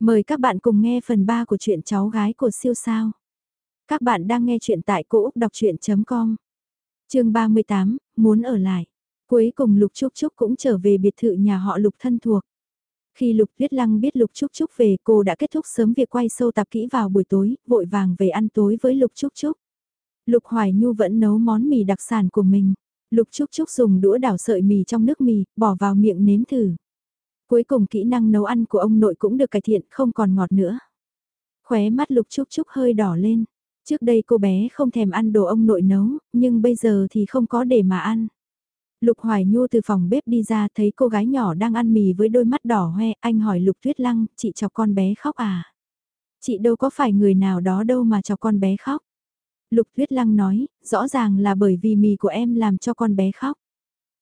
Mời các bạn cùng nghe phần 3 của truyện cháu gái của siêu sao. Các bạn đang nghe truyện tại cỗ Úc Đọc Chuyện.com Trường 38, muốn ở lại. Cuối cùng Lục Trúc Trúc cũng trở về biệt thự nhà họ Lục thân thuộc. Khi Lục Tuyết Lăng biết Lục Trúc Trúc về cô đã kết thúc sớm việc quay sâu tạp kỹ vào buổi tối, vội vàng về ăn tối với Lục Trúc Trúc. Lục Hoài Nhu vẫn nấu món mì đặc sản của mình. Lục Trúc Trúc dùng đũa đảo sợi mì trong nước mì, bỏ vào miệng nếm thử. Cuối cùng kỹ năng nấu ăn của ông nội cũng được cải thiện, không còn ngọt nữa. Khóe mắt Lục Trúc Trúc hơi đỏ lên. Trước đây cô bé không thèm ăn đồ ông nội nấu, nhưng bây giờ thì không có để mà ăn. Lục Hoài Nhu từ phòng bếp đi ra thấy cô gái nhỏ đang ăn mì với đôi mắt đỏ hoe, anh hỏi Lục Tuyết Lăng, chị chọc con bé khóc à? Chị đâu có phải người nào đó đâu mà chọc con bé khóc. Lục Tuyết Lăng nói, rõ ràng là bởi vì mì của em làm cho con bé khóc.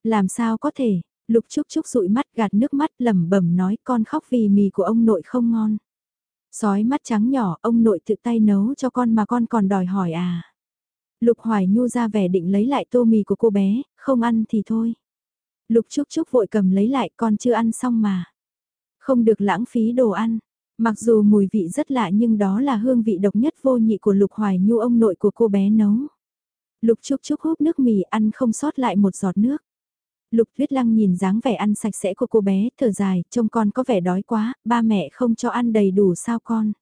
Làm sao có thể, Lục Trúc Trúc dụi mắt gạt nước mắt lẩm bẩm nói con khóc vì mì của ông nội không ngon. Sói mắt trắng nhỏ ông nội tự tay nấu cho con mà con còn đòi hỏi à. Lục Hoài Nhu ra vẻ định lấy lại tô mì của cô bé, không ăn thì thôi. Lục Trúc Trúc vội cầm lấy lại con chưa ăn xong mà. Không được lãng phí đồ ăn. Mặc dù mùi vị rất lạ nhưng đó là hương vị độc nhất vô nhị của Lục Hoài Nhu ông nội của cô bé nấu. Lục Trúc Trúc húp nước mì ăn không sót lại một giọt nước. Lục Tuyết Lăng nhìn dáng vẻ ăn sạch sẽ của cô bé, thở dài, trông con có vẻ đói quá, ba mẹ không cho ăn đầy đủ sao con.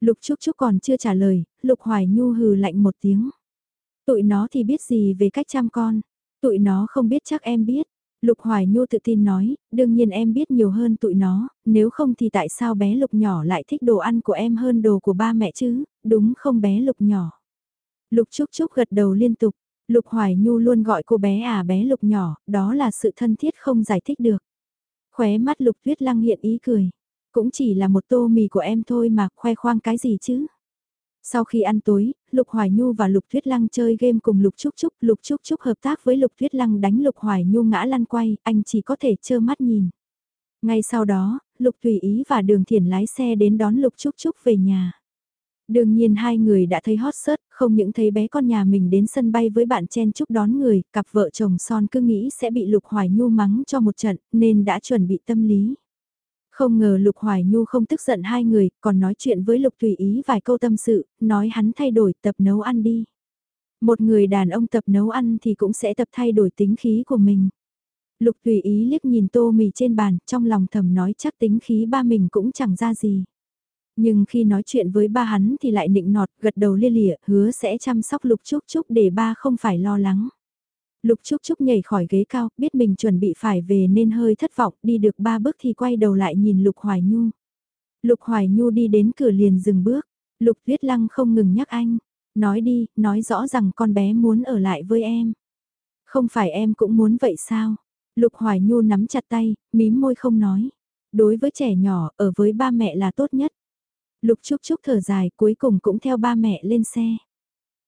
Lục Trúc Trúc còn chưa trả lời, Lục Hoài Nhu hừ lạnh một tiếng. Tụi nó thì biết gì về cách chăm con, tụi nó không biết chắc em biết. Lục Hoài Nhu tự tin nói, đương nhiên em biết nhiều hơn tụi nó, nếu không thì tại sao bé Lục nhỏ lại thích đồ ăn của em hơn đồ của ba mẹ chứ, đúng không bé Lục nhỏ. Lục Trúc Trúc gật đầu liên tục, Lục Hoài Nhu luôn gọi cô bé à bé Lục nhỏ, đó là sự thân thiết không giải thích được. Khóe mắt Lục Tuyết Lăng hiện ý cười. Cũng chỉ là một tô mì của em thôi mà, khoe khoang cái gì chứ. Sau khi ăn tối, Lục Hoài Nhu và Lục Tuyết Lăng chơi game cùng Lục Trúc Trúc. Lục Trúc Trúc hợp tác với Lục Tuyết Lăng đánh Lục Hoài Nhu ngã lăn quay, anh chỉ có thể trơ mắt nhìn. Ngay sau đó, Lục Tùy Ý và Đường Thiển lái xe đến đón Lục Trúc Trúc về nhà. Đương nhiên hai người đã thấy hot search, không những thấy bé con nhà mình đến sân bay với bạn chen chúc đón người, cặp vợ chồng son cứ nghĩ sẽ bị Lục Hoài Nhu mắng cho một trận, nên đã chuẩn bị tâm lý. Không ngờ Lục Hoài Nhu không tức giận hai người, còn nói chuyện với Lục Tùy Ý vài câu tâm sự, nói hắn thay đổi tập nấu ăn đi. Một người đàn ông tập nấu ăn thì cũng sẽ tập thay đổi tính khí của mình. Lục Tùy Ý liếc nhìn tô mì trên bàn, trong lòng thầm nói chắc tính khí ba mình cũng chẳng ra gì. Nhưng khi nói chuyện với ba hắn thì lại nịnh nọt, gật đầu lia lịa, hứa sẽ chăm sóc Lục Trúc Trúc để ba không phải lo lắng. Lục Trúc Trúc nhảy khỏi ghế cao, biết mình chuẩn bị phải về nên hơi thất vọng, đi được ba bước thì quay đầu lại nhìn Lục Hoài Nhu. Lục Hoài Nhu đi đến cửa liền dừng bước, Lục Viết Lăng không ngừng nhắc anh, nói đi, nói rõ rằng con bé muốn ở lại với em. Không phải em cũng muốn vậy sao? Lục Hoài Nhu nắm chặt tay, mím môi không nói. Đối với trẻ nhỏ, ở với ba mẹ là tốt nhất. Lục Trúc Trúc thở dài cuối cùng cũng theo ba mẹ lên xe.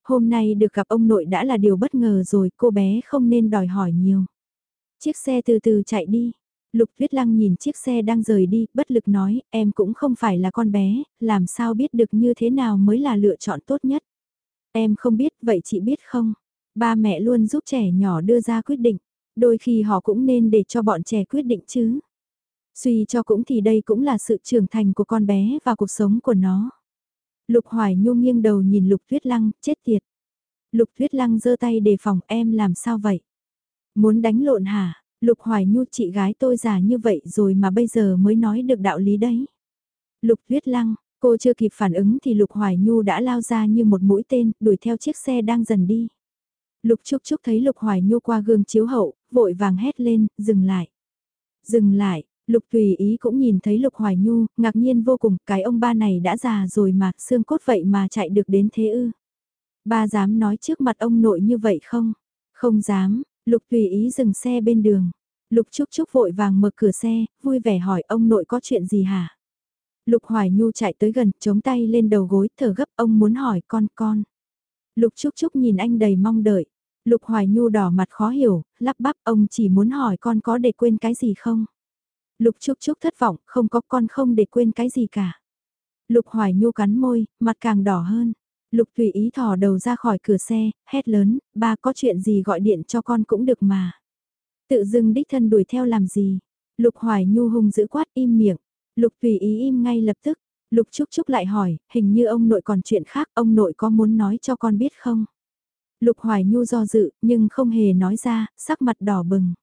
Hôm nay được gặp ông nội đã là điều bất ngờ rồi cô bé không nên đòi hỏi nhiều. Chiếc xe từ từ chạy đi. Lục Viết Lăng nhìn chiếc xe đang rời đi, bất lực nói, em cũng không phải là con bé, làm sao biết được như thế nào mới là lựa chọn tốt nhất. Em không biết, vậy chị biết không? Ba mẹ luôn giúp trẻ nhỏ đưa ra quyết định, đôi khi họ cũng nên để cho bọn trẻ quyết định chứ. Suy cho cũng thì đây cũng là sự trưởng thành của con bé và cuộc sống của nó. Lục Hoài Nhu nghiêng đầu nhìn Lục Tuyết Lăng, chết tiệt. Lục Tuyết Lăng giơ tay đề phòng em làm sao vậy? Muốn đánh lộn hả? Lục Hoài Nhu chị gái tôi già như vậy rồi mà bây giờ mới nói được đạo lý đấy. Lục Tuyết Lăng, cô chưa kịp phản ứng thì Lục Hoài Nhu đã lao ra như một mũi tên, đuổi theo chiếc xe đang dần đi. Lục Trúc Trúc thấy Lục Hoài Nhu qua gương chiếu hậu, vội vàng hét lên, dừng lại. Dừng lại, Lục Tùy Ý cũng nhìn thấy Lục Hoài Nhu, ngạc nhiên vô cùng, cái ông ba này đã già rồi mà, xương cốt vậy mà chạy được đến thế ư. Ba dám nói trước mặt ông nội như vậy không? Không dám, Lục Tùy Ý dừng xe bên đường. Lục Trúc Trúc vội vàng mở cửa xe, vui vẻ hỏi ông nội có chuyện gì hả? Lục Hoài Nhu chạy tới gần, chống tay lên đầu gối, thở gấp, ông muốn hỏi con con. Lục Trúc Trúc nhìn anh đầy mong đợi. Lục Hoài Nhu đỏ mặt khó hiểu, lắp bắp, ông chỉ muốn hỏi con có để quên cái gì không? Lục Trúc Trúc thất vọng, không có con không để quên cái gì cả. Lục Hoài Nhu cắn môi, mặt càng đỏ hơn. Lục tùy ý thò đầu ra khỏi cửa xe, hét lớn, ba có chuyện gì gọi điện cho con cũng được mà. Tự dưng đích thân đuổi theo làm gì. Lục Hoài Nhu hung giữ quát im miệng. Lục tùy ý im ngay lập tức, Lục Trúc Trúc lại hỏi, hình như ông nội còn chuyện khác, ông nội có muốn nói cho con biết không? Lục Hoài Nhu do dự, nhưng không hề nói ra, sắc mặt đỏ bừng.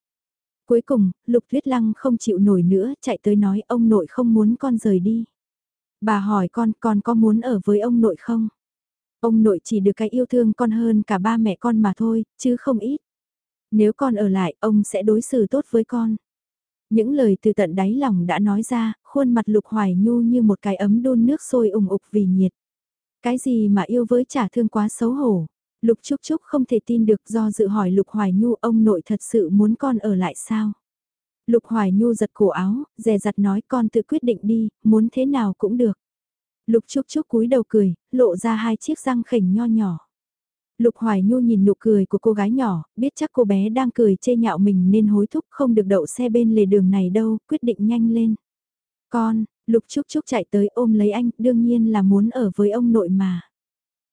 Cuối cùng, Lục Thuyết Lăng không chịu nổi nữa, chạy tới nói ông nội không muốn con rời đi. Bà hỏi con, con có muốn ở với ông nội không? Ông nội chỉ được cái yêu thương con hơn cả ba mẹ con mà thôi, chứ không ít. Nếu con ở lại, ông sẽ đối xử tốt với con. Những lời từ tận đáy lòng đã nói ra, khuôn mặt Lục Hoài Nhu như một cái ấm đun nước sôi ủng ục vì nhiệt. Cái gì mà yêu với trả thương quá xấu hổ. Lục Trúc Trúc không thể tin được do dự hỏi Lục Hoài Nhu ông nội thật sự muốn con ở lại sao? Lục Hoài Nhu giật cổ áo, dè dặt nói con tự quyết định đi, muốn thế nào cũng được. Lục Trúc Trúc cúi đầu cười, lộ ra hai chiếc răng khỉnh nho nhỏ. Lục Hoài Nhu nhìn nụ cười của cô gái nhỏ, biết chắc cô bé đang cười chê nhạo mình nên hối thúc không được đậu xe bên lề đường này đâu, quyết định nhanh lên. Con, Lục Trúc Trúc chạy tới ôm lấy anh, đương nhiên là muốn ở với ông nội mà.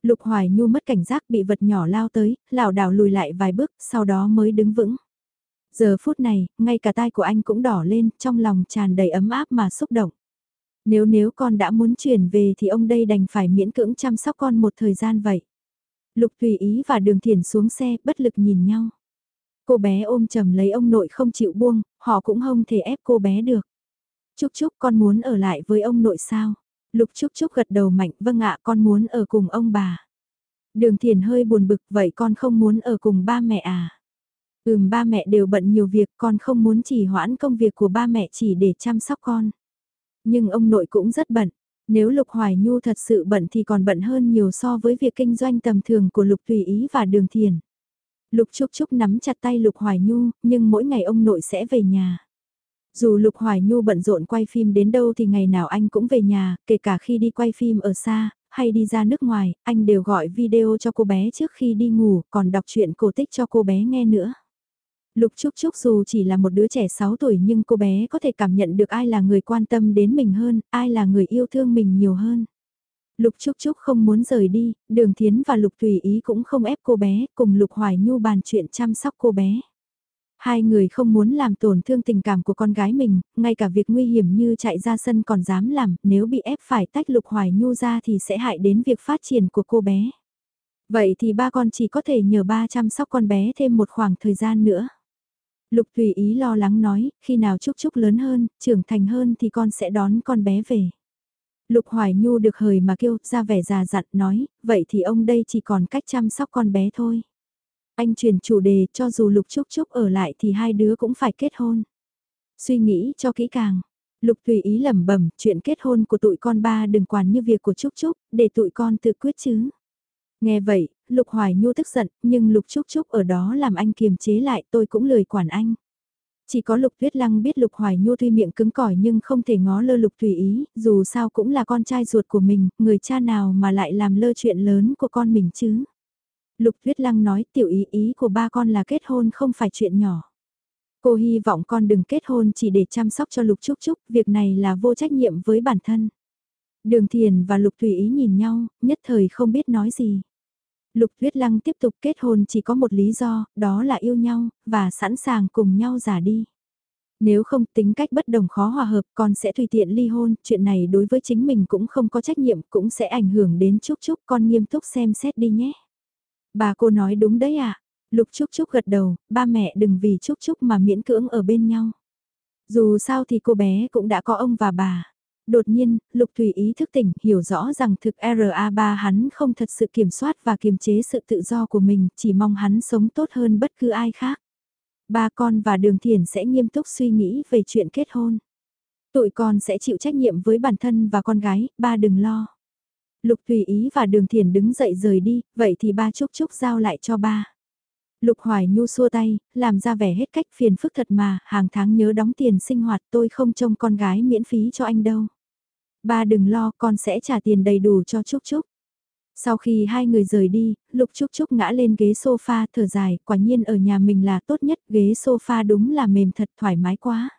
Lục Hoài Nhu mất cảnh giác bị vật nhỏ lao tới, lảo đảo lùi lại vài bước, sau đó mới đứng vững. Giờ phút này, ngay cả tai của anh cũng đỏ lên, trong lòng tràn đầy ấm áp mà xúc động. Nếu nếu con đã muốn chuyển về thì ông đây đành phải miễn cưỡng chăm sóc con một thời gian vậy. Lục Tùy Ý và Đường Thiển xuống xe, bất lực nhìn nhau. Cô bé ôm chầm lấy ông nội không chịu buông, họ cũng không thể ép cô bé được. Chúc chúc con muốn ở lại với ông nội sao? Lục Trúc Trúc gật đầu mạnh, vâng ạ con muốn ở cùng ông bà. Đường Thiền hơi buồn bực, vậy con không muốn ở cùng ba mẹ à? Ừm ba mẹ đều bận nhiều việc, con không muốn chỉ hoãn công việc của ba mẹ chỉ để chăm sóc con. Nhưng ông nội cũng rất bận, nếu Lục Hoài Nhu thật sự bận thì còn bận hơn nhiều so với việc kinh doanh tầm thường của Lục Tùy Ý và Đường Thiền. Lục Trúc Trúc nắm chặt tay Lục Hoài Nhu, nhưng mỗi ngày ông nội sẽ về nhà. Dù Lục Hoài Nhu bận rộn quay phim đến đâu thì ngày nào anh cũng về nhà, kể cả khi đi quay phim ở xa, hay đi ra nước ngoài, anh đều gọi video cho cô bé trước khi đi ngủ, còn đọc truyện cổ tích cho cô bé nghe nữa. Lục Trúc Trúc dù chỉ là một đứa trẻ 6 tuổi nhưng cô bé có thể cảm nhận được ai là người quan tâm đến mình hơn, ai là người yêu thương mình nhiều hơn. Lục Trúc Trúc không muốn rời đi, Đường Thiến và Lục Tùy Ý cũng không ép cô bé, cùng Lục Hoài Nhu bàn chuyện chăm sóc cô bé. Hai người không muốn làm tổn thương tình cảm của con gái mình, ngay cả việc nguy hiểm như chạy ra sân còn dám làm, nếu bị ép phải tách Lục Hoài Nhu ra thì sẽ hại đến việc phát triển của cô bé. Vậy thì ba con chỉ có thể nhờ ba chăm sóc con bé thêm một khoảng thời gian nữa. Lục Thùy Ý lo lắng nói, khi nào Trúc Trúc lớn hơn, trưởng thành hơn thì con sẽ đón con bé về. Lục Hoài Nhu được hời mà kêu ra vẻ già dặn nói, vậy thì ông đây chỉ còn cách chăm sóc con bé thôi. Anh chuyển chủ đề cho dù Lục Trúc Trúc ở lại thì hai đứa cũng phải kết hôn. Suy nghĩ cho kỹ càng. Lục Tùy Ý lẩm bẩm chuyện kết hôn của tụi con ba đừng quản như việc của Trúc Trúc, để tụi con tự quyết chứ. Nghe vậy, Lục Hoài Nhu tức giận, nhưng Lục Trúc Trúc ở đó làm anh kiềm chế lại tôi cũng lười quản anh. Chỉ có Lục Tuyết Lăng biết Lục Hoài Nhu tuy miệng cứng cỏi nhưng không thể ngó lơ Lục Tùy Ý, dù sao cũng là con trai ruột của mình, người cha nào mà lại làm lơ chuyện lớn của con mình chứ. Lục Tuyết Lăng nói tiểu ý ý của ba con là kết hôn không phải chuyện nhỏ. Cô hy vọng con đừng kết hôn chỉ để chăm sóc cho Lục Trúc Trúc, việc này là vô trách nhiệm với bản thân. Đường Thiền và Lục Thủy Ý nhìn nhau, nhất thời không biết nói gì. Lục Tuyết Lăng tiếp tục kết hôn chỉ có một lý do, đó là yêu nhau, và sẵn sàng cùng nhau giả đi. Nếu không tính cách bất đồng khó hòa hợp con sẽ tùy tiện ly hôn, chuyện này đối với chính mình cũng không có trách nhiệm, cũng sẽ ảnh hưởng đến Trúc Trúc con nghiêm túc xem xét đi nhé. Bà cô nói đúng đấy à, Lục Trúc Trúc gật đầu, ba mẹ đừng vì Trúc Trúc mà miễn cưỡng ở bên nhau. Dù sao thì cô bé cũng đã có ông và bà. Đột nhiên, Lục Thủy ý thức tỉnh, hiểu rõ rằng thực RA3 hắn không thật sự kiểm soát và kiềm chế sự tự do của mình, chỉ mong hắn sống tốt hơn bất cứ ai khác. Ba con và Đường Thiền sẽ nghiêm túc suy nghĩ về chuyện kết hôn. Tụi con sẽ chịu trách nhiệm với bản thân và con gái, ba đừng lo. Lục Thủy Ý và Đường Thiền đứng dậy rời đi, vậy thì ba chúc chúc giao lại cho ba. Lục Hoài Nhu xua tay, làm ra vẻ hết cách phiền phức thật mà, hàng tháng nhớ đóng tiền sinh hoạt tôi không trông con gái miễn phí cho anh đâu. Ba đừng lo, con sẽ trả tiền đầy đủ cho Trúc Trúc. Sau khi hai người rời đi, Lục Trúc Trúc ngã lên ghế sofa thở dài, quả nhiên ở nhà mình là tốt nhất, ghế sofa đúng là mềm thật thoải mái quá.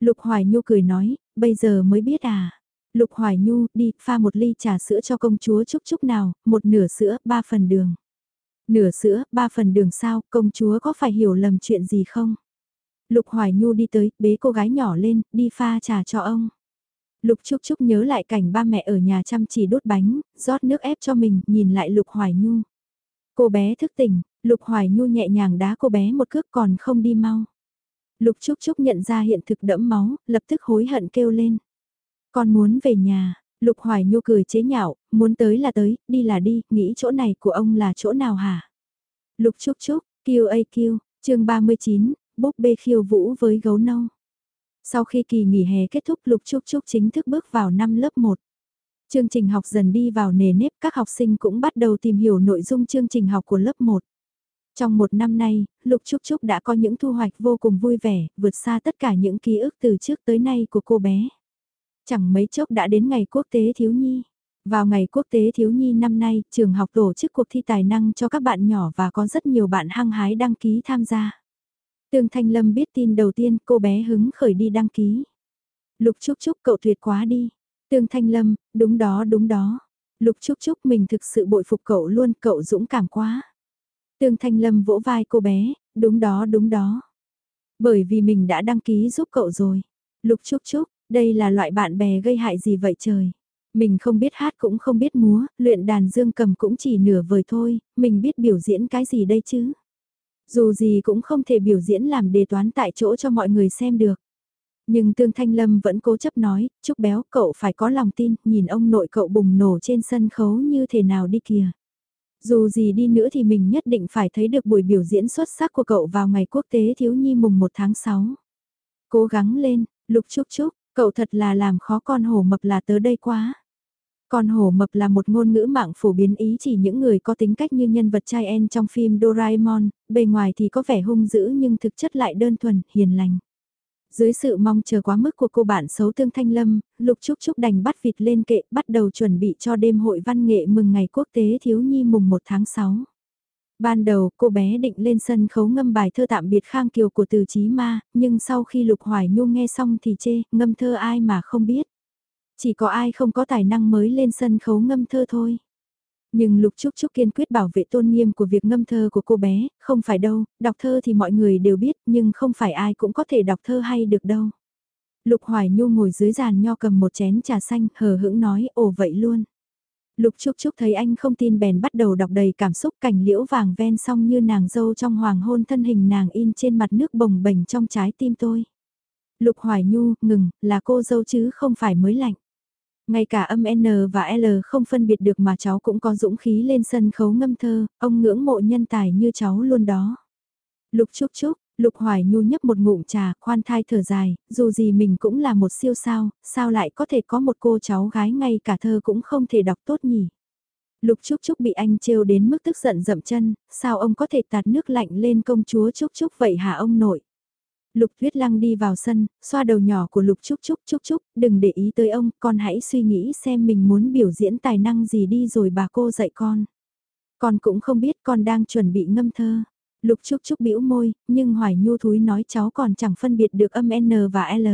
Lục Hoài Nhu cười nói, bây giờ mới biết à. Lục Hoài Nhu, đi, pha một ly trà sữa cho công chúa Trúc Trúc nào, một nửa sữa, ba phần đường. Nửa sữa, ba phần đường sao, công chúa có phải hiểu lầm chuyện gì không? Lục Hoài Nhu đi tới, bế cô gái nhỏ lên, đi pha trà cho ông. Lục Trúc Trúc nhớ lại cảnh ba mẹ ở nhà chăm chỉ đốt bánh, rót nước ép cho mình, nhìn lại Lục Hoài Nhu. Cô bé thức tỉnh, Lục Hoài Nhu nhẹ nhàng đá cô bé một cước còn không đi mau. Lục Trúc Trúc nhận ra hiện thực đẫm máu, lập tức hối hận kêu lên. Con muốn về nhà, Lục Hoài Nhu cười chế nhạo, muốn tới là tới, đi là đi, nghĩ chỗ này của ông là chỗ nào hả? Lục Trúc Trúc, kêu kêu, chương 39, búp bê khiêu vũ với gấu nâu. Sau khi kỳ nghỉ hè kết thúc Lục Trúc Trúc chính thức bước vào năm lớp 1. Chương trình học dần đi vào nề nếp các học sinh cũng bắt đầu tìm hiểu nội dung chương trình học của lớp 1. Trong một năm nay, Lục Trúc Trúc đã có những thu hoạch vô cùng vui vẻ, vượt xa tất cả những ký ức từ trước tới nay của cô bé. Chẳng mấy chốc đã đến ngày quốc tế thiếu nhi. Vào ngày quốc tế thiếu nhi năm nay, trường học tổ chức cuộc thi tài năng cho các bạn nhỏ và có rất nhiều bạn hăng hái đăng ký tham gia. Tương Thanh Lâm biết tin đầu tiên cô bé hứng khởi đi đăng ký. Lục Trúc Trúc cậu tuyệt quá đi. Tương Thanh Lâm, đúng đó đúng đó. Lục Trúc Trúc mình thực sự bội phục cậu luôn, cậu dũng cảm quá. Tương Thanh Lâm vỗ vai cô bé, đúng đó đúng đó. Bởi vì mình đã đăng ký giúp cậu rồi. Lục Trúc Trúc, đây là loại bạn bè gây hại gì vậy trời. Mình không biết hát cũng không biết múa, luyện đàn dương cầm cũng chỉ nửa vời thôi, mình biết biểu diễn cái gì đây chứ. Dù gì cũng không thể biểu diễn làm đề toán tại chỗ cho mọi người xem được. Nhưng Tương Thanh Lâm vẫn cố chấp nói, chúc béo cậu phải có lòng tin, nhìn ông nội cậu bùng nổ trên sân khấu như thế nào đi kìa. Dù gì đi nữa thì mình nhất định phải thấy được buổi biểu diễn xuất sắc của cậu vào ngày quốc tế thiếu nhi mùng 1 tháng 6. Cố gắng lên, lục chúc chúc, cậu thật là làm khó con hổ mập là tới đây quá. Con hổ mập là một ngôn ngữ mạng phổ biến ý chỉ những người có tính cách như nhân vật trai en trong phim Doraemon, bề ngoài thì có vẻ hung dữ nhưng thực chất lại đơn thuần, hiền lành. Dưới sự mong chờ quá mức của cô bạn xấu Tương Thanh Lâm, Lục Trúc Trúc đành bắt vịt lên kệ bắt đầu chuẩn bị cho đêm hội văn nghệ mừng ngày quốc tế thiếu nhi mùng 1 tháng 6. Ban đầu cô bé định lên sân khấu ngâm bài thơ tạm biệt Khang Kiều của Từ Chí Ma, nhưng sau khi Lục Hoài Nhung nghe xong thì chê, ngâm thơ ai mà không biết. Chỉ có ai không có tài năng mới lên sân khấu ngâm thơ thôi. Nhưng Lục Trúc Trúc kiên quyết bảo vệ tôn nghiêm của việc ngâm thơ của cô bé, không phải đâu, đọc thơ thì mọi người đều biết nhưng không phải ai cũng có thể đọc thơ hay được đâu. Lục Hoài Nhu ngồi dưới giàn nho cầm một chén trà xanh hờ hững nói ồ vậy luôn. Lục Trúc Trúc thấy anh không tin bèn bắt đầu đọc đầy cảm xúc cảnh liễu vàng ven song như nàng dâu trong hoàng hôn thân hình nàng in trên mặt nước bồng bềnh trong trái tim tôi. Lục Hoài Nhu, ngừng, là cô dâu chứ không phải mới lạnh. Ngay cả âm N và L không phân biệt được mà cháu cũng có dũng khí lên sân khấu ngâm thơ, ông ngưỡng mộ nhân tài như cháu luôn đó. Lục Trúc Trúc, Lục Hoài Nhu nhấp một ngụm trà, khoan thai thở dài, dù gì mình cũng là một siêu sao, sao lại có thể có một cô cháu gái ngay cả thơ cũng không thể đọc tốt nhỉ. Lục Trúc Trúc bị anh trêu đến mức tức giận dậm chân, sao ông có thể tạt nước lạnh lên công chúa Trúc Trúc vậy hả ông nội? Lục Tuyết Lăng đi vào sân, xoa đầu nhỏ của Lục Trúc Trúc Trúc Trúc, đừng để ý tới ông, con hãy suy nghĩ xem mình muốn biểu diễn tài năng gì đi rồi bà cô dạy con. Con cũng không biết con đang chuẩn bị ngâm thơ. Lục Trúc Trúc bĩu môi, nhưng Hoài Nhu thúi nói cháu còn chẳng phân biệt được âm N và L.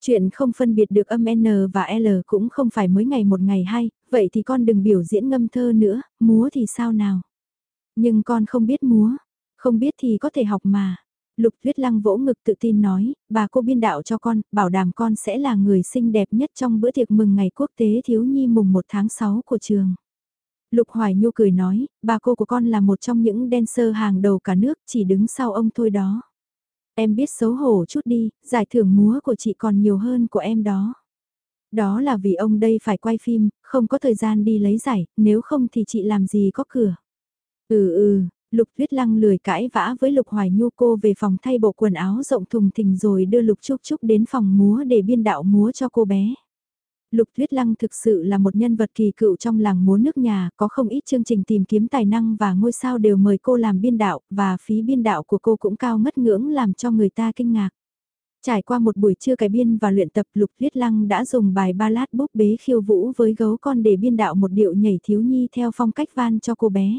Chuyện không phân biệt được âm N và L cũng không phải mới ngày một ngày hai, vậy thì con đừng biểu diễn ngâm thơ nữa, múa thì sao nào. Nhưng con không biết múa, không biết thì có thể học mà. Lục Tuyết Lăng vỗ ngực tự tin nói, bà cô biên đạo cho con, bảo đảm con sẽ là người xinh đẹp nhất trong bữa tiệc mừng ngày quốc tế thiếu nhi mùng 1 tháng 6 của trường. Lục Hoài Nhu cười nói, bà cô của con là một trong những dancer hàng đầu cả nước, chỉ đứng sau ông thôi đó. Em biết xấu hổ chút đi, giải thưởng múa của chị còn nhiều hơn của em đó. Đó là vì ông đây phải quay phim, không có thời gian đi lấy giải, nếu không thì chị làm gì có cửa. Ừ ừ, Lục Tuyết Lăng lười cãi vã với Lục Hoài Nhu cô về phòng thay bộ quần áo rộng thùng thình rồi đưa Lục Trúc Trúc đến phòng múa để biên đạo múa cho cô bé. Lục Thuyết Lăng thực sự là một nhân vật kỳ cựu trong làng múa nước nhà, có không ít chương trình tìm kiếm tài năng và ngôi sao đều mời cô làm biên đạo, và phí biên đạo của cô cũng cao mất ngưỡng làm cho người ta kinh ngạc. Trải qua một buổi trưa cải biên và luyện tập Lục Thuyết Lăng đã dùng bài ballad búp bế khiêu vũ với gấu con để biên đạo một điệu nhảy thiếu nhi theo phong cách van cho cô bé.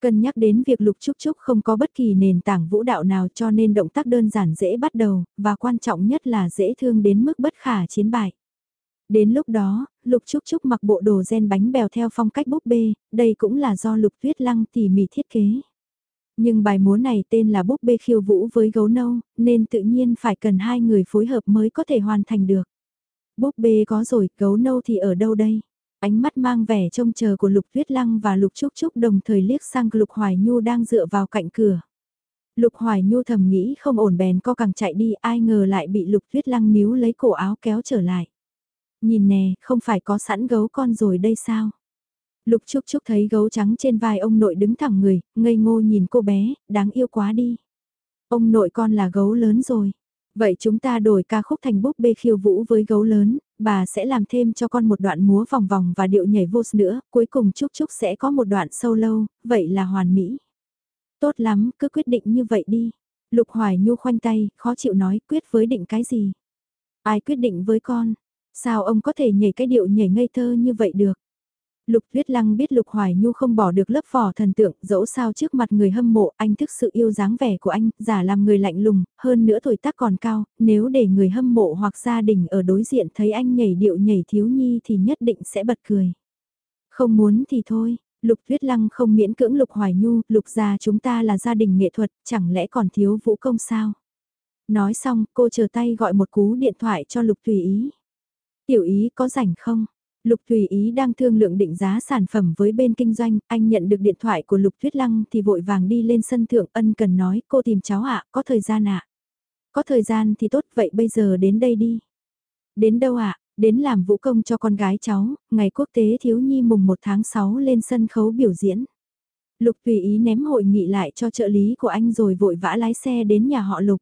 Cân nhắc đến việc Lục Trúc Trúc không có bất kỳ nền tảng vũ đạo nào cho nên động tác đơn giản dễ bắt đầu, và quan trọng nhất là dễ thương đến mức bất khả chiến bại. Đến lúc đó, Lục Trúc Trúc mặc bộ đồ gen bánh bèo theo phong cách búp bê, đây cũng là do Lục Tuyết Lăng tỉ mỉ thiết kế. Nhưng bài múa này tên là búp bê khiêu vũ với gấu nâu, nên tự nhiên phải cần hai người phối hợp mới có thể hoàn thành được. Búp bê có rồi, gấu nâu thì ở đâu đây? Ánh mắt mang vẻ trông chờ của Lục Tuyết Lăng và Lục Trúc Trúc đồng thời liếc sang Lục Hoài Nhu đang dựa vào cạnh cửa. Lục Hoài Nhu thầm nghĩ không ổn bèn co càng chạy đi, ai ngờ lại bị Lục Tuyết Lăng níu lấy cổ áo kéo trở lại. Nhìn nè, không phải có sẵn gấu con rồi đây sao? Lục Trúc Trúc thấy gấu trắng trên vai ông nội đứng thẳng người, ngây ngô nhìn cô bé, đáng yêu quá đi. Ông nội con là gấu lớn rồi. Vậy chúng ta đổi ca khúc thành búp bê khiêu vũ với gấu lớn, bà sẽ làm thêm cho con một đoạn múa vòng vòng và điệu nhảy vô nữa, cuối cùng Trúc Trúc sẽ có một đoạn solo. vậy là hoàn mỹ. Tốt lắm, cứ quyết định như vậy đi. Lục Hoài Nhu khoanh tay, khó chịu nói quyết với định cái gì. Ai quyết định với con? Sao ông có thể nhảy cái điệu nhảy ngây thơ như vậy được? Lục Tuyết Lăng biết Lục Hoài Nhu không bỏ được lớp vỏ thần tượng, dẫu sao trước mặt người hâm mộ, anh thức sự yêu dáng vẻ của anh, giả làm người lạnh lùng, hơn nữa tuổi tác còn cao, nếu để người hâm mộ hoặc gia đình ở đối diện thấy anh nhảy điệu nhảy thiếu nhi thì nhất định sẽ bật cười. Không muốn thì thôi, Lục Tuyết Lăng không miễn cưỡng Lục Hoài Nhu, Lục gia chúng ta là gia đình nghệ thuật, chẳng lẽ còn thiếu vũ công sao? Nói xong, cô chờ tay gọi một cú điện thoại cho Lục Tùy Ý. Tiểu Ý có rảnh không? Lục Tùy Ý đang thương lượng định giá sản phẩm với bên kinh doanh, anh nhận được điện thoại của Lục Tuyết Lăng thì vội vàng đi lên sân thượng ân cần nói cô tìm cháu ạ, có thời gian ạ. Có thời gian thì tốt vậy bây giờ đến đây đi. Đến đâu ạ, đến làm vũ công cho con gái cháu, ngày quốc tế thiếu nhi mùng 1 tháng 6 lên sân khấu biểu diễn. Lục Tùy Ý ném hội nghị lại cho trợ lý của anh rồi vội vã lái xe đến nhà họ Lục.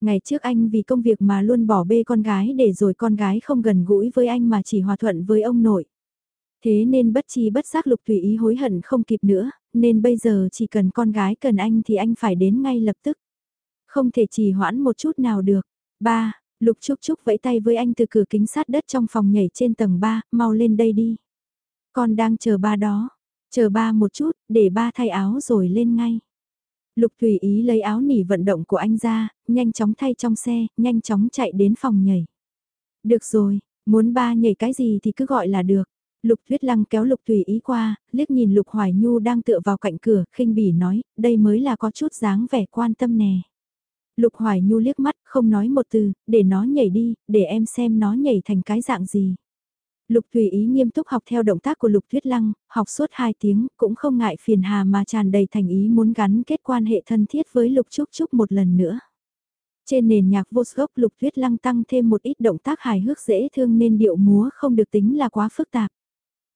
Ngày trước anh vì công việc mà luôn bỏ bê con gái để rồi con gái không gần gũi với anh mà chỉ hòa thuận với ông nội. Thế nên bất chi bất giác lục tùy ý hối hận không kịp nữa, nên bây giờ chỉ cần con gái cần anh thì anh phải đến ngay lập tức. Không thể trì hoãn một chút nào được. Ba, Lục Trúc Trúc vẫy tay với anh từ cửa kính sát đất trong phòng nhảy trên tầng 3, mau lên đây đi. Con đang chờ ba đó. Chờ ba một chút, để ba thay áo rồi lên ngay. Lục tùy ý lấy áo nỉ vận động của anh ra, nhanh chóng thay trong xe, nhanh chóng chạy đến phòng nhảy. Được rồi, muốn ba nhảy cái gì thì cứ gọi là được. Lục Thuyết Lăng kéo Lục Tùy Ý qua, liếc nhìn Lục Hoài Nhu đang tựa vào cạnh cửa, khinh bỉ nói, đây mới là có chút dáng vẻ quan tâm nè. Lục Hoài Nhu liếc mắt, không nói một từ, để nó nhảy đi, để em xem nó nhảy thành cái dạng gì. Lục Thùy Ý nghiêm túc học theo động tác của Lục Thuyết Lăng, học suốt 2 tiếng, cũng không ngại phiền hà mà tràn đầy thành ý muốn gắn kết quan hệ thân thiết với Lục Trúc Trúc một lần nữa. Trên nền nhạc vô gốc Lục Thuyết Lăng tăng thêm một ít động tác hài hước dễ thương nên điệu múa không được tính là quá phức tạp.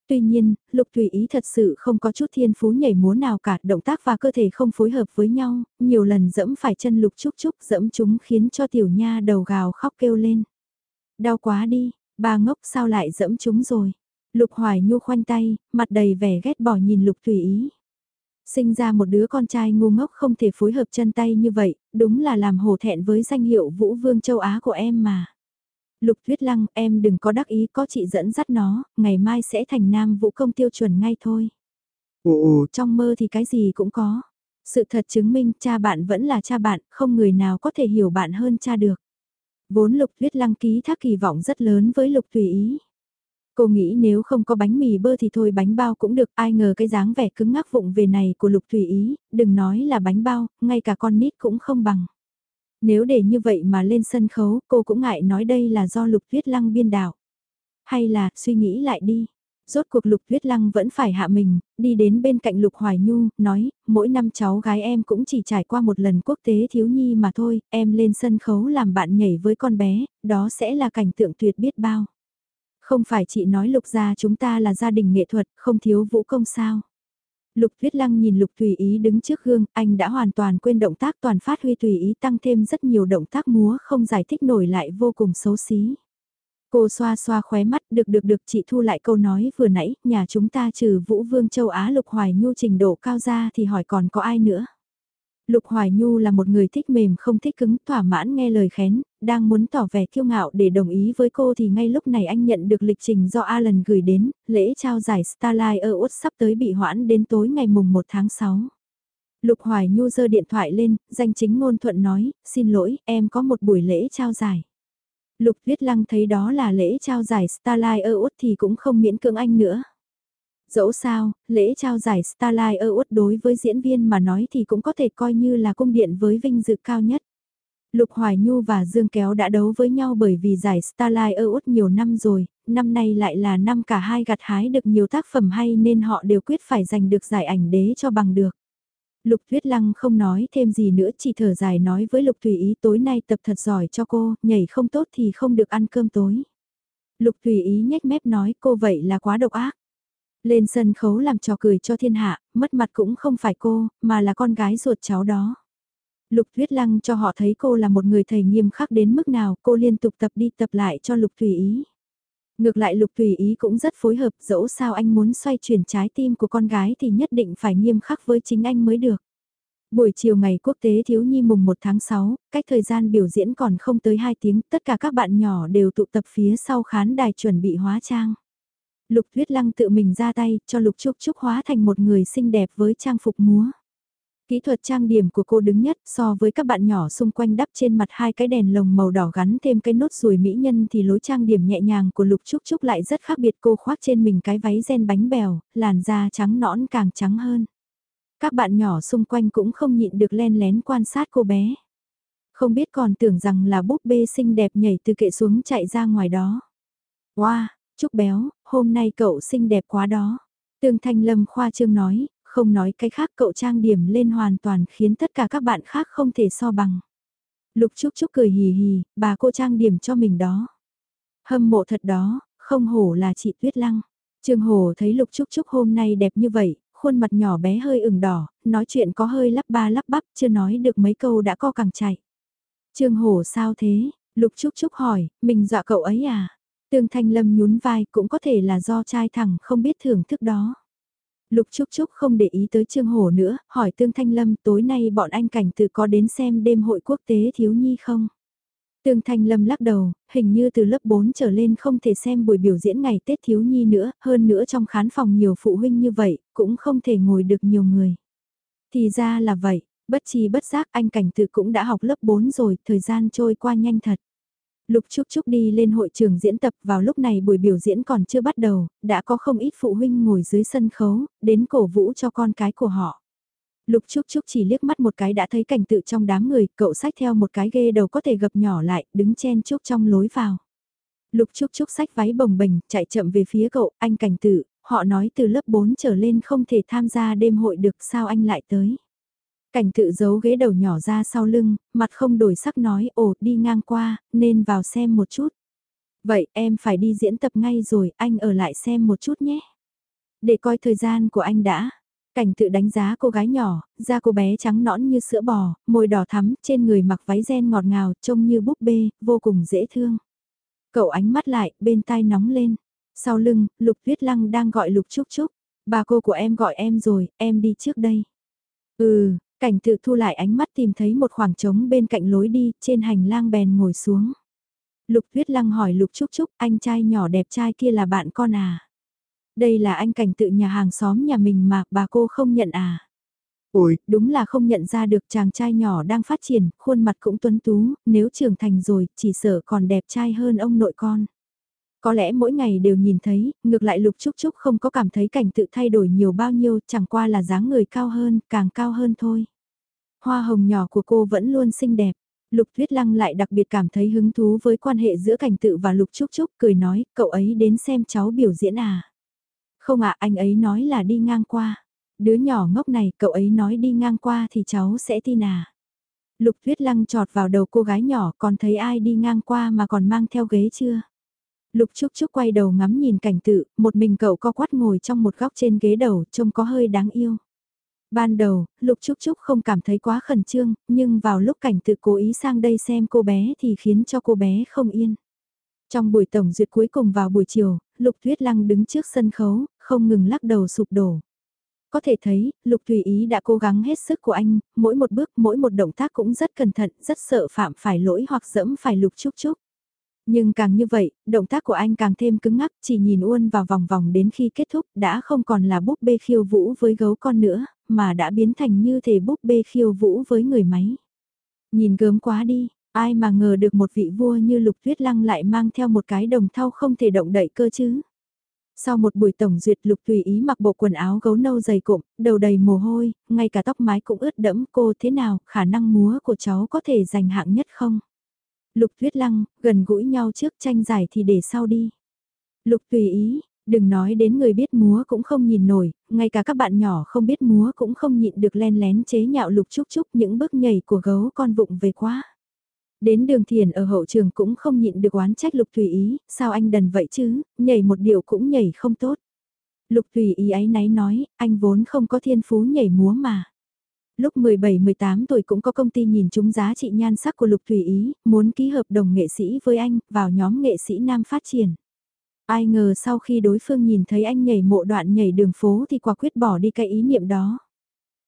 Tuy nhiên, Lục Thùy Ý thật sự không có chút thiên phú nhảy múa nào cả, động tác và cơ thể không phối hợp với nhau, nhiều lần dẫm phải chân Lục Trúc Trúc dẫm chúng khiến cho tiểu nha đầu gào khóc kêu lên. Đau quá đi, Ba ngốc sao lại dẫm chúng rồi. Lục Hoài Nhu khoanh tay, mặt đầy vẻ ghét bỏ nhìn Lục Tùy Ý. Sinh ra một đứa con trai ngu ngốc không thể phối hợp chân tay như vậy, đúng là làm hổ thẹn với danh hiệu Vũ Vương châu Á của em mà. Lục Tuyết Lăng, em đừng có đắc ý có chị dẫn dắt nó, ngày mai sẽ thành nam vũ công tiêu chuẩn ngay thôi. Ồ, trong mơ thì cái gì cũng có. Sự thật chứng minh cha bạn vẫn là cha bạn, không người nào có thể hiểu bạn hơn cha được. Vốn lục tuyết lăng ký thác kỳ vọng rất lớn với lục tùy ý. Cô nghĩ nếu không có bánh mì bơ thì thôi bánh bao cũng được, ai ngờ cái dáng vẻ cứng ngắc vụng về này của lục tùy ý, đừng nói là bánh bao, ngay cả con nít cũng không bằng. Nếu để như vậy mà lên sân khấu, cô cũng ngại nói đây là do lục tuyết lăng biên đạo. Hay là, suy nghĩ lại đi, Rốt cuộc Lục Tuyết Lăng vẫn phải hạ mình, đi đến bên cạnh Lục Hoài Nhu, nói, mỗi năm cháu gái em cũng chỉ trải qua một lần quốc tế thiếu nhi mà thôi, em lên sân khấu làm bạn nhảy với con bé, đó sẽ là cảnh tượng tuyệt biết bao. Không phải chị nói Lục gia chúng ta là gia đình nghệ thuật, không thiếu vũ công sao. Lục Tuyết Lăng nhìn Lục Tùy Ý đứng trước gương, anh đã hoàn toàn quên động tác toàn phát huy Tùy Ý tăng thêm rất nhiều động tác múa không giải thích nổi lại vô cùng xấu xí. Cô xoa xoa khóe mắt, được được được chị thu lại câu nói vừa nãy, nhà chúng ta trừ Vũ Vương châu Á Lục Hoài Nhu trình độ cao ra thì hỏi còn có ai nữa. Lục Hoài Nhu là một người thích mềm không thích cứng, thỏa mãn nghe lời khén, đang muốn tỏ vẻ kiêu ngạo để đồng ý với cô thì ngay lúc này anh nhận được lịch trình do Alan gửi đến, lễ trao giải Starlight awards sắp tới bị hoãn đến tối ngày mùng 1 tháng 6. Lục Hoài Nhu giơ điện thoại lên, danh chính ngôn thuận nói, xin lỗi, em có một buổi lễ trao giải. Lục Viết Lăng thấy đó là lễ trao giải Starlight Award thì cũng không miễn cưỡng anh nữa. Dẫu sao, lễ trao giải Starlight Award đối với diễn viên mà nói thì cũng có thể coi như là cung điện với vinh dự cao nhất. Lục Hoài Nhu và Dương Kéo đã đấu với nhau bởi vì giải Starlight Award nhiều năm rồi, năm nay lại là năm cả hai gặt hái được nhiều tác phẩm hay nên họ đều quyết phải giành được giải ảnh đế cho bằng được. Lục Tuyết Lăng không nói thêm gì nữa chỉ thở dài nói với Lục Thủy Ý tối nay tập thật giỏi cho cô, nhảy không tốt thì không được ăn cơm tối. Lục Thủy Ý nhếch mép nói cô vậy là quá độc ác. Lên sân khấu làm trò cười cho thiên hạ, mất mặt cũng không phải cô, mà là con gái ruột cháu đó. Lục Tuyết Lăng cho họ thấy cô là một người thầy nghiêm khắc đến mức nào cô liên tục tập đi tập lại cho Lục Thủy Ý. Ngược lại Lục tùy Ý cũng rất phối hợp dẫu sao anh muốn xoay chuyển trái tim của con gái thì nhất định phải nghiêm khắc với chính anh mới được. Buổi chiều ngày quốc tế thiếu nhi mùng 1 tháng 6, cách thời gian biểu diễn còn không tới 2 tiếng, tất cả các bạn nhỏ đều tụ tập phía sau khán đài chuẩn bị hóa trang. Lục Tuyết Lăng tự mình ra tay, cho Lục Trúc Trúc hóa thành một người xinh đẹp với trang phục múa. Kỹ thuật trang điểm của cô đứng nhất so với các bạn nhỏ xung quanh đắp trên mặt hai cái đèn lồng màu đỏ gắn thêm cái nốt ruồi mỹ nhân thì lối trang điểm nhẹ nhàng của Lục Trúc Trúc lại rất khác biệt cô khoác trên mình cái váy ren bánh bèo, làn da trắng nõn càng trắng hơn. Các bạn nhỏ xung quanh cũng không nhịn được len lén quan sát cô bé. Không biết còn tưởng rằng là búp bê xinh đẹp nhảy từ kệ xuống chạy ra ngoài đó. Wow, Trúc béo, hôm nay cậu xinh đẹp quá đó. Tương Thanh Lâm khoa trương nói, không nói cái khác cậu trang điểm lên hoàn toàn khiến tất cả các bạn khác không thể so bằng. Lục Trúc Trúc cười hì hì, bà cô trang điểm cho mình đó. Hâm mộ thật đó, không hổ là chị Tuyết Lăng. Trương Hồ thấy Lục Trúc Trúc hôm nay đẹp như vậy, khuôn mặt nhỏ bé hơi ửng đỏ, nói chuyện có hơi lắp ba lắp bắp, chưa nói được mấy câu đã co càng chạy. Trương Hồ sao thế? Lục Trúc Trúc hỏi, mình dọa cậu ấy à? Tương Thanh Lâm nhún vai cũng có thể là do trai thẳng không biết thưởng thức đó. Lục Trúc Trúc không để ý tới Trương Hổ nữa, hỏi Tương Thanh Lâm tối nay bọn anh cảnh tự có đến xem đêm hội quốc tế thiếu nhi không? Tương Thanh Lâm lắc đầu, hình như từ lớp 4 trở lên không thể xem buổi biểu diễn ngày Tết thiếu nhi nữa, hơn nữa trong khán phòng nhiều phụ huynh như vậy, cũng không thể ngồi được nhiều người. Thì ra là vậy, bất chi bất giác anh cảnh tự cũng đã học lớp 4 rồi, thời gian trôi qua nhanh thật. Lục Trúc Trúc đi lên hội trường diễn tập vào lúc này buổi biểu diễn còn chưa bắt đầu, đã có không ít phụ huynh ngồi dưới sân khấu, đến cổ vũ cho con cái của họ. Lục Trúc Trúc chỉ liếc mắt một cái đã thấy cảnh tự trong đám người, cậu sách theo một cái ghê đầu có thể gập nhỏ lại, đứng chen chúc trong lối vào. Lục Trúc Trúc sách váy bồng bềnh, chạy chậm về phía cậu, anh cảnh tự, họ nói từ lớp 4 trở lên không thể tham gia đêm hội được sao anh lại tới. Cảnh tự giấu ghế đầu nhỏ ra sau lưng, mặt không đổi sắc nói ồ đi ngang qua, nên vào xem một chút. Vậy em phải đi diễn tập ngay rồi, anh ở lại xem một chút nhé. Để coi thời gian của anh đã. Cảnh tự đánh giá cô gái nhỏ, da cô bé trắng nõn như sữa bò, môi đỏ thắm, trên người mặc váy ren ngọt ngào, trông như búp bê, vô cùng dễ thương. Cậu ánh mắt lại, bên tai nóng lên. Sau lưng, Lục Tuyết Lăng đang gọi Lục Trúc Trúc. Bà cô của em gọi em rồi, em đi trước đây. Ừ, Cảnh tự thu lại ánh mắt tìm thấy một khoảng trống bên cạnh lối đi, trên hành lang bèn ngồi xuống. Lục Tuyết Lăng hỏi Lục Trúc Trúc, anh trai nhỏ đẹp trai kia là bạn con à? Đây là anh cảnh tự nhà hàng xóm nhà mình mà bà cô không nhận à? Ôi, đúng là không nhận ra được chàng trai nhỏ đang phát triển, khuôn mặt cũng tuấn tú, nếu trưởng thành rồi, chỉ sợ còn đẹp trai hơn ông nội con. Có lẽ mỗi ngày đều nhìn thấy, ngược lại Lục Trúc Trúc không có cảm thấy cảnh tự thay đổi nhiều bao nhiêu, chẳng qua là dáng người cao hơn, càng cao hơn thôi. Hoa hồng nhỏ của cô vẫn luôn xinh đẹp. Lục Tuyết Lăng lại đặc biệt cảm thấy hứng thú với quan hệ giữa cảnh tự và Lục Trúc Trúc, cười nói, cậu ấy đến xem cháu biểu diễn à? Không ạ, anh ấy nói là đi ngang qua. Đứa nhỏ ngốc này, cậu ấy nói đi ngang qua thì cháu sẽ tin à? Lục Tuyết Lăng trọt vào đầu cô gái nhỏ, còn thấy ai đi ngang qua mà còn mang theo ghế chưa? Lục Trúc Trúc quay đầu ngắm nhìn cảnh tự, một mình cậu co quắt ngồi trong một góc trên ghế đầu, trông có hơi đáng yêu. Ban đầu, Lục Trúc Trúc không cảm thấy quá khẩn trương, nhưng vào lúc cảnh tự cố ý sang đây xem cô bé thì khiến cho cô bé không yên. Trong buổi tổng duyệt cuối cùng vào buổi chiều, Lục Tuyết Lăng đứng trước sân khấu, không ngừng lắc đầu sụp đổ. Có thể thấy, Lục Thùy Ý đã cố gắng hết sức của anh, mỗi một bước, mỗi một động tác cũng rất cẩn thận, rất sợ phạm phải lỗi hoặc dẫm phải Lục Trúc Trúc. Nhưng càng như vậy, động tác của anh càng thêm cứng ngắc, chỉ nhìn uôn vào vòng vòng đến khi kết thúc đã không còn là búp bê khiêu vũ với gấu con nữa, mà đã biến thành như thể búp bê khiêu vũ với người máy. Nhìn gớm quá đi, ai mà ngờ được một vị vua như lục tuyết lăng lại mang theo một cái đồng thau không thể động đậy cơ chứ. Sau một buổi tổng duyệt lục tùy ý mặc bộ quần áo gấu nâu dày cụm, đầu đầy mồ hôi, ngay cả tóc mái cũng ướt đẫm cô thế nào, khả năng múa của cháu có thể giành hạng nhất không? Lục tuyết lăng, gần gũi nhau trước tranh giải thì để sau đi. Lục tùy ý, đừng nói đến người biết múa cũng không nhìn nổi, ngay cả các bạn nhỏ không biết múa cũng không nhịn được len lén chế nhạo lục chúc chúc những bước nhảy của gấu con vụng về quá. Đến đường thiền ở hậu trường cũng không nhịn được oán trách lục tùy ý, sao anh đần vậy chứ, nhảy một điệu cũng nhảy không tốt. Lục tùy ý ấy náy nói, anh vốn không có thiên phú nhảy múa mà. Lúc 17-18 tuổi cũng có công ty nhìn chúng giá trị nhan sắc của Lục Thủy Ý, muốn ký hợp đồng nghệ sĩ với anh, vào nhóm nghệ sĩ nam phát triển. Ai ngờ sau khi đối phương nhìn thấy anh nhảy mộ đoạn nhảy đường phố thì quả quyết bỏ đi cái ý niệm đó.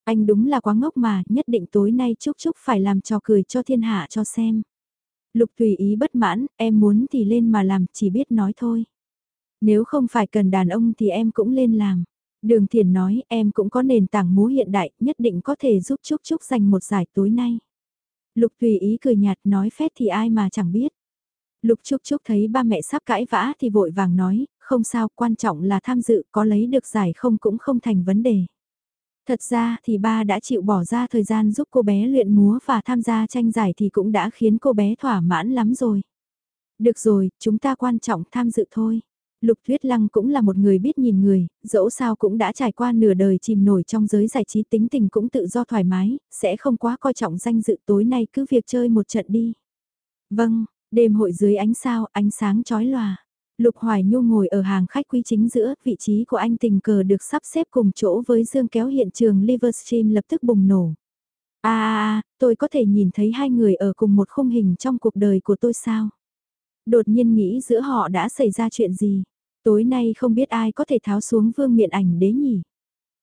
Anh đúng là quá ngốc mà, nhất định tối nay Trúc Trúc phải làm trò cười cho thiên hạ cho xem. Lục tùy ý bất mãn, em muốn thì lên mà làm, chỉ biết nói thôi. Nếu không phải cần đàn ông thì em cũng lên làm. Đường Thiền nói em cũng có nền tảng múa hiện đại, nhất định có thể giúp Trúc Trúc giành một giải tối nay. Lục tùy ý cười nhạt nói phét thì ai mà chẳng biết. Lục Trúc Trúc thấy ba mẹ sắp cãi vã thì vội vàng nói, không sao, quan trọng là tham dự, có lấy được giải không cũng không thành vấn đề. Thật ra thì ba đã chịu bỏ ra thời gian giúp cô bé luyện múa và tham gia tranh giải thì cũng đã khiến cô bé thỏa mãn lắm rồi. Được rồi, chúng ta quan trọng tham dự thôi. Lục Thuyết Lăng cũng là một người biết nhìn người, dẫu sao cũng đã trải qua nửa đời chìm nổi trong giới giải trí tính tình cũng tự do thoải mái, sẽ không quá coi trọng danh dự tối nay cứ việc chơi một trận đi. Vâng, đêm hội dưới ánh sao, ánh sáng chói lòa. Lục Hoài Nhu ngồi ở hàng khách quý chính giữa, vị trí của anh tình cờ được sắp xếp cùng chỗ với dương kéo hiện trường Livestream lập tức bùng nổ. À, à, à, tôi có thể nhìn thấy hai người ở cùng một khung hình trong cuộc đời của tôi sao? Đột nhiên nghĩ giữa họ đã xảy ra chuyện gì? Tối nay không biết ai có thể tháo xuống vương miện ảnh đế nhỉ?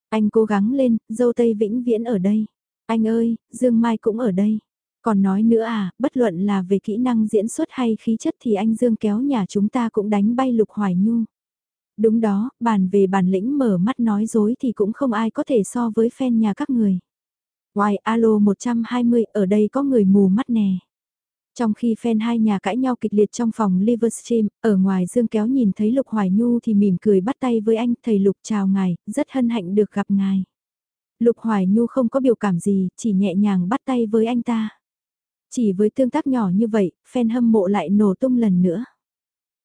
Anh cố gắng lên, dâu tây vĩnh viễn ở đây. Anh ơi, Dương Mai cũng ở đây. Còn nói nữa à, bất luận là về kỹ năng diễn xuất hay khí chất thì anh Dương kéo nhà chúng ta cũng đánh bay Lục Hoài Nhu. Đúng đó, bàn về bản lĩnh mở mắt nói dối thì cũng không ai có thể so với fan nhà các người. Ngoài alo 120 ở đây có người mù mắt nè. Trong khi fan hai nhà cãi nhau kịch liệt trong phòng Livestream, ở ngoài Dương kéo nhìn thấy Lục Hoài Nhu thì mỉm cười bắt tay với anh, thầy Lục chào ngài, rất hân hạnh được gặp ngài. Lục Hoài Nhu không có biểu cảm gì, chỉ nhẹ nhàng bắt tay với anh ta. Chỉ với tương tác nhỏ như vậy, fan hâm mộ lại nổ tung lần nữa.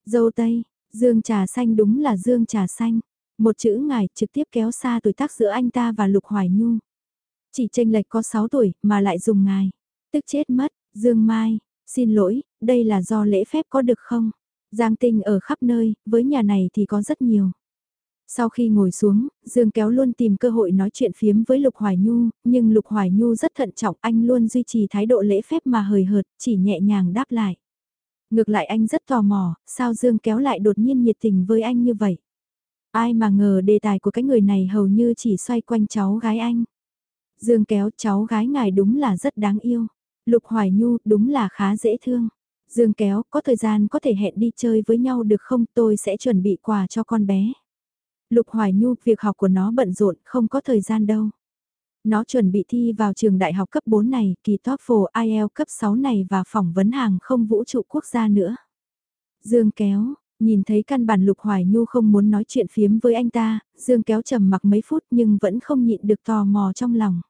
Dâu Tây, Dương trà xanh đúng là Dương trà xanh. Một chữ ngài trực tiếp kéo xa tuổi tác giữa anh ta và Lục Hoài Nhu. Chỉ tranh lệch có 6 tuổi mà lại dùng ngài. Tức chết mất, Dương Mai, xin lỗi, đây là do lễ phép có được không? Giang tinh ở khắp nơi, với nhà này thì có rất nhiều. Sau khi ngồi xuống, Dương kéo luôn tìm cơ hội nói chuyện phiếm với Lục Hoài Nhu, nhưng Lục Hoài Nhu rất thận trọng anh luôn duy trì thái độ lễ phép mà hời hợt, chỉ nhẹ nhàng đáp lại. Ngược lại anh rất tò mò, sao Dương kéo lại đột nhiên nhiệt tình với anh như vậy? Ai mà ngờ đề tài của cái người này hầu như chỉ xoay quanh cháu gái anh. Dương kéo cháu gái ngài đúng là rất đáng yêu. Lục Hoài Nhu đúng là khá dễ thương. Dương kéo có thời gian có thể hẹn đi chơi với nhau được không tôi sẽ chuẩn bị quà cho con bé. Lục Hoài Nhu, việc học của nó bận rộn, không có thời gian đâu. Nó chuẩn bị thi vào trường đại học cấp 4 này, kỳ TOEFL IELTS cấp 6 này và phỏng vấn hàng không vũ trụ quốc gia nữa. Dương kéo, nhìn thấy căn bản Lục Hoài Nhu không muốn nói chuyện phiếm với anh ta, Dương kéo trầm mặc mấy phút nhưng vẫn không nhịn được tò mò trong lòng.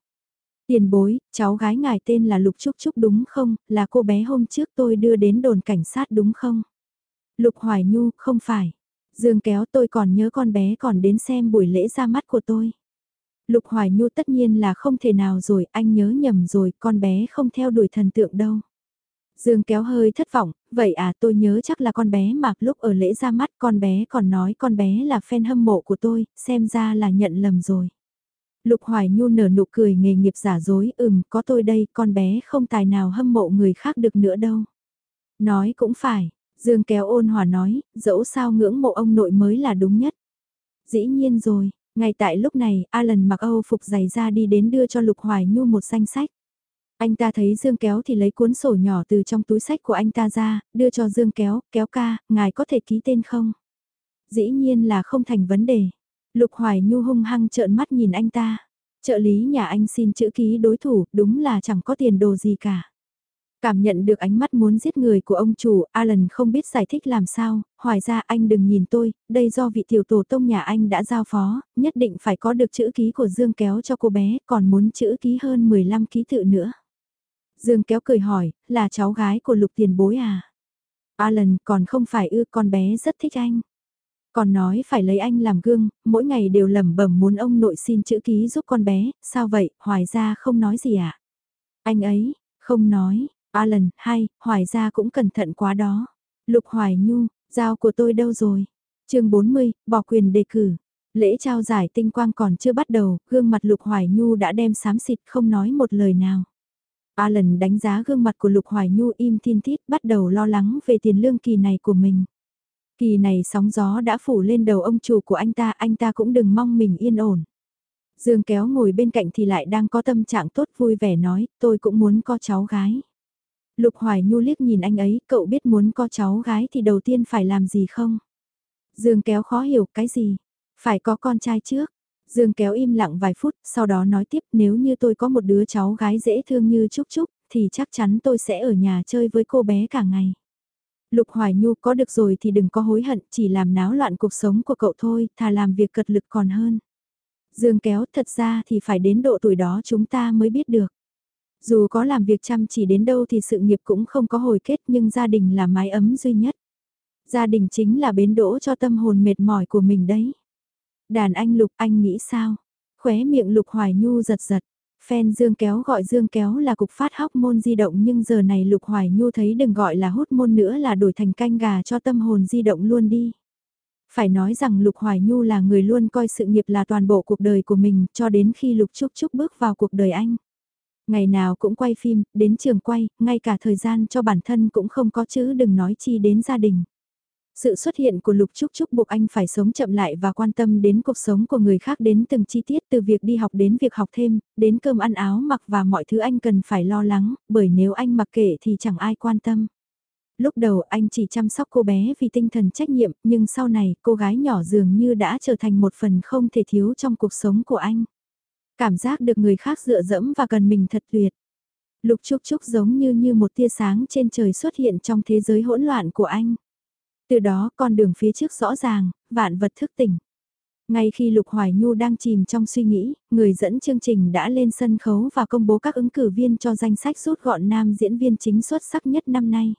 Tiền bối, cháu gái ngài tên là Lục Trúc Trúc đúng không, là cô bé hôm trước tôi đưa đến đồn cảnh sát đúng không? Lục Hoài Nhu, không phải. Dương kéo tôi còn nhớ con bé còn đến xem buổi lễ ra mắt của tôi. Lục Hoài Nhu tất nhiên là không thể nào rồi, anh nhớ nhầm rồi, con bé không theo đuổi thần tượng đâu. Dương kéo hơi thất vọng, vậy à tôi nhớ chắc là con bé mà lúc ở lễ ra mắt con bé còn nói con bé là fan hâm mộ của tôi, xem ra là nhận lầm rồi. Lục Hoài Nhu nở nụ cười nghề nghiệp giả dối, ừm có tôi đây, con bé không tài nào hâm mộ người khác được nữa đâu. Nói cũng phải, Dương kéo ôn hòa nói, dẫu sao ngưỡng mộ ông nội mới là đúng nhất. Dĩ nhiên rồi, ngay tại lúc này, Alan mặc Âu phục giày ra đi đến đưa cho Lục Hoài Nhu một danh sách. Anh ta thấy Dương kéo thì lấy cuốn sổ nhỏ từ trong túi sách của anh ta ra, đưa cho Dương kéo, kéo ca, ngài có thể ký tên không? Dĩ nhiên là không thành vấn đề. Lục Hoài Nhu hung hăng trợn mắt nhìn anh ta. Trợ lý nhà anh xin chữ ký đối thủ, đúng là chẳng có tiền đồ gì cả. Cảm nhận được ánh mắt muốn giết người của ông chủ, Alan không biết giải thích làm sao, hoài ra anh đừng nhìn tôi, đây do vị tiểu tổ tông nhà anh đã giao phó, nhất định phải có được chữ ký của Dương kéo cho cô bé, còn muốn chữ ký hơn 15 ký tự nữa. Dương kéo cười hỏi, là cháu gái của lục tiền bối à? Alan còn không phải ư con bé rất thích anh. Còn nói phải lấy anh làm gương, mỗi ngày đều lẩm bẩm muốn ông nội xin chữ ký giúp con bé, sao vậy, hoài ra không nói gì à? Anh ấy, không nói, Alan, hay, hoài ra cũng cẩn thận quá đó. Lục Hoài Nhu, dao của tôi đâu rồi? chương 40, bỏ quyền đề cử. Lễ trao giải tinh quang còn chưa bắt đầu, gương mặt Lục Hoài Nhu đã đem sám xịt không nói một lời nào. Alan đánh giá gương mặt của Lục Hoài Nhu im thiên thít bắt đầu lo lắng về tiền lương kỳ này của mình. Kỳ này sóng gió đã phủ lên đầu ông chủ của anh ta, anh ta cũng đừng mong mình yên ổn. Dương kéo ngồi bên cạnh thì lại đang có tâm trạng tốt vui vẻ nói, tôi cũng muốn có cháu gái. Lục Hoài Nhu liếc nhìn anh ấy, cậu biết muốn có cháu gái thì đầu tiên phải làm gì không? Dương kéo khó hiểu cái gì? Phải có con trai trước. Dương kéo im lặng vài phút, sau đó nói tiếp nếu như tôi có một đứa cháu gái dễ thương như Trúc Trúc, thì chắc chắn tôi sẽ ở nhà chơi với cô bé cả ngày. Lục Hoài Nhu có được rồi thì đừng có hối hận, chỉ làm náo loạn cuộc sống của cậu thôi, thà làm việc cật lực còn hơn. Dương kéo thật ra thì phải đến độ tuổi đó chúng ta mới biết được. Dù có làm việc chăm chỉ đến đâu thì sự nghiệp cũng không có hồi kết, nhưng gia đình là mái ấm duy nhất. Gia đình chính là bến đỗ cho tâm hồn mệt mỏi của mình đấy. Đàn anh Lục, anh nghĩ sao? Khóe miệng Lục Hoài Nhu giật giật. Fan Dương Kéo gọi Dương Kéo là cục phát hóc môn di động, nhưng giờ này Lục Hoài Nhu thấy đừng gọi là hút môn nữa là đổi thành canh gà cho tâm hồn di động luôn đi. Phải nói rằng Lục Hoài Nhu là người luôn coi sự nghiệp là toàn bộ cuộc đời của mình, cho đến khi Lục Trúc Trúc bước vào cuộc đời anh. Ngày nào cũng quay phim, đến trường quay, ngay cả thời gian cho bản thân cũng không có chứ đừng nói chi đến gia đình. Sự xuất hiện của Lục Trúc Trúc buộc anh phải sống chậm lại và quan tâm đến cuộc sống của người khác đến từng chi tiết từ việc đi học đến việc học thêm, đến cơm ăn áo mặc và mọi thứ anh cần phải lo lắng, bởi nếu anh mặc kệ thì chẳng ai quan tâm. Lúc đầu anh chỉ chăm sóc cô bé vì tinh thần trách nhiệm, nhưng sau này cô gái nhỏ dường như đã trở thành một phần không thể thiếu trong cuộc sống của anh. Cảm giác được người khác dựa dẫm và cần mình thật tuyệt. Lục Trúc Trúc giống như như một tia sáng trên trời xuất hiện trong thế giới hỗn loạn của anh. Từ đó con đường phía trước rõ ràng, vạn vật thức tỉnh. Ngay khi Lục Hoài Nhu đang chìm trong suy nghĩ, người dẫn chương trình đã lên sân khấu và công bố các ứng cử viên cho danh sách rút gọn nam diễn viên chính xuất sắc nhất năm nay.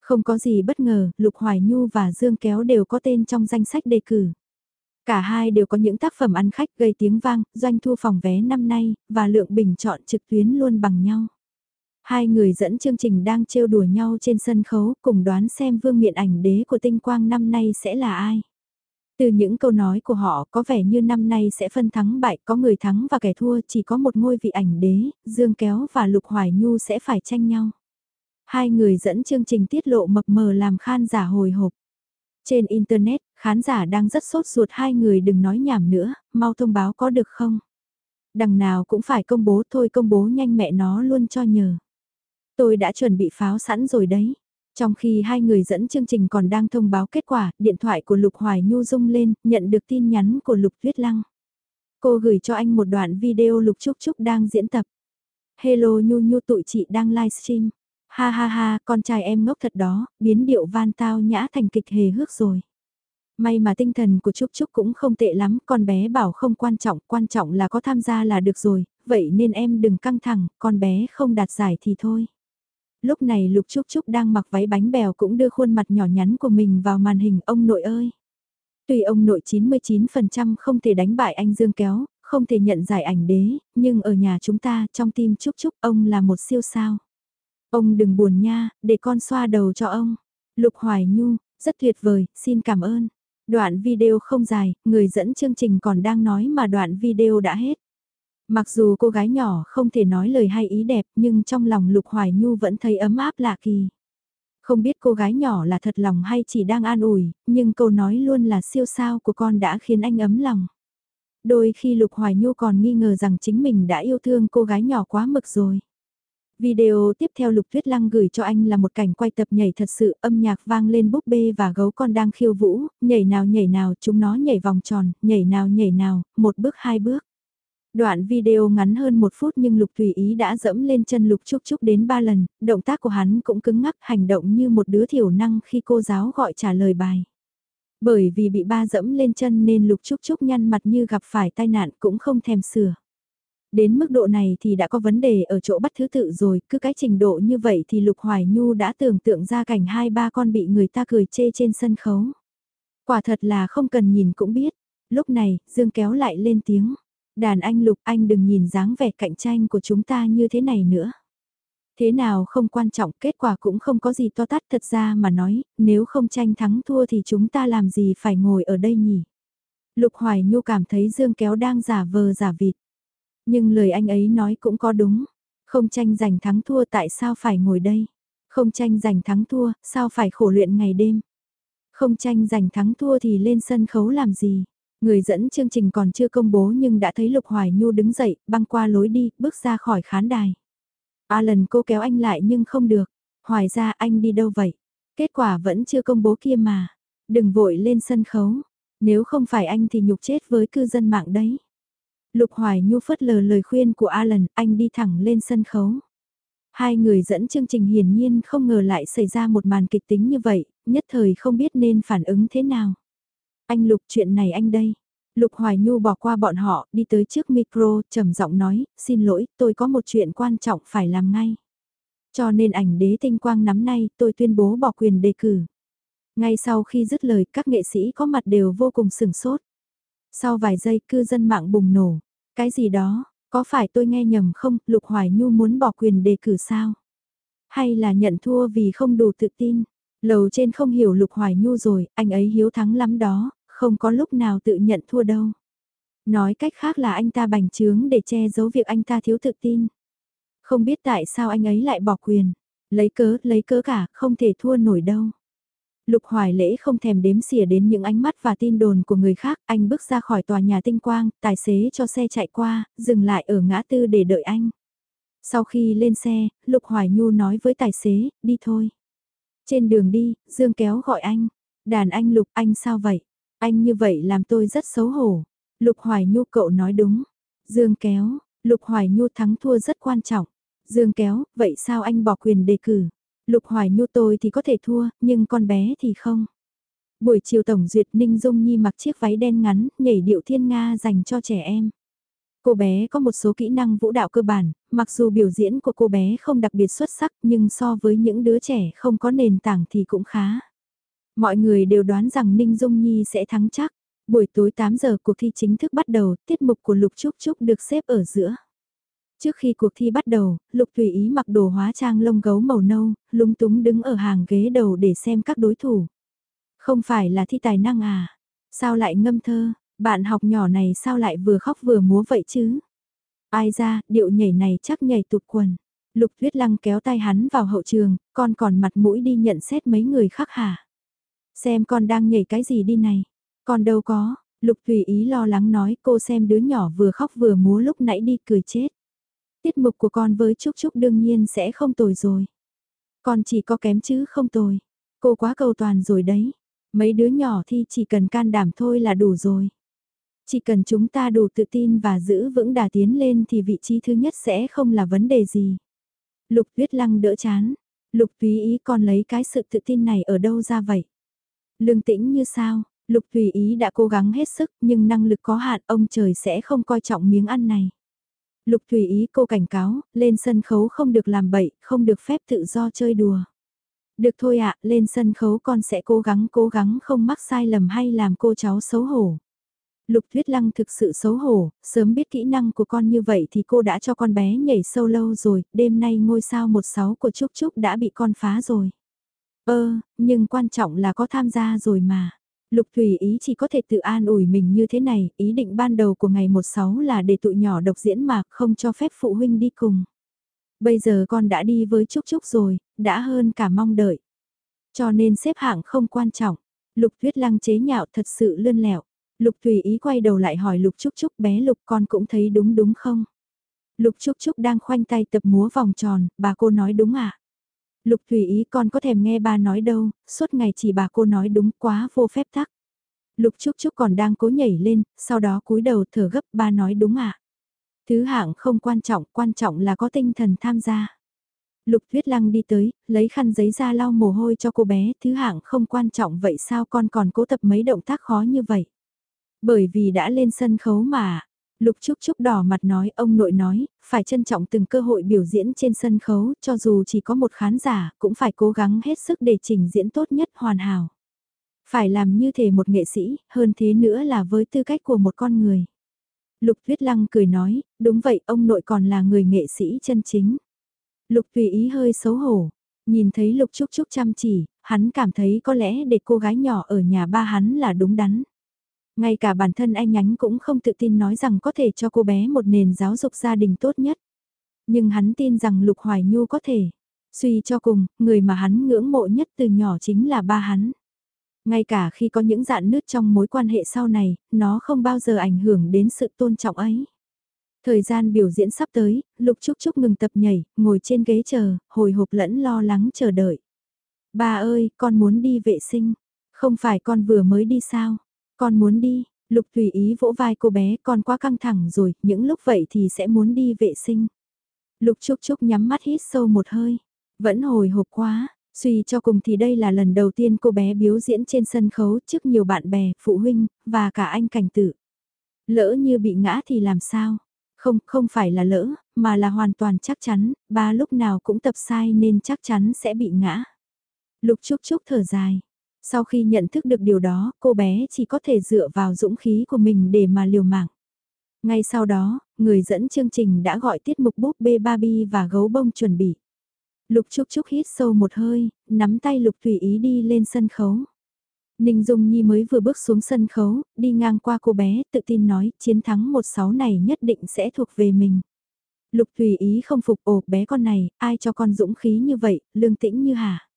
Không có gì bất ngờ, Lục Hoài Nhu và Dương Kéo đều có tên trong danh sách đề cử. Cả hai đều có những tác phẩm ăn khách gây tiếng vang, doanh thu phòng vé năm nay, và lượng bình chọn trực tuyến luôn bằng nhau. Hai người dẫn chương trình đang trêu đùa nhau trên sân khấu cùng đoán xem vương miện ảnh đế của tinh quang năm nay sẽ là ai. Từ những câu nói của họ có vẻ như năm nay sẽ phân thắng bại, có người thắng và kẻ thua, chỉ có một ngôi vị ảnh đế, Dương Kéo và Lục Hoài Nhu sẽ phải tranh nhau. Hai người dẫn chương trình tiết lộ mập mờ làm khan giả hồi hộp. Trên Internet, khán giả đang rất sốt ruột hai người đừng nói nhảm nữa, mau thông báo có được không? Đằng nào cũng phải công bố thôi công bố nhanh mẹ nó luôn cho nhờ. Tôi đã chuẩn bị pháo sẵn rồi đấy. Trong khi hai người dẫn chương trình còn đang thông báo kết quả, điện thoại của Lục Hoài Nhu rung lên, nhận được tin nhắn của Lục Tuyết Lăng. Cô gửi cho anh một đoạn video Lục Trúc Trúc đang diễn tập. Hello Nhu Nhu tụi chị đang livestream. Ha ha ha, con trai em ngốc thật đó, biến điệu van tao nhã thành kịch hề hước rồi. May mà tinh thần của Trúc Trúc cũng không tệ lắm, con bé bảo không quan trọng, quan trọng là có tham gia là được rồi, vậy nên em đừng căng thẳng, con bé không đạt giải thì thôi. Lúc này Lục Trúc Trúc đang mặc váy bánh bèo cũng đưa khuôn mặt nhỏ nhắn của mình vào màn hình ông nội ơi. Tuy ông nội 99% không thể đánh bại anh Dương Kéo, không thể nhận giải ảnh đế, nhưng ở nhà chúng ta trong tim Trúc Trúc ông là một siêu sao. Ông đừng buồn nha, để con xoa đầu cho ông. Lục Hoài Nhu, rất tuyệt vời, xin cảm ơn. Đoạn video không dài, người dẫn chương trình còn đang nói mà đoạn video đã hết. Mặc dù cô gái nhỏ không thể nói lời hay ý đẹp nhưng trong lòng Lục Hoài Nhu vẫn thấy ấm áp lạ kỳ. Không biết cô gái nhỏ là thật lòng hay chỉ đang an ủi, nhưng câu nói luôn là siêu sao của con đã khiến anh ấm lòng. Đôi khi Lục Hoài Nhu còn nghi ngờ rằng chính mình đã yêu thương cô gái nhỏ quá mực rồi. Video tiếp theo Lục Tuyết Lăng gửi cho anh là một cảnh quay tập nhảy thật sự âm nhạc vang lên búp bê và gấu con đang khiêu vũ, nhảy nào nhảy nào chúng nó nhảy vòng tròn, nhảy nào nhảy nào, một bước hai bước. Đoạn video ngắn hơn một phút nhưng Lục Thủy Ý đã dẫm lên chân Lục Trúc Trúc đến ba lần, động tác của hắn cũng cứng ngắc hành động như một đứa thiểu năng khi cô giáo gọi trả lời bài. Bởi vì bị ba dẫm lên chân nên Lục Trúc Trúc nhăn mặt như gặp phải tai nạn cũng không thèm sửa. Đến mức độ này thì đã có vấn đề ở chỗ bắt thứ tự rồi, cứ cái trình độ như vậy thì Lục Hoài Nhu đã tưởng tượng ra cảnh hai ba con bị người ta cười chê trên sân khấu. Quả thật là không cần nhìn cũng biết. Lúc này, Dương kéo lại lên tiếng. Đàn anh Lục anh đừng nhìn dáng vẻ cạnh tranh của chúng ta như thế này nữa. Thế nào không quan trọng, kết quả cũng không có gì to tát thật ra mà nói, nếu không tranh thắng thua thì chúng ta làm gì phải ngồi ở đây nhỉ? Lục Hoài Nhu cảm thấy Dương kéo đang giả vờ giả vịt. Nhưng lời anh ấy nói cũng có đúng. Không tranh giành thắng thua tại sao phải ngồi đây? Không tranh giành thắng thua, sao phải khổ luyện ngày đêm? Không tranh giành thắng thua thì lên sân khấu làm gì? Người dẫn chương trình còn chưa công bố nhưng đã thấy Lục Hoài Nhu đứng dậy, băng qua lối đi, bước ra khỏi khán đài. Alan cô kéo anh lại nhưng không được. Hoài ra anh đi đâu vậy? Kết quả vẫn chưa công bố kia mà. Đừng vội lên sân khấu. Nếu không phải anh thì nhục chết với cư dân mạng đấy. Lục Hoài Nhu phớt lờ lời khuyên của Alan, anh đi thẳng lên sân khấu. Hai người dẫn chương trình hiển nhiên không ngờ lại xảy ra một màn kịch tính như vậy, nhất thời không biết nên phản ứng thế nào. Anh Lục chuyện này anh đây. Lục Hoài Nhu bỏ qua bọn họ, đi tới trước micro, trầm giọng nói, xin lỗi, tôi có một chuyện quan trọng phải làm ngay. Cho nên ảnh đế tinh quang nắm nay, tôi tuyên bố bỏ quyền đề cử. Ngay sau khi dứt lời, các nghệ sĩ có mặt đều vô cùng sửng sốt. Sau vài giây, cư dân mạng bùng nổ. Cái gì đó, có phải tôi nghe nhầm không, Lục Hoài Nhu muốn bỏ quyền đề cử sao? Hay là nhận thua vì không đủ tự tin? Lầu trên không hiểu Lục Hoài Nhu rồi, anh ấy hiếu thắng lắm đó, không có lúc nào tự nhận thua đâu. Nói cách khác là anh ta bành trướng để che giấu việc anh ta thiếu tự tin. Không biết tại sao anh ấy lại bỏ quyền. Lấy cớ, lấy cớ cả, không thể thua nổi đâu. Lục Hoài Lễ không thèm đếm xỉa đến những ánh mắt và tin đồn của người khác, anh bước ra khỏi tòa nhà tinh quang, tài xế cho xe chạy qua, dừng lại ở ngã tư để đợi anh. Sau khi lên xe, Lục Hoài Nhu nói với tài xế, đi thôi. Trên đường đi, Dương kéo gọi anh. Đàn anh Lục, anh sao vậy? Anh như vậy làm tôi rất xấu hổ. Lục Hoài Nhu cậu nói đúng. Dương kéo, Lục Hoài Nhu thắng thua rất quan trọng. Dương kéo, vậy sao anh bỏ quyền đề cử? Lục Hoài Nhu tôi thì có thể thua, nhưng con bé thì không. Buổi chiều tổng duyệt Ninh Dung Nhi mặc chiếc váy đen ngắn, nhảy điệu thiên Nga dành cho trẻ em. Cô bé có một số kỹ năng vũ đạo cơ bản, mặc dù biểu diễn của cô bé không đặc biệt xuất sắc nhưng so với những đứa trẻ không có nền tảng thì cũng khá. Mọi người đều đoán rằng Ninh Dung Nhi sẽ thắng chắc. Buổi tối 8 giờ cuộc thi chính thức bắt đầu, tiết mục của Lục Trúc Trúc được xếp ở giữa. Trước khi cuộc thi bắt đầu, Lục Thủy Ý mặc đồ hóa trang lông gấu màu nâu, lung túng đứng ở hàng ghế đầu để xem các đối thủ. Không phải là thi tài năng à? Sao lại ngâm thơ? Bạn học nhỏ này sao lại vừa khóc vừa múa vậy chứ? Ai ra, điệu nhảy này chắc nhảy tụt quần. Lục Tuyết Lăng kéo tay hắn vào hậu trường, con còn mặt mũi đi nhận xét mấy người khác hả? Xem con đang nhảy cái gì đi này? Con đâu có, Lục Thủy Ý lo lắng nói cô xem đứa nhỏ vừa khóc vừa múa lúc nãy đi cười chết. Tiết mục của con với Trúc Trúc đương nhiên sẽ không tồi rồi. Con chỉ có kém chứ không tồi. Cô quá cầu toàn rồi đấy. Mấy đứa nhỏ thì chỉ cần can đảm thôi là đủ rồi. Chỉ cần chúng ta đủ tự tin và giữ vững đà tiến lên thì vị trí thứ nhất sẽ không là vấn đề gì. Lục tuyết lăng đỡ chán. Lục tùy ý con lấy cái sự tự tin này ở đâu ra vậy? Lương tĩnh như sao? Lục tùy ý đã cố gắng hết sức nhưng năng lực có hạn, ông trời sẽ không coi trọng miếng ăn này. Lục Thủy ý cô cảnh cáo, lên sân khấu không được làm bậy, không được phép tự do chơi đùa. Được thôi ạ, lên sân khấu con sẽ cố gắng cố gắng không mắc sai lầm hay làm cô cháu xấu hổ. Lục Thuyết Lăng thực sự xấu hổ, sớm biết kỹ năng của con như vậy thì cô đã cho con bé nhảy sâu lâu rồi, đêm nay ngôi sao 16 của Trúc Trúc đã bị con phá rồi. Ơ, nhưng quan trọng là có tham gia rồi mà. Lục Thủy ý chỉ có thể tự an ủi mình như thế này, ý định ban đầu của ngày 16 là để tụi nhỏ độc diễn mà không cho phép phụ huynh đi cùng. Bây giờ con đã đi với Trúc Trúc rồi, đã hơn cả mong đợi. Cho nên xếp hạng không quan trọng. Lục Tuyết Lăng chế nhạo thật sự lươn lẹo. Lục Thủy ý quay đầu lại hỏi Lục Trúc Trúc bé Lục con cũng thấy đúng đúng không? Lục Trúc Trúc đang khoanh tay tập múa vòng tròn, bà cô nói đúng ạ. À? Lục Thủy ý con có thèm nghe ba nói đâu, suốt ngày chỉ bà cô nói đúng quá vô phép tắc. Lục Trúc Trúc còn đang cố nhảy lên, sau đó cúi đầu thở gấp ba nói đúng ạ. À? Thứ hạng không quan trọng, quan trọng là có tinh thần tham gia. Lục Tuyết Lăng đi tới, lấy khăn giấy ra lau mồ hôi cho cô bé, thứ hạng không quan trọng vậy sao con còn cố tập mấy động tác khó như vậy? Bởi vì đã lên sân khấu mà. Lục Trúc Trúc đỏ mặt nói, ông nội nói, phải trân trọng từng cơ hội biểu diễn trên sân khấu, cho dù chỉ có một khán giả, cũng phải cố gắng hết sức để trình diễn tốt nhất hoàn hảo. Phải làm như thể một nghệ sĩ, hơn thế nữa là với tư cách của một con người. Lục Tuyết Lăng cười nói, đúng vậy, ông nội còn là người nghệ sĩ chân chính. Lục Tùy Ý hơi xấu hổ, nhìn thấy Lục Trúc Trúc chăm chỉ, hắn cảm thấy có lẽ để cô gái nhỏ ở nhà ba hắn là đúng đắn. Ngay cả bản thân anh nhánh cũng không tự tin nói rằng có thể cho cô bé một nền giáo dục gia đình tốt nhất. Nhưng hắn tin rằng Lục Hoài Nhu có thể. Suy cho cùng, người mà hắn ngưỡng mộ nhất từ nhỏ chính là ba hắn. Ngay cả khi có những dạn nứt trong mối quan hệ sau này, nó không bao giờ ảnh hưởng đến sự tôn trọng ấy. Thời gian biểu diễn sắp tới, Lục Trúc Trúc ngừng tập nhảy, ngồi trên ghế chờ, hồi hộp lẫn lo lắng chờ đợi. Ba ơi, con muốn đi vệ sinh. Không phải con vừa mới đi sao? Con muốn đi, Lục tùy ý vỗ vai cô bé, con quá căng thẳng rồi, những lúc vậy thì sẽ muốn đi vệ sinh. Lục Trúc Trúc nhắm mắt hít sâu một hơi, vẫn hồi hộp quá, suy cho cùng thì đây là lần đầu tiên cô bé biểu diễn trên sân khấu trước nhiều bạn bè, phụ huynh, và cả anh cảnh tử. Lỡ như bị ngã thì làm sao? Không, không phải là lỡ, mà là hoàn toàn chắc chắn, ba lúc nào cũng tập sai nên chắc chắn sẽ bị ngã. Lục Trúc Trúc thở dài. Sau khi nhận thức được điều đó, cô bé chỉ có thể dựa vào dũng khí của mình để mà liều mạng. Ngay sau đó, người dẫn chương trình đã gọi tiết mục búp bê Barbie và gấu bông chuẩn bị. Lục Trúc Trúc hít sâu một hơi, nắm tay Lục Thủy Ý đi lên sân khấu. Ninh Dung Nhi mới vừa bước xuống sân khấu, đi ngang qua cô bé, tự tin nói, chiến thắng một sáu này nhất định sẽ thuộc về mình. Lục Thủy Ý không phục ổ bé con này, ai cho con dũng khí như vậy, lương tĩnh như hả?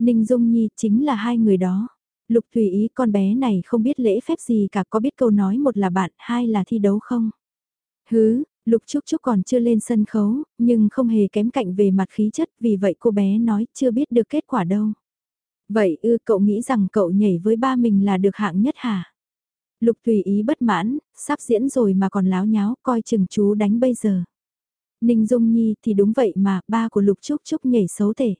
Ninh Dung Nhi chính là hai người đó. Lục Thủy Ý con bé này không biết lễ phép gì cả có biết câu nói một là bạn, hai là thi đấu không? Hứ, Lục Trúc Trúc còn chưa lên sân khấu, nhưng không hề kém cạnh về mặt khí chất vì vậy cô bé nói chưa biết được kết quả đâu. Vậy ư cậu nghĩ rằng cậu nhảy với ba mình là được hạng nhất hả? Lục Thủy Ý bất mãn, sắp diễn rồi mà còn láo nháo, coi chừng chú đánh bây giờ. Ninh Dung Nhi thì đúng vậy mà, ba của Lục Trúc Trúc nhảy xấu thể.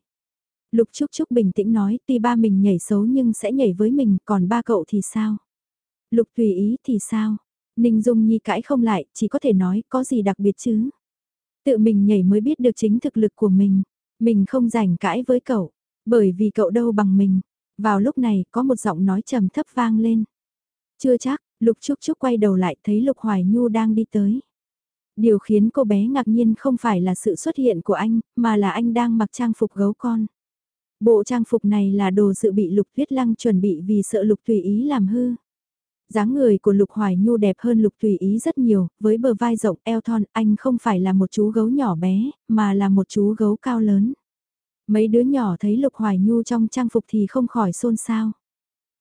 Lục Trúc Trúc bình tĩnh nói, tuy ba mình nhảy xấu nhưng sẽ nhảy với mình, còn ba cậu thì sao? Lục tùy ý thì sao? Ninh Dung Nhi cãi không lại, chỉ có thể nói, có gì đặc biệt chứ? Tự mình nhảy mới biết được chính thực lực của mình. Mình không rảnh cãi với cậu, bởi vì cậu đâu bằng mình. Vào lúc này, có một giọng nói trầm thấp vang lên. Chưa chắc, Lục Trúc Trúc quay đầu lại thấy Lục Hoài Nhu đang đi tới. Điều khiến cô bé ngạc nhiên không phải là sự xuất hiện của anh, mà là anh đang mặc trang phục gấu con. Bộ trang phục này là đồ dự bị Lục Tuyết Lăng chuẩn bị vì sợ Lục Tùy Ý làm hư. dáng người của Lục Hoài Nhu đẹp hơn Lục Tùy Ý rất nhiều, với bờ vai rộng eo thon, anh không phải là một chú gấu nhỏ bé, mà là một chú gấu cao lớn. Mấy đứa nhỏ thấy Lục Hoài Nhu trong trang phục thì không khỏi xôn xao.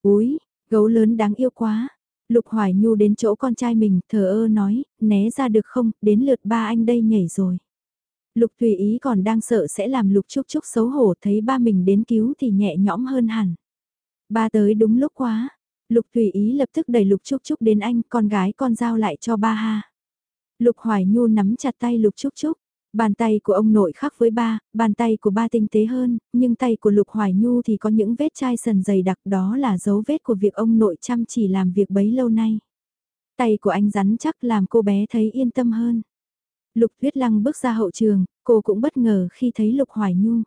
Úi, gấu lớn đáng yêu quá. Lục Hoài Nhu đến chỗ con trai mình, thờ ơ nói, né ra được không, đến lượt ba anh đây nhảy rồi. Lục Thùy Ý còn đang sợ sẽ làm Lục Trúc Trúc xấu hổ thấy ba mình đến cứu thì nhẹ nhõm hơn hẳn. Ba tới đúng lúc quá. Lục Thùy Ý lập tức đẩy Lục Trúc Trúc đến anh, con gái con giao lại cho ba ha. Lục Hoài Nhu nắm chặt tay Lục Trúc Trúc. Bàn tay của ông nội khác với ba, bàn tay của ba tinh tế hơn, nhưng tay của Lục Hoài Nhu thì có những vết chai sần dày đặc đó là dấu vết của việc ông nội chăm chỉ làm việc bấy lâu nay. Tay của anh rắn chắc làm cô bé thấy yên tâm hơn. Lục Tuyết Lăng bước ra hậu trường, cô cũng bất ngờ khi thấy Lục Hoài Nhu.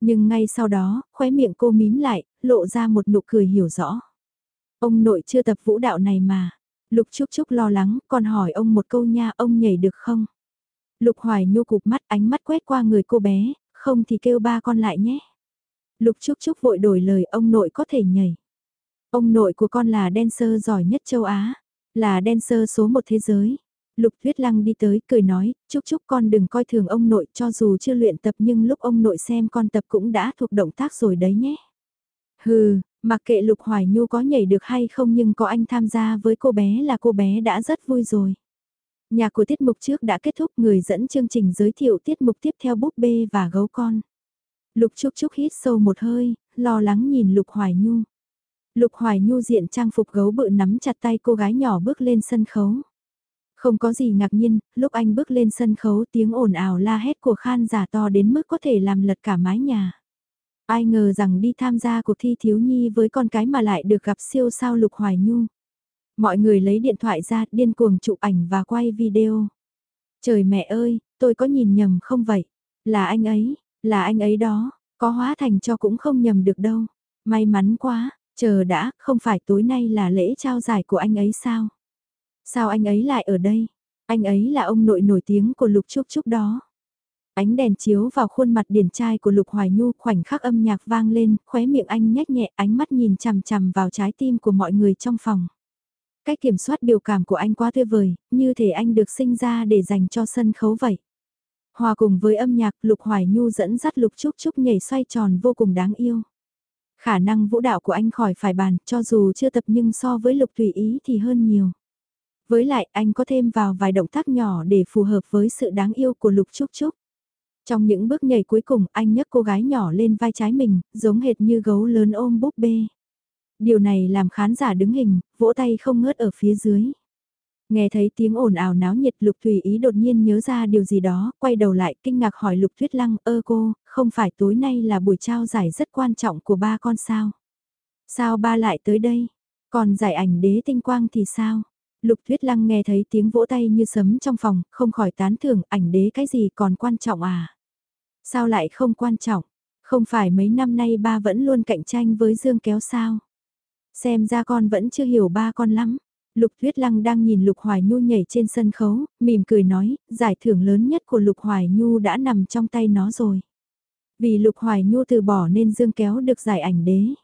Nhưng ngay sau đó, khóe miệng cô mím lại, lộ ra một nụ cười hiểu rõ. Ông nội chưa tập vũ đạo này mà. Lục Trúc Trúc lo lắng, còn hỏi ông một câu nha, ông nhảy được không? Lục Hoài Nhu cụp mắt ánh mắt quét qua người cô bé, không thì kêu ba con lại nhé. Lục Trúc Trúc vội đổi lời ông nội có thể nhảy. Ông nội của con là dancer giỏi nhất châu Á, là dancer số một thế giới. Lục Thuyết Lăng đi tới, cười nói, chúc chúc con đừng coi thường ông nội cho dù chưa luyện tập nhưng lúc ông nội xem con tập cũng đã thuộc động tác rồi đấy nhé. Hừ, mặc kệ Lục Hoài Nhu có nhảy được hay không nhưng có anh tham gia với cô bé là cô bé đã rất vui rồi. Nhà của tiết mục trước đã kết thúc người dẫn chương trình giới thiệu tiết mục tiếp theo búp bê và gấu con. Lục Trúc Trúc hít sâu một hơi, lo lắng nhìn Lục Hoài Nhu. Lục Hoài Nhu diện trang phục gấu bự nắm chặt tay cô gái nhỏ bước lên sân khấu. Không có gì ngạc nhiên, lúc anh bước lên sân khấu tiếng ồn ào la hét của khan giả to đến mức có thể làm lật cả mái nhà. Ai ngờ rằng đi tham gia cuộc thi thiếu nhi với con cái mà lại được gặp siêu sao Lục Hoài Nhu. Mọi người lấy điện thoại ra điên cuồng chụp ảnh và quay video. Trời mẹ ơi, tôi có nhìn nhầm không vậy? Là anh ấy, là anh ấy đó, có hóa thành cho cũng không nhầm được đâu. May mắn quá, chờ đã, không phải tối nay là lễ trao giải của anh ấy sao? Sao anh ấy lại ở đây? Anh ấy là ông nội nổi tiếng của Lục Trúc Trúc đó. Ánh đèn chiếu vào khuôn mặt điển trai của Lục Hoài Nhu khoảnh khắc âm nhạc vang lên, khóe miệng anh nhếch nhẹ ánh mắt nhìn chằm chằm vào trái tim của mọi người trong phòng. Cách kiểm soát biểu cảm của anh quá tuyệt vời, như thể anh được sinh ra để dành cho sân khấu vậy. Hòa cùng với âm nhạc, Lục Hoài Nhu dẫn dắt Lục Trúc Trúc nhảy xoay tròn vô cùng đáng yêu. Khả năng vũ đạo của anh khỏi phải bàn, cho dù chưa tập nhưng so với Lục Tùy Ý thì hơn nhiều. Với lại anh có thêm vào vài động tác nhỏ để phù hợp với sự đáng yêu của Lục Trúc Trúc. Trong những bước nhảy cuối cùng anh nhấc cô gái nhỏ lên vai trái mình, giống hệt như gấu lớn ôm búp bê. Điều này làm khán giả đứng hình, vỗ tay không ngớt ở phía dưới. Nghe thấy tiếng ồn ào náo nhiệt Lục Thủy Ý đột nhiên nhớ ra điều gì đó, quay đầu lại kinh ngạc hỏi Lục Thuyết Lăng, ơ cô, không phải tối nay là buổi trao giải rất quan trọng của ba con sao? Sao ba lại tới đây? Còn giải ảnh đế tinh quang thì sao? Lục Thuyết Lăng nghe thấy tiếng vỗ tay như sấm trong phòng, không khỏi tán thưởng ảnh đế cái gì còn quan trọng à? Sao lại không quan trọng? Không phải mấy năm nay ba vẫn luôn cạnh tranh với Dương Kéo sao? Xem ra con vẫn chưa hiểu ba con lắm. Lục Tuyết Lăng đang nhìn Lục Hoài Nhu nhảy trên sân khấu, mỉm cười nói, giải thưởng lớn nhất của Lục Hoài Nhu đã nằm trong tay nó rồi. Vì Lục Hoài Nhu từ bỏ nên Dương kéo được giải ảnh đế.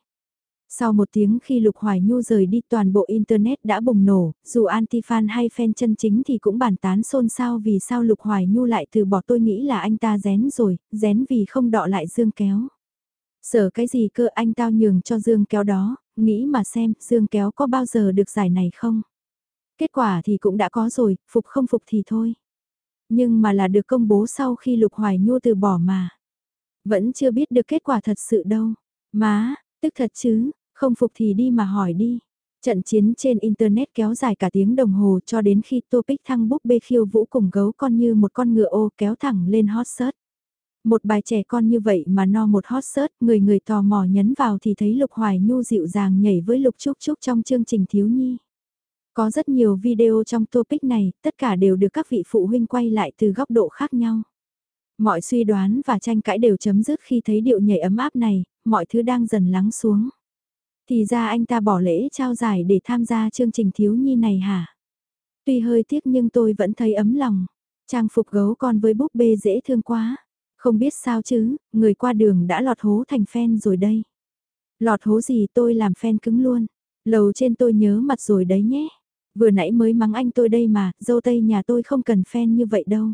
Sau một tiếng khi Lục Hoài Nhu rời đi toàn bộ Internet đã bùng nổ, dù anti-fan hay fan chân chính thì cũng bàn tán xôn xao vì sao Lục Hoài Nhu lại từ bỏ tôi nghĩ là anh ta rén rồi, rén vì không đọ lại Dương kéo. Sở cái gì cơ anh tao nhường cho Dương kéo đó, nghĩ mà xem Dương kéo có bao giờ được giải này không? Kết quả thì cũng đã có rồi, phục không phục thì thôi. Nhưng mà là được công bố sau khi Lục Hoài Nhu từ bỏ mà. Vẫn chưa biết được kết quả thật sự đâu. Má, tức thật chứ, không phục thì đi mà hỏi đi. Trận chiến trên Internet kéo dài cả tiếng đồng hồ cho đến khi Topic thăng búp bê khiêu vũ cùng gấu con như một con ngựa ô kéo thẳng lên hot search. Một bài trẻ con như vậy mà no một hot search, người người tò mò nhấn vào thì thấy Lục Hoài Nhu dịu dàng nhảy với Lục Trúc Trúc trong chương trình thiếu nhi. Có rất nhiều video trong topic này, tất cả đều được các vị phụ huynh quay lại từ góc độ khác nhau. Mọi suy đoán và tranh cãi đều chấm dứt khi thấy điệu nhảy ấm áp này, mọi thứ đang dần lắng xuống. Thì ra anh ta bỏ lễ trao giải để tham gia chương trình thiếu nhi này hả? Tuy hơi tiếc nhưng tôi vẫn thấy ấm lòng. Trang phục gấu con với búp bê dễ thương quá. Không biết sao chứ, người qua đường đã lọt hố thành fan rồi đây. Lọt hố gì tôi làm fan cứng luôn. Lầu trên tôi nhớ mặt rồi đấy nhé. Vừa nãy mới mắng anh tôi đây mà, dâu tây nhà tôi không cần fan như vậy đâu.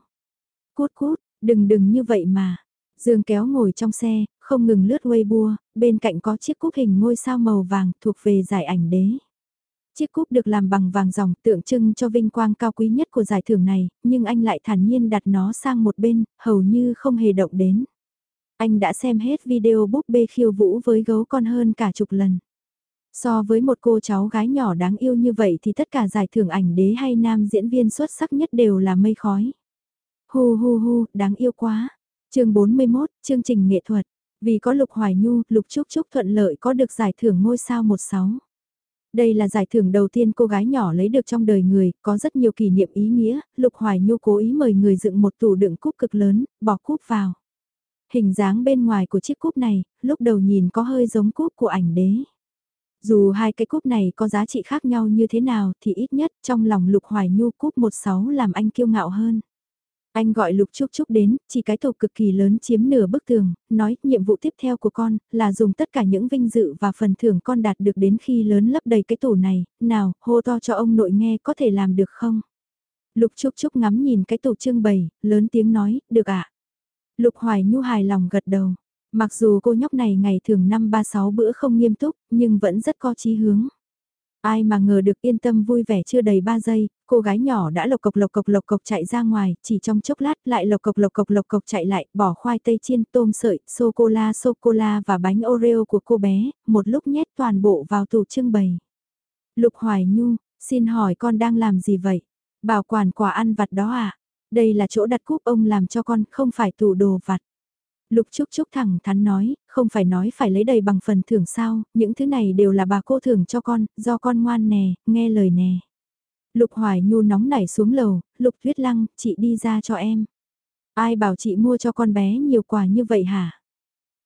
Cút cút, đừng đừng như vậy mà. Dương kéo ngồi trong xe, không ngừng lướt Weibo, bên cạnh có chiếc cúp hình ngôi sao màu vàng thuộc về giải ảnh đế. Chiếc cúp được làm bằng vàng dòng tượng trưng cho vinh quang cao quý nhất của giải thưởng này, nhưng anh lại thản nhiên đặt nó sang một bên, hầu như không hề động đến. Anh đã xem hết video búp bê khiêu vũ với gấu con hơn cả chục lần. So với một cô cháu gái nhỏ đáng yêu như vậy thì tất cả giải thưởng ảnh đế hay nam diễn viên xuất sắc nhất đều là mây khói. Hu hu hu, đáng yêu quá. chương 41, chương trình nghệ thuật. Vì có Lục Hoài Nhu, Lục Trúc Trúc thuận lợi có được giải thưởng ngôi sao 16. Đây là giải thưởng đầu tiên cô gái nhỏ lấy được trong đời người, có rất nhiều kỷ niệm ý nghĩa, Lục Hoài Nhu cố ý mời người dựng một tủ đựng cúp cực lớn, bỏ cúp vào. Hình dáng bên ngoài của chiếc cúp này, lúc đầu nhìn có hơi giống cúp của ảnh đế. Dù hai cái cúp này có giá trị khác nhau như thế nào thì ít nhất trong lòng Lục Hoài Nhu cúp 16 làm anh kiêu ngạo hơn. Anh gọi Lục Trúc Trúc đến, chỉ cái tủ cực kỳ lớn chiếm nửa bức tường, nói nhiệm vụ tiếp theo của con là dùng tất cả những vinh dự và phần thưởng con đạt được đến khi lớn lấp đầy cái tủ này, nào, hô to cho ông nội nghe có thể làm được không? Lục Trúc Trúc ngắm nhìn cái tủ trưng bày, lớn tiếng nói, được ạ. Lục Hoài Nhu hài lòng gật đầu. Mặc dù cô nhóc này ngày thường năm ba sáu bữa không nghiêm túc, nhưng vẫn rất có chí hướng. Ai mà ngờ được yên tâm vui vẻ chưa đầy 3 giây, cô gái nhỏ đã lộc cộc lộc cộc lộc cộc chạy ra ngoài, chỉ trong chốc lát lại lộc cộc lộc cộc lộc cộc chạy lại, bỏ khoai tây chiên, tôm sợi, sô-cô-la sô-cô-la và bánh Oreo của cô bé, một lúc nhét toàn bộ vào tủ trưng bày. Lục Hoài Nhu, xin hỏi con đang làm gì vậy? Bảo quản quà ăn vặt đó à? Đây là chỗ đặt cúp ông làm cho con, không phải tủ đồ vặt. Lục Trúc Trúc thẳng thắn nói, không phải nói phải lấy đầy bằng phần thưởng sao, những thứ này đều là bà cô thưởng cho con, do con ngoan nè, nghe lời nè. Lục Hoài Nhu nóng nảy xuống lầu, Lục Tuyết Lăng, chị đi ra cho em. Ai bảo chị mua cho con bé nhiều quà như vậy hả?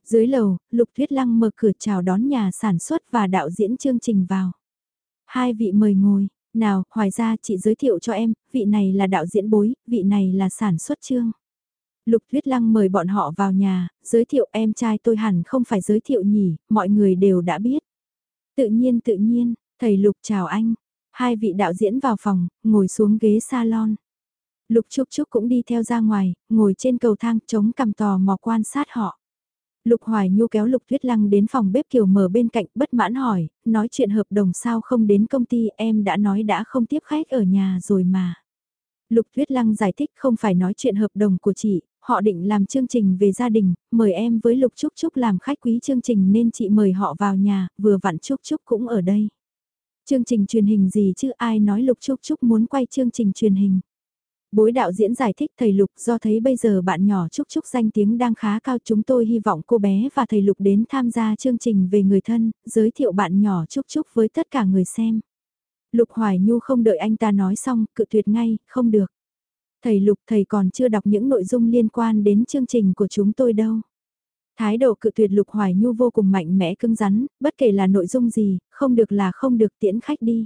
Dưới lầu, Lục Tuyết Lăng mở cửa chào đón nhà sản xuất và đạo diễn chương trình vào. Hai vị mời ngồi, nào, hoài ra chị giới thiệu cho em, vị này là đạo diễn bối, vị này là sản xuất chương. Lục Tuyết Lăng mời bọn họ vào nhà, giới thiệu em trai tôi hẳn không phải giới thiệu nhỉ, mọi người đều đã biết. Tự nhiên tự nhiên, thầy Lục chào anh. Hai vị đạo diễn vào phòng, ngồi xuống ghế salon. Lục Trúc Trúc cũng đi theo ra ngoài, ngồi trên cầu thang chống cằm tò mò quan sát họ. Lục Hoài Nhu kéo Lục Tuyết Lăng đến phòng bếp kiều mở bên cạnh bất mãn hỏi, nói chuyện hợp đồng sao không đến công ty em đã nói đã không tiếp khách ở nhà rồi mà. Lục Tuyết Lăng giải thích không phải nói chuyện hợp đồng của chị, họ định làm chương trình về gia đình, mời em với Lục Trúc Trúc làm khách quý chương trình nên chị mời họ vào nhà, vừa vặn Trúc Trúc cũng ở đây. Chương trình truyền hình gì chứ ai nói Lục Trúc Trúc muốn quay chương trình truyền hình. Bối đạo diễn giải thích thầy Lục do thấy bây giờ bạn nhỏ Trúc Trúc danh tiếng đang khá cao chúng tôi hy vọng cô bé và thầy Lục đến tham gia chương trình về người thân, giới thiệu bạn nhỏ Trúc Trúc với tất cả người xem. Lục Hoài Nhu không đợi anh ta nói xong, cự tuyệt ngay, không được. Thầy Lục thầy còn chưa đọc những nội dung liên quan đến chương trình của chúng tôi đâu. Thái độ cự tuyệt Lục Hoài Nhu vô cùng mạnh mẽ cứng rắn, bất kể là nội dung gì, không được là không được tiễn khách đi.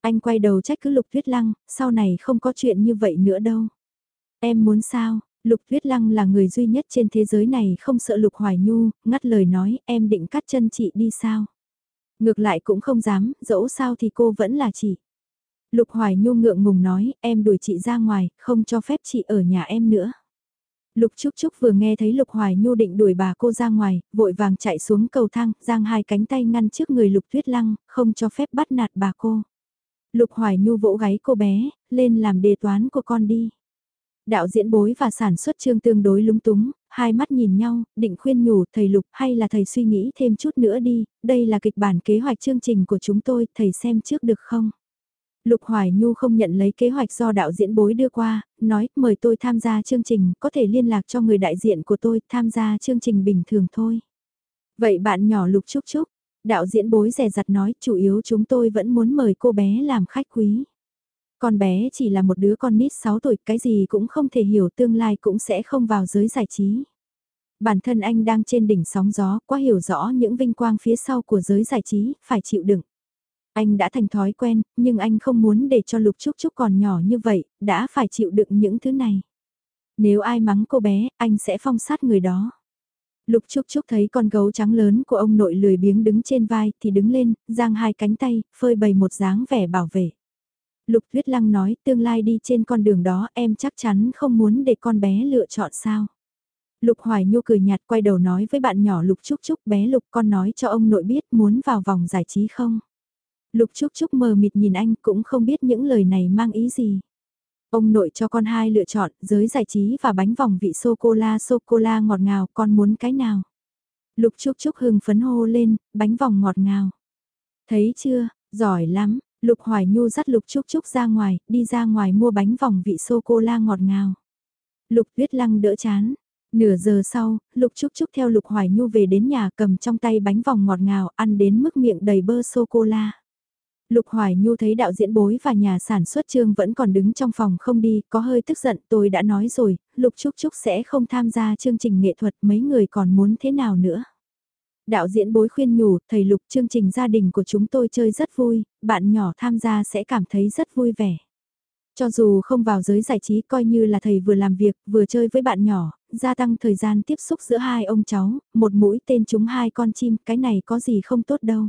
Anh quay đầu trách cứ Lục Tuyết Lăng, sau này không có chuyện như vậy nữa đâu. Em muốn sao? Lục Tuyết Lăng là người duy nhất trên thế giới này không sợ Lục Hoài Nhu, ngắt lời nói em định cắt chân chị đi sao? Ngược lại cũng không dám, dẫu sao thì cô vẫn là chị. Lục Hoài Nhu ngượng ngùng nói, em đuổi chị ra ngoài, không cho phép chị ở nhà em nữa. Lục Trúc Trúc vừa nghe thấy Lục Hoài Nhu định đuổi bà cô ra ngoài, vội vàng chạy xuống cầu thang, giang hai cánh tay ngăn trước người Lục Tuyết Lăng, không cho phép bắt nạt bà cô. Lục Hoài Nhu vỗ gáy cô bé, lên làm đề toán của con đi. Đạo diễn bối và sản xuất chương tương đối lúng túng, hai mắt nhìn nhau, định khuyên nhủ thầy Lục hay là thầy suy nghĩ thêm chút nữa đi, đây là kịch bản kế hoạch chương trình của chúng tôi, thầy xem trước được không? Lục Hoài Nhu không nhận lấy kế hoạch do đạo diễn bối đưa qua, nói mời tôi tham gia chương trình, có thể liên lạc cho người đại diện của tôi tham gia chương trình bình thường thôi. Vậy bạn nhỏ Lục Trúc Trúc, đạo diễn bối rẻ rặt nói chủ yếu chúng tôi vẫn muốn mời cô bé làm khách quý. Con bé chỉ là một đứa con nít 6 tuổi, cái gì cũng không thể hiểu tương lai cũng sẽ không vào giới giải trí. Bản thân anh đang trên đỉnh sóng gió, quá hiểu rõ những vinh quang phía sau của giới giải trí, phải chịu đựng. Anh đã thành thói quen, nhưng anh không muốn để cho Lục Trúc Trúc còn nhỏ như vậy, đã phải chịu đựng những thứ này. Nếu ai mắng cô bé, anh sẽ phong sát người đó. Lục Trúc Trúc thấy con gấu trắng lớn của ông nội lười biếng đứng trên vai thì đứng lên, giang hai cánh tay, phơi bày một dáng vẻ bảo vệ. Lục Tuyết Lăng nói tương lai đi trên con đường đó em chắc chắn không muốn để con bé lựa chọn sao. Lục Hoài Nhu cười nhạt quay đầu nói với bạn nhỏ Lục Trúc Trúc bé Lục con nói cho ông nội biết muốn vào vòng giải trí không. Lục Trúc Trúc mờ mịt nhìn anh cũng không biết những lời này mang ý gì. Ông nội cho con hai lựa chọn, giới giải trí và bánh vòng vị sô-cô-la sô-cô-la ngọt ngào, con muốn cái nào? Lục Trúc Trúc hưng phấn hô lên, bánh vòng ngọt ngào. Thấy chưa, giỏi lắm, Lục Hoài Nhu dắt Lục Trúc Trúc ra ngoài, đi ra ngoài mua bánh vòng vị sô-cô-la ngọt ngào. Lục Tuyết Lăng đỡ chán. Nửa giờ sau, Lục Trúc Trúc theo Lục Hoài Nhu về đến nhà cầm trong tay bánh vòng ngọt ngào ăn đến mức miệng đầy bơ sô-cô-la. Lục Hoài Nhu thấy đạo diễn bối và nhà sản xuất trương vẫn còn đứng trong phòng không đi, có hơi tức giận tôi đã nói rồi, Lục Trúc Trúc sẽ không tham gia chương trình nghệ thuật mấy người còn muốn thế nào nữa. Đạo diễn bối khuyên nhủ, thầy Lục chương trình gia đình của chúng tôi chơi rất vui, bạn nhỏ tham gia sẽ cảm thấy rất vui vẻ. Cho dù không vào giới giải trí coi như là thầy vừa làm việc, vừa chơi với bạn nhỏ, gia tăng thời gian tiếp xúc giữa hai ông cháu, một mũi tên chúng hai con chim, cái này có gì không tốt đâu.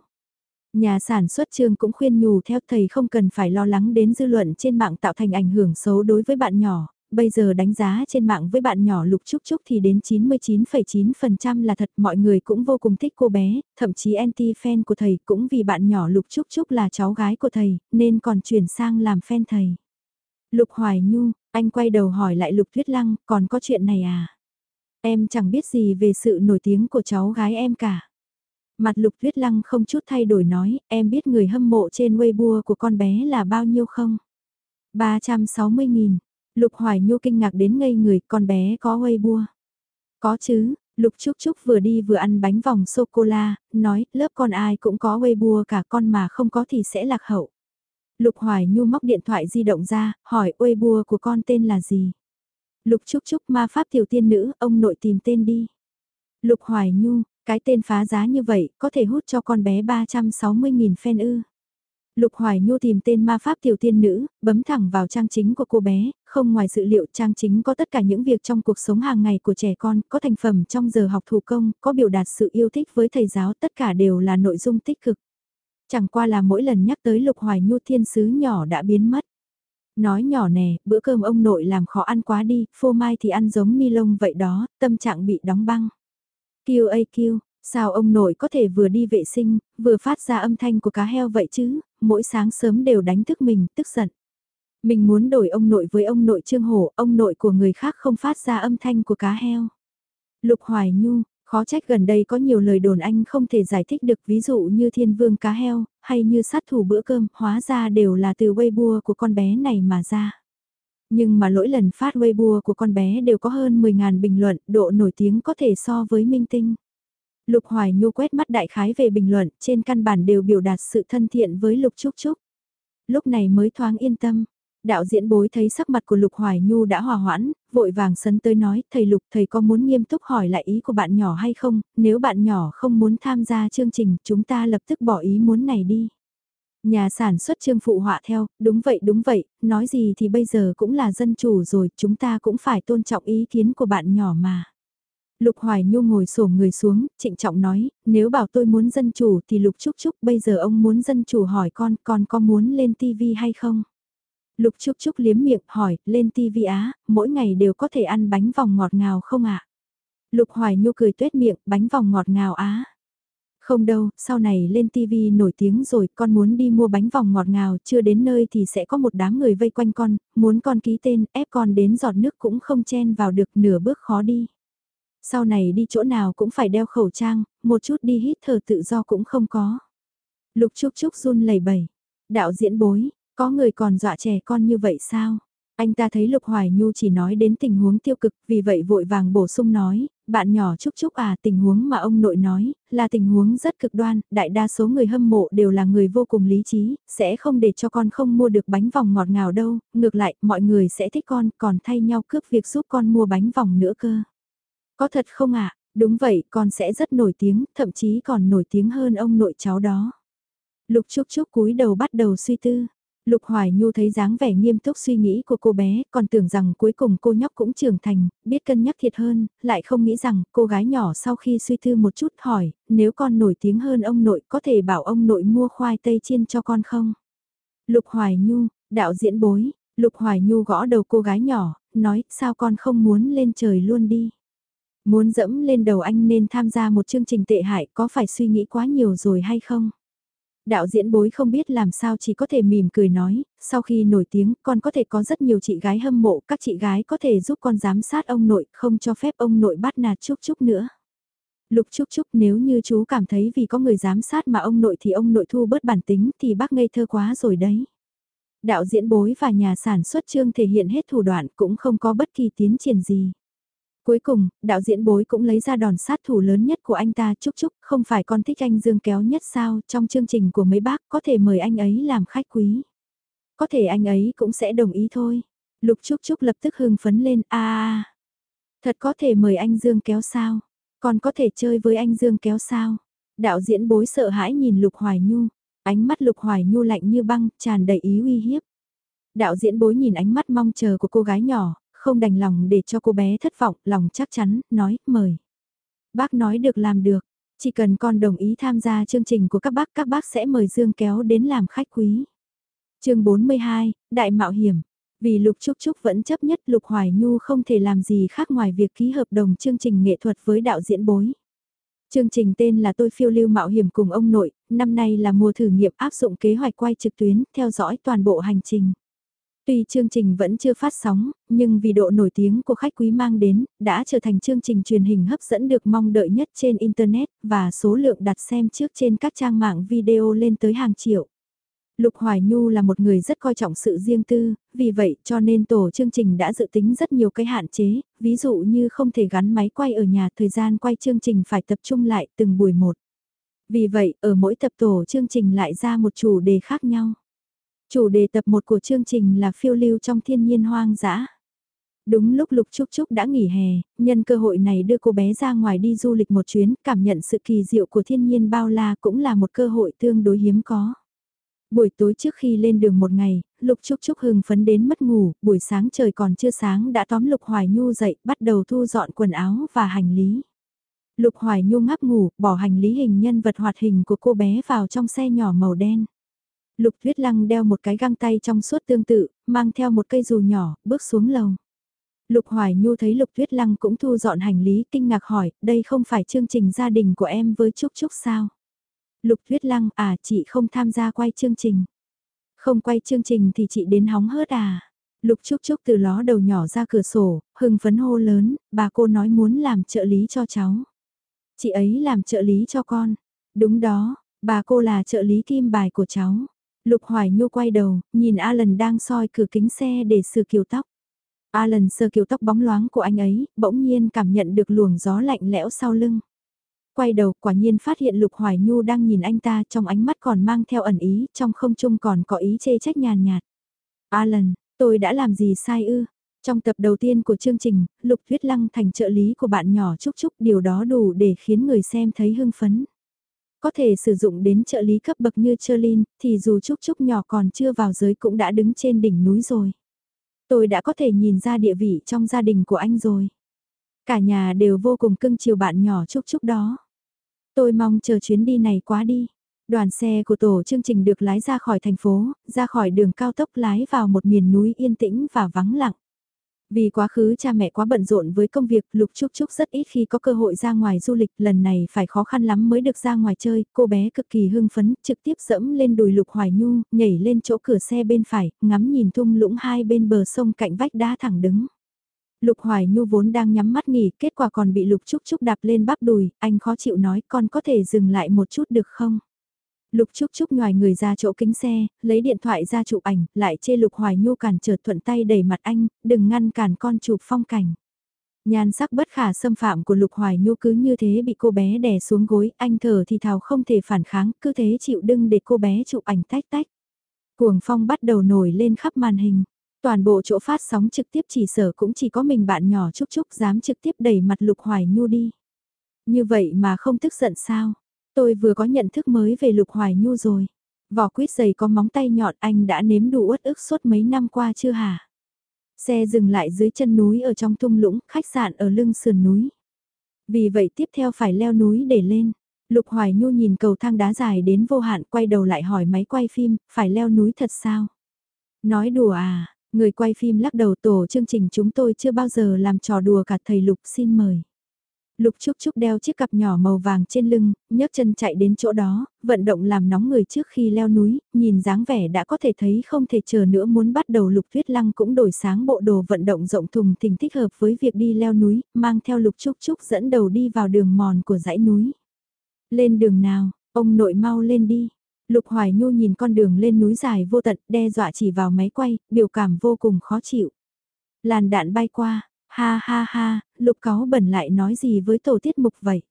Nhà sản xuất trường cũng khuyên nhủ theo thầy không cần phải lo lắng đến dư luận trên mạng tạo thành ảnh hưởng xấu đối với bạn nhỏ. Bây giờ đánh giá trên mạng với bạn nhỏ Lục Trúc Trúc thì đến 99,9% là thật mọi người cũng vô cùng thích cô bé, thậm chí anti-fan của thầy cũng vì bạn nhỏ Lục Trúc Trúc là cháu gái của thầy, nên còn chuyển sang làm fan thầy. Lục Hoài Nhu, anh quay đầu hỏi lại Lục Thuyết Lăng, còn có chuyện này à? Em chẳng biết gì về sự nổi tiếng của cháu gái em cả. Mặt lục tuyết lăng không chút thay đổi nói, em biết người hâm mộ trên Weibo của con bé là bao nhiêu không? 360.000. Lục Hoài Nhu kinh ngạc đến ngây người, con bé có Weibo. Có chứ, Lục Trúc Trúc vừa đi vừa ăn bánh vòng sô-cô-la, nói, lớp con ai cũng có Weibo cả con mà không có thì sẽ lạc hậu. Lục Hoài Nhu móc điện thoại di động ra, hỏi Weibo của con tên là gì? Lục Trúc Trúc ma pháp tiểu tiên nữ, ông nội tìm tên đi. Lục Hoài Nhu, cái tên phá giá như vậy, có thể hút cho con bé 360.000 fan ư. Lục Hoài Nhu tìm tên ma pháp tiểu tiên nữ, bấm thẳng vào trang chính của cô bé, không ngoài dự liệu trang chính có tất cả những việc trong cuộc sống hàng ngày của trẻ con, có thành phẩm trong giờ học thủ công, có biểu đạt sự yêu thích với thầy giáo, tất cả đều là nội dung tích cực. Chẳng qua là mỗi lần nhắc tới Lục Hoài Nhu thiên sứ nhỏ đã biến mất. Nói nhỏ nè, bữa cơm ông nội làm khó ăn quá đi, phô mai thì ăn giống ni lông vậy đó, tâm trạng bị đóng băng. Kêu kêu, sao ông nội có thể vừa đi vệ sinh, vừa phát ra âm thanh của cá heo vậy chứ, mỗi sáng sớm đều đánh thức mình, tức giận. Mình muốn đổi ông nội với ông nội Trương Hổ, ông nội của người khác không phát ra âm thanh của cá heo. Lục Hoài Nhu, khó trách gần đây có nhiều lời đồn anh không thể giải thích được ví dụ như thiên vương cá heo, hay như sát thủ bữa cơm, hóa ra đều là từ Weibo của con bé này mà ra. Nhưng mà lỗi lần phát Weibo của con bé đều có hơn 10.000 bình luận, độ nổi tiếng có thể so với minh tinh. Lục Hoài Nhu quét mắt đại khái về bình luận, trên căn bản đều biểu đạt sự thân thiện với Lục Trúc Trúc. Lúc này mới thoáng yên tâm. Đạo diễn bối thấy sắc mặt của Lục Hoài Nhu đã hòa hoãn, vội vàng sấn tới nói, thầy Lục thầy có muốn nghiêm túc hỏi lại ý của bạn nhỏ hay không, nếu bạn nhỏ không muốn tham gia chương trình, chúng ta lập tức bỏ ý muốn này đi. Nhà sản xuất trương phụ họa theo, đúng vậy đúng vậy, nói gì thì bây giờ cũng là dân chủ rồi, chúng ta cũng phải tôn trọng ý kiến của bạn nhỏ mà. Lục Hoài Nhu ngồi sổ người xuống, trịnh trọng nói, nếu bảo tôi muốn dân chủ thì Lục Trúc Trúc bây giờ ông muốn dân chủ hỏi con, con có muốn lên TV hay không? Lục Trúc Trúc liếm miệng hỏi, lên TV á, mỗi ngày đều có thể ăn bánh vòng ngọt ngào không ạ? Lục Hoài Nhu cười tuét miệng, bánh vòng ngọt ngào á. Không đâu, sau này lên TV nổi tiếng rồi, con muốn đi mua bánh vòng ngọt ngào, chưa đến nơi thì sẽ có một đám người vây quanh con, muốn con ký tên, ép con đến giọt nước cũng không chen vào được nửa bước khó đi. Sau này đi chỗ nào cũng phải đeo khẩu trang, một chút đi hít thở tự do cũng không có. Lục Trúc Trúc run lẩy bẩy. Đạo diễn bối, có người còn dọa trẻ con như vậy sao? Anh ta thấy Lục Hoài Nhu chỉ nói đến tình huống tiêu cực, vì vậy vội vàng bổ sung nói, bạn nhỏ Trúc Trúc à, tình huống mà ông nội nói, là tình huống rất cực đoan, đại đa số người hâm mộ đều là người vô cùng lý trí, sẽ không để cho con không mua được bánh vòng ngọt ngào đâu, ngược lại, mọi người sẽ thích con, còn thay nhau cướp việc giúp con mua bánh vòng nữa cơ. Có thật không ạ? Đúng vậy, con sẽ rất nổi tiếng, thậm chí còn nổi tiếng hơn ông nội cháu đó. Lục Trúc Trúc cúi đầu bắt đầu suy tư. Lục Hoài Nhu thấy dáng vẻ nghiêm túc suy nghĩ của cô bé, còn tưởng rằng cuối cùng cô nhóc cũng trưởng thành, biết cân nhắc thiệt hơn, lại không nghĩ rằng cô gái nhỏ sau khi suy tư một chút hỏi, nếu con nổi tiếng hơn ông nội có thể bảo ông nội mua khoai tây chiên cho con không? Lục Hoài Nhu, đạo diễn bối, Lục Hoài Nhu gõ đầu cô gái nhỏ, nói sao con không muốn lên trời luôn đi? Muốn dẫm lên đầu anh nên tham gia một chương trình tệ hại có phải suy nghĩ quá nhiều rồi hay không? Đạo diễn bối không biết làm sao chỉ có thể mỉm cười nói, sau khi nổi tiếng con có thể có rất nhiều chị gái hâm mộ, các chị gái có thể giúp con giám sát ông nội, không cho phép ông nội bắt nạt Trúc Trúc nữa. Lục Trúc Trúc nếu như chú cảm thấy vì có người giám sát mà ông nội thì ông nội thu bớt bản tính thì bác ngây thơ quá rồi đấy. Đạo diễn bối và nhà sản xuất trương thể hiện hết thủ đoạn cũng không có bất kỳ tiến triển gì. Cuối cùng, đạo diễn bối cũng lấy ra đòn sát thủ lớn nhất của anh ta trúc trúc không phải con thích anh Dương kéo nhất sao, trong chương trình của mấy bác có thể mời anh ấy làm khách quý. Có thể anh ấy cũng sẽ đồng ý thôi. Lục Trúc Trúc lập tức hưng phấn lên, a thật có thể mời anh Dương kéo sao, còn có thể chơi với anh Dương kéo sao. Đạo diễn bối sợ hãi nhìn Lục Hoài Nhu, ánh mắt Lục Hoài Nhu lạnh như băng, tràn đầy ý uy hiếp. Đạo diễn bối nhìn ánh mắt mong chờ của cô gái nhỏ, không đành lòng để cho cô bé thất vọng, lòng chắc chắn, nói, mời. Bác nói được làm được, chỉ cần con đồng ý tham gia chương trình của các bác, các bác sẽ mời Dương kéo đến làm khách quý. chương 42, Đại Mạo Hiểm. Vì Lục Trúc Trúc vẫn chấp nhất Lục Hoài Nhu không thể làm gì khác ngoài việc ký hợp đồng chương trình nghệ thuật với đạo diễn bối. Chương trình tên là Tôi phiêu lưu mạo hiểm cùng ông nội, năm nay là mùa thử nghiệm áp dụng kế hoạch quay trực tuyến, theo dõi toàn bộ hành trình. Tuy chương trình vẫn chưa phát sóng, nhưng vì độ nổi tiếng của khách quý mang đến, đã trở thành chương trình truyền hình hấp dẫn được mong đợi nhất trên Internet, và số lượng đặt xem trước trên các trang mạng video lên tới hàng triệu. Lục Hoài Nhu là một người rất coi trọng sự riêng tư, vì vậy cho nên tổ chương trình đã dự tính rất nhiều cái hạn chế, ví dụ như không thể gắn máy quay ở nhà thời gian quay chương trình phải tập trung lại từng buổi một. Vì vậy, ở mỗi tập tổ chương trình lại ra một chủ đề khác nhau. Chủ đề tập 1 của chương trình là phiêu lưu trong thiên nhiên hoang dã. Đúng lúc Lục Trúc Trúc đã nghỉ hè, nhân cơ hội này đưa cô bé ra ngoài đi du lịch một chuyến, cảm nhận sự kỳ diệu của thiên nhiên bao la cũng là một cơ hội tương đối hiếm có. Buổi tối trước khi lên đường một ngày, Lục Trúc Trúc hưng phấn đến mất ngủ, buổi sáng trời còn chưa sáng đã tóm Lục Hoài Nhu dậy, bắt đầu thu dọn quần áo và hành lý. Lục Hoài Nhu ngáp ngủ, bỏ hành lý hình nhân vật hoạt hình của cô bé vào trong xe nhỏ màu đen. Lục Tuyết Lăng đeo một cái găng tay trong suốt tương tự, mang theo một cây dù nhỏ, bước xuống lầu. Lục Hoài Nhu thấy Lục Tuyết Lăng cũng thu dọn hành lý, kinh ngạc hỏi, đây không phải chương trình gia đình của em với Trúc Trúc sao? Lục Tuyết Lăng, à chị không tham gia quay chương trình. Không quay chương trình thì chị đến hóng hớt à? Lục Trúc Trúc từ ló đầu nhỏ ra cửa sổ, hưng phấn hô lớn, bà cô nói muốn làm trợ lý cho cháu. Chị ấy làm trợ lý cho con. Đúng đó, bà cô là trợ lý kim bài của cháu. Lục Hoài Nhu quay đầu, nhìn Alan đang soi cửa kính xe để sửa kiểu tóc. Alan sơ kiểu tóc bóng loáng của anh ấy, bỗng nhiên cảm nhận được luồng gió lạnh lẽo sau lưng. Quay đầu quả nhiên phát hiện Lục Hoài Nhu đang nhìn anh ta trong ánh mắt còn mang theo ẩn ý, trong không trung còn có ý chê trách nhàn nhạt. Alan, tôi đã làm gì sai ư? Trong tập đầu tiên của chương trình, Lục Thuyết Lăng thành trợ lý của bạn nhỏ Trúc Trúc điều đó đủ để khiến người xem thấy hưng phấn. Có thể sử dụng đến trợ lý cấp bậc như Cherlin, thì dù Trúc Trúc nhỏ còn chưa vào giới cũng đã đứng trên đỉnh núi rồi. Tôi đã có thể nhìn ra địa vị trong gia đình của anh rồi. Cả nhà đều vô cùng cưng chiều bạn nhỏ Trúc Trúc đó. Tôi mong chờ chuyến đi này quá đi. Đoàn xe của tổ chương trình được lái ra khỏi thành phố, ra khỏi đường cao tốc lái vào một miền núi yên tĩnh và vắng lặng. Vì quá khứ cha mẹ quá bận rộn với công việc, Lục Trúc Trúc rất ít khi có cơ hội ra ngoài du lịch, lần này phải khó khăn lắm mới được ra ngoài chơi, cô bé cực kỳ hưng phấn, trực tiếp dẫm lên đùi Lục Hoài Nhu, nhảy lên chỗ cửa xe bên phải, ngắm nhìn thung lũng hai bên bờ sông cạnh vách đá thẳng đứng. Lục Hoài Nhu vốn đang nhắm mắt nghỉ, kết quả còn bị Lục Trúc Trúc đạp lên bắp đùi, anh khó chịu nói con có thể dừng lại một chút được không? Lục Trúc Trúc ngoài người ra chỗ kính xe, lấy điện thoại ra chụp ảnh, lại chê Lục Hoài Nhu cản trở thuận tay đẩy mặt anh, đừng ngăn cản con chụp phong cảnh. Nhan sắc bất khả xâm phạm của Lục Hoài Nhu cứ như thế bị cô bé đè xuống gối, anh thở thì thào không thể phản kháng, cứ thế chịu đưng để cô bé chụp ảnh tách tách. Cuồng phong bắt đầu nổi lên khắp màn hình. Toàn bộ chỗ phát sóng trực tiếp chỉ sở cũng chỉ có mình bạn nhỏ Trúc Trúc dám trực tiếp đẩy mặt Lục Hoài Nhu đi. Như vậy mà không tức giận sao? Tôi vừa có nhận thức mới về Lục Hoài Nhu rồi. Vỏ quýt giày có móng tay nhọn anh đã nếm đủ uất ức suốt mấy năm qua chưa hả? Xe dừng lại dưới chân núi ở trong thung lũng, khách sạn ở lưng sườn núi. Vì vậy tiếp theo phải leo núi để lên. Lục Hoài Nhu nhìn cầu thang đá dài đến vô hạn quay đầu lại hỏi máy quay phim, phải leo núi thật sao? Nói đùa à, người quay phim lắc đầu tổ chương trình chúng tôi chưa bao giờ làm trò đùa cả thầy Lục xin mời. Lục Trúc Trúc đeo chiếc cặp nhỏ màu vàng trên lưng, nhấc chân chạy đến chỗ đó, vận động làm nóng người trước khi leo núi, nhìn dáng vẻ đã có thể thấy không thể chờ nữa muốn bắt đầu Lục Tuyết Lăng cũng đổi sáng bộ đồ vận động rộng thùng thình thích hợp với việc đi leo núi, mang theo Lục Trúc Trúc dẫn đầu đi vào đường mòn của dãy núi. Lên đường nào, ông nội mau lên đi. Lục Hoài Nhu nhìn con đường lên núi dài vô tận, đe dọa chỉ vào máy quay, biểu cảm vô cùng khó chịu. Làn đạn bay qua, Ha ha ha, lục cáo bẩn lại nói gì với tổ tiết mục vậy?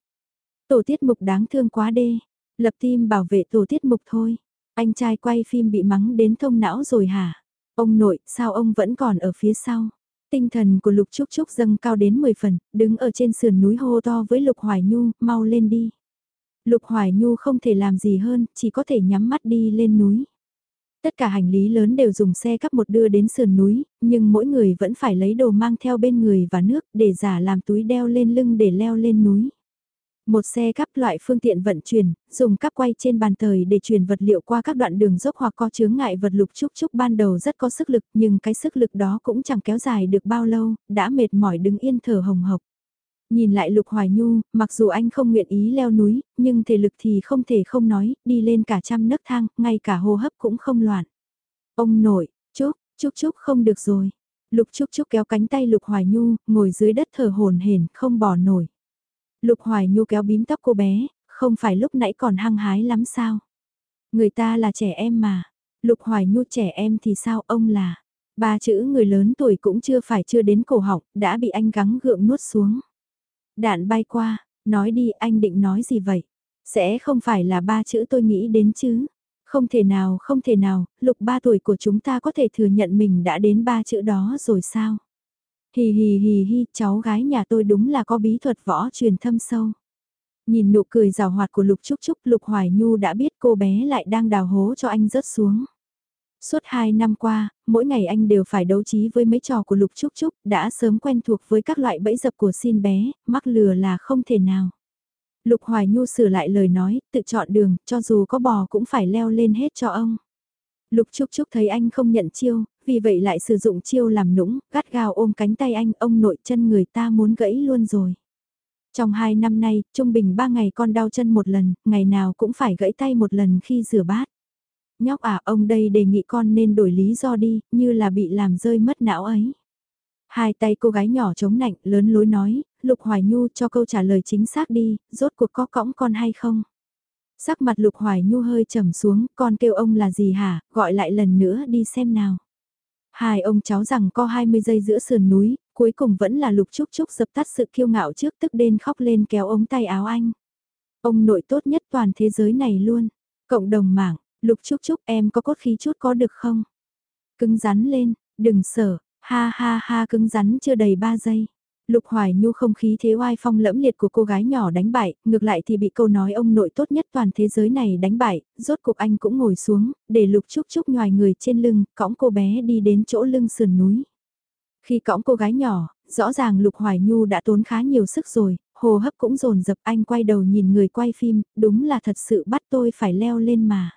Tổ tiết mục đáng thương quá đê, lập tim bảo vệ tổ tiết mục thôi. Anh trai quay phim bị mắng đến thông não rồi hả? Ông nội, sao ông vẫn còn ở phía sau? Tinh thần của Lục Trúc Trúc dâng cao đến 10 phần, đứng ở trên sườn núi hô to với Lục Hoài Nhu, mau lên đi. Lục Hoài Nhu không thể làm gì hơn, chỉ có thể nhắm mắt đi lên núi. Tất cả hành lý lớn đều dùng xe cắp một đưa đến sườn núi, nhưng mỗi người vẫn phải lấy đồ mang theo bên người và nước để giả làm túi đeo lên lưng để leo lên núi. Một xe cắp loại phương tiện vận chuyển, dùng cắp quay trên bàn tời để chuyển vật liệu qua các đoạn đường dốc hoặc có chướng ngại vật lục trúc trúc ban đầu rất có sức lực nhưng cái sức lực đó cũng chẳng kéo dài được bao lâu, đã mệt mỏi đứng yên thở hồng hộc. Nhìn lại Lục Hoài Nhu, mặc dù anh không nguyện ý leo núi, nhưng thể lực thì không thể không nói, đi lên cả trăm nấc thang, ngay cả hô hấp cũng không loạn. Ông nội, Trúc, Trúc Trúc không được rồi. Lục Trúc Trúc kéo cánh tay Lục Hoài Nhu, ngồi dưới đất thở hồn hển, không bỏ nổi. Lục Hoài Nhu kéo bím tóc cô bé, không phải lúc nãy còn hăng hái lắm sao? Người ta là trẻ em mà. Lục Hoài Nhu trẻ em thì sao ông là? Ba chữ người lớn tuổi cũng chưa phải chưa đến cổ họng, đã bị anh gắng gượng nuốt xuống. Đạn bay qua, nói đi anh định nói gì vậy? Sẽ không phải là ba chữ tôi nghĩ đến chứ? Không thể nào, không thể nào, lục ba tuổi của chúng ta có thể thừa nhận mình đã đến ba chữ đó rồi sao? Hì hì hì hì, cháu gái nhà tôi đúng là có bí thuật võ truyền thâm sâu. Nhìn nụ cười rào hoạt của Lục Trúc Trúc, Lục Hoài Nhu đã biết cô bé lại đang đào hố cho anh rớt xuống. Suốt 2 năm qua, mỗi ngày anh đều phải đấu trí với mấy trò của Lục Trúc Trúc, đã sớm quen thuộc với các loại bẫy dập của xin bé, mắc lừa là không thể nào. Lục Hoài Nhu sửa lại lời nói, tự chọn đường, cho dù có bò cũng phải leo lên hết cho ông. Lục Trúc Trúc thấy anh không nhận chiêu, vì vậy lại sử dụng chiêu làm nũng, gắt gao ôm cánh tay anh, ông nội chân người ta muốn gãy luôn rồi. Trong hai năm nay, trung bình ba ngày con đau chân một lần, ngày nào cũng phải gãy tay một lần khi rửa bát. Nhóc à, ông đây đề nghị con nên đổi lý do đi, như là bị làm rơi mất não ấy. Hai tay cô gái nhỏ chống nạnh, lớn lối nói, Lục Hoài Nhu cho câu trả lời chính xác đi, rốt cuộc có cõng con hay không? Sắc mặt Lục Hoài Nhu hơi trầm xuống, con kêu ông là gì hả, gọi lại lần nữa đi xem nào. Hai ông cháu rằng có 20 giây giữa sườn núi, cuối cùng vẫn là Lục Trúc Trúc dập tắt sự kiêu ngạo trước tức đen khóc lên kéo ống tay áo anh. Ông nội tốt nhất toàn thế giới này luôn. Cộng đồng mạng, Lục Trúc Trúc em có cốt khí chút có được không? Cứng rắn lên, đừng sợ, ha ha ha cứng rắn chưa đầy 3 giây. Lục Hoài Nhu không khí thế oai phong lẫm liệt của cô gái nhỏ đánh bại, ngược lại thì bị câu nói ông nội tốt nhất toàn thế giới này đánh bại, rốt cục anh cũng ngồi xuống, để Lục Trúc Trúc nhòi người trên lưng, cõng cô bé đi đến chỗ lưng sườn núi. Khi cõng cô gái nhỏ, rõ ràng Lục Hoài Nhu đã tốn khá nhiều sức rồi, hồ hấp cũng rồn dập anh quay đầu nhìn người quay phim, đúng là thật sự bắt tôi phải leo lên mà.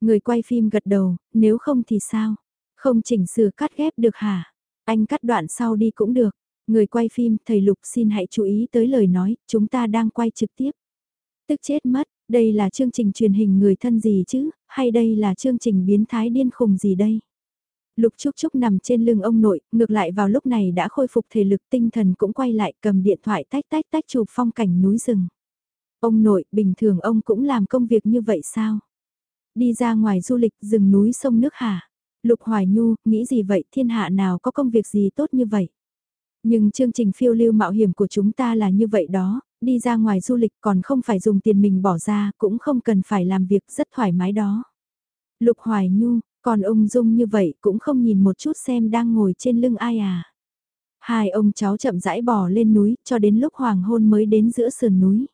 Người quay phim gật đầu, nếu không thì sao? Không chỉnh sửa cắt ghép được hả? Anh cắt đoạn sau đi cũng được. Người quay phim, thầy Lục xin hãy chú ý tới lời nói, chúng ta đang quay trực tiếp. Tức chết mất, đây là chương trình truyền hình người thân gì chứ, hay đây là chương trình biến thái điên khùng gì đây? Lục Trúc Trúc nằm trên lưng ông nội, ngược lại vào lúc này đã khôi phục thể lực tinh thần cũng quay lại cầm điện thoại tách tách tách chụp phong cảnh núi rừng. Ông nội, bình thường ông cũng làm công việc như vậy sao? Đi ra ngoài du lịch rừng núi sông nước hả? Lục Hoài Nhu, nghĩ gì vậy thiên hạ nào có công việc gì tốt như vậy? Nhưng chương trình phiêu lưu mạo hiểm của chúng ta là như vậy đó, đi ra ngoài du lịch còn không phải dùng tiền mình bỏ ra, cũng không cần phải làm việc rất thoải mái đó. Lục Hoài Nhu, còn ông dung như vậy cũng không nhìn một chút xem đang ngồi trên lưng ai à. Hai ông cháu chậm rãi bò lên núi cho đến lúc hoàng hôn mới đến giữa sườn núi.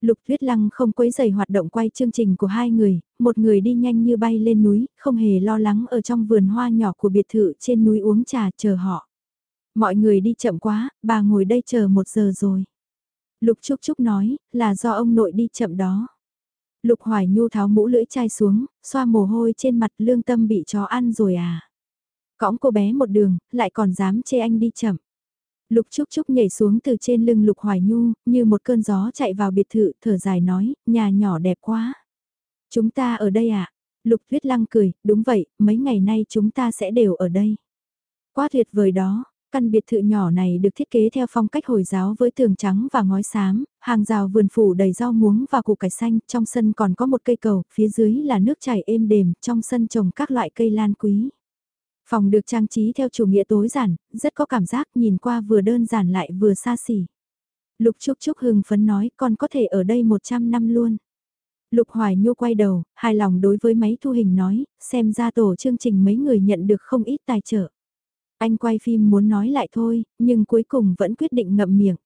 Lục Tuyết Lăng không quấy rầy hoạt động quay chương trình của hai người, một người đi nhanh như bay lên núi, không hề lo lắng ở trong vườn hoa nhỏ của biệt thự trên núi uống trà chờ họ. Mọi người đi chậm quá, bà ngồi đây chờ một giờ rồi. Lục Trúc Trúc nói, là do ông nội đi chậm đó. Lục Hoài Nhu tháo mũ lưỡi chai xuống, xoa mồ hôi trên mặt lương tâm bị chó ăn rồi à. Cõng cô bé một đường, lại còn dám chê anh đi chậm. Lục Trúc Trúc nhảy xuống từ trên lưng Lục Hoài Nhu, như một cơn gió chạy vào biệt thự, thở dài nói, nhà nhỏ đẹp quá. Chúng ta ở đây à? Lục Tuyết Lăng cười, đúng vậy, mấy ngày nay chúng ta sẽ đều ở đây. Quá tuyệt vời đó, Căn biệt thự nhỏ này được thiết kế theo phong cách Hồi giáo với tường trắng và ngói xám, hàng rào vườn phủ đầy rau muống và củ cải xanh, trong sân còn có một cây cầu, phía dưới là nước chảy êm đềm, trong sân trồng các loại cây lan quý. Phòng được trang trí theo chủ nghĩa tối giản, rất có cảm giác nhìn qua vừa đơn giản lại vừa xa xỉ. Lục Trúc Trúc hưng phấn nói con có thể ở đây 100 năm luôn. Lục Hoài Nhu quay đầu, hài lòng đối với máy thu hình nói, xem ra tổ chương trình mấy người nhận được không ít tài trợ. Anh quay phim muốn nói lại thôi, nhưng cuối cùng vẫn quyết định ngậm miệng.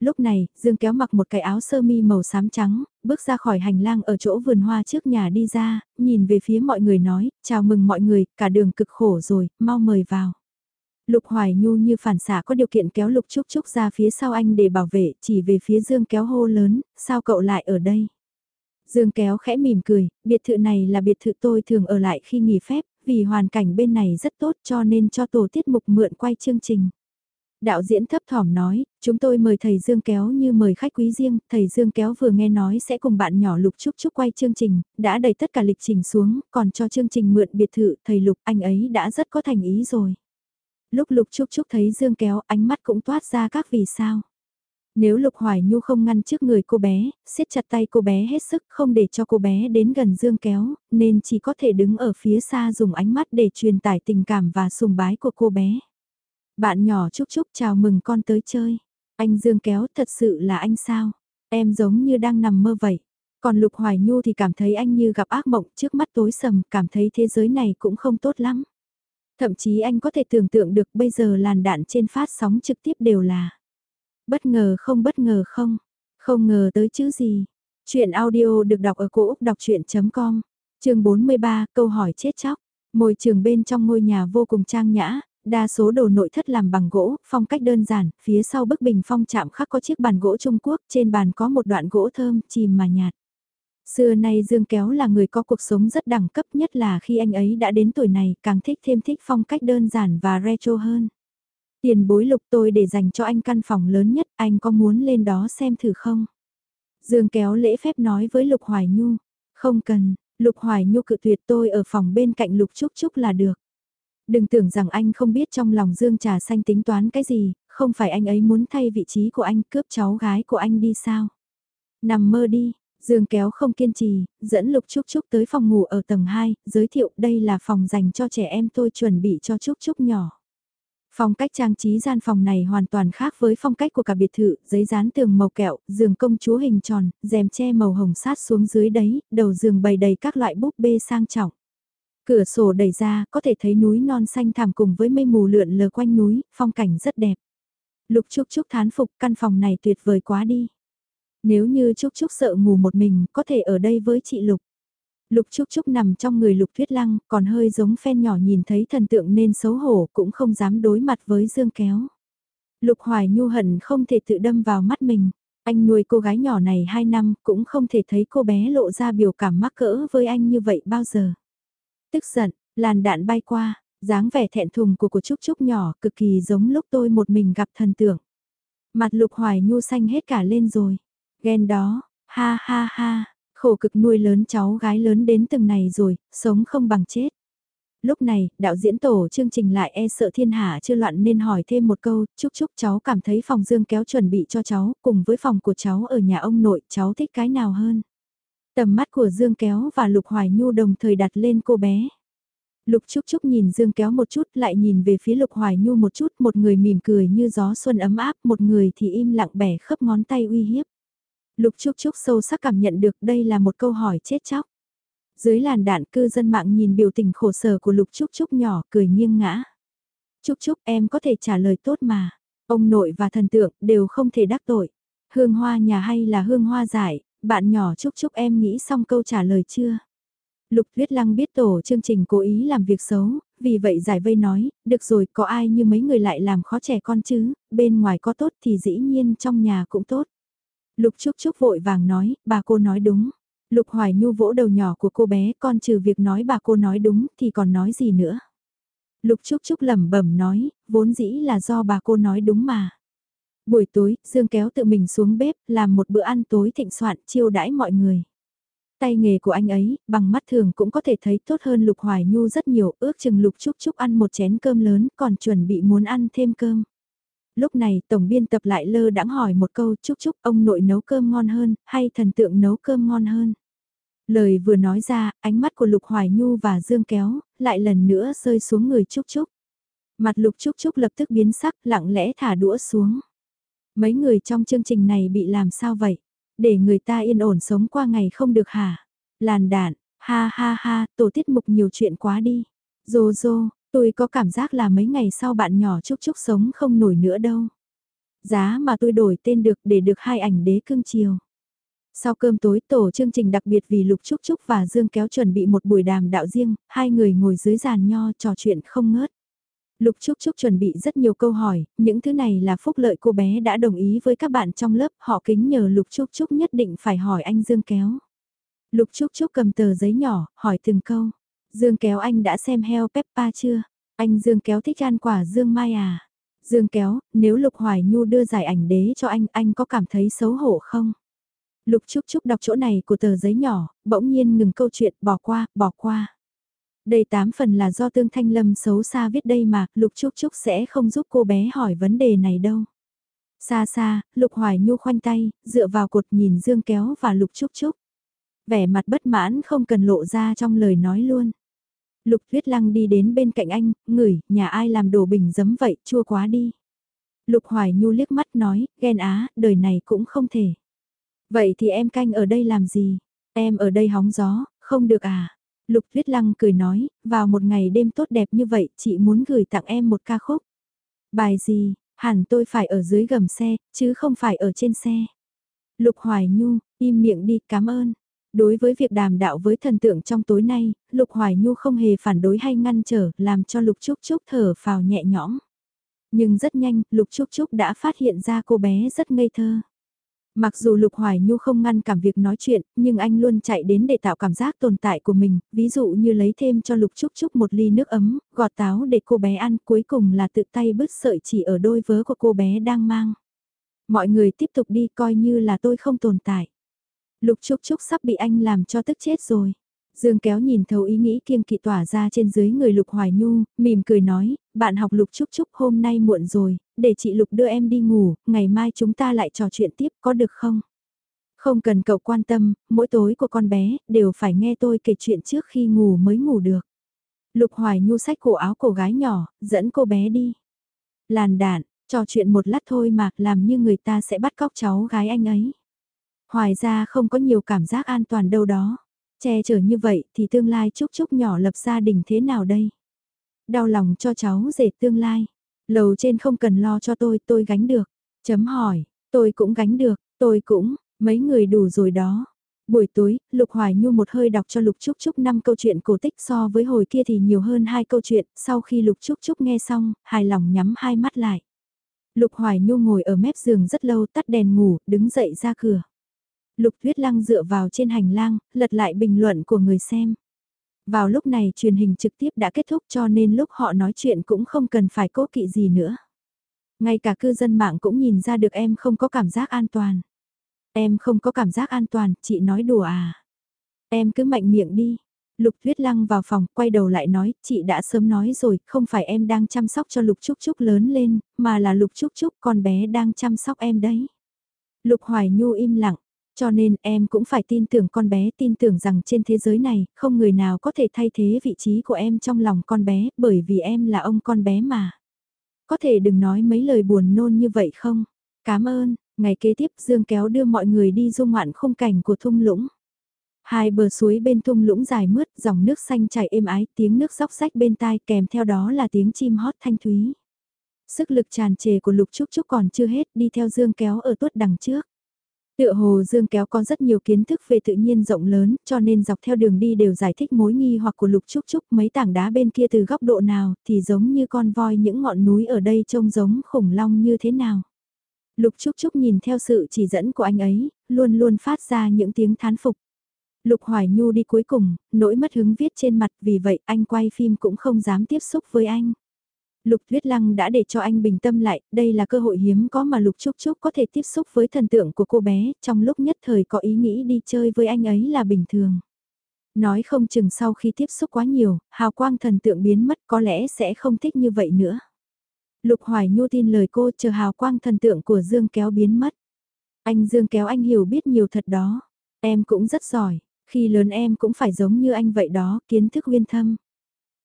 Lúc này, Dương kéo mặc một cái áo sơ mi màu xám trắng, bước ra khỏi hành lang ở chỗ vườn hoa trước nhà đi ra, nhìn về phía mọi người nói, chào mừng mọi người, cả đường cực khổ rồi, mau mời vào. Lục Hoài Nhu như phản xạ có điều kiện kéo Lục Trúc Trúc ra phía sau anh để bảo vệ, chỉ về phía Dương kéo hô lớn, sao cậu lại ở đây? Dương kéo khẽ mỉm cười, biệt thự này là biệt thự tôi thường ở lại khi nghỉ phép, vì hoàn cảnh bên này rất tốt cho nên cho tổ tiết mục mượn quay chương trình. Đạo diễn thấp thỏm nói, chúng tôi mời thầy Dương Kéo như mời khách quý riêng, thầy Dương Kéo vừa nghe nói sẽ cùng bạn nhỏ Lục Trúc Trúc quay chương trình, đã đẩy tất cả lịch trình xuống, còn cho chương trình mượn biệt thự, thầy Lục anh ấy đã rất có thành ý rồi. Lúc Lục Trúc Trúc thấy Dương Kéo ánh mắt cũng toát ra các vì sao. Nếu Lục Hoài Nhu không ngăn trước người cô bé, siết chặt tay cô bé hết sức không để cho cô bé đến gần Dương kéo, nên chỉ có thể đứng ở phía xa dùng ánh mắt để truyền tải tình cảm và sùng bái của cô bé. Bạn nhỏ chúc chúc chào mừng con tới chơi. Anh Dương kéo thật sự là anh sao? Em giống như đang nằm mơ vậy. Còn Lục Hoài Nhu thì cảm thấy anh như gặp ác mộng trước mắt tối sầm, cảm thấy thế giới này cũng không tốt lắm. Thậm chí anh có thể tưởng tượng được bây giờ làn đạn trên phát sóng trực tiếp đều là Bất ngờ không bất ngờ không, không ngờ tới chữ gì. Chuyện audio được đọc ở cổ Úc đọc chuyện.com, trường 43, câu hỏi chết chóc. Môi trường bên trong ngôi nhà vô cùng trang nhã, đa số đồ nội thất làm bằng gỗ, phong cách đơn giản, phía sau bức bình phong chạm khắc có chiếc bàn gỗ Trung Quốc, trên bàn có một đoạn gỗ thơm, chìm mà nhạt. Xưa nay Dương Kéo là người có cuộc sống rất đẳng cấp nhất là khi anh ấy đã đến tuổi này càng thích thêm thích phong cách đơn giản và retro hơn. Tiền bối lục tôi để dành cho anh căn phòng lớn nhất, anh có muốn lên đó xem thử không? Dương kéo lễ phép nói với Lục Hoài Nhu, không cần, Lục Hoài Nhu cự tuyệt tôi ở phòng bên cạnh Lục Trúc Trúc là được. Đừng tưởng rằng anh không biết trong lòng Dương trà xanh tính toán cái gì, không phải anh ấy muốn thay vị trí của anh cướp cháu gái của anh đi sao? Nằm mơ đi, Dương kéo không kiên trì, dẫn Lục Trúc Trúc tới phòng ngủ ở tầng 2, giới thiệu đây là phòng dành cho trẻ em tôi chuẩn bị cho Trúc Trúc nhỏ. Phong cách trang trí gian phòng này hoàn toàn khác với phong cách của cả biệt thự, giấy dán tường màu kẹo, giường công chúa hình tròn, rèm che màu hồng sát xuống dưới đấy, đầu giường bày đầy các loại búp bê sang trọng. Cửa sổ đẩy ra, có thể thấy núi non xanh thảm cùng với mây mù lượn lờ quanh núi, phong cảnh rất đẹp. Lục Trúc Trúc thán phục căn phòng này tuyệt vời quá đi. Nếu như Trúc Trúc sợ ngủ một mình, có thể ở đây với chị Lục. Lục Trúc Trúc nằm trong người Lục Thuyết Lăng, còn hơi giống phen nhỏ nhìn thấy thần tượng nên xấu hổ cũng không dám đối mặt với Dương Kéo. Lục Hoài Nhu hận không thể tự đâm vào mắt mình. Anh nuôi cô gái nhỏ này 2 năm cũng không thể thấy cô bé lộ ra biểu cảm mắc cỡ với anh như vậy bao giờ. Tức giận, làn đạn bay qua, dáng vẻ thẹn thùng của của Trúc Trúc nhỏ cực kỳ giống lúc tôi một mình gặp thần tượng. Mặt Lục Hoài Nhu xanh hết cả lên rồi. Ghen đó, ha ha ha, khổ cực nuôi lớn cháu gái lớn đến từng này rồi, sống không bằng chết. Lúc này, đạo diễn tổ chương trình lại e sợ thiên hạ chưa loạn nên hỏi thêm một câu, chúc chúc cháu cảm thấy phòng dương kéo chuẩn bị cho cháu, cùng với phòng của cháu ở nhà ông nội, cháu thích cái nào hơn. Tầm mắt của Dương Kéo và Lục Hoài Nhu đồng thời đặt lên cô bé. Lục Trúc Trúc nhìn Dương Kéo một chút lại nhìn về phía Lục Hoài Nhu một chút, một người mỉm cười như gió xuân ấm áp, một người thì im lặng bẻ khớp ngón tay uy hiếp. Lục Trúc Trúc sâu sắc cảm nhận được đây là một câu hỏi chết chóc. Dưới làn đạn cư dân mạng nhìn biểu tình khổ sở của Lục Trúc Trúc nhỏ cười nghiêng ngã. Trúc Trúc em có thể trả lời tốt mà. Ông nội và thần tượng đều không thể đắc tội. Hương hoa nhà hay là hương hoa giải, bạn nhỏ Trúc Trúc em nghĩ xong câu trả lời chưa? Lục Tuyết Lăng biết tổ chương trình cố ý làm việc xấu, vì vậy giải vây nói, được rồi có ai như mấy người lại làm khó trẻ con chứ, bên ngoài có tốt thì dĩ nhiên trong nhà cũng tốt. Lục Trúc Trúc vội vàng nói, bà cô nói đúng. Lục Hoài Nhu vỗ đầu nhỏ của cô bé, con trừ việc nói bà cô nói đúng thì còn nói gì nữa. Lục Trúc Trúc lẩm bẩm nói, vốn dĩ là do bà cô nói đúng mà. Buổi tối, Dương kéo tự mình xuống bếp, làm một bữa ăn tối thịnh soạn, chiêu đãi mọi người. Tay nghề của anh ấy, bằng mắt thường cũng có thể thấy tốt hơn Lục Hoài Nhu rất nhiều, ước chừng Lục Trúc Trúc ăn một chén cơm lớn, còn chuẩn bị muốn ăn thêm cơm. Lúc này tổng biên tập lại lơ đãng hỏi một câu trúc trúc ông nội nấu cơm ngon hơn, hay thần tượng nấu cơm ngon hơn. Lời vừa nói ra, ánh mắt của Lục Hoài Nhu và Dương Kéo, lại lần nữa rơi xuống người Trúc Trúc. Mặt Lục Trúc Trúc lập tức biến sắc, lặng lẽ thả đũa xuống. Mấy người trong chương trình này bị làm sao vậy? Để người ta yên ổn sống qua ngày không được hả? Làn đạn, ha ha ha, tổ tiết mục nhiều chuyện quá đi. Dô dô, Tôi có cảm giác là mấy ngày sau bạn nhỏ chúc chúc sống không nổi nữa đâu. Giá mà tôi đổi tên được để được hai ảnh đế cưng chiều. Sau cơm tối tổ chương trình đặc biệt vì Lục Trúc Trúc và Dương Kéo chuẩn bị một buổi đàm đạo riêng, hai người ngồi dưới giàn nho trò chuyện không ngớt. Lục Trúc Trúc chuẩn bị rất nhiều câu hỏi, những thứ này là phúc lợi cô bé đã đồng ý với các bạn trong lớp, họ kính nhờ Lục Trúc Trúc nhất định phải hỏi anh Dương Kéo. Lục Trúc Trúc cầm tờ giấy nhỏ, hỏi từng câu. Dương kéo anh đã xem heo Peppa chưa? Anh Dương kéo thích ăn quả Dương Mai à? Dương kéo, nếu Lục Hoài Nhu đưa giải ảnh đế cho anh, anh có cảm thấy xấu hổ không? Lục Trúc Trúc đọc chỗ này của tờ giấy nhỏ, bỗng nhiên ngừng câu chuyện, bỏ qua, bỏ qua. Đây tám phần là do Tương Thanh Lâm xấu xa viết đây mà, Lục Trúc Trúc sẽ không giúp cô bé hỏi vấn đề này đâu. Xa xa, Lục Hoài Nhu khoanh tay, dựa vào cột nhìn Dương Kéo và Lục Trúc Trúc. Vẻ mặt bất mãn không cần lộ ra trong lời nói luôn. Lục Tuyết Lăng đi đến bên cạnh anh, ngửi, nhà ai làm đồ bình giấm vậy, chua quá đi. Lục Hoài Nhu liếc mắt nói, ghen á, đời này cũng không thể. Vậy thì em canh ở đây làm gì? Em ở đây hóng gió, không được à? Lục Tuyết Lăng cười nói, vào một ngày đêm tốt đẹp như vậy, chị muốn gửi tặng em một ca khúc. Bài gì, hẳn tôi phải ở dưới gầm xe, chứ không phải ở trên xe. Lục Hoài Nhu, im miệng đi, cảm ơn. Đối với việc đàm đạo với thần tượng trong tối nay, Lục Hoài Nhu không hề phản đối hay ngăn trở, làm cho Lục Trúc Trúc thở phào nhẹ nhõm. Nhưng rất nhanh, Lục Trúc Trúc đã phát hiện ra cô bé rất ngây thơ. Mặc dù Lục Hoài Nhu không ngăn cảm việc nói chuyện, nhưng anh luôn chạy đến để tạo cảm giác tồn tại của mình, ví dụ như lấy thêm cho Lục Trúc Trúc một ly nước ấm, gọt táo để cô bé ăn, cuối cùng là tự tay bứt sợi chỉ ở đôi vớ của cô bé đang mang. Mọi người tiếp tục đi coi như là tôi không tồn tại. Lục Trúc Trúc sắp bị anh làm cho tức chết rồi. Dương kéo nhìn thấu ý nghĩ kiêng kỵ tỏa ra trên dưới người Lục Hoài Nhu, mỉm cười nói, bạn học Lục Trúc Trúc hôm nay muộn rồi, để chị Lục đưa em đi ngủ, ngày mai chúng ta lại trò chuyện tiếp có được không? Không cần cậu quan tâm, mỗi tối của con bé, đều phải nghe tôi kể chuyện trước khi ngủ mới ngủ được. Lục Hoài Nhu xách cổ áo cổ gái nhỏ, dẫn cô bé đi. Làn đạn, trò chuyện một lát thôi mà, làm như người ta sẽ bắt cóc cháu gái anh ấy. Hoài ra không có nhiều cảm giác an toàn đâu đó. Che chở như vậy thì tương lai Trúc Trúc nhỏ lập gia đình thế nào đây? Đau lòng cho cháu rể tương lai. Lầu trên không cần lo cho tôi, tôi gánh được. Chấm hỏi, tôi cũng gánh được, tôi cũng, mấy người đủ rồi đó. Buổi tối, Lục Hoài Nhu một hơi đọc cho Lục Trúc Trúc 5 câu chuyện cổ tích so với hồi kia thì nhiều hơn hai câu chuyện, sau khi Lục Trúc Trúc nghe xong, hài lòng nhắm hai mắt lại. Lục Hoài Nhu ngồi ở mép giường rất lâu tắt đèn ngủ, đứng dậy ra cửa. Lục Tuyết Lăng dựa vào trên hành lang, lật lại bình luận của người xem. Vào lúc này truyền hình trực tiếp đã kết thúc cho nên lúc họ nói chuyện cũng không cần phải cố kỵ gì nữa. Ngay cả cư dân mạng cũng nhìn ra được em không có cảm giác an toàn. Em không có cảm giác an toàn, chị nói đùa à. Em cứ mạnh miệng đi. Lục Tuyết Lăng vào phòng, quay đầu lại nói, chị đã sớm nói rồi, không phải em đang chăm sóc cho Lục Trúc Trúc lớn lên, mà là Lục Trúc Trúc con bé đang chăm sóc em đấy. Lục Hoài Nhu im lặng, cho nên em cũng phải tin tưởng con bé, tin tưởng rằng trên thế giới này, không người nào có thể thay thế vị trí của em trong lòng con bé, bởi vì em là ông con bé mà. Có thể đừng nói mấy lời buồn nôn như vậy không? Cảm ơn, ngày kế tiếp Dương kéo đưa mọi người đi du ngoạn khung cảnh của thung lũng. Hai bờ suối bên thung lũng dài mướt, dòng nước xanh chảy êm ái, tiếng nước róc rách bên tai kèm theo đó là tiếng chim hót thanh thúy. Sức lực tràn trề của Lục Trúc Trúc còn chưa hết đi theo Dương kéo ở tuốt đằng trước. Tựa hồ Dương kéo có rất nhiều kiến thức về tự nhiên rộng lớn, cho nên dọc theo đường đi đều giải thích mối nghi hoặc của Lục Trúc Trúc mấy tảng đá bên kia từ góc độ nào thì giống như con voi những ngọn núi ở đây trông giống khủng long như thế nào. Lục Trúc Trúc nhìn theo sự chỉ dẫn của anh ấy, luôn luôn phát ra những tiếng thán phục. Lục Hoài Nhu đi cuối cùng, nỗi mất hứng viết trên mặt vì vậy anh quay phim cũng không dám tiếp xúc với anh. Lục Thuyết Lăng đã để cho anh bình tâm lại, đây là cơ hội hiếm có mà Lục Trúc Trúc có thể tiếp xúc với thần tượng của cô bé, trong lúc nhất thời có ý nghĩ đi chơi với anh ấy là bình thường. Nói không chừng sau khi tiếp xúc quá nhiều, hào quang thần tượng biến mất có lẽ sẽ không thích như vậy nữa. Lục Hoài Nhu tin lời cô chờ hào quang thần tượng của Dương Kéo biến mất. Anh Dương Kéo anh hiểu biết nhiều thật đó. Em cũng rất giỏi, khi lớn em cũng phải giống như anh vậy đó, kiến thức uyên thâm.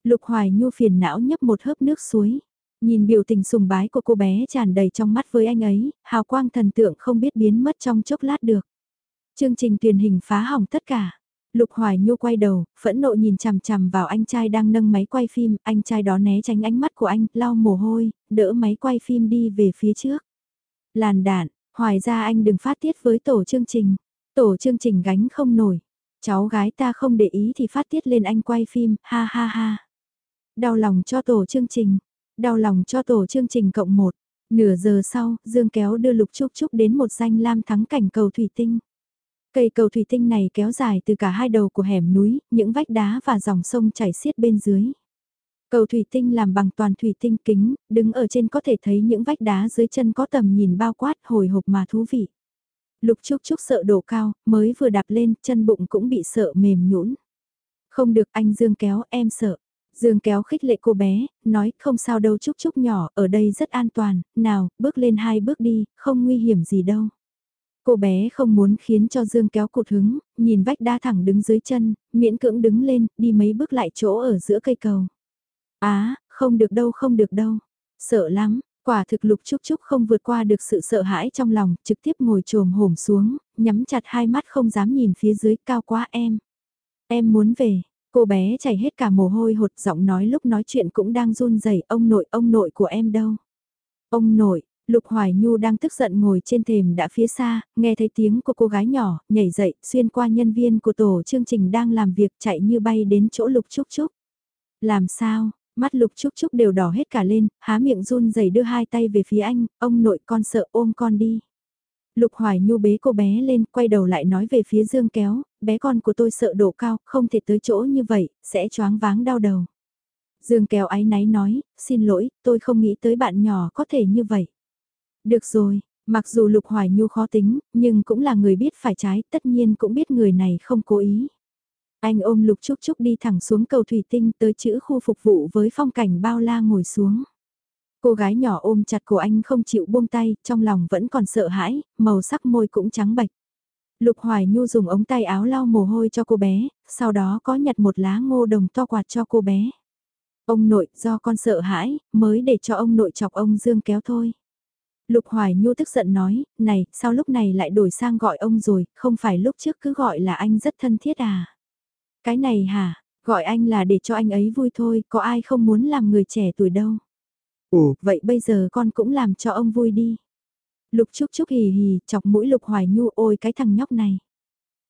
Lục Hoài Nhu phiền não nhấp một hớp nước suối. Nhìn biểu tình sùng bái của cô bé tràn đầy trong mắt với anh ấy, hào quang thần tượng không biết biến mất trong chốc lát được. Chương trình truyền hình phá hỏng tất cả. Lục Hoài Nhu quay đầu, phẫn nộ nhìn chằm chằm vào anh trai đang nâng máy quay phim, anh trai đó né tránh ánh mắt của anh, lau mồ hôi, đỡ máy quay phim đi về phía trước. Làn đạn, hoài ra anh đừng phát tiết với tổ chương trình. Tổ chương trình gánh không nổi. Cháu gái ta không để ý thì phát tiết lên anh quay phim, ha ha ha. Đau lòng cho tổ chương trình. Đau lòng cho tổ chương trình cộng một. Nửa giờ sau, Dương kéo đưa Lục Trúc Trúc đến một danh lam thắng cảnh cầu thủy tinh. Cây cầu thủy tinh này kéo dài từ cả hai đầu của hẻm núi, những vách đá và dòng sông chảy xiết bên dưới. Cầu thủy tinh làm bằng toàn thủy tinh kính, đứng ở trên có thể thấy những vách đá dưới chân có tầm nhìn bao quát hồi hộp mà thú vị. Lục Trúc Trúc sợ độ cao, mới vừa đạp lên, chân bụng cũng bị sợ mềm nhũn. Không được anh Dương kéo, em sợ. Dương kéo khích lệ cô bé, nói không sao đâu Trúc Trúc nhỏ, ở đây rất an toàn, nào, bước lên hai bước đi, không nguy hiểm gì đâu. Cô bé không muốn khiến cho Dương kéo cụt hứng, nhìn vách đa thẳng đứng dưới chân, miễn cưỡng đứng lên, đi mấy bước lại chỗ ở giữa cây cầu. Á, không được đâu không được đâu, sợ lắm, quả thực lục Trúc Trúc không vượt qua được sự sợ hãi trong lòng, trực tiếp ngồi trồm hổm xuống, nhắm chặt hai mắt không dám nhìn phía dưới cao quá em. Em muốn về, Cô bé chảy hết cả mồ hôi hột giọng nói lúc nói chuyện cũng đang run rẩy ông nội ông nội của em đâu. Ông nội, Lục Hoài Nhu đang tức giận ngồi trên thềm đã phía xa, nghe thấy tiếng của cô gái nhỏ, nhảy dậy, xuyên qua nhân viên của tổ chương trình đang làm việc chạy như bay đến chỗ Lục Trúc Trúc. Làm sao, mắt Lục Trúc Trúc đều đỏ hết cả lên, há miệng run rẩy đưa hai tay về phía anh, ông nội con sợ ôm con đi. Lục Hoài Nhu bế cô bé lên, quay đầu lại nói về phía Dương kéo, bé con của tôi sợ độ cao, không thể tới chỗ như vậy, sẽ choáng váng đau đầu. Dương kéo áy náy nói, xin lỗi, tôi không nghĩ tới bạn nhỏ có thể như vậy. Được rồi, mặc dù Lục Hoài Nhu khó tính, nhưng cũng là người biết phải trái, tất nhiên cũng biết người này không cố ý. Anh ôm Lục Trúc Trúc đi thẳng xuống cầu thủy tinh tới chữ khu phục vụ với phong cảnh bao la ngồi xuống. Cô gái nhỏ ôm chặt cổ anh không chịu buông tay, trong lòng vẫn còn sợ hãi, màu sắc môi cũng trắng bạch. Lục Hoài Nhu dùng ống tay áo lau mồ hôi cho cô bé, sau đó có nhặt một lá ngô đồng to quạt cho cô bé. Ông nội, do con sợ hãi, mới để cho ông nội chọc ông Dương kéo thôi. Lục Hoài Nhu tức giận nói, này, sao lúc này lại đổi sang gọi ông rồi, không phải lúc trước cứ gọi là anh rất thân thiết à? Cái này hả, gọi anh là để cho anh ấy vui thôi, có ai không muốn làm người trẻ tuổi đâu. Ồ, vậy bây giờ con cũng làm cho ông vui đi. Lục Trúc Trúc hì hì, chọc mũi Lục Hoài Nhu ôi cái thằng nhóc này.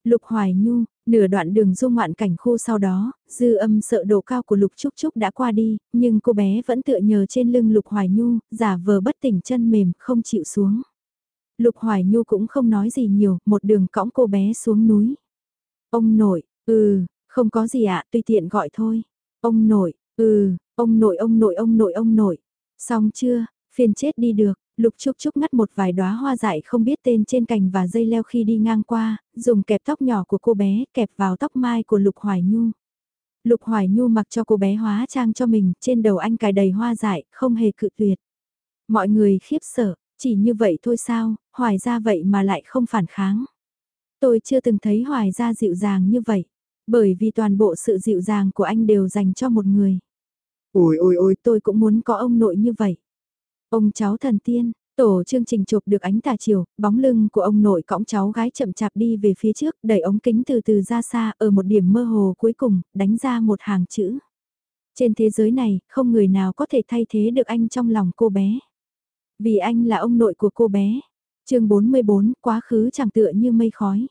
Lục Hoài Nhu, nửa đoạn đường du ngoạn cảnh khu sau đó, dư âm sợ độ cao của Lục Trúc Trúc đã qua đi, nhưng cô bé vẫn tựa nhờ trên lưng Lục Hoài Nhu, giả vờ bất tỉnh chân mềm, không chịu xuống. Lục Hoài Nhu cũng không nói gì nhiều, một đường cõng cô bé xuống núi. Ông nội, ừ, không có gì ạ, tùy tiện gọi thôi. Ông nội, ừ, ông nội ông nội ông nội ông nội. Xong chưa, phiền chết đi được, Lục Trúc Trúc ngắt một vài đóa hoa dại không biết tên trên cành và dây leo khi đi ngang qua, dùng kẹp tóc nhỏ của cô bé kẹp vào tóc mai của Lục Hoài Nhu. Lục Hoài Nhu mặc cho cô bé hóa trang cho mình, trên đầu anh cài đầy hoa dại, không hề cự tuyệt. Mọi người khiếp sợ, chỉ như vậy thôi sao, Hoài ra vậy mà lại không phản kháng. Tôi chưa từng thấy Hoài ra dịu dàng như vậy, bởi vì toàn bộ sự dịu dàng của anh đều dành cho một người. Ôi ôi ôi tôi cũng muốn có ông nội như vậy. Ông cháu thần tiên, tổ chương trình chụp được ánh tà chiều, bóng lưng của ông nội cõng cháu gái chậm chạp đi về phía trước, đẩy ống kính từ từ ra xa ở một điểm mơ hồ cuối cùng, đánh ra một hàng chữ. Trên thế giới này, không người nào có thể thay thế được anh trong lòng cô bé. Vì anh là ông nội của cô bé. chương 44, quá khứ chẳng tựa như mây khói.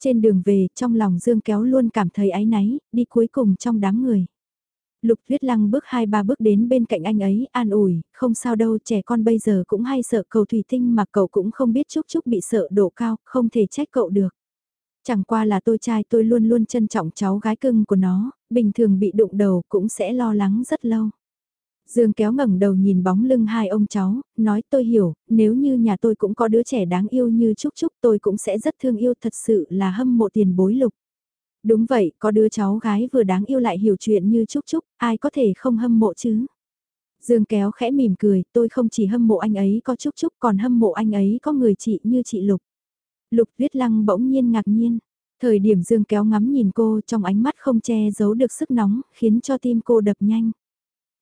Trên đường về, trong lòng Dương kéo luôn cảm thấy áy náy, đi cuối cùng trong đám người. Lục Thuyết Lăng bước hai ba bước đến bên cạnh anh ấy, an ủi, không sao đâu, trẻ con bây giờ cũng hay sợ cầu thủy tinh mà cậu cũng không biết Trúc Trúc bị sợ độ cao, không thể trách cậu được. Chẳng qua là tôi trai tôi luôn luôn trân trọng cháu gái cưng của nó, bình thường bị đụng đầu cũng sẽ lo lắng rất lâu. Dương kéo ngẩng đầu nhìn bóng lưng hai ông cháu, nói tôi hiểu, nếu như nhà tôi cũng có đứa trẻ đáng yêu như Trúc Trúc tôi cũng sẽ rất thương yêu thật sự là hâm mộ tiền bối lục. Đúng vậy, có đứa cháu gái vừa đáng yêu lại hiểu chuyện như Trúc Trúc, ai có thể không hâm mộ chứ? Dương kéo khẽ mỉm cười, tôi không chỉ hâm mộ anh ấy có Trúc Trúc còn hâm mộ anh ấy có người chị như chị Lục. Lục Tuyết Lăng bỗng nhiên ngạc nhiên. Thời điểm Dương kéo ngắm nhìn cô trong ánh mắt không che giấu được sức nóng, khiến cho tim cô đập nhanh.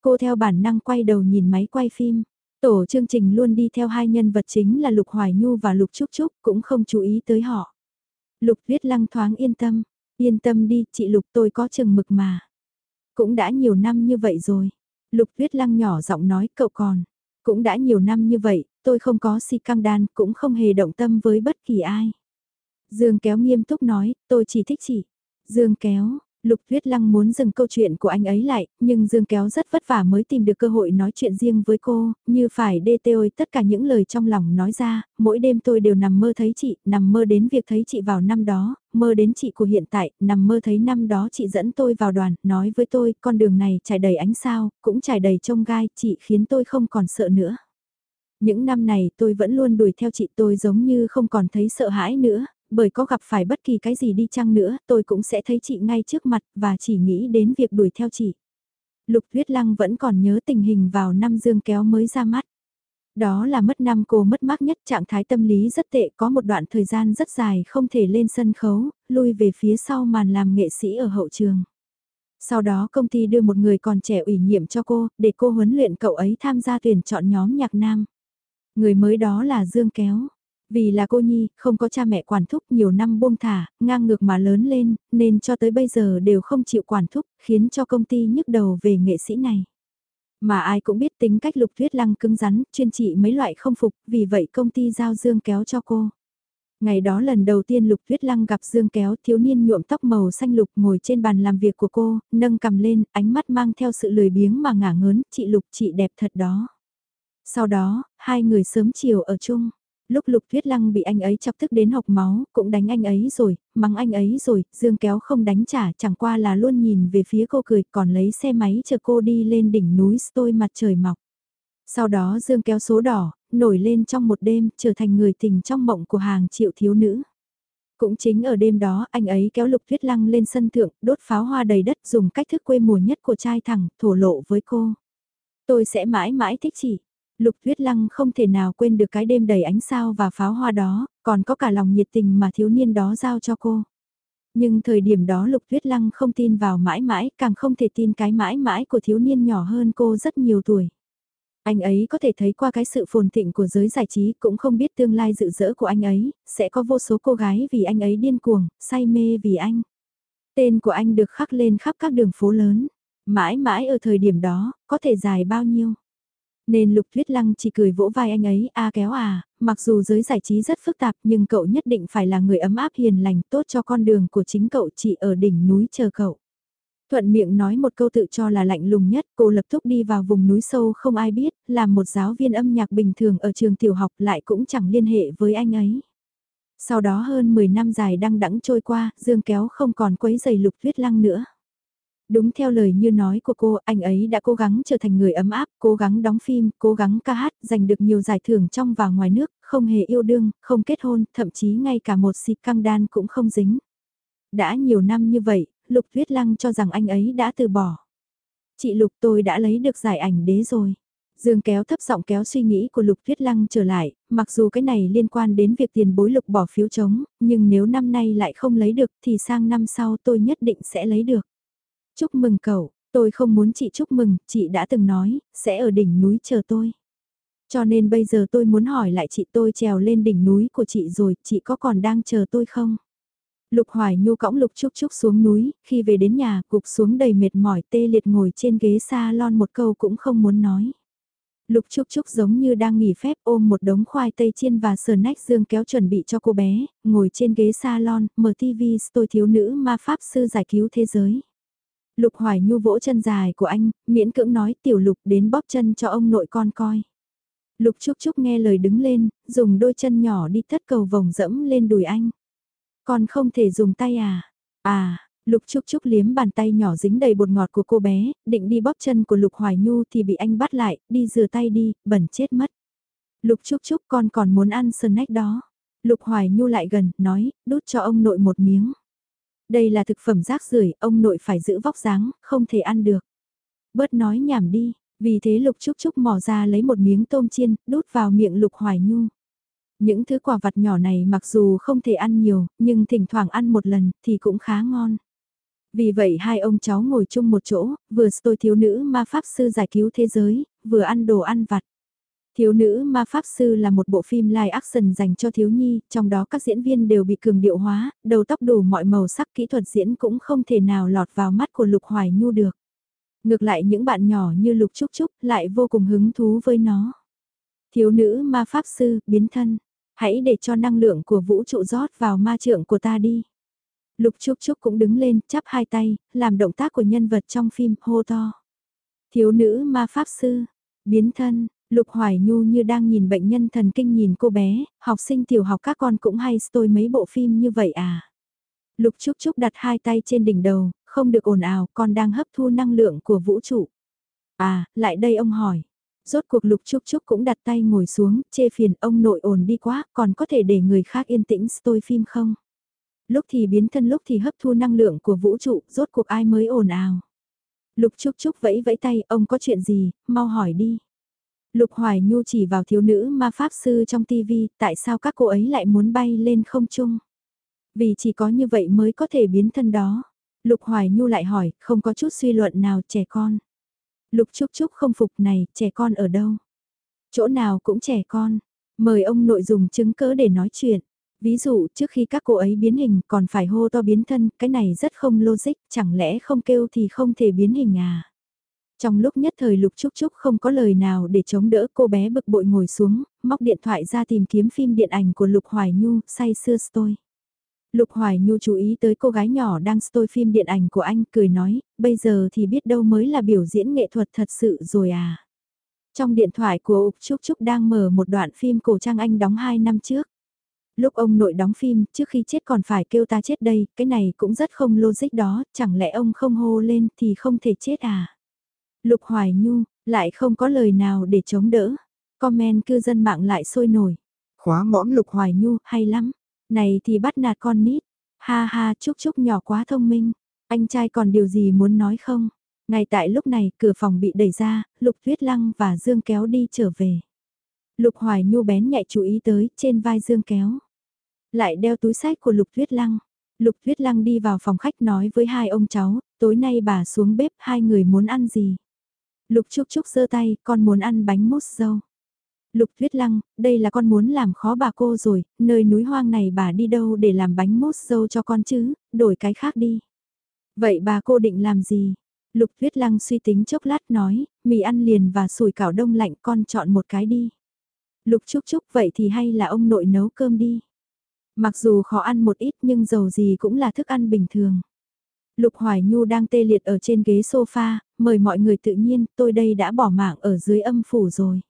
Cô theo bản năng quay đầu nhìn máy quay phim. Tổ chương trình luôn đi theo hai nhân vật chính là Lục Hoài Nhu và Lục Trúc Trúc, cũng không chú ý tới họ. Lục Tuyết Lăng thoáng yên tâm, Yên tâm đi, chị Lục tôi có chừng mực mà. Cũng đã nhiều năm như vậy rồi. Lục Tuyết Lăng nhỏ giọng nói cậu còn. Cũng đã nhiều năm như vậy, tôi không có si căng đan, cũng không hề động tâm với bất kỳ ai. Dương kéo nghiêm túc nói, tôi chỉ thích chị. Dương kéo, Lục Tuyết Lăng muốn dừng câu chuyện của anh ấy lại, nhưng Dương Kéo rất vất vả mới tìm được cơ hội nói chuyện riêng với cô, như phải đê tê ôi tất cả những lời trong lòng nói ra, mỗi đêm tôi đều nằm mơ thấy chị, nằm mơ đến việc thấy chị vào năm đó, mơ đến chị của hiện tại, nằm mơ thấy năm đó chị dẫn tôi vào đoàn, nói với tôi, con đường này trải đầy ánh sao, cũng trải đầy trông gai, chị khiến tôi không còn sợ nữa. Những năm này tôi vẫn luôn đuổi theo chị tôi giống như không còn thấy sợ hãi nữa, bởi có gặp phải bất kỳ cái gì đi chăng nữa, tôi cũng sẽ thấy chị ngay trước mặt và chỉ nghĩ đến việc đuổi theo chị. Lục Tuyết Lăng vẫn còn nhớ tình hình vào năm Dương kéo mới ra mắt. Đó là mất năm cô mất mát nhất trạng thái tâm lý rất tệ có một đoạn thời gian rất dài không thể lên sân khấu, lui về phía sau màn làm nghệ sĩ ở hậu trường. Sau đó công ty đưa một người còn trẻ ủy nhiệm cho cô, để cô huấn luyện cậu ấy tham gia tuyển chọn nhóm nhạc nam. Người mới đó là Dương Kéo. Vì là cô Nhi, không có cha mẹ quản thúc nhiều năm buông thả, ngang ngược mà lớn lên, nên cho tới bây giờ đều không chịu quản thúc, khiến cho công ty nhức đầu về nghệ sĩ này. Mà ai cũng biết tính cách lục tuyết lăng cứng rắn, chuyên trị mấy loại không phục, vì vậy công ty giao Dương Kéo cho cô. Ngày đó lần đầu tiên Lục Tuyết Lăng gặp Dương Kéo thiếu niên nhuộm tóc màu xanh lục ngồi trên bàn làm việc của cô, nâng cầm lên, ánh mắt mang theo sự lười biếng mà ngả ngớn, chị Lục chị đẹp thật đó. Sau đó, hai người sớm chiều ở chung. Lúc Lục Tuyết Lăng bị anh ấy chọc tức đến học máu, cũng đánh anh ấy rồi, mắng anh ấy rồi, Dương Kéo không đánh trả, chẳng qua là luôn nhìn về phía cô cười, còn lấy xe máy chờ cô đi lên đỉnh núi tôi mặt trời mọc. Sau đó Dương Kéo số đỏ, nổi lên trong một đêm, trở thành người tình trong mộng của hàng triệu thiếu nữ. Cũng chính ở đêm đó, anh ấy kéo Lục Tuyết Lăng lên sân thượng, đốt pháo hoa đầy đất dùng cách thức quê mùa nhất của trai thẳng, thổ lộ với cô. Tôi sẽ mãi mãi thích chị. Lục Tuyết Lăng không thể nào quên được cái đêm đầy ánh sao và pháo hoa đó, còn có cả lòng nhiệt tình mà thiếu niên đó giao cho cô. Nhưng thời điểm đó Lục Tuyết Lăng không tin vào mãi mãi, càng không thể tin cái mãi mãi của thiếu niên nhỏ hơn cô rất nhiều tuổi. Anh ấy có thể thấy qua cái sự phồn thịnh của giới giải trí cũng không biết tương lai dự dỡ của anh ấy, sẽ có vô số cô gái vì anh ấy điên cuồng, say mê vì anh. Tên của anh được khắc lên khắp các đường phố lớn, mãi mãi ở thời điểm đó, có thể dài bao nhiêu. Nên Lục Thuyết Lăng chỉ cười vỗ vai anh ấy, a kéo à, mặc dù giới giải trí rất phức tạp nhưng cậu nhất định phải là người ấm áp hiền lành tốt cho con đường của chính cậu chỉ ở đỉnh núi chờ cậu. Thuận miệng nói một câu tự cho là lạnh lùng nhất, cô lập tức đi vào vùng núi sâu không ai biết, làm một giáo viên âm nhạc bình thường ở trường tiểu học lại cũng chẳng liên hệ với anh ấy. Sau đó hơn 10 năm dài đăng đẵng trôi qua, Dương Kéo không còn quấy giày lục tuyết lăng nữa. Đúng theo lời như nói của cô, anh ấy đã cố gắng trở thành người ấm áp, cố gắng đóng phim, cố gắng ca hát, giành được nhiều giải thưởng trong và ngoài nước, không hề yêu đương, không kết hôn, thậm chí ngay cả một xịt căng đan cũng không dính. Đã nhiều năm như vậy, Lục Tuyết Lăng cho rằng anh ấy đã từ bỏ. Chị Lục tôi đã lấy được giải ảnh đế rồi. Dương kéo thấp giọng kéo suy nghĩ của Lục thuyết Lăng trở lại, mặc dù cái này liên quan đến việc tiền bối Lục bỏ phiếu chống, nhưng nếu năm nay lại không lấy được thì sang năm sau tôi nhất định sẽ lấy được. Chúc mừng cậu, tôi không muốn chị chúc mừng, chị đã từng nói, sẽ ở đỉnh núi chờ tôi. Cho nên bây giờ tôi muốn hỏi lại chị tôi trèo lên đỉnh núi của chị rồi, chị có còn đang chờ tôi không? Lục Hoài Nhu cõng Lục Trúc Trúc xuống núi, khi về đến nhà cục xuống đầy mệt mỏi tê liệt ngồi trên ghế salon một câu cũng không muốn nói. Lục Trúc Trúc giống như đang nghỉ phép ôm một đống khoai tây chiên và sờ nách dương kéo chuẩn bị cho cô bé, ngồi trên ghế salon, mở TV tôi thiếu nữ ma pháp sư giải cứu thế giới. Lục Hoài Nhu vỗ chân dài của anh, miễn cưỡng nói tiểu lục đến bóp chân cho ông nội con coi. Lục Trúc Trúc nghe lời đứng lên, dùng đôi chân nhỏ đi thất cầu vòng dẫm lên đùi anh. Con không thể dùng tay à? À, Lục Trúc Trúc liếm bàn tay nhỏ dính đầy bột ngọt của cô bé, định đi bóp chân của Lục Hoài Nhu thì bị anh bắt lại, đi rửa tay đi, bẩn chết mất. Lục Trúc Trúc con còn muốn ăn snack đó. Lục Hoài Nhu lại gần, nói, đút cho ông nội một miếng. Đây là thực phẩm rác rưởi, ông nội phải giữ vóc dáng, không thể ăn được. Bớt nói nhảm đi, vì thế Lục Trúc Trúc mò ra lấy một miếng tôm chiên, đút vào miệng Lục Hoài Nhu. Những thứ quả vặt nhỏ này mặc dù không thể ăn nhiều, nhưng thỉnh thoảng ăn một lần thì cũng khá ngon. Vì vậy hai ông cháu ngồi chung một chỗ, vừa tôi thiếu nữ ma pháp sư giải cứu thế giới, vừa ăn đồ ăn vặt. Thiếu nữ ma pháp sư là một bộ phim live action dành cho thiếu nhi, trong đó các diễn viên đều bị cường điệu hóa, đầu tóc đủ mọi màu sắc kỹ thuật diễn cũng không thể nào lọt vào mắt của Lục Hoài Nhu được. Ngược lại những bạn nhỏ như Lục Trúc Trúc lại vô cùng hứng thú với nó. Thiếu nữ ma pháp sư, biến thân. Hãy để cho năng lượng của vũ trụ rót vào ma trượng của ta đi. Lục Trúc Trúc cũng đứng lên, chắp hai tay, làm động tác của nhân vật trong phim hô to. Thiếu nữ ma pháp sư, biến thân, Lục Hoài Nhu như đang nhìn bệnh nhân thần kinh nhìn cô bé, học sinh tiểu học các con cũng hay tôi mấy bộ phim như vậy à. Lục Trúc Trúc đặt hai tay trên đỉnh đầu, không được ồn ào, con đang hấp thu năng lượng của vũ trụ. À, lại đây ông hỏi. Rốt cuộc Lục Trúc Trúc cũng đặt tay ngồi xuống, chê phiền ông nội ồn đi quá, còn có thể để người khác yên tĩnh tôi phim không? Lúc thì biến thân lúc thì hấp thu năng lượng của vũ trụ, rốt cuộc ai mới ồn ào? Lục Trúc Trúc vẫy vẫy tay, ông có chuyện gì, mau hỏi đi. Lục Hoài Nhu chỉ vào thiếu nữ ma pháp sư trong tivi, tại sao các cô ấy lại muốn bay lên không trung? Vì chỉ có như vậy mới có thể biến thân đó. Lục Hoài Nhu lại hỏi, không có chút suy luận nào trẻ con. Lục Trúc Trúc không phục này, trẻ con ở đâu? Chỗ nào cũng trẻ con. Mời ông nội dùng chứng cớ để nói chuyện. Ví dụ, trước khi các cô ấy biến hình còn phải hô to biến thân, cái này rất không logic, chẳng lẽ không kêu thì không thể biến hình à? Trong lúc nhất thời Lục Trúc Trúc không có lời nào để chống đỡ cô bé bực bội ngồi xuống, móc điện thoại ra tìm kiếm phim điện ảnh của Lục Hoài Nhu, say sưa tôi. Lục Hoài Nhu chú ý tới cô gái nhỏ đang stôi phim điện ảnh của anh, cười nói, bây giờ thì biết đâu mới là biểu diễn nghệ thuật thật sự rồi à. Trong điện thoại của Úc Trúc Trúc đang mở một đoạn phim cổ trang anh đóng 2 năm trước. Lúc ông nội đóng phim, trước khi chết còn phải kêu ta chết đây, cái này cũng rất không logic đó, chẳng lẽ ông không hô lên thì không thể chết à. Lục Hoài Nhu, lại không có lời nào để chống đỡ. Comment cư dân mạng lại sôi nổi. Khóa mõm Lục Hoài Nhu, hay lắm. Này thì bắt nạt con nít. Ha ha, Trúc Trúc nhỏ quá thông minh. Anh trai còn điều gì muốn nói không? Ngay tại lúc này, cửa phòng bị đẩy ra, Lục Tuyết Lăng và Dương kéo đi trở về. Lục Hoài Nhu bén nhạy chú ý tới, trên vai Dương kéo. Lại đeo túi sách của Lục Tuyết Lăng. Lục Tuyết Lăng đi vào phòng khách nói với hai ông cháu, tối nay bà xuống bếp hai người muốn ăn gì. Lục Trúc Trúc giơ tay, con muốn ăn bánh mút dâu. Lục Tuyết Lăng, đây là con muốn làm khó bà cô rồi, nơi núi hoang này bà đi đâu để làm bánh mút dâu cho con chứ, đổi cái khác đi. Vậy bà cô định làm gì? Lục Tuyết Lăng suy tính chốc lát nói, mì ăn liền và sủi cảo đông lạnh con chọn một cái đi. Lục Trúc Trúc vậy thì hay là ông nội nấu cơm đi. Mặc dù khó ăn một ít nhưng dầu gì cũng là thức ăn bình thường. Lục Hoài Nhu đang tê liệt ở trên ghế sofa, mời mọi người tự nhiên, tôi đây đã bỏ mạng ở dưới âm phủ rồi.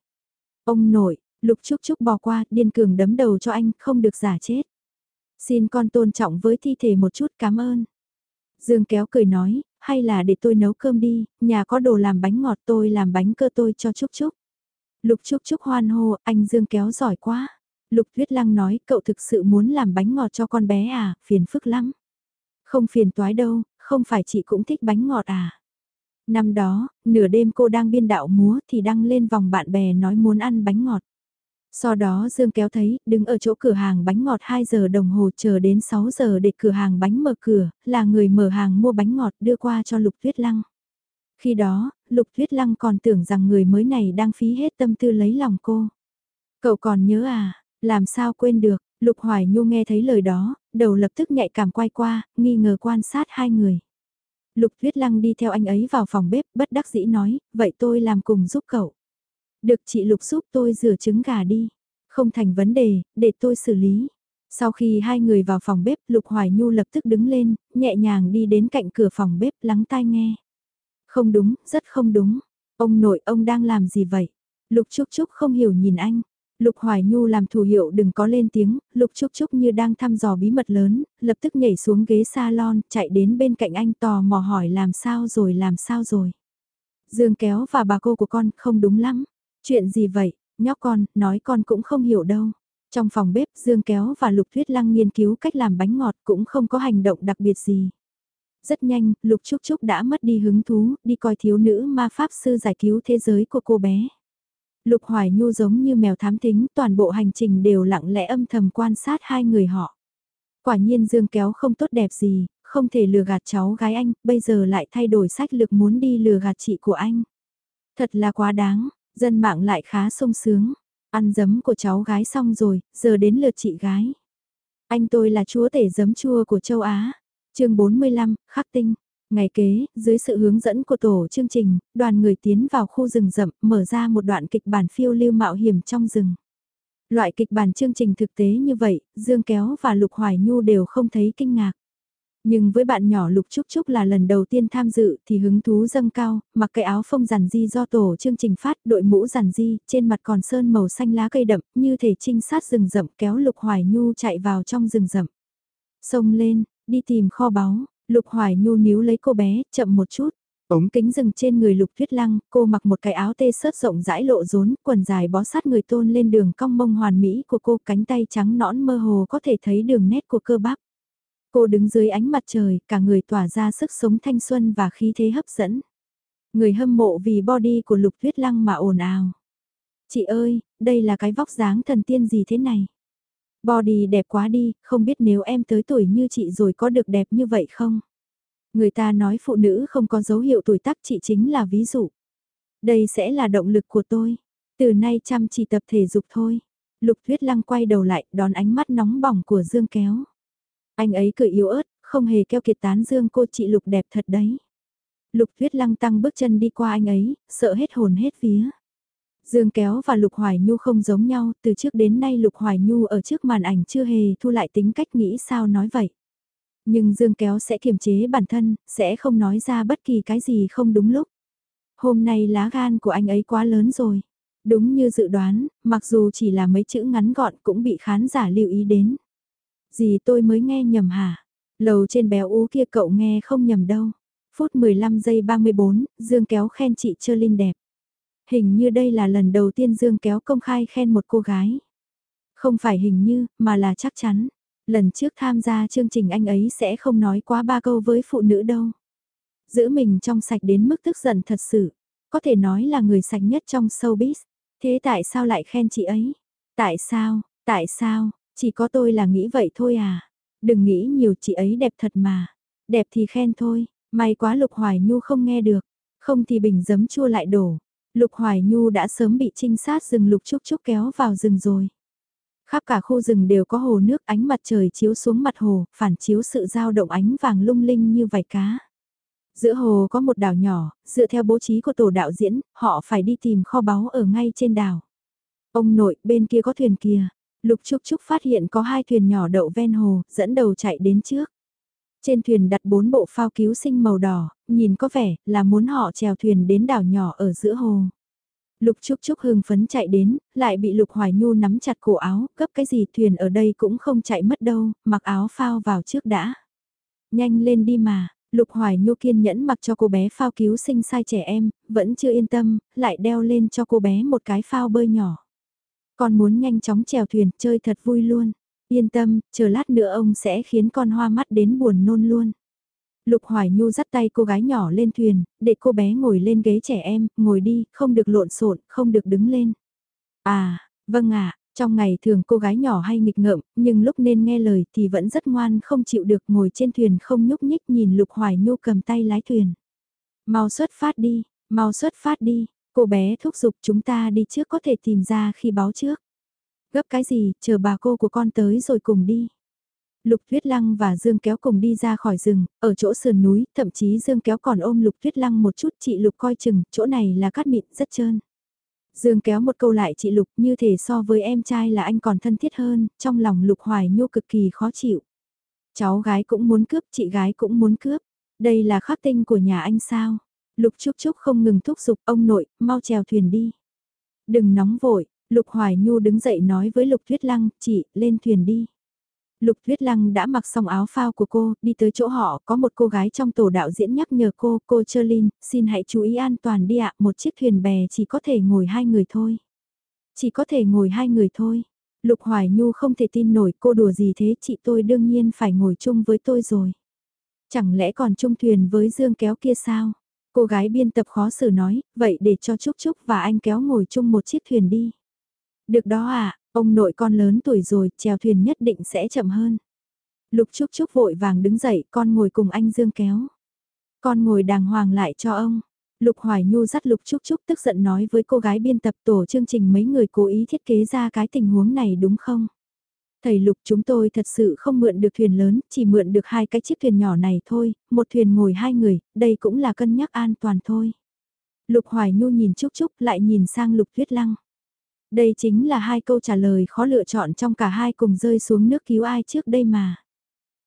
Ông nội, Lục Trúc Trúc bỏ qua, điên cường đấm đầu cho anh, không được giả chết. Xin con tôn trọng với thi thể một chút cảm ơn. Dương kéo cười nói, hay là để tôi nấu cơm đi, nhà có đồ làm bánh ngọt tôi làm bánh cơ tôi cho Trúc Trúc. Lục Trúc Trúc hoan hô, anh Dương kéo giỏi quá. Lục Tuyết Lăng nói, cậu thực sự muốn làm bánh ngọt cho con bé à, phiền phức lắm. Không phiền toái đâu, không phải chị cũng thích bánh ngọt à. Năm đó, nửa đêm cô đang biên đạo múa thì đăng lên vòng bạn bè nói muốn ăn bánh ngọt. Sau đó Dương kéo thấy, đứng ở chỗ cửa hàng bánh ngọt 2 giờ đồng hồ chờ đến 6 giờ để cửa hàng bánh mở cửa, là người mở hàng mua bánh ngọt đưa qua cho Lục Tuyết Lăng. Khi đó, Lục Tuyết Lăng còn tưởng rằng người mới này đang phí hết tâm tư lấy lòng cô. Cậu còn nhớ à, làm sao quên được, Lục Hoài Nhu nghe thấy lời đó, đầu lập tức nhạy cảm quay qua, nghi ngờ quan sát hai người. Lục Tuyết Lăng đi theo anh ấy vào phòng bếp, bất đắc dĩ nói, vậy tôi làm cùng giúp cậu. Được chị Lục giúp tôi rửa trứng gà đi. Không thành vấn đề, để tôi xử lý. Sau khi hai người vào phòng bếp, Lục Hoài Nhu lập tức đứng lên, nhẹ nhàng đi đến cạnh cửa phòng bếp lắng tai nghe. Không đúng, rất không đúng. Ông nội ông đang làm gì vậy? Lục Trúc Trúc không hiểu nhìn anh. Lục Hoài Nhu làm thủ hiệu đừng có lên tiếng, Lục Trúc Trúc như đang thăm dò bí mật lớn, lập tức nhảy xuống ghế salon, chạy đến bên cạnh anh tò mò hỏi làm sao rồi làm sao rồi. Dương kéo và bà cô của con không đúng lắm. Chuyện gì vậy, nhóc con, nói con cũng không hiểu đâu. Trong phòng bếp Dương kéo và Lục Thuyết Lăng nghiên cứu cách làm bánh ngọt cũng không có hành động đặc biệt gì. Rất nhanh, Lục Trúc Trúc đã mất đi hứng thú, đi coi thiếu nữ ma pháp sư giải cứu thế giới của cô bé. Lục Hoài Nhu giống như mèo thám tính, toàn bộ hành trình đều lặng lẽ âm thầm quan sát hai người họ. Quả nhiên Dương kéo không tốt đẹp gì, không thể lừa gạt cháu gái anh, bây giờ lại thay đổi sách lực muốn đi lừa gạt chị của anh. Thật là quá đáng, dân mạng lại khá sung sướng. Ăn giấm của cháu gái xong rồi, giờ đến lượt chị gái. Anh tôi là chúa tể giấm chua của châu Á. chương 45, khắc tinh. Ngày kế, dưới sự hướng dẫn của tổ chương trình, đoàn người tiến vào khu rừng rậm, mở ra một đoạn kịch bản phiêu lưu mạo hiểm trong rừng. Loại kịch bản chương trình thực tế như vậy, Dương Kéo và Lục Hoài Nhu đều không thấy kinh ngạc. Nhưng với bạn nhỏ Lục Trúc Trúc là lần đầu tiên tham dự thì hứng thú dâng cao, mặc cái áo phông giản di do tổ chương trình phát đội mũ giản di, trên mặt còn sơn màu xanh lá cây đậm, như thể trinh sát rừng rậm kéo Lục Hoài Nhu chạy vào trong rừng rậm. Xông lên, đi tìm kho báu, Lục Hoài Nhu níu lấy cô bé, chậm một chút. Ống kính dừng trên người Lục Tuyết Lăng, cô mặc một cái áo tê sớt rộng rãi lộ rốn, quần dài bó sát người tôn lên đường cong mông hoàn mỹ của cô, cánh tay trắng nõn mơ hồ có thể thấy đường nét của cơ bắp. Cô đứng dưới ánh mặt trời, cả người tỏa ra sức sống thanh xuân và khí thế hấp dẫn. Người hâm mộ vì body của Lục Tuyết Lăng mà ồn ào. Chị ơi, đây là cái vóc dáng thần tiên gì thế này? Body đẹp quá đi, không biết nếu em tới tuổi như chị rồi có được đẹp như vậy không? Người ta nói phụ nữ không có dấu hiệu tuổi tác chị chính là ví dụ. Đây sẽ là động lực của tôi. Từ nay chăm chỉ tập thể dục thôi. Lục Tuyết Lăng quay đầu lại đón ánh mắt nóng bỏng của Dương Kéo. Anh ấy cười yếu ớt, không hề keo kiệt tán Dương cô chị Lục đẹp thật đấy. Lục Tuyết Lăng tăng bước chân đi qua anh ấy, sợ hết hồn hết vía. Dương Kéo và Lục Hoài Nhu không giống nhau, từ trước đến nay Lục Hoài Nhu ở trước màn ảnh chưa hề thu lại tính cách nghĩ sao nói vậy. Nhưng Dương Kéo sẽ kiềm chế bản thân, sẽ không nói ra bất kỳ cái gì không đúng lúc. Hôm nay lá gan của anh ấy quá lớn rồi. Đúng như dự đoán, mặc dù chỉ là mấy chữ ngắn gọn cũng bị khán giả lưu ý đến. Gì tôi mới nghe nhầm hả? Lầu trên béo ú kia cậu nghe không nhầm đâu. Phút 15 giây 34, Dương Kéo khen chị Chơ Linh đẹp. Hình như đây là lần đầu tiên Dương Kéo công khai khen một cô gái. Không phải hình như, mà là chắc chắn. Lần trước tham gia chương trình anh ấy sẽ không nói quá ba câu với phụ nữ đâu. Giữ mình trong sạch đến mức tức giận thật sự. Có thể nói là người sạch nhất trong showbiz. Thế tại sao lại khen chị ấy? Tại sao, tại sao, chỉ có tôi là nghĩ vậy thôi à? Đừng nghĩ nhiều chị ấy đẹp thật mà. Đẹp thì khen thôi, may quá Lục Hoài Nhu không nghe được. Không thì bình giấm chua lại đổ. Lục Hoài Nhu đã sớm bị trinh sát rừng Lục Trúc Trúc kéo vào rừng rồi. Khắp cả khu rừng đều có hồ nước ánh mặt trời chiếu xuống mặt hồ, phản chiếu sự dao động ánh vàng lung linh như vảy cá. Giữa hồ có một đảo nhỏ, dựa theo bố trí của tổ đạo diễn, họ phải đi tìm kho báu ở ngay trên đảo. Ông nội, bên kia có thuyền kia. Lục Trúc Trúc phát hiện có hai thuyền nhỏ đậu ven hồ, dẫn đầu chạy đến trước. Trên thuyền đặt bốn bộ phao cứu sinh màu đỏ, nhìn có vẻ là muốn họ chèo thuyền đến đảo nhỏ ở giữa hồ. Lục Trúc Trúc hưng phấn chạy đến, lại bị Lục Hoài Nhu nắm chặt cổ áo, cấp cái gì thuyền ở đây cũng không chạy mất đâu, mặc áo phao vào trước đã. Nhanh lên đi mà, Lục Hoài Nhu kiên nhẫn mặc cho cô bé phao cứu sinh sai trẻ em, vẫn chưa yên tâm, lại đeo lên cho cô bé một cái phao bơi nhỏ. Con muốn nhanh chóng chèo thuyền, chơi thật vui luôn. Yên tâm, chờ lát nữa ông sẽ khiến con hoa mắt đến buồn nôn luôn. Lục Hoài Nhu dắt tay cô gái nhỏ lên thuyền, để cô bé ngồi lên ghế trẻ em, ngồi đi, không được lộn xộn, không được đứng lên. À, vâng ạ, trong ngày thường cô gái nhỏ hay nghịch ngợm, nhưng lúc nên nghe lời thì vẫn rất ngoan không chịu được ngồi trên thuyền không nhúc nhích nhìn Lục Hoài Nhu cầm tay lái thuyền. Mau xuất phát đi, mau xuất phát đi, cô bé thúc giục chúng ta đi trước có thể tìm ra khi báo trước. Gấp cái gì, chờ bà cô của con tới rồi cùng đi. Lục Tuyết Lăng và Dương Kéo cùng đi ra khỏi rừng, ở chỗ sườn núi, thậm chí Dương Kéo còn ôm Lục Tuyết Lăng một chút chị Lục coi chừng, chỗ này là cát mịn rất trơn. Dương kéo một câu lại chị Lục như thể so với em trai là anh còn thân thiết hơn, trong lòng Lục Hoài Nhu cực kỳ khó chịu. Cháu gái cũng muốn cướp, chị gái cũng muốn cướp. Đây là khắc tinh của nhà anh sao? Lục Trúc Trúc không ngừng thúc giục ông nội, mau chèo thuyền đi. Đừng nóng vội, Lục Hoài Nhu đứng dậy nói với Lục Tuyết Lăng, chị, lên thuyền đi. Lục Tuyết Lăng đã mặc xong áo phao của cô, đi tới chỗ họ, có một cô gái trong tổ đạo diễn nhắc nhở cô, cô Cherlin, xin hãy chú ý an toàn đi ạ, một chiếc thuyền bè chỉ có thể ngồi hai người thôi. Chỉ có thể ngồi hai người thôi. Lục Hoài Nhu không thể tin nổi cô đùa gì thế, chị tôi đương nhiên phải ngồi chung với tôi rồi. Chẳng lẽ còn chung thuyền với Dương kéo kia sao? Cô gái biên tập khó xử nói, vậy để cho Trúc Trúc và anh kéo ngồi chung một chiếc thuyền đi. Được đó à, Ông nội con lớn tuổi rồi, chèo thuyền nhất định sẽ chậm hơn. Lục Trúc Trúc vội vàng đứng dậy, con ngồi cùng anh Dương kéo. Con ngồi đàng hoàng lại cho ông. Lục Hoài Nhu dắt Lục Trúc Trúc tức giận nói với cô gái biên tập tổ chương trình mấy người cố ý thiết kế ra cái tình huống này đúng không? Thầy Lục chúng tôi thật sự không mượn được thuyền lớn, chỉ mượn được hai cái chiếc thuyền nhỏ này thôi, một thuyền ngồi hai người, đây cũng là cân nhắc an toàn thôi. Lục Hoài Nhu nhìn Trúc Trúc lại nhìn sang Lục Tuyết Lăng. Đây chính là hai câu trả lời khó lựa chọn trong cả hai cùng rơi xuống nước cứu ai trước đây mà.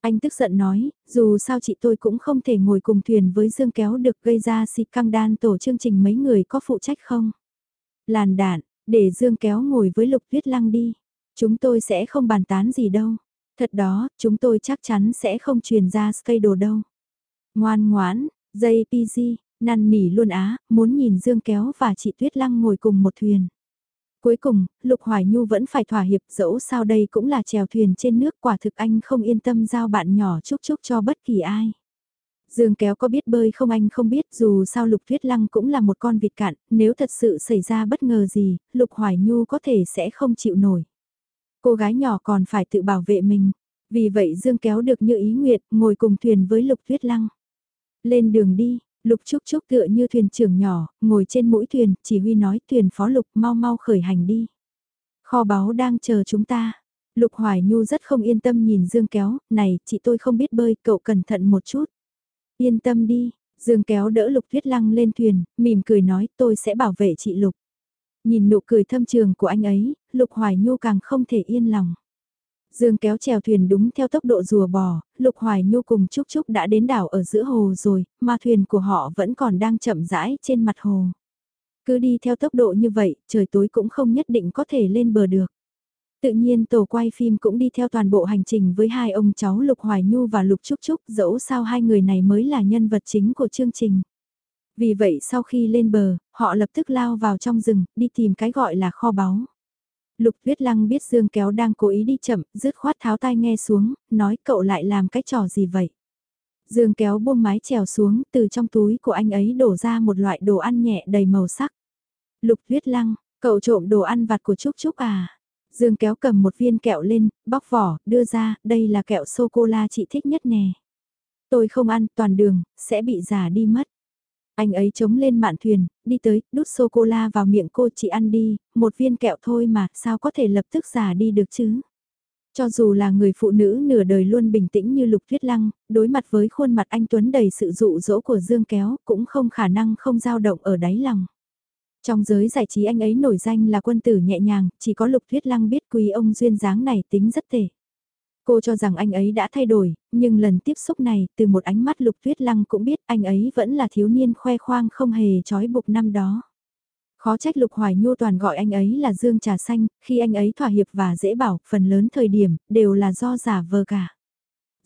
Anh tức giận nói, dù sao chị tôi cũng không thể ngồi cùng thuyền với Dương kéo được gây ra xịt căng đan tổ chương trình mấy người có phụ trách không? Làn đạn, để Dương kéo ngồi với Lục Tuyết Lăng đi. Chúng tôi sẽ không bàn tán gì đâu. Thật đó, chúng tôi chắc chắn sẽ không truyền ra cây đồ đâu. Ngoan ngoãn, JPG, năn nỉ luôn á, muốn nhìn Dương kéo và chị Tuyết Lăng ngồi cùng một thuyền. Cuối cùng, Lục Hoài Nhu vẫn phải thỏa hiệp dẫu sao đây cũng là chèo thuyền trên nước quả thực anh không yên tâm giao bạn nhỏ chúc chúc cho bất kỳ ai. Dương kéo có biết bơi không anh không biết dù sao Lục Tuyết Lăng cũng là một con vịt cạn, nếu thật sự xảy ra bất ngờ gì, Lục Hoài Nhu có thể sẽ không chịu nổi. Cô gái nhỏ còn phải tự bảo vệ mình, vì vậy Dương kéo được như ý nguyện ngồi cùng thuyền với Lục Tuyết Lăng. Lên đường đi, Lục Trúc Trúc tựa như thuyền trưởng nhỏ, ngồi trên mũi thuyền, chỉ huy nói thuyền phó Lục mau mau khởi hành đi. Kho báu đang chờ chúng ta. Lục Hoài Nhu rất không yên tâm nhìn Dương kéo, này, chị tôi không biết bơi, cậu cẩn thận một chút. Yên tâm đi, Dương kéo đỡ Lục Tuyết Lăng lên thuyền, mỉm cười nói tôi sẽ bảo vệ chị Lục. Nhìn nụ cười thâm trường của anh ấy, Lục Hoài Nhu càng không thể yên lòng. Dương kéo chèo thuyền đúng theo tốc độ rùa bò, Lục Hoài Nhu cùng Trúc Trúc đã đến đảo ở giữa hồ rồi, mà thuyền của họ vẫn còn đang chậm rãi trên mặt hồ. Cứ đi theo tốc độ như vậy, trời tối cũng không nhất định có thể lên bờ được. Tự nhiên tổ quay phim cũng đi theo toàn bộ hành trình với hai ông cháu Lục Hoài Nhu và Lục Trúc Trúc dẫu sao hai người này mới là nhân vật chính của chương trình. Vì vậy sau khi lên bờ, họ lập tức lao vào trong rừng, đi tìm cái gọi là kho báu. Lục Tuyết Lăng biết Dương Kéo đang cố ý đi chậm, rứt khoát tháo tai nghe xuống, nói cậu lại làm cái trò gì vậy. Dương Kéo buông mái trèo xuống, từ trong túi của anh ấy đổ ra một loại đồ ăn nhẹ đầy màu sắc. Lục Tuyết Lăng, cậu trộm đồ ăn vặt của Trúc Trúc à? Dương Kéo cầm một viên kẹo lên, bóc vỏ, đưa ra, đây là kẹo sô-cô-la chị thích nhất nè. Tôi không ăn toàn đường, sẽ bị già đi mất. Anh ấy chống lên mạn thuyền, đi tới, đút sô-cô-la vào miệng cô chị ăn đi, một viên kẹo thôi mà, sao có thể lập tức giả đi được chứ? Cho dù là người phụ nữ nửa đời luôn bình tĩnh như Lục thuyết Lăng, đối mặt với khuôn mặt anh Tuấn đầy sự dụ dỗ của Dương Kéo, cũng không khả năng không dao động ở đáy lòng. Trong giới giải trí anh ấy nổi danh là quân tử nhẹ nhàng, chỉ có Lục thuyết Lăng biết quý ông duyên dáng này tính rất tệ. Cô cho rằng anh ấy đã thay đổi, nhưng lần tiếp xúc này, từ một ánh mắt Lục Tuyết Lăng cũng biết anh ấy vẫn là thiếu niên khoe khoang không hề trói buộc năm đó. Khó trách Lục Hoài Nhu toàn gọi anh ấy là Dương Trà Xanh, khi anh ấy thỏa hiệp và dễ bảo, phần lớn thời điểm, đều là do giả vờ cả.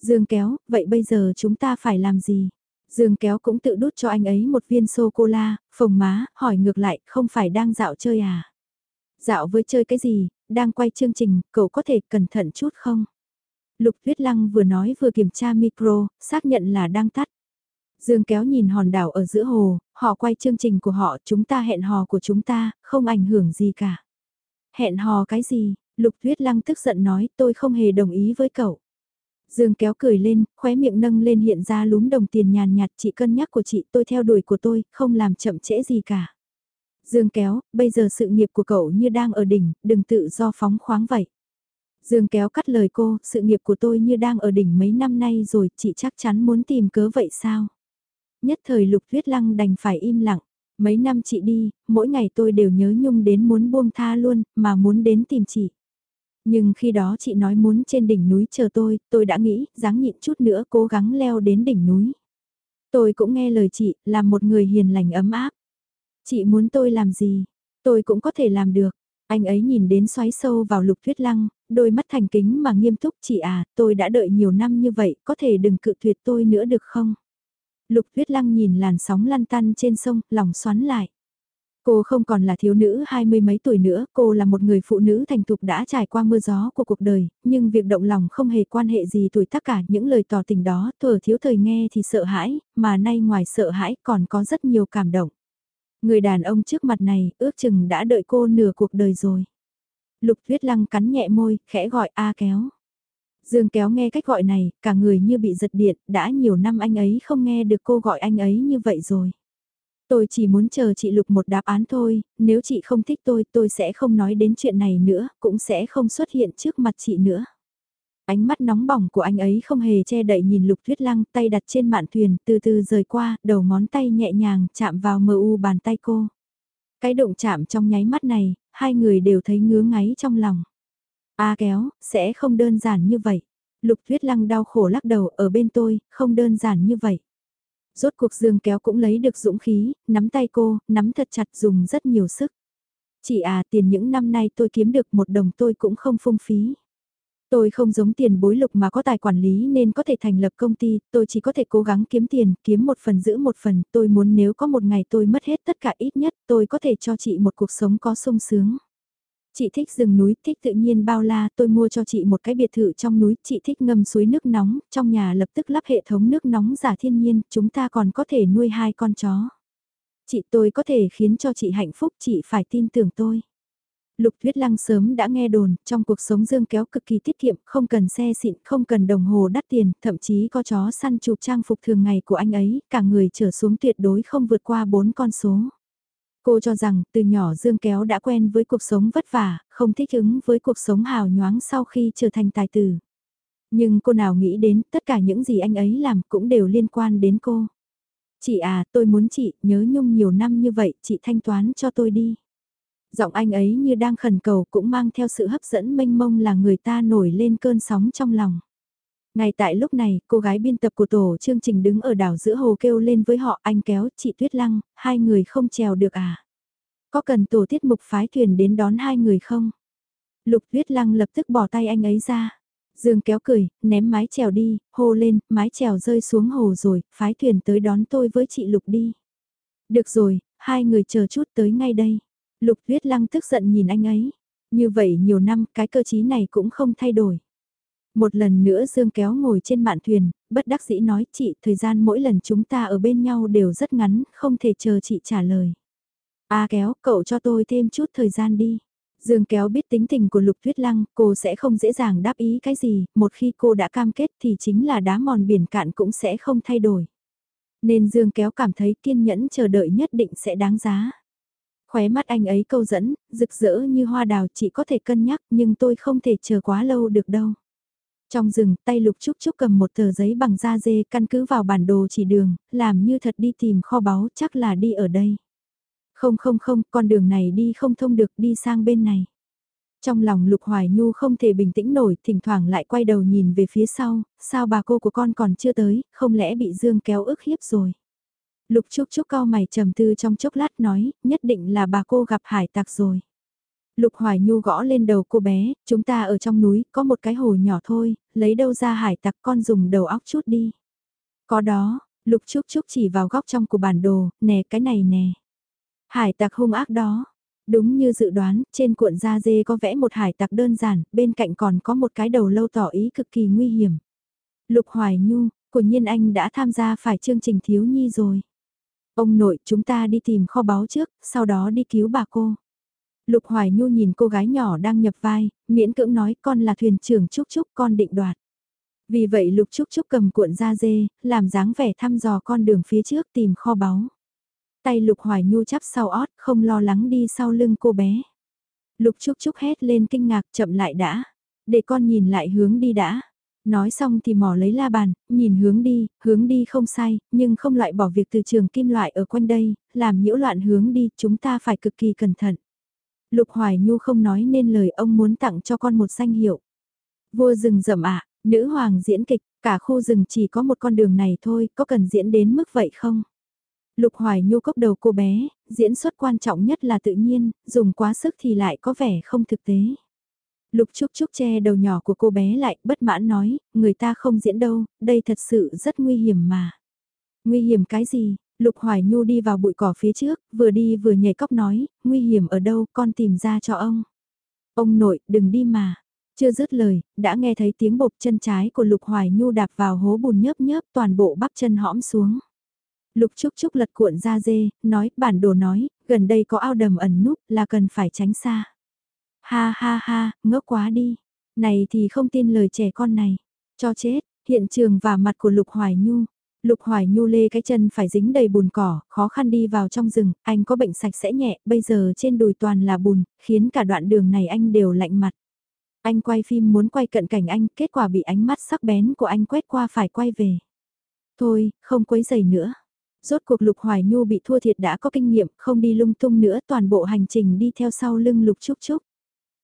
Dương kéo, vậy bây giờ chúng ta phải làm gì? Dương kéo cũng tự đút cho anh ấy một viên sô-cô-la, phồng má, hỏi ngược lại, không phải đang dạo chơi à? Dạo với chơi cái gì, đang quay chương trình, cậu có thể cẩn thận chút không? Lục Tuyết Lăng vừa nói vừa kiểm tra micro, xác nhận là đang tắt. Dương kéo nhìn hòn đảo ở giữa hồ, họ quay chương trình của họ, chúng ta hẹn hò của chúng ta, không ảnh hưởng gì cả. Hẹn hò cái gì? Lục Tuyết Lăng tức giận nói tôi không hề đồng ý với cậu. Dương kéo cười lên, khóe miệng nâng lên hiện ra lúm đồng tiền nhàn nhạt chị cân nhắc của chị tôi theo đuổi của tôi, không làm chậm trễ gì cả. Dương kéo, bây giờ sự nghiệp của cậu như đang ở đỉnh, đừng tự do phóng khoáng vậy. Dương kéo cắt lời cô, sự nghiệp của tôi như đang ở đỉnh mấy năm nay rồi, chị chắc chắn muốn tìm cớ vậy sao? Nhất thời lục tuyết lăng đành phải im lặng. Mấy năm chị đi, mỗi ngày tôi đều nhớ nhung đến muốn buông tha luôn, mà muốn đến tìm chị. Nhưng khi đó chị nói muốn trên đỉnh núi chờ tôi, tôi đã nghĩ, dáng nhịn chút nữa cố gắng leo đến đỉnh núi. Tôi cũng nghe lời chị, là một người hiền lành ấm áp. Chị muốn tôi làm gì, tôi cũng có thể làm được. Anh ấy nhìn đến xoáy sâu vào lục tuyết lăng, đôi mắt thành kính mà nghiêm túc chị à, tôi đã đợi nhiều năm như vậy, có thể đừng cự tuyệt tôi nữa được không? Lục tuyết lăng nhìn làn sóng lăn tăn trên sông, lòng xoắn lại. Cô không còn là thiếu nữ hai mươi mấy tuổi nữa, cô là một người phụ nữ thành thục đã trải qua mưa gió của cuộc đời, nhưng việc động lòng không hề quan hệ gì tuổi tất cả những lời tỏ tình đó, thuở thiếu thời nghe thì sợ hãi, mà nay ngoài sợ hãi còn có rất nhiều cảm động. Người đàn ông trước mặt này, ước chừng đã đợi cô nửa cuộc đời rồi. Lục Tuyết Lăng cắn nhẹ môi, khẽ gọi A kéo. Dương kéo nghe cách gọi này, cả người như bị giật điện, đã nhiều năm anh ấy không nghe được cô gọi anh ấy như vậy rồi. Tôi chỉ muốn chờ chị Lục một đáp án thôi, nếu chị không thích tôi, tôi sẽ không nói đến chuyện này nữa, cũng sẽ không xuất hiện trước mặt chị nữa. Ánh mắt nóng bỏng của anh ấy không hề che đậy nhìn Lục Tuyết Lăng tay đặt trên mạn thuyền, từ từ rời qua, đầu ngón tay nhẹ nhàng chạm vào mờ u bàn tay cô. Cái động chạm trong nháy mắt này, hai người đều thấy ngứa ngáy trong lòng. A kéo, sẽ không đơn giản như vậy. Lục Tuyết Lăng đau khổ lắc đầu ở bên tôi, không đơn giản như vậy. Rốt cuộc Dương kéo cũng lấy được dũng khí, nắm tay cô, nắm thật chặt dùng rất nhiều sức. Chị à tiền những năm nay tôi kiếm được một đồng tôi cũng không phung phí. Tôi không giống tiền bối lục mà có tài quản lý nên có thể thành lập công ty, tôi chỉ có thể cố gắng kiếm tiền, kiếm một phần giữ một phần, tôi muốn nếu có một ngày tôi mất hết tất cả ít nhất, tôi có thể cho chị một cuộc sống có sung sướng. Chị thích rừng núi, thích tự nhiên bao la, tôi mua cho chị một cái biệt thự trong núi, chị thích ngâm suối nước nóng, trong nhà lập tức lắp hệ thống nước nóng giả thiên nhiên, chúng ta còn có thể nuôi hai con chó. Chị tôi có thể khiến cho chị hạnh phúc, chị phải tin tưởng tôi. Lục Tuyết Lăng sớm đã nghe đồn, trong cuộc sống Dương kéo cực kỳ tiết kiệm, không cần xe xịn, không cần đồng hồ đắt tiền, thậm chí có chó săn chụp trang phục thường ngày của anh ấy, cả người trở xuống tuyệt đối không vượt qua bốn con số. Cô cho rằng từ nhỏ Dương Kéo đã quen với cuộc sống vất vả, không thích ứng với cuộc sống hào nhoáng sau khi trở thành tài tử. Nhưng cô nào nghĩ đến tất cả những gì anh ấy làm cũng đều liên quan đến cô. Chị à, tôi muốn chị, nhớ nhung nhiều năm như vậy, chị thanh toán cho tôi đi. Giọng anh ấy như đang khẩn cầu cũng mang theo sự hấp dẫn mênh mông là người ta nổi lên cơn sóng trong lòng. Ngay tại lúc này, cô gái biên tập của tổ chương trình đứng ở đảo giữa hồ kêu lên với họ anh kéo chị Tuyết Lăng, hai người không trèo được à? Có cần tổ tiết mục phái thuyền đến đón hai người không? Lục Tuyết Lăng lập tức bỏ tay anh ấy ra. Dương kéo cười, ném mái chèo đi, hô lên, mái chèo rơi xuống hồ rồi, phái thuyền tới đón tôi với chị Lục đi. Được rồi, hai người chờ chút tới ngay đây. Lục Tuyết Lăng tức giận nhìn anh ấy. Như vậy nhiều năm cái cơ chí này cũng không thay đổi. Một lần nữa Dương kéo ngồi trên mạn thuyền, bất đắc dĩ nói chị thời gian mỗi lần chúng ta ở bên nhau đều rất ngắn, không thể chờ chị trả lời. A kéo, cậu cho tôi thêm chút thời gian đi. Dương kéo biết tính tình của Lục Tuyết Lăng, cô sẽ không dễ dàng đáp ý cái gì, một khi cô đã cam kết thì chính là đá mòn biển cạn cũng sẽ không thay đổi. Nên Dương kéo cảm thấy kiên nhẫn chờ đợi nhất định sẽ đáng giá. Khóe mắt anh ấy câu dẫn, rực rỡ như hoa đào chỉ có thể cân nhắc nhưng tôi không thể chờ quá lâu được đâu. Trong rừng, tay Lục Trúc Trúc cầm một tờ giấy bằng da dê căn cứ vào bản đồ chỉ đường, làm như thật đi tìm kho báu chắc là đi ở đây. Không không không, con đường này đi không thông được đi sang bên này. Trong lòng Lục Hoài Nhu không thể bình tĩnh nổi, thỉnh thoảng lại quay đầu nhìn về phía sau, sao bà cô của con còn chưa tới, không lẽ bị Dương kéo ức hiếp rồi. Lục Trúc Trúc cao mày trầm tư trong chốc lát nói, nhất định là bà cô gặp hải tặc rồi. Lục Hoài Nhu gõ lên đầu cô bé, chúng ta ở trong núi, có một cái hồ nhỏ thôi, lấy đâu ra hải tặc con dùng đầu óc chút đi. Có đó, Lục Trúc Trúc chỉ vào góc trong của bản đồ, nè cái này nè. Hải tặc hung ác đó. Đúng như dự đoán, trên cuộn da dê có vẽ một hải tặc đơn giản, bên cạnh còn có một cái đầu lâu tỏ ý cực kỳ nguy hiểm. Lục Hoài Nhu, của nhiên anh đã tham gia phải chương trình thiếu nhi rồi. Ông nội chúng ta đi tìm kho báu trước, sau đó đi cứu bà cô. Lục Hoài Nhu nhìn cô gái nhỏ đang nhập vai, miễn cưỡng nói con là thuyền trưởng Trúc Trúc con định đoạt. Vì vậy Lục Trúc Trúc cầm cuộn da dê, làm dáng vẻ thăm dò con đường phía trước tìm kho báu. Tay Lục Hoài Nhu chắp sau ót, không lo lắng đi sau lưng cô bé. Lục Trúc Trúc hét lên kinh ngạc chậm lại đã. Để con nhìn lại hướng đi đã. Nói xong thì mò lấy la bàn, nhìn hướng đi, hướng đi không sai, nhưng không loại bỏ việc từ trường kim loại ở quanh đây, làm nhiễu loạn hướng đi, chúng ta phải cực kỳ cẩn thận. Lục Hoài Nhu không nói nên lời ông muốn tặng cho con một danh hiệu. Vua rừng rậm ạ, nữ hoàng diễn kịch, cả khu rừng chỉ có một con đường này thôi, có cần diễn đến mức vậy không? Lục Hoài Nhu cốc đầu cô bé, diễn xuất quan trọng nhất là tự nhiên, dùng quá sức thì lại có vẻ không thực tế. Lục Trúc Trúc che đầu nhỏ của cô bé lại, bất mãn nói, người ta không diễn đâu, đây thật sự rất nguy hiểm mà. Nguy hiểm cái gì? Lục Hoài Nhu đi vào bụi cỏ phía trước, vừa đi vừa nhảy cóc nói, nguy hiểm ở đâu, con tìm ra cho ông. Ông nội, đừng đi mà. Chưa dứt lời, đã nghe thấy tiếng bột chân trái của Lục Hoài Nhu đạp vào hố bùn nhớp nhớp toàn bộ bắp chân hõm xuống. Lục Trúc Trúc lật cuộn ra dê, nói, bản đồ nói, gần đây có ao đầm ẩn núp là cần phải tránh xa. Ha ha ha, ngốc quá đi. Này thì không tin lời trẻ con này. Cho chết, hiện trường và mặt của Lục Hoài Nhu. Lục Hoài Nhu lê cái chân phải dính đầy bùn cỏ, khó khăn đi vào trong rừng, anh có bệnh sạch sẽ nhẹ, bây giờ trên đùi toàn là bùn, khiến cả đoạn đường này anh đều lạnh mặt. Anh quay phim muốn quay cận cảnh anh, kết quả bị ánh mắt sắc bén của anh quét qua phải quay về. Thôi, không quấy giày nữa. Rốt cuộc Lục Hoài Nhu bị thua thiệt đã có kinh nghiệm, không đi lung tung nữa toàn bộ hành trình đi theo sau lưng Lục Trúc Trúc.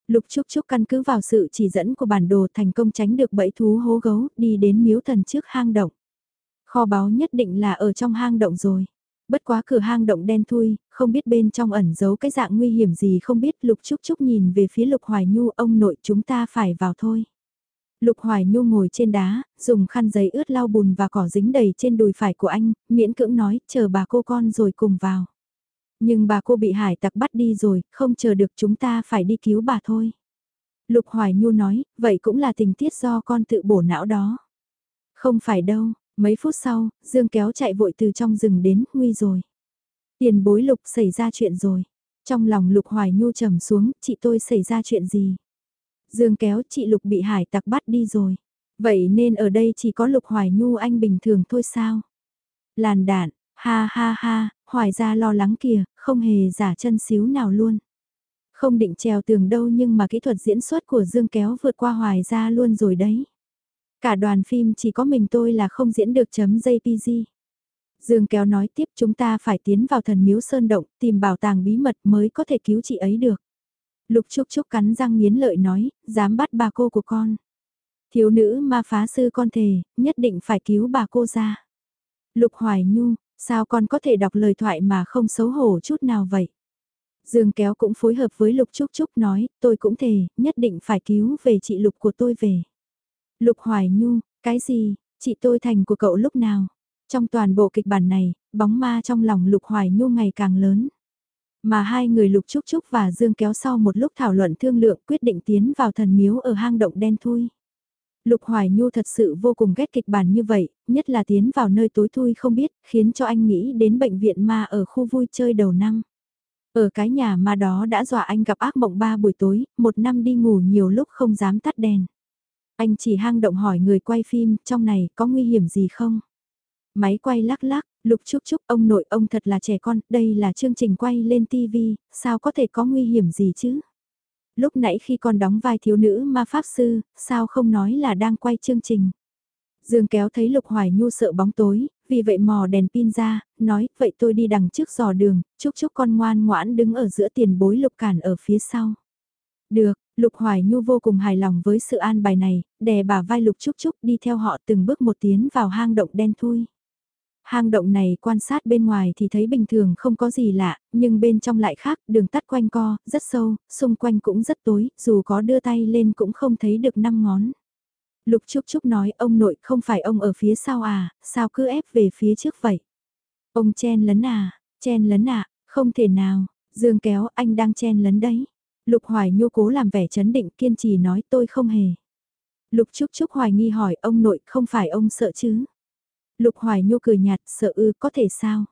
Lục Trúc Trúc căn cứ vào sự chỉ dẫn của bản đồ thành công tránh được bẫy thú hố gấu, đi đến miếu thần trước hang động. Kho báu nhất định là ở trong hang động rồi. Bất quá cửa hang động đen thui, không biết bên trong ẩn giấu cái dạng nguy hiểm gì không biết Lục Trúc Trúc nhìn về phía Lục Hoài Nhu ông nội chúng ta phải vào thôi. Lục Hoài Nhu ngồi trên đá, dùng khăn giấy ướt lau bùn và cỏ dính đầy trên đùi phải của anh, miễn cưỡng nói chờ bà cô con rồi cùng vào. Nhưng bà cô bị hải tặc bắt đi rồi, không chờ được chúng ta phải đi cứu bà thôi. Lục Hoài Nhu nói, vậy cũng là tình tiết do con tự bổ não đó. Không phải đâu, mấy phút sau, Dương kéo chạy vội từ trong rừng đến, nguy rồi. Tiền bối Lục xảy ra chuyện rồi. Trong lòng Lục Hoài Nhu trầm xuống, chị tôi xảy ra chuyện gì? Dương kéo chị Lục bị hải tặc bắt đi rồi. Vậy nên ở đây chỉ có Lục Hoài Nhu anh bình thường thôi sao? Làn đạn, ha ha ha, Hoài ra lo lắng kìa, không hề giả chân xíu nào luôn. Không định trèo tường đâu nhưng mà kỹ thuật diễn xuất của Dương kéo vượt qua Hoài ra luôn rồi đấy. Cả đoàn phim chỉ có mình tôi là không diễn được chấm JPG. Dương kéo nói tiếp chúng ta phải tiến vào thần miếu sơn động tìm bảo tàng bí mật mới có thể cứu chị ấy được. Lục Trúc Trúc cắn răng nghiến lợi nói, dám bắt bà cô của con. Thiếu nữ ma phá sư con thề, nhất định phải cứu bà cô ra. Lục Hoài Nhu, sao con có thể đọc lời thoại mà không xấu hổ chút nào vậy? Dương kéo cũng phối hợp với Lục Trúc Trúc nói, tôi cũng thề, nhất định phải cứu về chị Lục của tôi về. Lục Hoài Nhu, cái gì, chị tôi thành của cậu lúc nào? Trong toàn bộ kịch bản này, bóng ma trong lòng Lục Hoài Nhu ngày càng lớn. Mà hai người Lục Trúc Trúc và Dương kéo sau một lúc thảo luận thương lượng quyết định tiến vào thần miếu ở hang động đen thui. Lục Hoài Nhu thật sự vô cùng ghét kịch bản như vậy, nhất là tiến vào nơi tối thui không biết, khiến cho anh nghĩ đến bệnh viện ma ở khu vui chơi đầu năm. Ở cái nhà ma đó đã dọa anh gặp ác mộng ba buổi tối, một năm đi ngủ nhiều lúc không dám tắt đèn. Anh chỉ hang động hỏi người quay phim, trong này có nguy hiểm gì không? Máy quay lắc lắc, lục chúc chúc ông nội ông thật là trẻ con, đây là chương trình quay lên TV, sao có thể có nguy hiểm gì chứ? Lúc nãy khi con đóng vai thiếu nữ ma pháp sư, sao không nói là đang quay chương trình? Dương kéo thấy Lục Hoài Nhu sợ bóng tối, vì vậy mò đèn pin ra, nói, vậy tôi đi đằng trước dò đường, chúc chúc con ngoan ngoãn đứng ở giữa tiền bối Lục Cản ở phía sau. Được, Lục Hoài Nhu vô cùng hài lòng với sự an bài này, đè bà vai Lục Trúc Trúc đi theo họ từng bước một tiến vào hang động đen thui. Hang động này quan sát bên ngoài thì thấy bình thường không có gì lạ, nhưng bên trong lại khác, đường tắt quanh co, rất sâu, xung quanh cũng rất tối, dù có đưa tay lên cũng không thấy được năm ngón. Lục Trúc Trúc nói ông nội không phải ông ở phía sau à, sao cứ ép về phía trước vậy? Ông chen lấn à, chen lấn à, không thể nào, Dương kéo anh đang chen lấn đấy. Lục Hoài Nhu cố làm vẻ chấn định kiên trì nói tôi không hề. Lục Trúc Trúc hoài nghi hỏi ông nội không phải ông sợ chứ? Lục Hoài Nhu cười nhạt sợ ư có thể sao?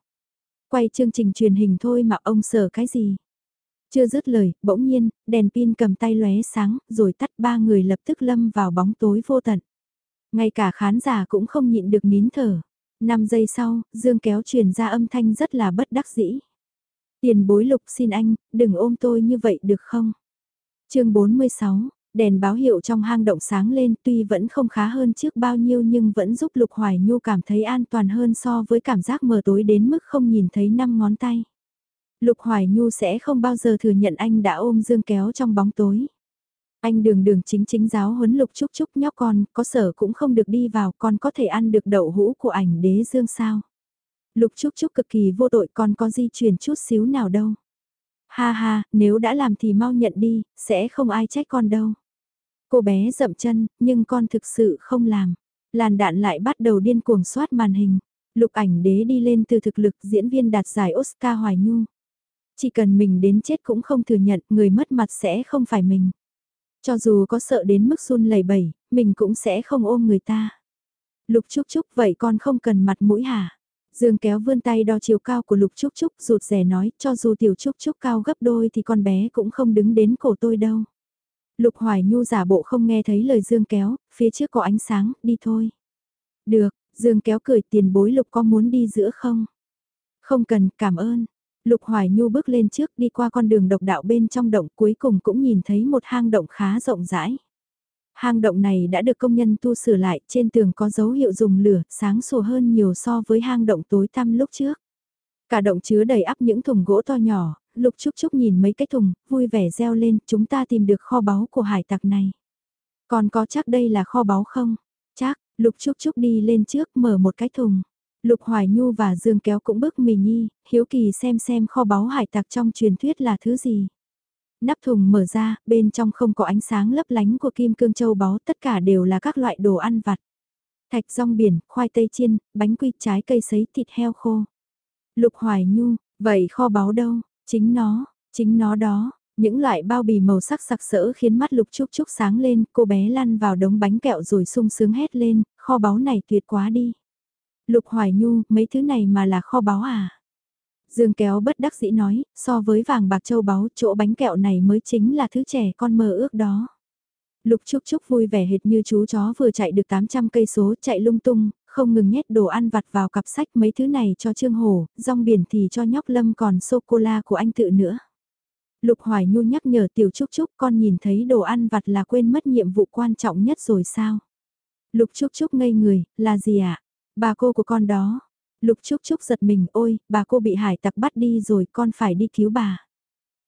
Quay chương trình truyền hình thôi mà ông sợ cái gì? Chưa dứt lời, bỗng nhiên, đèn pin cầm tay lóe sáng, rồi tắt ba người lập tức lâm vào bóng tối vô tận. Ngay cả khán giả cũng không nhịn được nín thở. Năm giây sau, Dương kéo truyền ra âm thanh rất là bất đắc dĩ. Tiền bối lục xin anh, đừng ôm tôi như vậy được không? chương 46, đèn báo hiệu trong hang động sáng lên tuy vẫn không khá hơn trước bao nhiêu nhưng vẫn giúp Lục Hoài Nhu cảm thấy an toàn hơn so với cảm giác mờ tối đến mức không nhìn thấy năm ngón tay. Lục Hoài Nhu sẽ không bao giờ thừa nhận anh đã ôm Dương kéo trong bóng tối. Anh đường đường chính chính giáo huấn Lục Trúc Trúc nhóc con, có sở cũng không được đi vào, con có thể ăn được đậu hũ của ảnh đế Dương sao. Lục Trúc Trúc cực kỳ vô tội con có di chuyển chút xíu nào đâu. Ha ha, nếu đã làm thì mau nhận đi, sẽ không ai trách con đâu. Cô bé dậm chân, nhưng con thực sự không làm. Làn đạn lại bắt đầu điên cuồng soát màn hình. Lục ảnh đế đi lên từ thực lực diễn viên đạt giải Oscar Hoài Nhu. Chỉ cần mình đến chết cũng không thừa nhận người mất mặt sẽ không phải mình. Cho dù có sợ đến mức run lẩy bẩy, mình cũng sẽ không ôm người ta. Lục Trúc Trúc vậy con không cần mặt mũi hả? Dương kéo vươn tay đo chiều cao của Lục Trúc Trúc rụt rè nói cho dù tiểu Trúc Trúc cao gấp đôi thì con bé cũng không đứng đến cổ tôi đâu. Lục Hoài Nhu giả bộ không nghe thấy lời Dương kéo, phía trước có ánh sáng, đi thôi. Được, Dương kéo cười tiền bối Lục có muốn đi giữa không? Không cần, cảm ơn. Lục Hoài Nhu bước lên trước đi qua con đường độc đạo bên trong động cuối cùng cũng nhìn thấy một hang động khá rộng rãi. Hang động này đã được công nhân tu sửa lại, trên tường có dấu hiệu dùng lửa, sáng sủa hơn nhiều so với hang động tối tăm lúc trước. Cả động chứa đầy ắp những thùng gỗ to nhỏ, Lục Trúc Trúc nhìn mấy cái thùng, vui vẻ reo lên, chúng ta tìm được kho báu của hải tặc này. Còn có chắc đây là kho báu không? Chắc, Lục Trúc Trúc đi lên trước mở một cái thùng. Lục Hoài Nhu và Dương Kéo cũng bước mì nhi, hiếu kỳ xem xem kho báu hải tặc trong truyền thuyết là thứ gì. Nắp thùng mở ra, bên trong không có ánh sáng lấp lánh của kim cương châu báu, tất cả đều là các loại đồ ăn vặt. Thạch rong biển, khoai tây chiên, bánh quy, trái cây sấy, thịt heo khô. Lục Hoài Nhu, Vậy kho báu đâu? Chính nó, chính nó đó. Những loại bao bì màu sắc sặc sỡ khiến mắt Lục Trúc Trúc sáng lên, cô bé lăn vào đống bánh kẹo rồi sung sướng hét lên, kho báu này tuyệt quá đi. Lục Hoài Nhu, mấy thứ này mà là kho báu à? Dương kéo bất đắc dĩ nói, so với vàng bạc châu báu, chỗ bánh kẹo này mới chính là thứ trẻ con mơ ước đó. Lục Trúc Trúc vui vẻ hệt như chú chó vừa chạy được 800 cây số, chạy lung tung, không ngừng nhét đồ ăn vặt vào cặp sách mấy thứ này cho Trương Hổ, rong biển thì cho nhóc Lâm còn sô-cô-la của anh tự nữa. Lục Hoài Nhu nhắc nhở Tiểu Trúc Trúc con nhìn thấy đồ ăn vặt là quên mất nhiệm vụ quan trọng nhất rồi sao? Lục Trúc Trúc ngây người, là gì ạ? À? Bà cô của con đó. Lục Trúc Trúc giật mình, ôi, bà cô bị hải tặc bắt đi rồi, con phải đi cứu bà.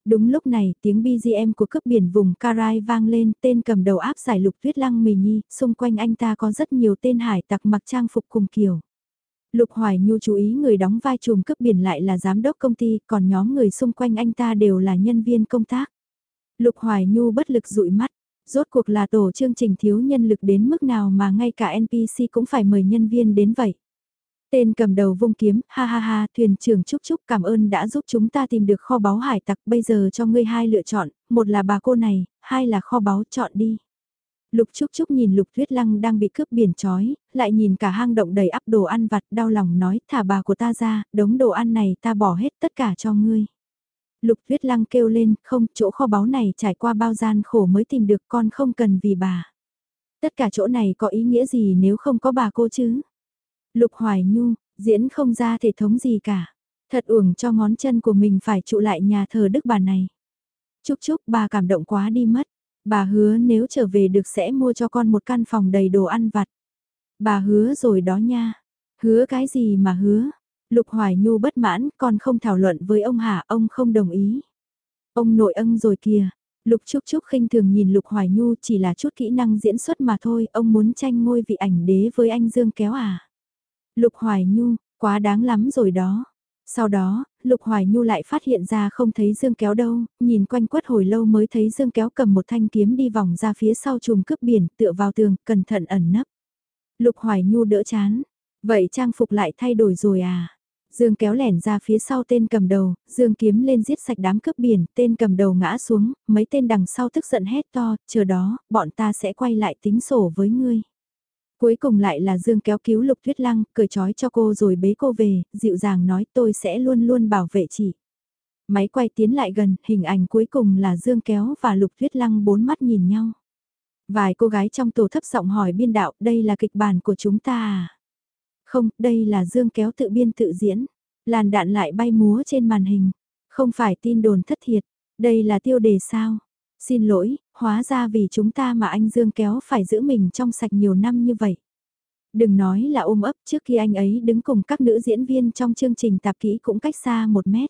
Đúng lúc này, tiếng BGM của cướp biển vùng Carai vang lên, tên cầm đầu áp giải lục tuyết lăng mì nhi, xung quanh anh ta có rất nhiều tên hải tặc mặc trang phục cùng kiểu. Lục Hoài Nhu chú ý người đóng vai trùm cướp biển lại là giám đốc công ty, còn nhóm người xung quanh anh ta đều là nhân viên công tác. Lục Hoài Nhu bất lực dụi mắt, rốt cuộc là tổ chương trình thiếu nhân lực đến mức nào mà ngay cả NPC cũng phải mời nhân viên đến vậy. Tên cầm đầu vung kiếm, ha ha ha, thuyền trưởng Trúc Trúc cảm ơn đã giúp chúng ta tìm được kho báu hải tặc, bây giờ cho ngươi hai lựa chọn, một là bà cô này, hai là kho báu, chọn đi. Lục Trúc Trúc nhìn Lục Thuyết Lăng đang bị cướp biển trói, lại nhìn cả hang động đầy ắp đồ ăn vặt, đau lòng nói, thả bà của ta ra, đống đồ ăn này ta bỏ hết tất cả cho ngươi. Lục Thuyết Lăng kêu lên, không, chỗ kho báu này trải qua bao gian khổ mới tìm được con không cần vì bà. Tất cả chỗ này có ý nghĩa gì nếu không có bà cô chứ? Lục Hoài Nhu, diễn không ra thể thống gì cả. Thật uổng cho ngón chân của mình phải trụ lại nhà thờ đức bà này. Chúc chúc bà cảm động quá đi mất. Bà hứa nếu trở về được sẽ mua cho con một căn phòng đầy đồ ăn vặt. Bà hứa rồi đó nha. Hứa cái gì mà hứa? Lục Hoài Nhu bất mãn, con không thảo luận với ông hả, ông không đồng ý. Ông nội ân rồi kìa. Lục Trúc Trúc khinh thường nhìn Lục Hoài Nhu chỉ là chút kỹ năng diễn xuất mà thôi, ông muốn tranh ngôi vị ảnh đế với anh Dương Kéo à. Lục Hoài Nhu, quá đáng lắm rồi đó. Sau đó, Lục Hoài Nhu lại phát hiện ra không thấy Dương Kéo đâu, nhìn quanh quất hồi lâu mới thấy Dương Kéo cầm một thanh kiếm đi vòng ra phía sau chùm cướp biển, tựa vào tường, cẩn thận ẩn nấp. Lục Hoài Nhu đỡ chán. Vậy trang phục lại thay đổi rồi à? Dương kéo lẻn ra phía sau tên cầm đầu, Dương kiếm lên giết sạch đám cướp biển, tên cầm đầu ngã xuống, mấy tên đằng sau tức giận hét to, chờ đó, bọn ta sẽ quay lại tính sổ với ngươi. Cuối cùng lại là Dương kéo cứu Lục Tuyết Lăng, cười trói cho cô rồi bế cô về, dịu dàng nói tôi sẽ luôn luôn bảo vệ chị. Máy quay tiến lại gần, hình ảnh cuối cùng là Dương kéo và Lục Tuyết Lăng bốn mắt nhìn nhau. Vài cô gái trong tổ thấp giọng hỏi biên đạo, đây là kịch bản của chúng ta à? Không, đây là Dương kéo tự biên tự diễn. Làn đạn lại bay múa trên màn hình. Không phải tin đồn thất thiệt, đây là tiêu đề sao? Xin lỗi, hóa ra vì chúng ta mà anh Dương kéo phải giữ mình trong sạch nhiều năm như vậy. Đừng nói là ôm ấp trước khi anh ấy đứng cùng các nữ diễn viên trong chương trình tạp kỹ cũng cách xa một mét.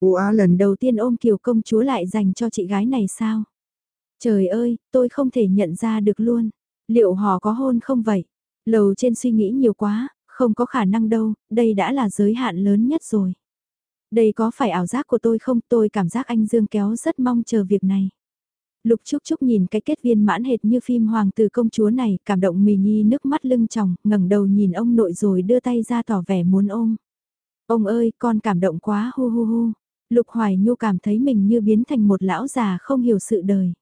Ủa lần đầu tiên ôm kiều công chúa lại dành cho chị gái này sao? Trời ơi, tôi không thể nhận ra được luôn. Liệu họ có hôn không vậy? Lầu trên suy nghĩ nhiều quá, không có khả năng đâu, đây đã là giới hạn lớn nhất rồi. Đây có phải ảo giác của tôi không? Tôi cảm giác anh Dương kéo rất mong chờ việc này. Lục Trúc Trúc nhìn cái kết viên mãn hệt như phim Hoàng tử công chúa này, cảm động mì nhi nước mắt lưng tròng, ngẩng đầu nhìn ông nội rồi đưa tay ra tỏ vẻ muốn ôm. Ông ơi, con cảm động quá hu hu hu. Lục Hoài Nhu cảm thấy mình như biến thành một lão già không hiểu sự đời.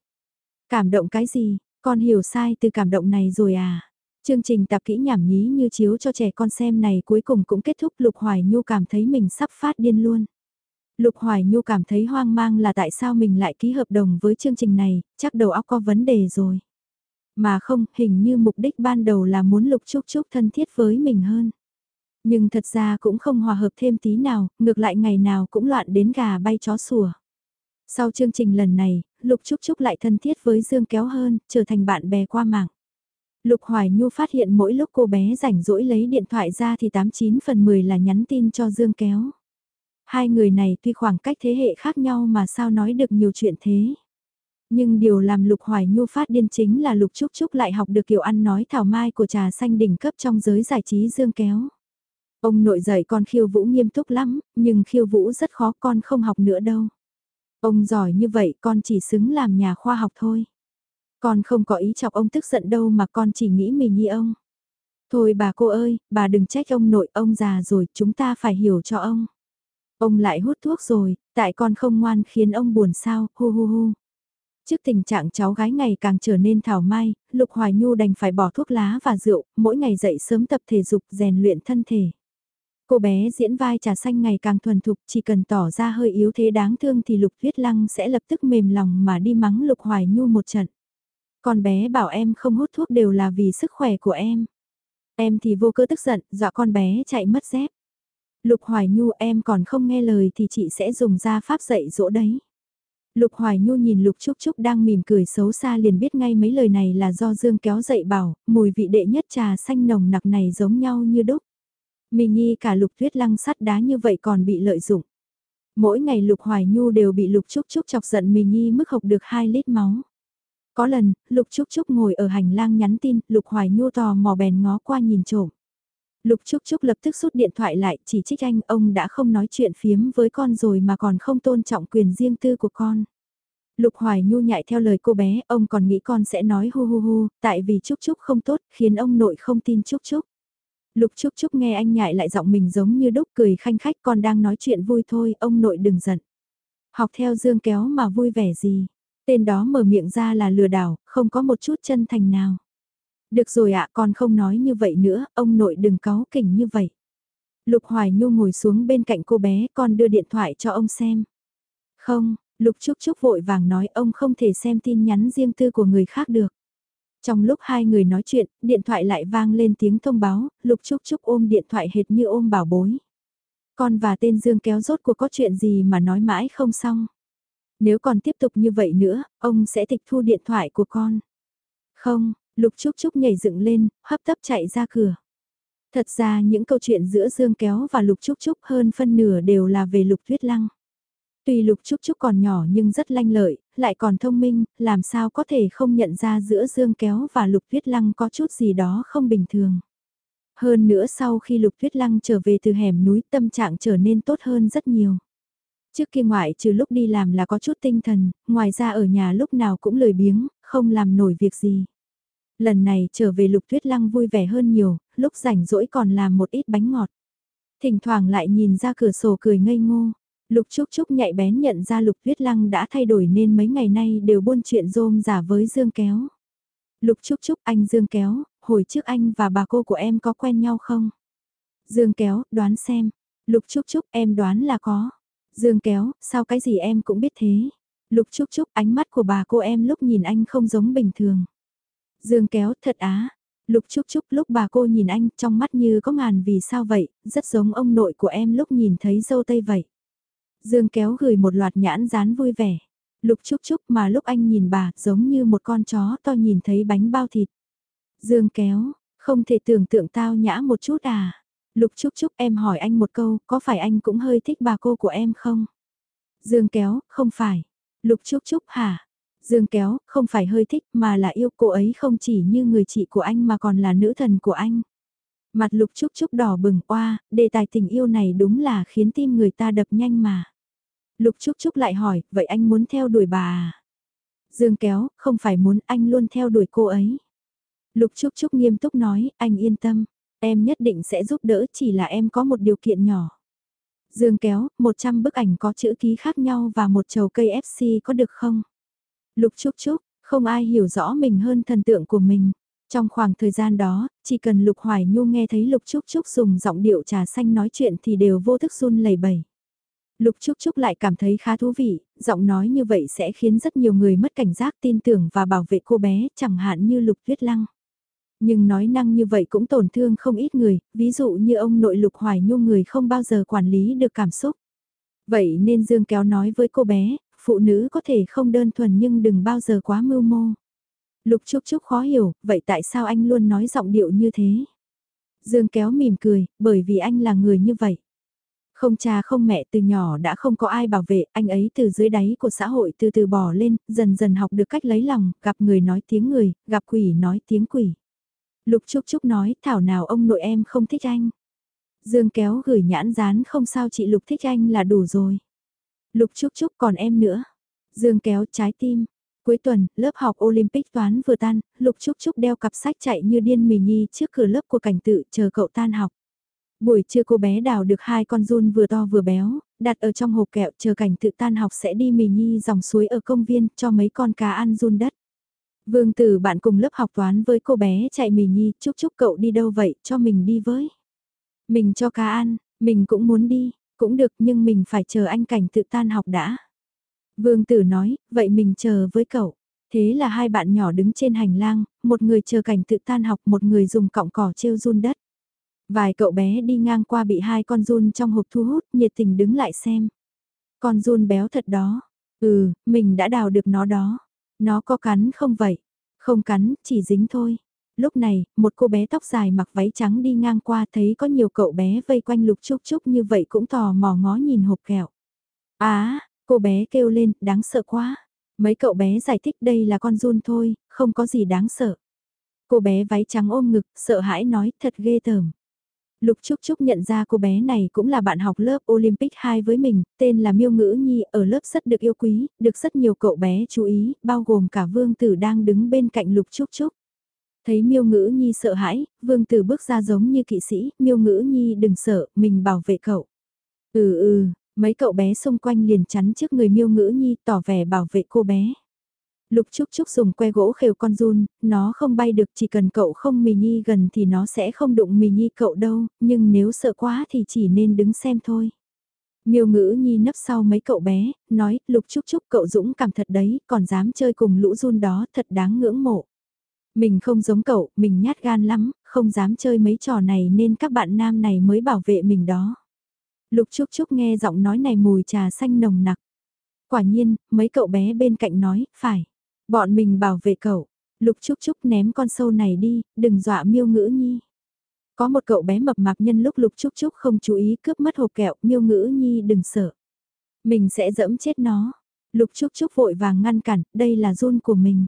Cảm động cái gì, con hiểu sai từ cảm động này rồi à? Chương trình tạp kỹ nhảm nhí như chiếu cho trẻ con xem này cuối cùng cũng kết thúc Lục Hoài Nhu cảm thấy mình sắp phát điên luôn. Lục Hoài Nhu cảm thấy hoang mang là tại sao mình lại ký hợp đồng với chương trình này, chắc đầu óc có vấn đề rồi. Mà không, hình như mục đích ban đầu là muốn Lục Trúc Trúc thân thiết với mình hơn. Nhưng thật ra cũng không hòa hợp thêm tí nào, ngược lại ngày nào cũng loạn đến gà bay chó sủa. Sau chương trình lần này, Lục Trúc Trúc lại thân thiết với Dương Kéo hơn, trở thành bạn bè qua mạng. Lục Hoài Nhu phát hiện mỗi lúc cô bé rảnh rỗi lấy điện thoại ra thì 89 phần 10 là nhắn tin cho Dương Kéo. Hai người này tuy khoảng cách thế hệ khác nhau mà sao nói được nhiều chuyện thế. Nhưng điều làm Lục Hoài Nhu phát điên chính là Lục Trúc Trúc lại học được kiểu ăn nói thảo mai của trà xanh đỉnh cấp trong giới giải trí Dương Kéo. Ông nội dạy con khiêu vũ nghiêm túc lắm, nhưng khiêu vũ rất khó con không học nữa đâu. Ông giỏi như vậy con chỉ xứng làm nhà khoa học thôi. Con không có ý chọc ông tức giận đâu mà con chỉ nghĩ mình như ông. Thôi bà cô ơi, bà đừng trách ông nội, ông già rồi, chúng ta phải hiểu cho ông. Ông lại hút thuốc rồi, tại con không ngoan khiến ông buồn sao, hu hu hu. Trước tình trạng cháu gái ngày càng trở nên thảo mai, Lục Hoài Nhu đành phải bỏ thuốc lá và rượu, mỗi ngày dậy sớm tập thể dục rèn luyện thân thể. Cô bé diễn vai trà xanh ngày càng thuần thục, chỉ cần tỏ ra hơi yếu thế đáng thương thì Lục Tuyết Lăng sẽ lập tức mềm lòng mà đi mắng Lục Hoài Nhu một trận. Con bé bảo em không hút thuốc đều là vì sức khỏe của em. Em thì vô cơ tức giận, dọa con bé chạy mất dép. Lục Hoài Nhu em còn không nghe lời thì chị sẽ dùng ra pháp dạy dỗ đấy. Lục Hoài Nhu nhìn Lục Trúc Trúc đang mỉm cười xấu xa liền biết ngay mấy lời này là do Dương kéo dậy bảo, mùi vị đệ nhất trà xanh nồng nặc này giống nhau như đúc. Mình nghi cả Lục Tuyết Lăng sắt đá như vậy còn bị lợi dụng. Mỗi ngày Lục Hoài Nhu đều bị Lục Trúc Trúc chọc giận mình nghi mức hộc được 2 lít máu. Có lần, Lục Trúc Trúc ngồi ở hành lang nhắn tin, Lục Hoài Nhu tò mò bèn ngó qua nhìn trộm. Lục Trúc Trúc lập tức rút điện thoại lại, chỉ trích anh, ông đã không nói chuyện phiếm với con rồi mà còn không tôn trọng quyền riêng tư của con. Lục Hoài Nhu nhại theo lời cô bé, ông còn nghĩ con sẽ nói hu hu hu, tại vì Trúc Trúc không tốt, khiến ông nội không tin Trúc Trúc. Lục Trúc Trúc nghe anh nhại lại giọng mình giống như đúc cười khanh khách con đang nói chuyện vui thôi, ông nội đừng giận. Học theo Dương kéo mà vui vẻ gì, tên đó mở miệng ra là lừa đảo, không có một chút chân thành nào. Được rồi ạ, con không nói như vậy nữa, ông nội đừng cáu kỉnh như vậy. Lục Hoài Nhu ngồi xuống bên cạnh cô bé, con đưa điện thoại cho ông xem. Không, Lục Trúc Trúc vội vàng nói ông không thể xem tin nhắn riêng tư của người khác được. Trong lúc hai người nói chuyện, điện thoại lại vang lên tiếng thông báo, Lục Trúc Trúc ôm điện thoại hệt như ôm bảo bối. Con và tên Dương kéo rốt cuộc có chuyện gì mà nói mãi không xong. Nếu còn tiếp tục như vậy nữa, ông sẽ tịch thu điện thoại của con. Không, Lục Trúc Trúc nhảy dựng lên, hấp tấp chạy ra cửa. Thật ra những câu chuyện giữa Dương Kéo và Lục Trúc Trúc hơn phân nửa đều là về Lục Tuyết Lăng. Tuy Lục Trúc Trúc còn nhỏ nhưng rất lanh lợi, lại còn thông minh, làm sao có thể không nhận ra giữa Dương Kéo và Lục Tuyết Lăng có chút gì đó không bình thường. Hơn nữa sau khi Lục Tuyết Lăng trở về từ hẻm núi tâm trạng trở nên tốt hơn rất nhiều. Trước kia ngoại trừ lúc đi làm là có chút tinh thần, ngoài ra ở nhà lúc nào cũng lười biếng, không làm nổi việc gì. Lần này trở về Lục Tuyết Lăng vui vẻ hơn nhiều, lúc rảnh rỗi còn làm một ít bánh ngọt. Thỉnh thoảng lại nhìn ra cửa sổ cười ngây ngô. Lục Trúc Trúc nhạy bén nhận ra Lục Tuyết Lăng đã thay đổi nên mấy ngày nay đều buôn chuyện rôm giả với Dương Kéo. Lục Trúc Trúc anh Dương Kéo, hồi trước anh và bà cô của em có quen nhau không? Dương Kéo, đoán xem. Lục Trúc Trúc em đoán là có. Dương Kéo, sao cái gì em cũng biết thế? Lục Trúc Trúc ánh mắt của bà cô em lúc nhìn anh không giống bình thường. Dương Kéo, thật á. Lục Trúc Trúc lúc bà cô nhìn anh trong mắt như có ngàn vì sao vậy, rất giống ông nội của em lúc nhìn thấy dâu tây vậy. Dương kéo gửi một loạt nhãn dán vui vẻ. Lục chúc chúc mà lúc anh nhìn bà giống như một con chó to nhìn thấy bánh bao thịt. Dương kéo, không thể tưởng tượng tao nhã một chút à. Lục chúc chúc em hỏi anh một câu, có phải anh cũng hơi thích bà cô của em không? Dương kéo, không phải. Lục chúc chúc hả? Dương kéo, không phải hơi thích mà là yêu cô ấy không chỉ như người chị của anh mà còn là nữ thần của anh. Mặt lục trúc trúc đỏ bừng oa, đề tài tình yêu này đúng là khiến tim người ta đập nhanh mà. Lục trúc trúc lại hỏi, vậy anh muốn theo đuổi bà à? Dương kéo, không phải muốn anh luôn theo đuổi cô ấy. Lục trúc trúc nghiêm túc nói, anh yên tâm, em nhất định sẽ giúp đỡ chỉ là em có một điều kiện nhỏ. Dương kéo, 100 bức ảnh có chữ ký khác nhau và một chầu cây FC có được không? Lục Trúc Trúc, không ai hiểu rõ mình hơn thần tượng của mình. Trong khoảng thời gian đó, chỉ cần Lục Hoài Nhu nghe thấy Lục Trúc Trúc dùng giọng điệu trà xanh nói chuyện thì đều vô thức run lẩy bẩy. Lục Trúc Trúc lại cảm thấy khá thú vị, giọng nói như vậy sẽ khiến rất nhiều người mất cảnh giác tin tưởng và bảo vệ cô bé, chẳng hạn như Lục Tuyết Lăng. Nhưng nói năng như vậy cũng tổn thương không ít người, ví dụ như ông nội Lục Hoài Nhu người không bao giờ quản lý được cảm xúc. Vậy nên Dương Kéo nói với cô bé, phụ nữ có thể không đơn thuần nhưng đừng bao giờ quá mưu mô. Lục Trúc Trúc khó hiểu, vậy tại sao anh luôn nói giọng điệu như thế? Dương kéo mỉm cười, bởi vì anh là người như vậy. Không cha không mẹ từ nhỏ đã không có ai bảo vệ, anh ấy từ dưới đáy của xã hội từ từ bỏ lên, dần dần học được cách lấy lòng, gặp người nói tiếng người, gặp quỷ nói tiếng quỷ. Lục Trúc Trúc nói, thảo nào ông nội em không thích anh. Dương kéo gửi nhãn dán không sao chị Lục thích anh là đủ rồi. Lục Trúc Trúc còn em nữa. Dương kéo trái tim, Cuối tuần, lớp học Olympic toán vừa tan, Lục Trúc Trúc đeo cặp sách chạy như điên mì nhi trước cửa lớp của cảnh tự chờ cậu tan học. Buổi trưa cô bé đào được hai con run vừa to vừa béo, đặt ở trong hộp kẹo chờ cảnh tự tan học sẽ đi mì nhi dòng suối ở công viên cho mấy con cá ăn run đất. Vương tử bạn cùng lớp học toán với cô bé chạy mì nhi, chúc chúc cậu đi đâu vậy, cho mình đi với. Mình cho cá ăn, mình cũng muốn đi, cũng được nhưng mình phải chờ anh cảnh tự tan học đã. Vương tử nói, vậy mình chờ với cậu. Thế là hai bạn nhỏ đứng trên hành lang, một người chờ cảnh tự tan học, một người dùng cọng cỏ treo run đất. Vài cậu bé đi ngang qua bị hai con run trong hộp thu hút, nhiệt tình đứng lại xem. Con run béo thật đó. Ừ, mình đã đào được nó đó. Nó có cắn không vậy? Không cắn, chỉ dính thôi. Lúc này, một cô bé tóc dài mặc váy trắng đi ngang qua thấy có nhiều cậu bé vây quanh lục chúc chúc như vậy cũng tò mò ngó nhìn hộp kẹo. Á, cô bé kêu lên, đáng sợ quá. Mấy cậu bé giải thích đây là con run thôi, không có gì đáng sợ. Cô bé váy trắng ôm ngực, sợ hãi nói, thật ghê tởm. Lục Trúc Trúc nhận ra cô bé này cũng là bạn học lớp Olympic 2 với mình, tên là Miêu Ngữ Nhi, ở lớp rất được yêu quý, được rất nhiều cậu bé chú ý, bao gồm cả Vương Tử đang đứng bên cạnh Lục Trúc Trúc. Thấy Miêu Ngữ Nhi sợ hãi, Vương Tử bước ra giống như kỵ sĩ, Miêu Ngữ Nhi đừng sợ, mình bảo vệ cậu. Ừ ừ, mấy cậu bé xung quanh liền chắn trước người Miêu Ngữ Nhi tỏ vẻ bảo vệ cô bé. Lục Trúc Trúc dùng que gỗ khều con run, nó không bay được chỉ cần cậu không mì nhi gần thì nó sẽ không đụng mì nhi cậu đâu, nhưng nếu sợ quá thì chỉ nên đứng xem thôi. Miêu ngữ nhi nấp sau mấy cậu bé, nói, Lục Trúc Trúc cậu dũng cảm thật đấy, còn dám chơi cùng lũ run đó, thật đáng ngưỡng mộ. Mình không giống cậu, mình nhát gan lắm, không dám chơi mấy trò này nên các bạn nam này mới bảo vệ mình đó. Lục Trúc Trúc nghe giọng nói này mùi trà xanh nồng nặc. Quả nhiên, mấy cậu bé bên cạnh nói, phải. Bọn mình bảo vệ cậu, Lục Trúc Trúc ném con sâu này đi, đừng dọa miêu ngữ nhi. Có một cậu bé mập mạp nhân lúc Lục Trúc Trúc không chú ý cướp mất hộp kẹo, miêu ngữ nhi đừng sợ. Mình sẽ dẫm chết nó. Lục Trúc Trúc vội vàng ngăn cản, đây là run của mình.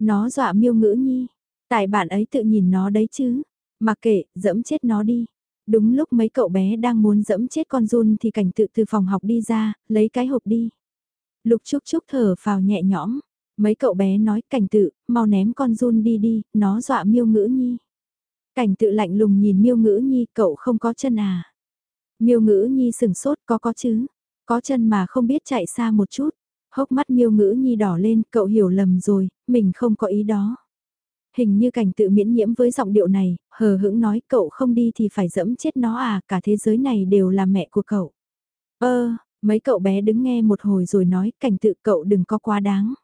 Nó dọa miêu ngữ nhi. Tại bạn ấy tự nhìn nó đấy chứ. Mặc kệ, dẫm chết nó đi. Đúng lúc mấy cậu bé đang muốn dẫm chết con run thì cảnh tự từ phòng học đi ra, lấy cái hộp đi. Lục Trúc Trúc thở phào nhẹ nhõm. Mấy cậu bé nói cảnh tự, mau ném con run đi đi, nó dọa miêu ngữ nhi. Cảnh tự lạnh lùng nhìn miêu ngữ nhi, cậu không có chân à. Miêu ngữ nhi sừng sốt có có chứ, có chân mà không biết chạy xa một chút. Hốc mắt miêu ngữ nhi đỏ lên, cậu hiểu lầm rồi, mình không có ý đó. Hình như cảnh tự miễn nhiễm với giọng điệu này, hờ hững nói cậu không đi thì phải dẫm chết nó à, cả thế giới này đều là mẹ của cậu. Ơ, mấy cậu bé đứng nghe một hồi rồi nói cảnh tự cậu đừng có quá đáng.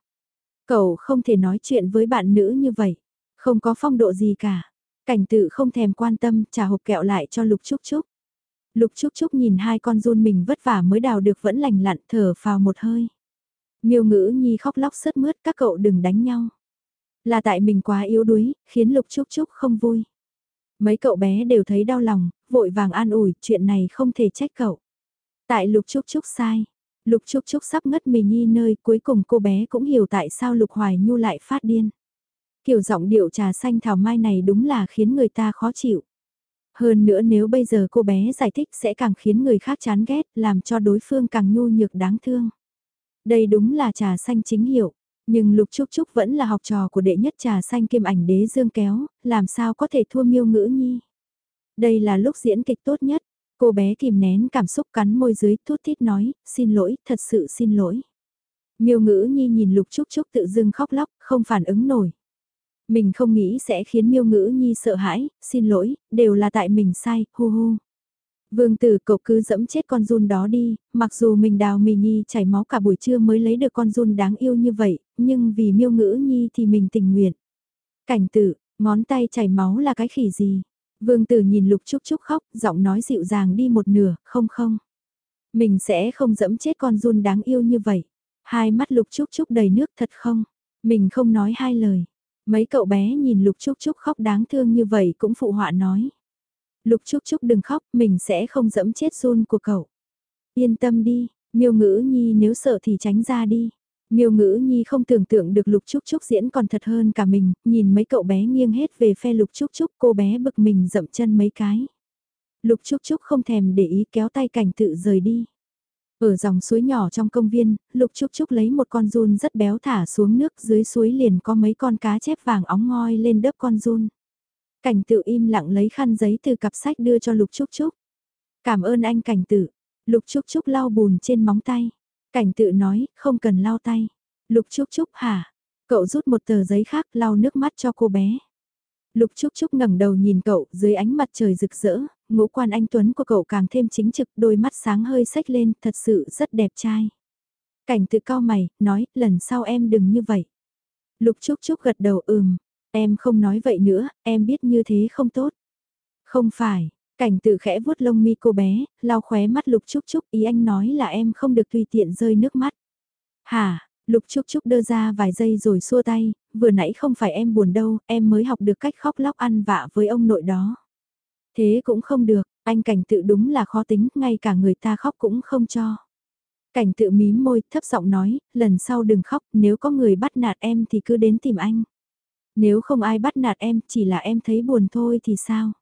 Cậu không thể nói chuyện với bạn nữ như vậy. Không có phong độ gì cả. Cảnh tự không thèm quan tâm trả hộp kẹo lại cho Lục Trúc Trúc. Lục Trúc Trúc nhìn hai con run mình vất vả mới đào được vẫn lành lặn thở vào một hơi. Miêu ngữ nhi khóc lóc sớt mướt các cậu đừng đánh nhau. Là tại mình quá yếu đuối, khiến Lục Trúc Trúc không vui. Mấy cậu bé đều thấy đau lòng, vội vàng an ủi, chuyện này không thể trách cậu. Tại Lục Trúc Trúc sai, Lục Trúc Trúc sắp ngất mì nhi nơi cuối cùng cô bé cũng hiểu tại sao Lục Hoài Nhu lại phát điên. Kiểu giọng điệu trà xanh thảo mai này đúng là khiến người ta khó chịu. Hơn nữa nếu bây giờ cô bé giải thích sẽ càng khiến người khác chán ghét, làm cho đối phương càng nhu nhược đáng thương. Đây đúng là trà xanh chính hiệu, nhưng Lục Trúc Trúc vẫn là học trò của đệ nhất trà xanh kim ảnh đế dương kéo, làm sao có thể thua miêu ngữ nhi. Đây là lúc diễn kịch tốt nhất, Cô bé kìm nén cảm xúc cắn môi dưới thút thít nói, xin lỗi, thật sự xin lỗi. Miêu ngữ nhi nhìn lục trúc trúc tự dưng khóc lóc, không phản ứng nổi. Mình không nghĩ sẽ khiến miêu ngữ nhi sợ hãi, xin lỗi, đều là tại mình sai, hu hu. Vương tử cậu cứ dẫm chết con run đó đi, mặc dù mình đào mì nhi chảy máu cả buổi trưa mới lấy được con run đáng yêu như vậy, nhưng vì miêu ngữ nhi thì mình tình nguyện. Cảnh tử, ngón tay chảy máu là cái khỉ gì? Vương tử nhìn Lục Trúc Trúc khóc, giọng nói dịu dàng đi một nửa, không không. Mình sẽ không dẫm chết con run đáng yêu như vậy. Hai mắt Lục Trúc Trúc đầy nước thật không? Mình không nói hai lời. Mấy cậu bé nhìn Lục Trúc Trúc khóc đáng thương như vậy cũng phụ họa nói. Lục Trúc Trúc đừng khóc, mình sẽ không dẫm chết run của cậu. Yên tâm đi, miêu ngữ nhi nếu sợ thì tránh ra đi. Miêu ngữ nhi không tưởng tượng được lục trúc trúc diễn còn thật hơn cả mình, nhìn mấy cậu bé nghiêng hết về phe lục trúc trúc cô bé bực mình dậm chân mấy cái. Lục trúc trúc không thèm để ý kéo tay cảnh tự rời đi. Ở dòng suối nhỏ trong công viên, lục trúc trúc lấy một con run rất béo thả xuống nước dưới suối liền có mấy con cá chép vàng óng ngoi lên đớp con run. Cảnh tự im lặng lấy khăn giấy từ cặp sách đưa cho Lục Trúc Trúc. Cảm ơn anh cảnh tự. Lục Trúc Trúc lau bùn trên móng tay. Cảnh tự nói, không cần lau tay. Lục Trúc Trúc hả? Cậu rút một tờ giấy khác lau nước mắt cho cô bé. Lục Trúc Trúc ngẩng đầu nhìn cậu dưới ánh mặt trời rực rỡ, ngũ quan anh Tuấn của cậu càng thêm chính trực, đôi mắt sáng hơi sách lên, thật sự rất đẹp trai. Cảnh tự cao mày, nói, lần sau em đừng như vậy. Lục Trúc Trúc gật đầu ừm, em không nói vậy nữa, em biết như thế không tốt. Không phải, cảnh tự khẽ vuốt lông mi cô bé, lau khóe mắt Lục Trúc Trúc, ý anh nói là em không được tùy tiện rơi nước mắt. Hả, Lục Trúc Trúc đưa ra vài giây rồi xua tay, vừa nãy không phải em buồn đâu, em mới học được cách khóc lóc ăn vạ với ông nội đó. Thế cũng không được, anh cảnh tự đúng là khó tính, ngay cả người ta khóc cũng không cho. Cảnh tự mím môi, thấp giọng nói, lần sau đừng khóc, nếu có người bắt nạt em thì cứ đến tìm anh. Nếu không ai bắt nạt em, chỉ là em thấy buồn thôi thì sao?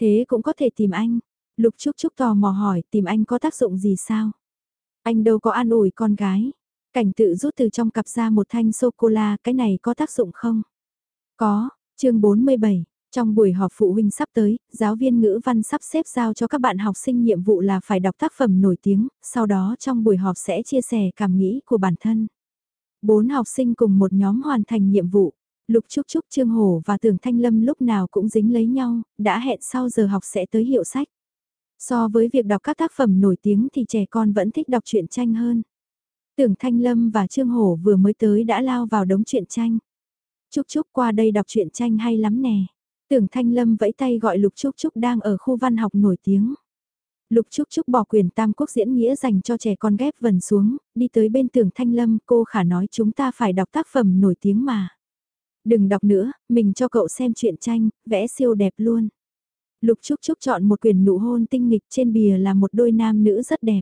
Thế cũng có thể tìm anh. Lục Trúc Trúc tò mò hỏi, tìm anh có tác dụng gì sao? Anh đâu có an ủi con gái. Cảnh tự rút từ trong cặp ra một thanh sô-cô-la, cái này có tác dụng không? Có, chương 47, trong buổi họp phụ huynh sắp tới, giáo viên ngữ văn sắp xếp giao cho các bạn học sinh nhiệm vụ là phải đọc tác phẩm nổi tiếng, sau đó trong buổi họp sẽ chia sẻ cảm nghĩ của bản thân. Bốn học sinh cùng một nhóm hoàn thành nhiệm vụ. Lục Trúc Trúc Trương Hổ và Tưởng Thanh Lâm lúc nào cũng dính lấy nhau, đã hẹn sau giờ học sẽ tới hiệu sách. So với việc đọc các tác phẩm nổi tiếng thì trẻ con vẫn thích đọc truyện tranh hơn. Tưởng Thanh Lâm và Trương Hổ vừa mới tới đã lao vào đống truyện tranh. Trúc Trúc qua đây đọc truyện tranh hay lắm nè. Tưởng Thanh Lâm vẫy tay gọi Lục Trúc Trúc đang ở khu văn học nổi tiếng. Lục Trúc Trúc bỏ quyền Tam Quốc diễn nghĩa dành cho trẻ con ghép vần xuống, đi tới bên Tưởng Thanh Lâm cô khả nói chúng ta phải đọc tác phẩm nổi tiếng mà. Đừng đọc nữa, mình cho cậu xem truyện tranh, vẽ siêu đẹp luôn. Lục Trúc Trúc chọn một quyển nụ hôn tinh nghịch trên bìa là một đôi nam nữ rất đẹp.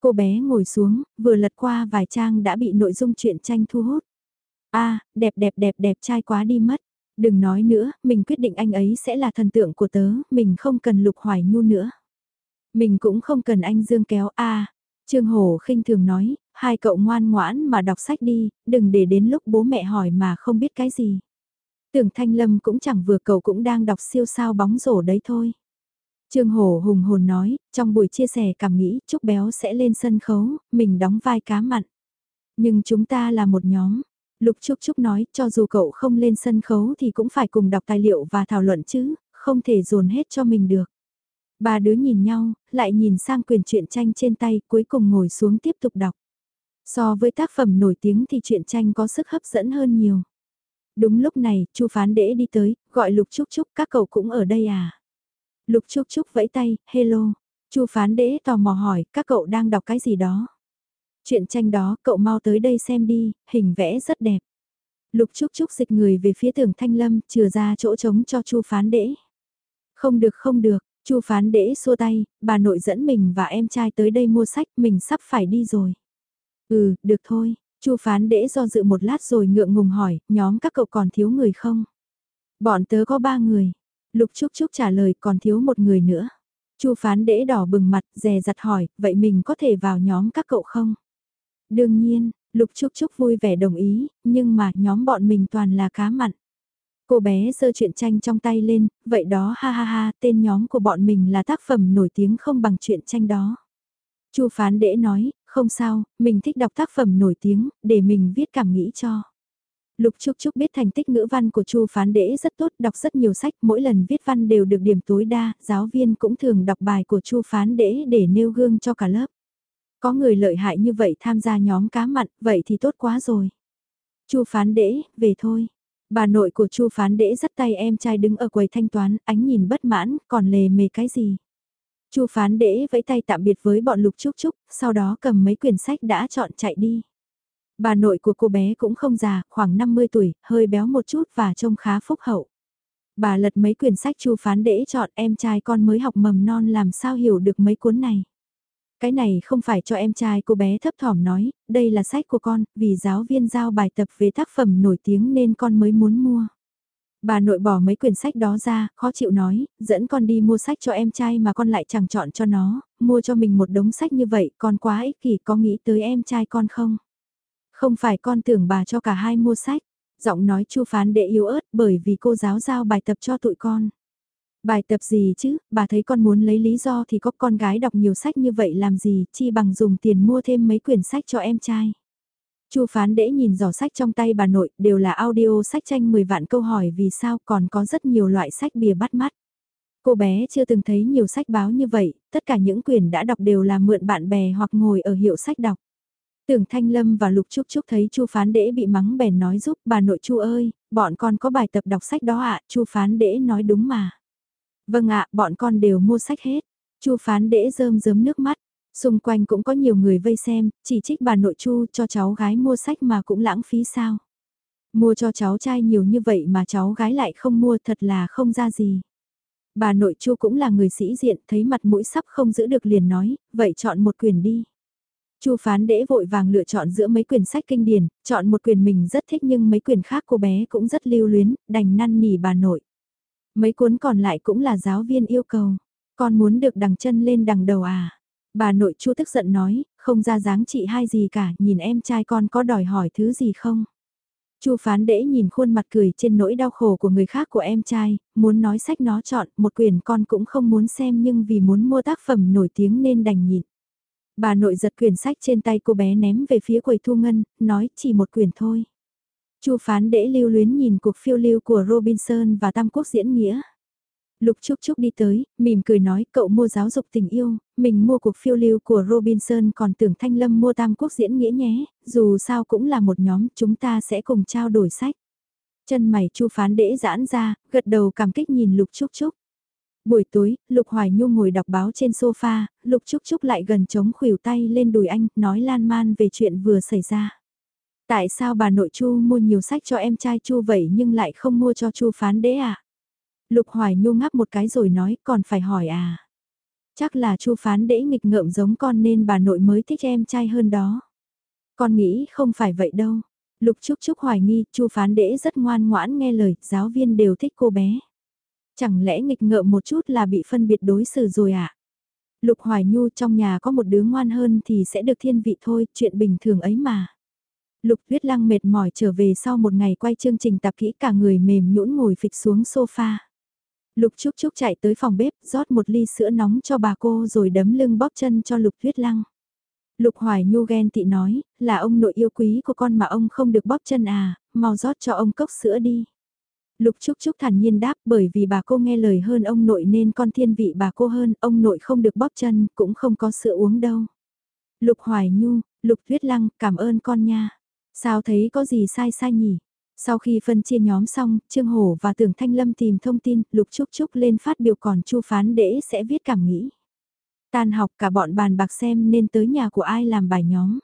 Cô bé ngồi xuống, vừa lật qua vài trang đã bị nội dung truyện tranh thu hút. a đẹp đẹp đẹp đẹp trai quá đi mất. Đừng nói nữa, mình quyết định anh ấy sẽ là thần tượng của tớ, mình không cần lục hoài nhu nữa. Mình cũng không cần anh dương kéo a Trương Hổ khinh thường nói, hai cậu ngoan ngoãn mà đọc sách đi, đừng để đến lúc bố mẹ hỏi mà không biết cái gì. Tưởng Thanh Lâm cũng chẳng vừa cậu cũng đang đọc siêu sao bóng rổ đấy thôi. Trương Hổ hùng hồn nói, trong buổi chia sẻ cảm nghĩ Trúc Béo sẽ lên sân khấu, mình đóng vai cá mặn. Nhưng chúng ta là một nhóm. Lục Trúc Trúc nói, cho dù cậu không lên sân khấu thì cũng phải cùng đọc tài liệu và thảo luận chứ, không thể dồn hết cho mình được. Ba đứa nhìn nhau, lại nhìn sang quyền truyện tranh trên tay, cuối cùng ngồi xuống tiếp tục đọc. So với tác phẩm nổi tiếng thì truyện tranh có sức hấp dẫn hơn nhiều. Đúng lúc này, Chu Phán Đễ đi tới, gọi Lục Trúc Trúc, các cậu cũng ở đây à? Lục Trúc Trúc vẫy tay, hello. Chu phán đễ tò mò hỏi, các cậu đang đọc cái gì đó? Chuyện tranh đó, cậu mau tới đây xem đi, hình vẽ rất đẹp. Lục Trúc Trúc dịch người về phía tường Thanh Lâm, chừa ra chỗ trống cho Chu phán đễ. Không được không được, Chu phán đế xua tay, bà nội dẫn mình và em trai tới đây mua sách, mình sắp phải đi rồi. Ừ, được thôi, Chu phán đễ do dự một lát rồi ngượng ngùng hỏi, nhóm các cậu còn thiếu người không? Bọn tớ có ba người. Lục Trúc Trúc trả lời còn thiếu một người nữa. Chu phán đễ đỏ bừng mặt, dè dặt hỏi, vậy mình có thể vào nhóm các cậu không? Đương nhiên, Lục Trúc Trúc vui vẻ đồng ý, nhưng mà nhóm bọn mình toàn là cá mặn. Cô bé giơ chuyện tranh trong tay lên, vậy đó ha ha ha, tên nhóm của bọn mình là tác phẩm nổi tiếng không bằng chuyện tranh đó. Chu phán đễ nói, không sao, mình thích đọc tác phẩm nổi tiếng, để mình viết cảm nghĩ cho. Lục Trúc Trúc biết thành tích ngữ văn của Chu Phán Đễ rất tốt, đọc rất nhiều sách, mỗi lần viết văn đều được điểm tối đa, giáo viên cũng thường đọc bài của Chu Phán Đễ để nêu gương cho cả lớp. Có người lợi hại như vậy tham gia nhóm cá mặn, vậy thì tốt quá rồi. Chu Phán Đễ, về thôi. Bà nội của Chu Phán Đễ dắt tay em trai đứng ở quầy thanh toán, ánh nhìn bất mãn, còn lề mề cái gì. Chu Phán Đễ vẫy tay tạm biệt với bọn Lục Trúc Trúc, sau đó cầm mấy quyển sách đã chọn chạy đi. Bà nội của cô bé cũng không già, khoảng 50 tuổi, hơi béo một chút và trông khá phúc hậu. Bà lật mấy quyển sách chu phán Đễ chọn em trai con mới học mầm non làm sao hiểu được mấy cuốn này. Cái này không phải cho em trai cô bé thấp thỏm nói, đây là sách của con, vì giáo viên giao bài tập về tác phẩm nổi tiếng nên con mới muốn mua. Bà nội bỏ mấy quyển sách đó ra, khó chịu nói, dẫn con đi mua sách cho em trai mà con lại chẳng chọn cho nó, mua cho mình một đống sách như vậy, con quá ích kỷ có nghĩ tới em trai con không? Không phải con tưởng bà cho cả hai mua sách. Giọng nói chu phán đệ yếu ớt bởi vì cô giáo giao bài tập cho tụi con. Bài tập gì chứ, bà thấy con muốn lấy lý do thì có con gái đọc nhiều sách như vậy làm gì, chi bằng dùng tiền mua thêm mấy quyển sách cho em trai. Chu phán đễ nhìn giỏ sách trong tay bà nội, đều là audio sách tranh 10 vạn câu hỏi vì sao còn có rất nhiều loại sách bìa bắt mắt. Cô bé chưa từng thấy nhiều sách báo như vậy, tất cả những quyển đã đọc đều là mượn bạn bè hoặc ngồi ở hiệu sách đọc. Tưởng Thanh Lâm và Lục Trúc Trúc thấy Chu Phán Đễ bị mắng bèn nói giúp bà nội Chu ơi, bọn con có bài tập đọc sách đó ạ, Chu Phán Đễ nói đúng mà. Vâng ạ, bọn con đều mua sách hết. Chu Phán Đễ rơm rớm nước mắt, xung quanh cũng có nhiều người vây xem, chỉ trích bà nội Chu cho cháu gái mua sách mà cũng lãng phí sao. Mua cho cháu trai nhiều như vậy mà cháu gái lại không mua thật là không ra gì. Bà nội Chu cũng là người sĩ diện, thấy mặt mũi sắp không giữ được liền nói, vậy chọn một quyển đi. Chu phán đễ vội vàng lựa chọn giữa mấy quyển sách kinh điển, chọn một quyển mình rất thích nhưng mấy quyển khác cô bé cũng rất lưu luyến, đành năn nỉ bà nội. Mấy cuốn còn lại cũng là giáo viên yêu cầu, con muốn được đằng chân lên đằng đầu à. Bà nội chu tức giận nói, không ra dáng chị hai gì cả, nhìn em trai con có đòi hỏi thứ gì không. Chu phán đễ nhìn khuôn mặt cười trên nỗi đau khổ của người khác của em trai, muốn nói sách nó chọn, một quyển con cũng không muốn xem nhưng vì muốn mua tác phẩm nổi tiếng nên đành nhịn. Bà nội giật quyển sách trên tay cô bé ném về phía quầy thu ngân, nói chỉ một quyển thôi. Chu phán đễ lưu luyến nhìn cuộc phiêu lưu của Robinson và Tam Quốc diễn nghĩa. Lục Trúc Trúc đi tới, mỉm cười nói cậu mua giáo dục tình yêu, mình mua cuộc phiêu lưu của Robinson còn tưởng Thanh Lâm mua Tam Quốc diễn nghĩa nhé, dù sao cũng là một nhóm chúng ta sẽ cùng trao đổi sách. Chân mày chu phán đễ giãn ra, gật đầu cảm kích nhìn Lục Trúc Trúc. Buổi tối, Lục Hoài Nhu ngồi đọc báo trên sofa, Lục Trúc Trúc lại gần chống khuỷu tay lên đùi anh, nói lan man về chuyện vừa xảy ra. Tại sao bà nội Chu mua nhiều sách cho em trai Chu vậy nhưng lại không mua cho Chu phán đế à? Lục Hoài Nhu ngáp một cái rồi nói còn phải hỏi à? Chắc là Chu phán đễ nghịch ngợm giống con nên bà nội mới thích em trai hơn đó. Con nghĩ không phải vậy đâu. Lục Trúc Trúc hoài nghi, Chu phán đễ rất ngoan ngoãn nghe lời, giáo viên đều thích cô bé. Chẳng lẽ nghịch ngợm một chút là bị phân biệt đối xử rồi à? Lục Hoài Nhu trong nhà có một đứa ngoan hơn thì sẽ được thiên vị thôi, chuyện bình thường ấy mà. Lục Tuyết Lăng mệt mỏi trở về sau một ngày quay chương trình tạp kỹ cả người mềm nhũn ngồi phịch xuống sofa. Lục Trúc Trúc chạy tới phòng bếp, rót một ly sữa nóng cho bà cô rồi đấm lưng bóp chân cho Lục Tuyết Lăng. Lục Hoài Nhu ghen tị nói, là ông nội yêu quý của con mà ông không được bóp chân à, mau rót cho ông cốc sữa đi. Lục Trúc Trúc thản nhiên đáp bởi vì bà cô nghe lời hơn ông nội nên con thiên vị bà cô hơn, ông nội không được bóp chân, cũng không có sữa uống đâu. Lục Hoài Nhu, Lục Tuyết Lăng, cảm ơn con nha. Sao thấy có gì sai sai nhỉ? Sau khi phân chia nhóm xong, Trương Hổ và Tưởng Thanh Lâm tìm thông tin, Lục Trúc Trúc lên phát biểu còn Chu Phán Đễ sẽ viết cảm nghĩ. Tan học cả bọn bàn bạc xem nên tới nhà của ai làm bài nhóm.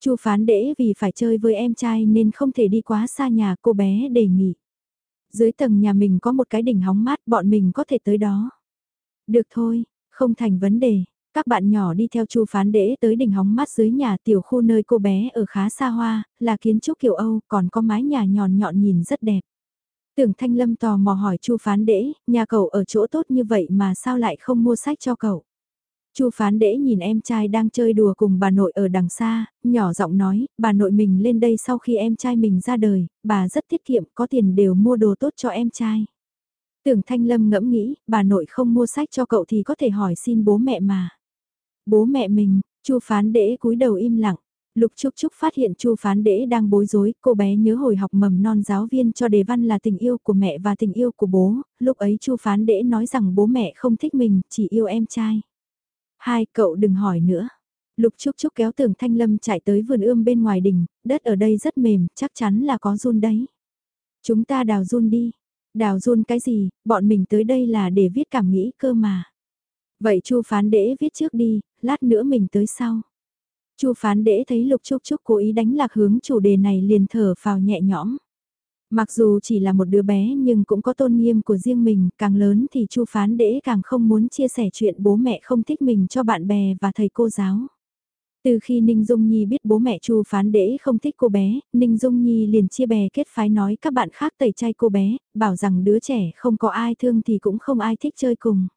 Chu Phán Đễ vì phải chơi với em trai nên không thể đi quá xa nhà cô bé đề nghị. Dưới tầng nhà mình có một cái đỉnh hóng mát bọn mình có thể tới đó. Được thôi, không thành vấn đề. Các bạn nhỏ đi theo chu phán đễ tới đỉnh hóng mát dưới nhà tiểu khu nơi cô bé ở khá xa hoa, là kiến trúc kiểu Âu, còn có mái nhà nhòn nhọn nhìn rất đẹp. Tưởng Thanh Lâm tò mò hỏi chu phán đễ, nhà cậu ở chỗ tốt như vậy mà sao lại không mua sách cho cậu? Chu phán đễ nhìn em trai đang chơi đùa cùng bà nội ở đằng xa, nhỏ giọng nói, bà nội mình lên đây sau khi em trai mình ra đời, bà rất tiết kiệm, có tiền đều mua đồ tốt cho em trai. Tưởng Thanh Lâm ngẫm nghĩ, bà nội không mua sách cho cậu thì có thể hỏi xin bố mẹ mà. Bố mẹ mình, Chu phán đễ cúi đầu im lặng. Lục Trúc Trúc phát hiện Chu Phán Đễ đang bối rối, cô bé nhớ hồi học mầm non giáo viên cho đề văn là tình yêu của mẹ và tình yêu của bố, lúc ấy Chu Phán Đễ nói rằng bố mẹ không thích mình, chỉ yêu em trai. Hai, cậu đừng hỏi nữa. Lục Trúc Trúc kéo tường Thanh Lâm chạy tới vườn ươm bên ngoài đình, đất ở đây rất mềm, chắc chắn là có run đấy. Chúng ta đào run đi. Đào run cái gì, bọn mình tới đây là để viết cảm nghĩ cơ mà. Vậy Chu Phán Đễ viết trước đi, lát nữa mình tới sau. Chu Phán Đễ thấy Lục Trúc Trúc cố ý đánh lạc hướng chủ đề này liền thở phào nhẹ nhõm. Mặc dù chỉ là một đứa bé nhưng cũng có tôn nghiêm của riêng mình, càng lớn thì Chu Phán Đễ càng không muốn chia sẻ chuyện bố mẹ không thích mình cho bạn bè và thầy cô giáo. Từ khi Ninh Dung Nhi biết bố mẹ Chu Phán Đễ không thích cô bé, Ninh Dung Nhi liền chia bè kết phái nói các bạn khác tẩy chay cô bé, bảo rằng đứa trẻ không có ai thương thì cũng không ai thích chơi cùng.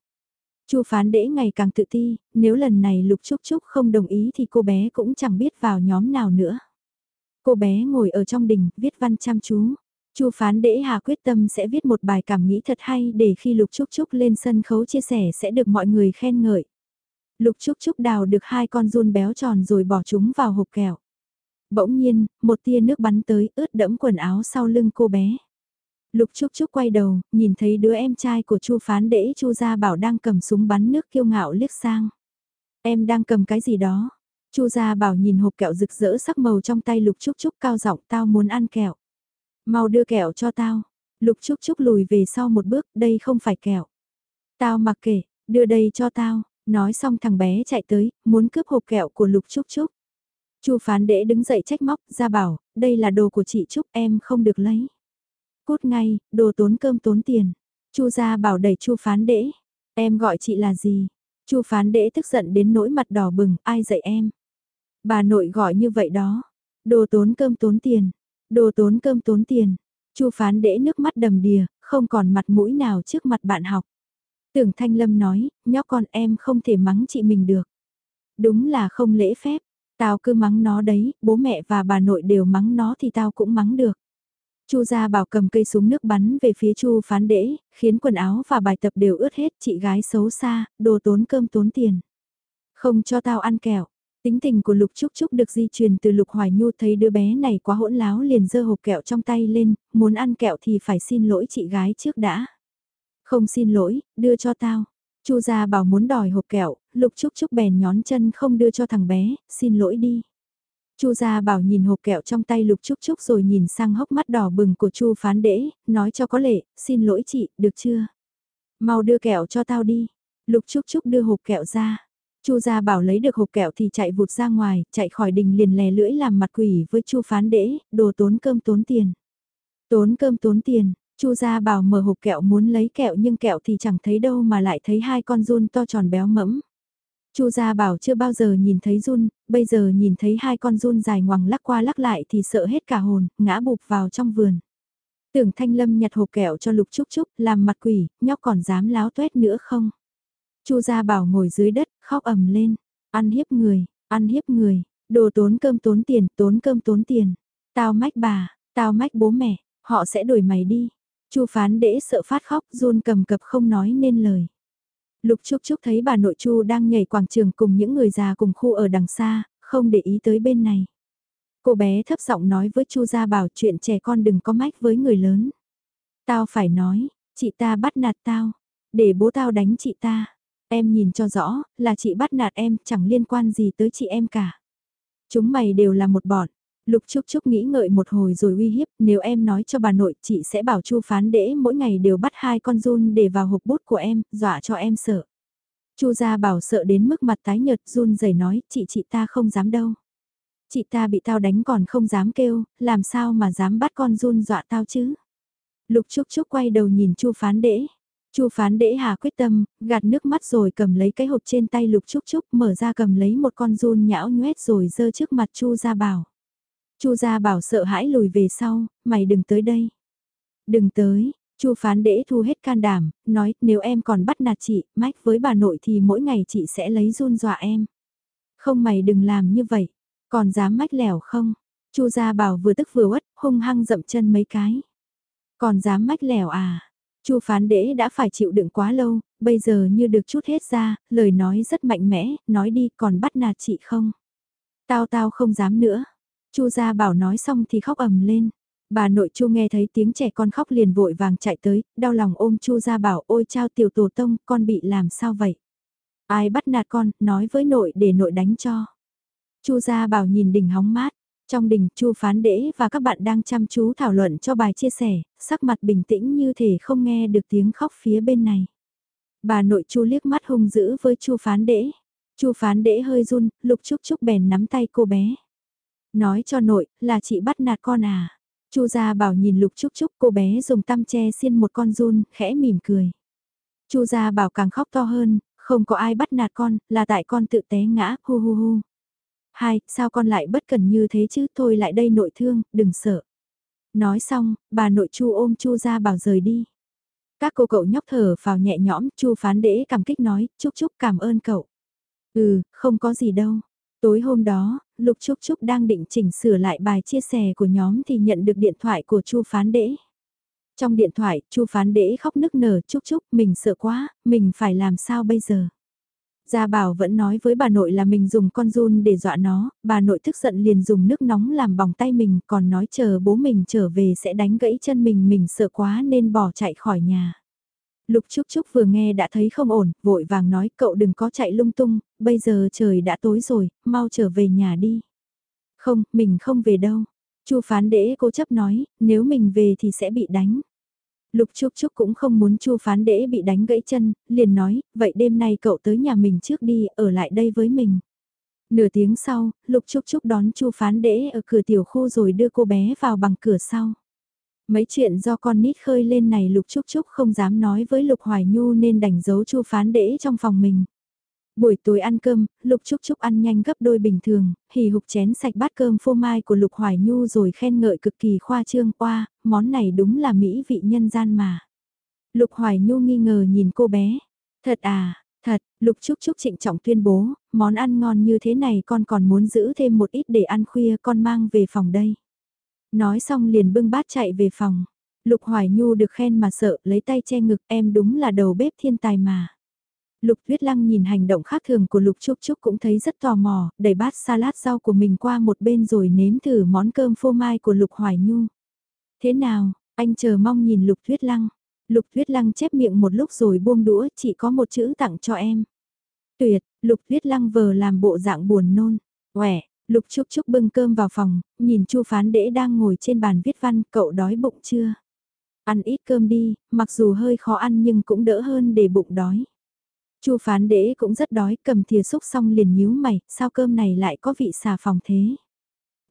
Chu Phán Đễ ngày càng tự ti, nếu lần này Lục Trúc Trúc không đồng ý thì cô bé cũng chẳng biết vào nhóm nào nữa. Cô bé ngồi ở trong đình, viết văn chăm chú. Chu phán đễ hà quyết tâm sẽ viết một bài cảm nghĩ thật hay để khi Lục Trúc Trúc lên sân khấu chia sẻ sẽ được mọi người khen ngợi. Lục Trúc Trúc đào được hai con run béo tròn rồi bỏ chúng vào hộp kẹo. Bỗng nhiên, một tia nước bắn tới ướt đẫm quần áo sau lưng cô bé. Lục Trúc Trúc quay đầu, nhìn thấy đứa em trai của Chu Phán Đễ Chu Gia Bảo đang cầm súng bắn nước kiêu ngạo liếc sang. Em đang cầm cái gì đó? Chu Gia Bảo nhìn hộp kẹo rực rỡ sắc màu trong tay Lục Trúc Trúc cao giọng tao muốn ăn kẹo. Mau đưa kẹo cho tao. Lục Trúc Trúc lùi về sau một bước, đây không phải kẹo. Tao mặc kệ, đưa đây cho tao. Nói xong thằng bé chạy tới, muốn cướp hộp kẹo của Lục Trúc Trúc. Chu Phán Đễ đứng dậy trách móc, Gia bảo, đây là đồ của chị Trúc, em không được lấy. Cút ngay, đồ tốn cơm tốn tiền. Chu gia bảo đẩy Chu Phán Đễ, em gọi chị là gì? Chu Phán Đễ tức giận đến nỗi mặt đỏ bừng, ai dạy em? Bà nội gọi như vậy đó. Đồ tốn cơm tốn tiền, đồ tốn cơm tốn tiền. Chu Phán Đễ nước mắt đầm đìa, không còn mặt mũi nào trước mặt bạn học. Tưởng Thanh Lâm nói, nhóc con em không thể mắng chị mình được. Đúng là không lễ phép, tao cứ mắng nó đấy, bố mẹ và bà nội đều mắng nó thì tao cũng mắng được. Chu Gia Bảo cầm cây súng nước bắn về phía Chu Phán Đễ, khiến quần áo và bài tập đều ướt hết, chị gái xấu xa, đồ tốn cơm tốn tiền. Không cho tao ăn kẹo. Tính tình của Lục Trúc Trúc được di truyền từ Lục Hoài Nhu thấy đứa bé này quá hỗn láo liền giơ hộp kẹo trong tay lên, muốn ăn kẹo thì phải xin lỗi chị gái trước đã. Không xin lỗi, đưa cho tao. Chu gia bảo muốn đòi hộp kẹo, Lục Trúc Trúc bèn nhón chân không đưa cho thằng bé, xin lỗi đi. Chu gia bảo nhìn hộp kẹo trong tay Lục Trúc Trúc rồi nhìn sang hốc mắt đỏ bừng của Chu Phán Đễ, nói cho có lệ, xin lỗi chị, được chưa? Mau đưa kẹo cho tao đi. Lục Trúc Trúc đưa hộp kẹo ra. Chu gia bảo lấy được hộp kẹo thì chạy vụt ra ngoài, chạy khỏi đình liền lè lưỡi làm mặt quỷ với Chu Phán Đễ, đồ tốn cơm tốn tiền. Tốn cơm tốn tiền, Chu Gia Bảo mở hộp kẹo muốn lấy kẹo nhưng kẹo thì chẳng thấy đâu mà lại thấy hai con run to tròn béo mẫm. Chu Gia Bảo chưa bao giờ nhìn thấy run, bây giờ nhìn thấy hai con run dài ngoằng lắc qua lắc lại thì sợ hết cả hồn, ngã bụp vào trong vườn. Tưởng Thanh Lâm nhặt hộp kẹo cho Lục Trúc Trúc, làm mặt quỷ, nhóc còn dám láo tuét nữa không? Chu Gia Bảo ngồi dưới đất, khóc ầm lên, ăn hiếp người, ăn hiếp người, đồ tốn cơm tốn tiền, tốn cơm tốn tiền. Tao mách bà, tao mách bố mẹ, họ sẽ đuổi mày đi. Chu phán đễ sợ phát khóc run cầm cập không nói nên lời. Lục Trúc Trúc thấy bà nội Chu đang nhảy quảng trường cùng những người già cùng khu ở đằng xa, không để ý tới bên này. Cô bé thấp giọng nói với Chu Gia Bảo chuyện trẻ con đừng có mách với người lớn. Tao phải nói, chị ta bắt nạt tao, để bố tao đánh chị ta. Em nhìn cho rõ, là chị bắt nạt em, chẳng liên quan gì tới chị em cả. Chúng mày đều là một bọn, Lục Trúc Trúc nghĩ ngợi một hồi rồi uy hiếp, nếu em nói cho bà nội chị sẽ bảo Chu phán đễ mỗi ngày đều bắt hai con run để vào hộp bút của em, dọa cho em sợ. Chu gia bảo sợ đến mức mặt tái nhợt run rẩy nói, chị chị ta không dám đâu. Chị ta bị tao đánh còn không dám kêu, làm sao mà dám bắt con run dọa tao chứ? Lục Trúc Trúc quay đầu nhìn Chu phán đễ. Chu phán đễ hà quyết tâm, gạt nước mắt rồi cầm lấy cái hộp trên tay Lục Trúc Trúc mở ra cầm lấy một con run nhão nhoét rồi dơ trước mặt Chu gia bảo. Chu gia bảo sợ hãi lùi về sau, mày đừng tới đây. Đừng tới, Chu phán đễ thu hết can đảm, nói nếu em còn bắt nạt chị, mách với bà nội thì mỗi ngày chị sẽ lấy run dọa em. Không mày đừng làm như vậy, còn dám mách lẻo không? Chu gia bảo vừa tức vừa uất, hung hăng dậm chân mấy cái. Còn dám mách lẻo à? Chu phán đễ đã phải chịu đựng quá lâu, bây giờ như được chút hết ra, lời nói rất mạnh mẽ, nói đi còn bắt nạt chị không? Tao tao không dám nữa. Chu gia bảo nói xong thì khóc ầm lên. Bà nội Chu nghe thấy tiếng trẻ con khóc liền vội vàng chạy tới, đau lòng ôm Chu gia bảo ôi chao tiểu tổ tông, con bị làm sao vậy? Ai bắt nạt con, nói với nội để nội đánh cho. Chu gia bảo nhìn đỉnh hóng mát, trong đỉnh Chu phán đễ và các bạn đang chăm chú thảo luận cho bài chia sẻ, sắc mặt bình tĩnh như thể không nghe được tiếng khóc phía bên này. Bà nội Chu liếc mắt hung dữ với Chu phán đễ. Chu phán đễ hơi run, lục chúc chúc bèn nắm tay cô bé. Nói cho nội, là chị bắt nạt con à. Chu gia bảo nhìn lục trúc trúc cô bé dùng tăm che xiên một con run, khẽ mỉm cười. Chu gia bảo càng khóc to hơn, không có ai bắt nạt con, là tại con tự té ngã, hu hu hu. Hai, sao con lại bất cần như thế chứ, thôi lại đây nội thương, đừng sợ. Nói xong, bà nội chu ôm chu gia bảo rời đi. Các cô cậu nhóc thở vào nhẹ nhõm, chu phán đễ cảm kích nói, chúc chúc cảm ơn cậu. Ừ, không có gì đâu. Tối hôm đó, Lục Trúc Trúc đang định chỉnh sửa lại bài chia sẻ của nhóm thì nhận được điện thoại của Chu Phán Đễ. Trong điện thoại, Chu Phán Đễ khóc nức nở, "Trúc Trúc, mình sợ quá, mình phải làm sao bây giờ?" Gia Bảo vẫn nói với bà nội là mình dùng con run để dọa nó, bà nội tức giận liền dùng nước nóng làm bỏng tay mình, còn nói chờ bố mình trở về sẽ đánh gãy chân mình, mình sợ quá nên bỏ chạy khỏi nhà. Lục Trúc Trúc vừa nghe đã thấy không ổn, vội vàng nói cậu đừng có chạy lung tung, bây giờ trời đã tối rồi, mau trở về nhà đi. Không, mình không về đâu. Chu phán đễ cố chấp nói, nếu mình về thì sẽ bị đánh. Lục Trúc Trúc cũng không muốn Chu Phán Đễ bị đánh gãy chân, liền nói, vậy đêm nay cậu tới nhà mình trước đi, ở lại đây với mình. Nửa tiếng sau, Lục Trúc Trúc đón Chu Phán Đễ ở cửa tiểu khu rồi đưa cô bé vào bằng cửa sau. Mấy chuyện do con nít khơi lên này Lục Trúc Trúc không dám nói với Lục Hoài Nhu nên đành giấu Chu Phán Đễ trong phòng mình. Buổi tối ăn cơm, Lục Trúc Trúc ăn nhanh gấp đôi bình thường, hì hục chén sạch bát cơm phô mai của Lục Hoài Nhu rồi khen ngợi cực kỳ khoa trương qua, món này đúng là mỹ vị nhân gian mà. Lục Hoài Nhu nghi ngờ nhìn cô bé. Thật à, thật, Lục Trúc Trúc trịnh trọng tuyên bố, món ăn ngon như thế này con còn muốn giữ thêm một ít để ăn khuya con mang về phòng đây. Nói xong liền bưng bát chạy về phòng. Lục Hoài Nhu được khen mà sợ, lấy tay che ngực em đúng là đầu bếp thiên tài mà. Lục Tuyết Lăng nhìn hành động khác thường của Lục Trúc Trúc cũng thấy rất tò mò, đẩy bát salad rau của mình qua một bên rồi nếm thử món cơm phô mai của Lục Hoài Nhu. Thế nào, anh chờ mong nhìn Lục Tuyết Lăng. Lục Tuyết Lăng chép miệng một lúc rồi buông đũa, chỉ có một chữ tặng cho em. Tuyệt, Lục Tuyết Lăng vờ làm bộ dạng buồn nôn. Quẻ, Lục Trúc Trúc bưng cơm vào phòng, nhìn Chu Phán Đễ đang ngồi trên bàn viết văn, cậu đói bụng chưa? Ăn ít cơm đi, mặc dù hơi khó ăn nhưng cũng đỡ hơn để bụng đói. Chu phán đễ cũng rất đói, cầm thìa xúc xong liền nhíu mày, sao cơm này lại có vị xà phòng thế?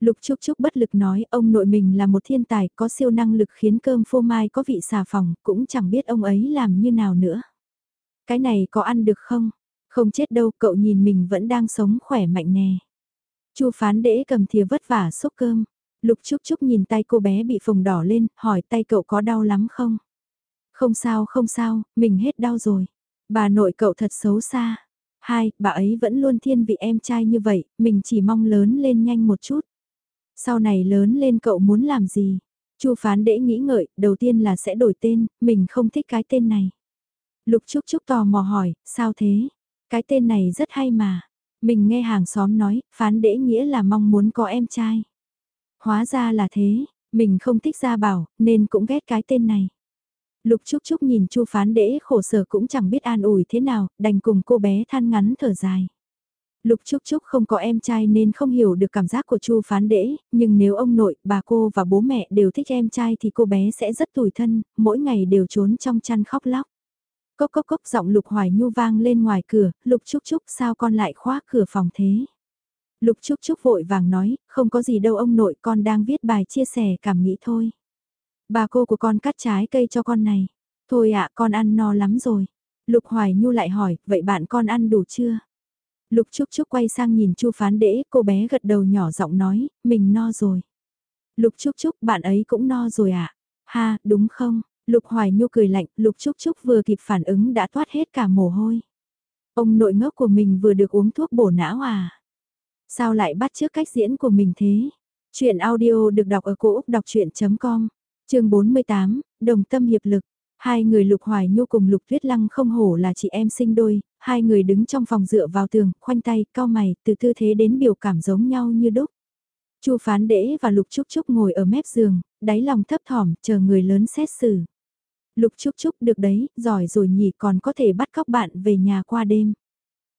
Lục Trúc Trúc bất lực nói ông nội mình là một thiên tài có siêu năng lực khiến cơm phô mai có vị xà phòng, cũng chẳng biết ông ấy làm như nào nữa. Cái này có ăn được không? Không chết đâu, cậu nhìn mình vẫn đang sống khỏe mạnh nè. Chu phán đễ cầm thìa vất vả xúc cơm. Lục Trúc Trúc nhìn tay cô bé bị phồng đỏ lên, hỏi tay cậu có đau lắm không? Không sao không sao, mình hết đau rồi. Bà nội cậu thật xấu xa. Hai, bà ấy vẫn luôn thiên vị em trai như vậy, mình chỉ mong lớn lên nhanh một chút. Sau này lớn lên cậu muốn làm gì? Chu phán đễ nghĩ ngợi, đầu tiên là sẽ đổi tên, mình không thích cái tên này. Lục Trúc Trúc tò mò hỏi, sao thế? Cái tên này rất hay mà. Mình nghe hàng xóm nói, phán đễ nghĩa là mong muốn có em trai. Hóa ra là thế, mình không thích gia bảo, nên cũng ghét cái tên này. Lục Trúc Trúc nhìn Chu Phán Đễ khổ sở cũng chẳng biết an ủi thế nào, đành cùng cô bé than ngắn thở dài. Lục Trúc Trúc không có em trai nên không hiểu được cảm giác của Chu Phán Đễ, nhưng nếu ông nội, bà cô và bố mẹ đều thích em trai thì cô bé sẽ rất tủi thân, mỗi ngày đều trốn trong chăn khóc lóc. Cốc cốc cốc giọng Lục Hoài Nhu vang lên ngoài cửa, Lục Trúc Trúc sao con lại khóa cửa phòng thế? Lục Trúc Trúc vội vàng nói, không có gì đâu ông nội con đang viết bài chia sẻ cảm nghĩ thôi. Bà cô của con cắt trái cây cho con này. Thôi ạ con ăn no lắm rồi. Lục Hoài Nhu lại hỏi, vậy bạn con ăn đủ chưa? Lục Trúc Trúc quay sang nhìn Chu Phán Đễ, cô bé gật đầu nhỏ giọng nói, mình no rồi. Lục Trúc Trúc, bạn ấy cũng no rồi ạ. À? Ha, đúng không? Lục Hoài Nhu cười lạnh, Lục Trúc Trúc vừa kịp phản ứng đã thoát hết cả mồ hôi. Ông nội ngốc của mình vừa được uống thuốc bổ não à? Sao lại bắt trước cách diễn của mình thế? Chuyện audio được đọc ở cổ Úc đọc chuyện.com chương 48, đồng tâm hiệp lực. Hai người Lục Hoài Nhu cùng Lục Tuyết Lăng không hổ là chị em sinh đôi, hai người đứng trong phòng dựa vào tường, khoanh tay, cao mày, từ tư thế đến biểu cảm giống nhau như đúc. Chu Phán Đễ và Lục Trúc Trúc ngồi ở mép giường, đáy lòng thấp thỏm, chờ người lớn xét xử. Lục Trúc Trúc được đấy, giỏi rồi nhỉ còn có thể bắt cóc bạn về nhà qua đêm.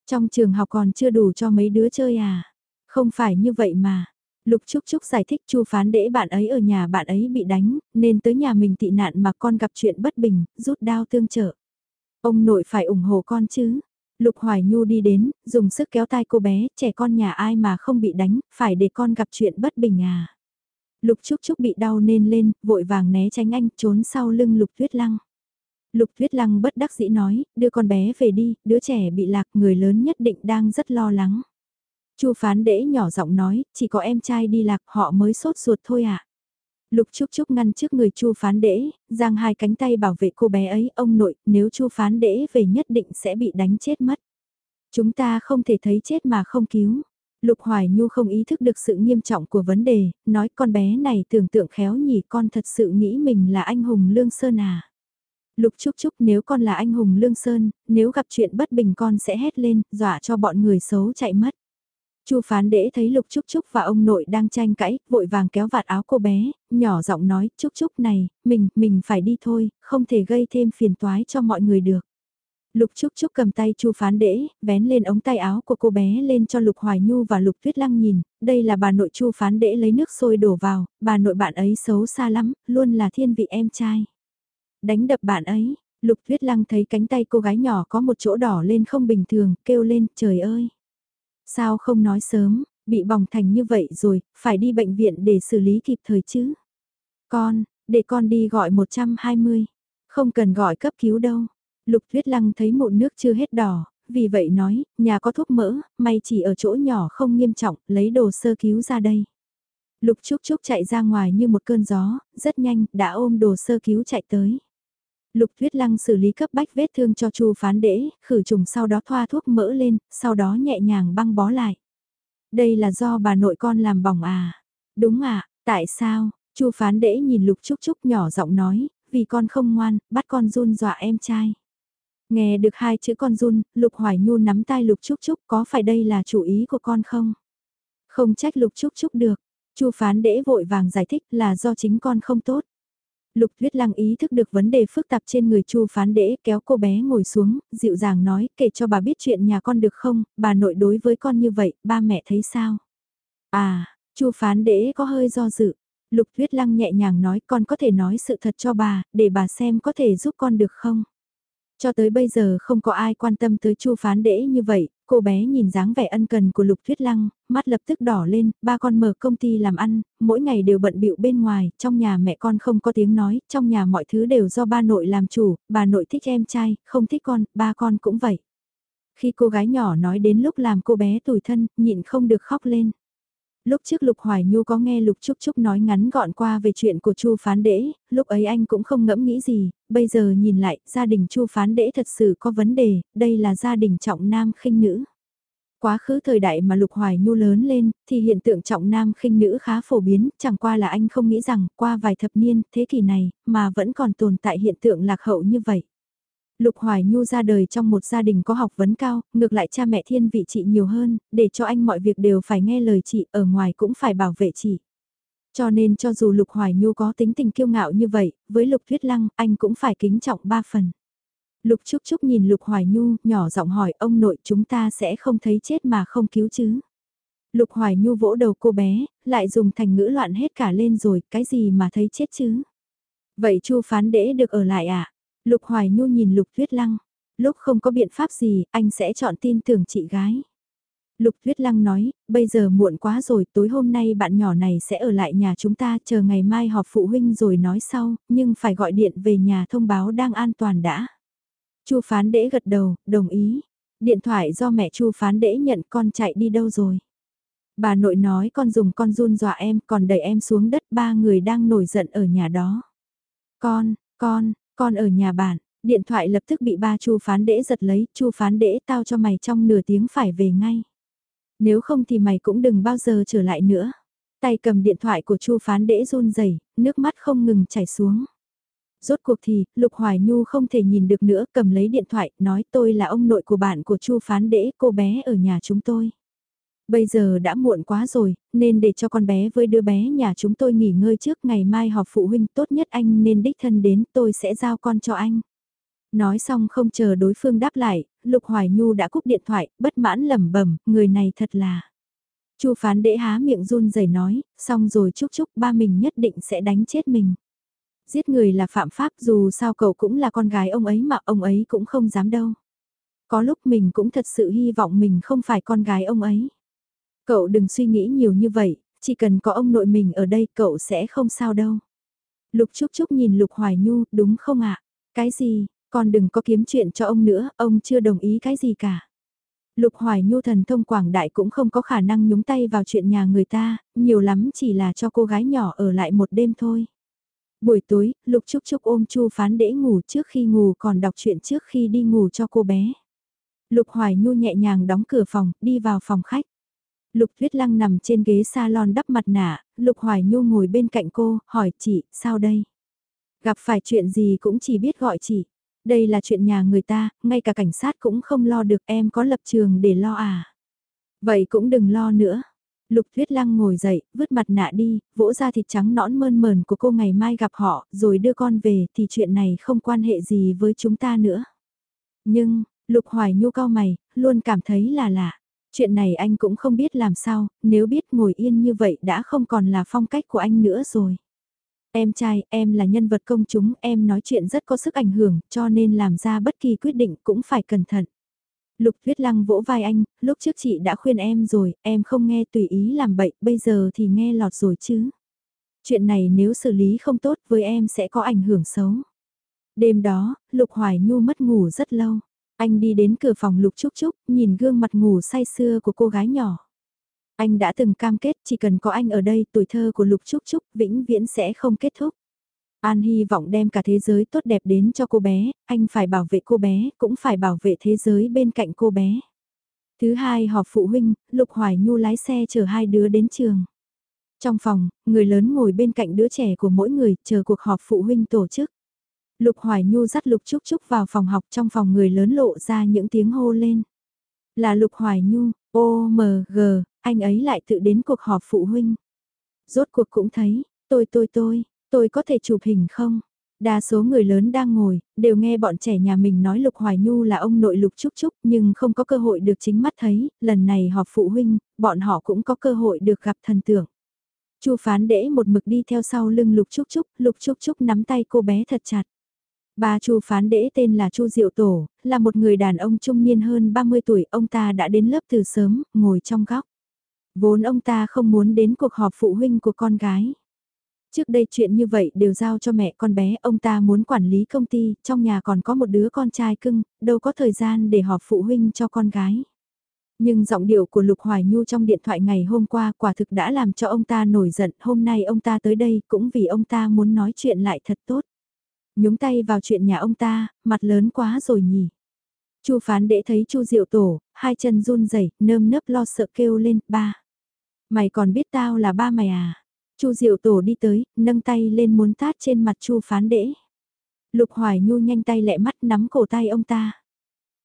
Trong trường học còn chưa đủ cho mấy đứa chơi à? Không phải như vậy mà. Lục Trúc Trúc giải thích Chu phán đễ bạn ấy ở nhà bạn ấy bị đánh, nên tới nhà mình tị nạn mà con gặp chuyện bất bình, rút đao tương trợ. Ông nội phải ủng hộ con chứ. Lục Hoài Nhu đi đến, dùng sức kéo tay cô bé, trẻ con nhà ai mà không bị đánh, phải để con gặp chuyện bất bình à. Lục Trúc Trúc bị đau nên lên, vội vàng né tránh anh, trốn sau lưng Lục Tuyết Lăng. Lục Tuyết Lăng bất đắc dĩ nói, đưa con bé về đi, đứa trẻ bị lạc, người lớn nhất định đang rất lo lắng. Chu phán đễ nhỏ giọng nói, chỉ có em trai đi lạc họ mới sốt ruột thôi ạ. À. Lục Trúc Trúc ngăn trước người Chu Phán Đễ, giang hai cánh tay bảo vệ cô bé ấy, ông nội, nếu Chu Phán Đễ về nhất định sẽ bị đánh chết mất. Chúng ta không thể thấy chết mà không cứu. Lục Hoài Nhu không ý thức được sự nghiêm trọng của vấn đề, nói con bé này tưởng tượng khéo nhỉ con thật sự nghĩ mình là anh hùng Lương Sơn à. Lục Trúc Trúc nếu con là anh hùng Lương Sơn, nếu gặp chuyện bất bình con sẽ hét lên, dọa cho bọn người xấu chạy mất. Chu phán đễ thấy Lục Trúc Trúc và ông nội đang tranh cãi, vội vàng kéo vạt áo cô bé, nhỏ giọng nói, Trúc Trúc này, mình, mình phải đi thôi, không thể gây thêm phiền toái cho mọi người được. Lục Trúc Trúc cầm tay Chu Phán Đễ, vén lên ống tay áo của cô bé lên cho Lục Hoài Nhu và Lục Tuyết Lăng nhìn, đây là bà nội Chu Phán Đễ lấy nước sôi đổ vào, bà nội bạn ấy xấu xa lắm, luôn là thiên vị em trai. Đánh đập bạn ấy, Lục Tuyết Lăng thấy cánh tay cô gái nhỏ có một chỗ đỏ lên không bình thường, kêu lên, trời ơi. Sao không nói sớm, bị bỏng thành như vậy rồi, phải đi bệnh viện để xử lý kịp thời chứ. Con, để con đi gọi 120, không cần gọi cấp cứu đâu. Lục Tuyết Lăng thấy mụn nước chưa hết đỏ, vì vậy nói, nhà có thuốc mỡ, may chỉ ở chỗ nhỏ không nghiêm trọng, lấy đồ sơ cứu ra đây. Lục Trúc Trúc chạy ra ngoài như một cơn gió, rất nhanh, đã ôm đồ sơ cứu chạy tới. Lục Tuyết Lăng xử lý cấp bách vết thương cho Chu Phán Đễ, khử trùng sau đó thoa thuốc mỡ lên, sau đó nhẹ nhàng băng bó lại. Đây là do bà nội con làm bỏng à? Đúng à, tại sao? Chu Phán Đễ nhìn Lục Trúc Trúc nhỏ giọng nói, vì con không ngoan, bắt con run dọa em trai. Nghe được hai chữ con run, Lục Hoài Nhu nắm tay Lục Trúc Trúc có phải đây là chủ ý của con không? Không trách Lục Trúc Trúc được. Chu phán đễ vội vàng giải thích là do chính con không tốt. Lục Thuyết Lăng ý thức được vấn đề phức tạp trên người Chu Phán Đễ, kéo cô bé ngồi xuống, dịu dàng nói, kể cho bà biết chuyện nhà con được không, bà nội đối với con như vậy, ba mẹ thấy sao? À, Chu Phán Đễ có hơi do dự. Lục Thuyết Lăng nhẹ nhàng nói, con có thể nói sự thật cho bà, để bà xem có thể giúp con được không? Cho tới bây giờ không có ai quan tâm tới Chu Phán Đễ như vậy, cô bé nhìn dáng vẻ ân cần của Lục Thuyết Lăng, mắt lập tức đỏ lên, ba con mở công ty làm ăn, mỗi ngày đều bận bịu bên ngoài, trong nhà mẹ con không có tiếng nói, trong nhà mọi thứ đều do ba nội làm chủ, bà nội thích em trai, không thích con, ba con cũng vậy. Khi cô gái nhỏ nói đến lúc làm cô bé tủi thân, nhịn không được khóc lên. Lúc trước Lục Hoài Nhu có nghe Lục Trúc Trúc nói ngắn gọn qua về chuyện của Chu Phán Đễ, lúc ấy anh cũng không ngẫm nghĩ gì, bây giờ nhìn lại, gia đình Chu Phán Đễ thật sự có vấn đề, đây là gia đình trọng nam khinh nữ. Quá khứ thời đại mà Lục Hoài Nhu lớn lên, thì hiện tượng trọng nam khinh nữ khá phổ biến, chẳng qua là anh không nghĩ rằng qua vài thập niên, thế kỷ này, mà vẫn còn tồn tại hiện tượng lạc hậu như vậy. Lục Hoài Nhu ra đời trong một gia đình có học vấn cao, ngược lại cha mẹ thiên vị chị nhiều hơn, để cho anh mọi việc đều phải nghe lời chị, ở ngoài cũng phải bảo vệ chị. Cho nên cho dù Lục Hoài Nhu có tính tình kiêu ngạo như vậy, với Lục Thuyết Lăng, anh cũng phải kính trọng ba phần. Lục Trúc Trúc nhìn Lục Hoài Nhu, nhỏ giọng hỏi ông nội chúng ta sẽ không thấy chết mà không cứu chứ. Lục Hoài Nhu vỗ đầu cô bé, lại dùng thành ngữ loạn hết cả lên rồi, cái gì mà thấy chết chứ. Vậy Chu phán đễ được ở lại à? Lục Hoài Nhu nhìn Lục Tuyết Lăng, lúc không có biện pháp gì, anh sẽ chọn tin tưởng chị gái. Lục Tuyết Lăng nói, bây giờ muộn quá rồi, tối hôm nay bạn nhỏ này sẽ ở lại nhà chúng ta chờ ngày mai họp phụ huynh rồi nói sau, nhưng phải gọi điện về nhà thông báo đang an toàn đã. Chu Phán Đễ gật đầu, đồng ý. Điện thoại do mẹ Chu Phán Đễ nhận con chạy đi đâu rồi. Bà nội nói con dùng con run dọa em, còn đẩy em xuống đất ba người đang nổi giận ở nhà đó. Con, con, con ở nhà bạn, điện thoại lập tức bị ba chu phán đễ giật lấy, chu phán đễ tao cho mày trong nửa tiếng phải về ngay. Nếu không thì mày cũng đừng bao giờ trở lại nữa. Tay cầm điện thoại của chu phán đễ run rẩy nước mắt không ngừng chảy xuống. Rốt cuộc thì, Lục Hoài Nhu không thể nhìn được nữa, cầm lấy điện thoại, nói tôi là ông nội của bạn của Chu Phán Đễ, cô bé ở nhà chúng tôi. Bây giờ đã muộn quá rồi, nên để cho con bé với đứa bé nhà chúng tôi nghỉ ngơi trước ngày mai họp phụ huynh tốt nhất anh nên đích thân đến tôi sẽ giao con cho anh. Nói xong không chờ đối phương đáp lại, Lục Hoài Nhu đã cúp điện thoại, bất mãn lẩm bẩm, người này thật là. Chu phán đễ há miệng run rẩy nói, xong rồi chúc chúc ba mình nhất định sẽ đánh chết mình. Giết người là phạm pháp dù sao cậu cũng là con gái ông ấy mà ông ấy cũng không dám đâu. Có lúc mình cũng thật sự hy vọng mình không phải con gái ông ấy. Cậu đừng suy nghĩ nhiều như vậy, chỉ cần có ông nội mình ở đây cậu sẽ không sao đâu. Lục Trúc Trúc nhìn Lục Hoài Nhu, đúng không ạ? Cái gì, con đừng có kiếm chuyện cho ông nữa, ông chưa đồng ý cái gì cả. Lục Hoài Nhu thần thông quảng đại cũng không có khả năng nhúng tay vào chuyện nhà người ta, nhiều lắm chỉ là cho cô gái nhỏ ở lại một đêm thôi. Buổi tối, Lục Trúc Trúc ôm Chu Phán Đễ ngủ trước khi ngủ còn đọc chuyện trước khi đi ngủ cho cô bé. Lục Hoài Nhu nhẹ nhàng đóng cửa phòng, đi vào phòng khách. Lục Tuyết Lăng nằm trên ghế salon đắp mặt nạ, Lục Hoài Nhu ngồi bên cạnh cô, hỏi chị, sao đây? Gặp phải chuyện gì cũng chỉ biết gọi chị. Đây là chuyện nhà người ta, ngay cả cảnh sát cũng không lo được em có lập trường để lo à. Vậy cũng đừng lo nữa. Lục Tuyết Lăng ngồi dậy, vứt mặt nạ đi, vỗ ra thịt trắng nõn mơn mờn của cô ngày mai gặp họ, rồi đưa con về thì chuyện này không quan hệ gì với chúng ta nữa. Nhưng, Lục Hoài Nhu cao mày, luôn cảm thấy là lạ. Chuyện này anh cũng không biết làm sao, nếu biết ngồi yên như vậy đã không còn là phong cách của anh nữa rồi. Em trai, em là nhân vật công chúng, em nói chuyện rất có sức ảnh hưởng, cho nên làm ra bất kỳ quyết định cũng phải cẩn thận. Lục Tuyết Lăng vỗ vai anh, lúc trước chị đã khuyên em rồi, em không nghe tùy ý làm bậy, bây giờ thì nghe lọt rồi chứ. Chuyện này nếu xử lý không tốt với em sẽ có ảnh hưởng xấu. Đêm đó, Lục Hoài Nhu mất ngủ rất lâu. Anh đi đến cửa phòng Lục Trúc Trúc, nhìn gương mặt ngủ say sưa của cô gái nhỏ. Anh đã từng cam kết chỉ cần có anh ở đây tuổi thơ của Lục Trúc Trúc vĩnh viễn sẽ không kết thúc. An hy vọng đem cả thế giới tốt đẹp đến cho cô bé, anh phải bảo vệ cô bé, cũng phải bảo vệ thế giới bên cạnh cô bé. Thứ hai họp phụ huynh, Lục Hoài Nhu lái xe chở hai đứa đến trường. Trong phòng, người lớn ngồi bên cạnh đứa trẻ của mỗi người, chờ cuộc họp phụ huynh tổ chức. Lục Hoài Nhu dắt Lục Trúc Trúc vào phòng học trong phòng người lớn lộ ra những tiếng hô lên. Là Lục Hoài Nhu, OMG, anh ấy lại tự đến cuộc họp phụ huynh. Rốt cuộc cũng thấy, tôi tôi tôi, tôi có thể chụp hình không? Đa số người lớn đang ngồi, đều nghe bọn trẻ nhà mình nói Lục Hoài Nhu là ông nội Lục Trúc Trúc nhưng không có cơ hội được chính mắt thấy, lần này họp phụ huynh, bọn họ cũng có cơ hội được gặp thần tượng. Chu phán đễ một mực đi theo sau lưng Lục Trúc Trúc, Lục Trúc Trúc nắm tay cô bé thật chặt. Bà Chu phán đễ tên là Chu Diệu Tổ, là một người đàn ông trung niên hơn 30 tuổi, ông ta đã đến lớp từ sớm, ngồi trong góc. Vốn ông ta không muốn đến cuộc họp phụ huynh của con gái. Trước đây chuyện như vậy đều giao cho mẹ con bé, ông ta muốn quản lý công ty, trong nhà còn có một đứa con trai cưng, đâu có thời gian để họp phụ huynh cho con gái. Nhưng giọng điệu của Lục Hoài Nhu trong điện thoại ngày hôm qua quả thực đã làm cho ông ta nổi giận, hôm nay ông ta tới đây cũng vì ông ta muốn nói chuyện lại thật tốt. Nhúng tay vào chuyện nhà ông ta, mặt lớn quá rồi nhỉ. Chu phán đệ thấy Chu Diệu Tổ, hai chân run rẩy, nơm nớp lo sợ kêu lên, ba. Mày còn biết tao là ba mày à? Chu Diệu Tổ đi tới, nâng tay lên muốn tát trên mặt Chu phán đệ. Lục Hoài Nhu nhanh tay lẹ mắt nắm cổ tay ông ta.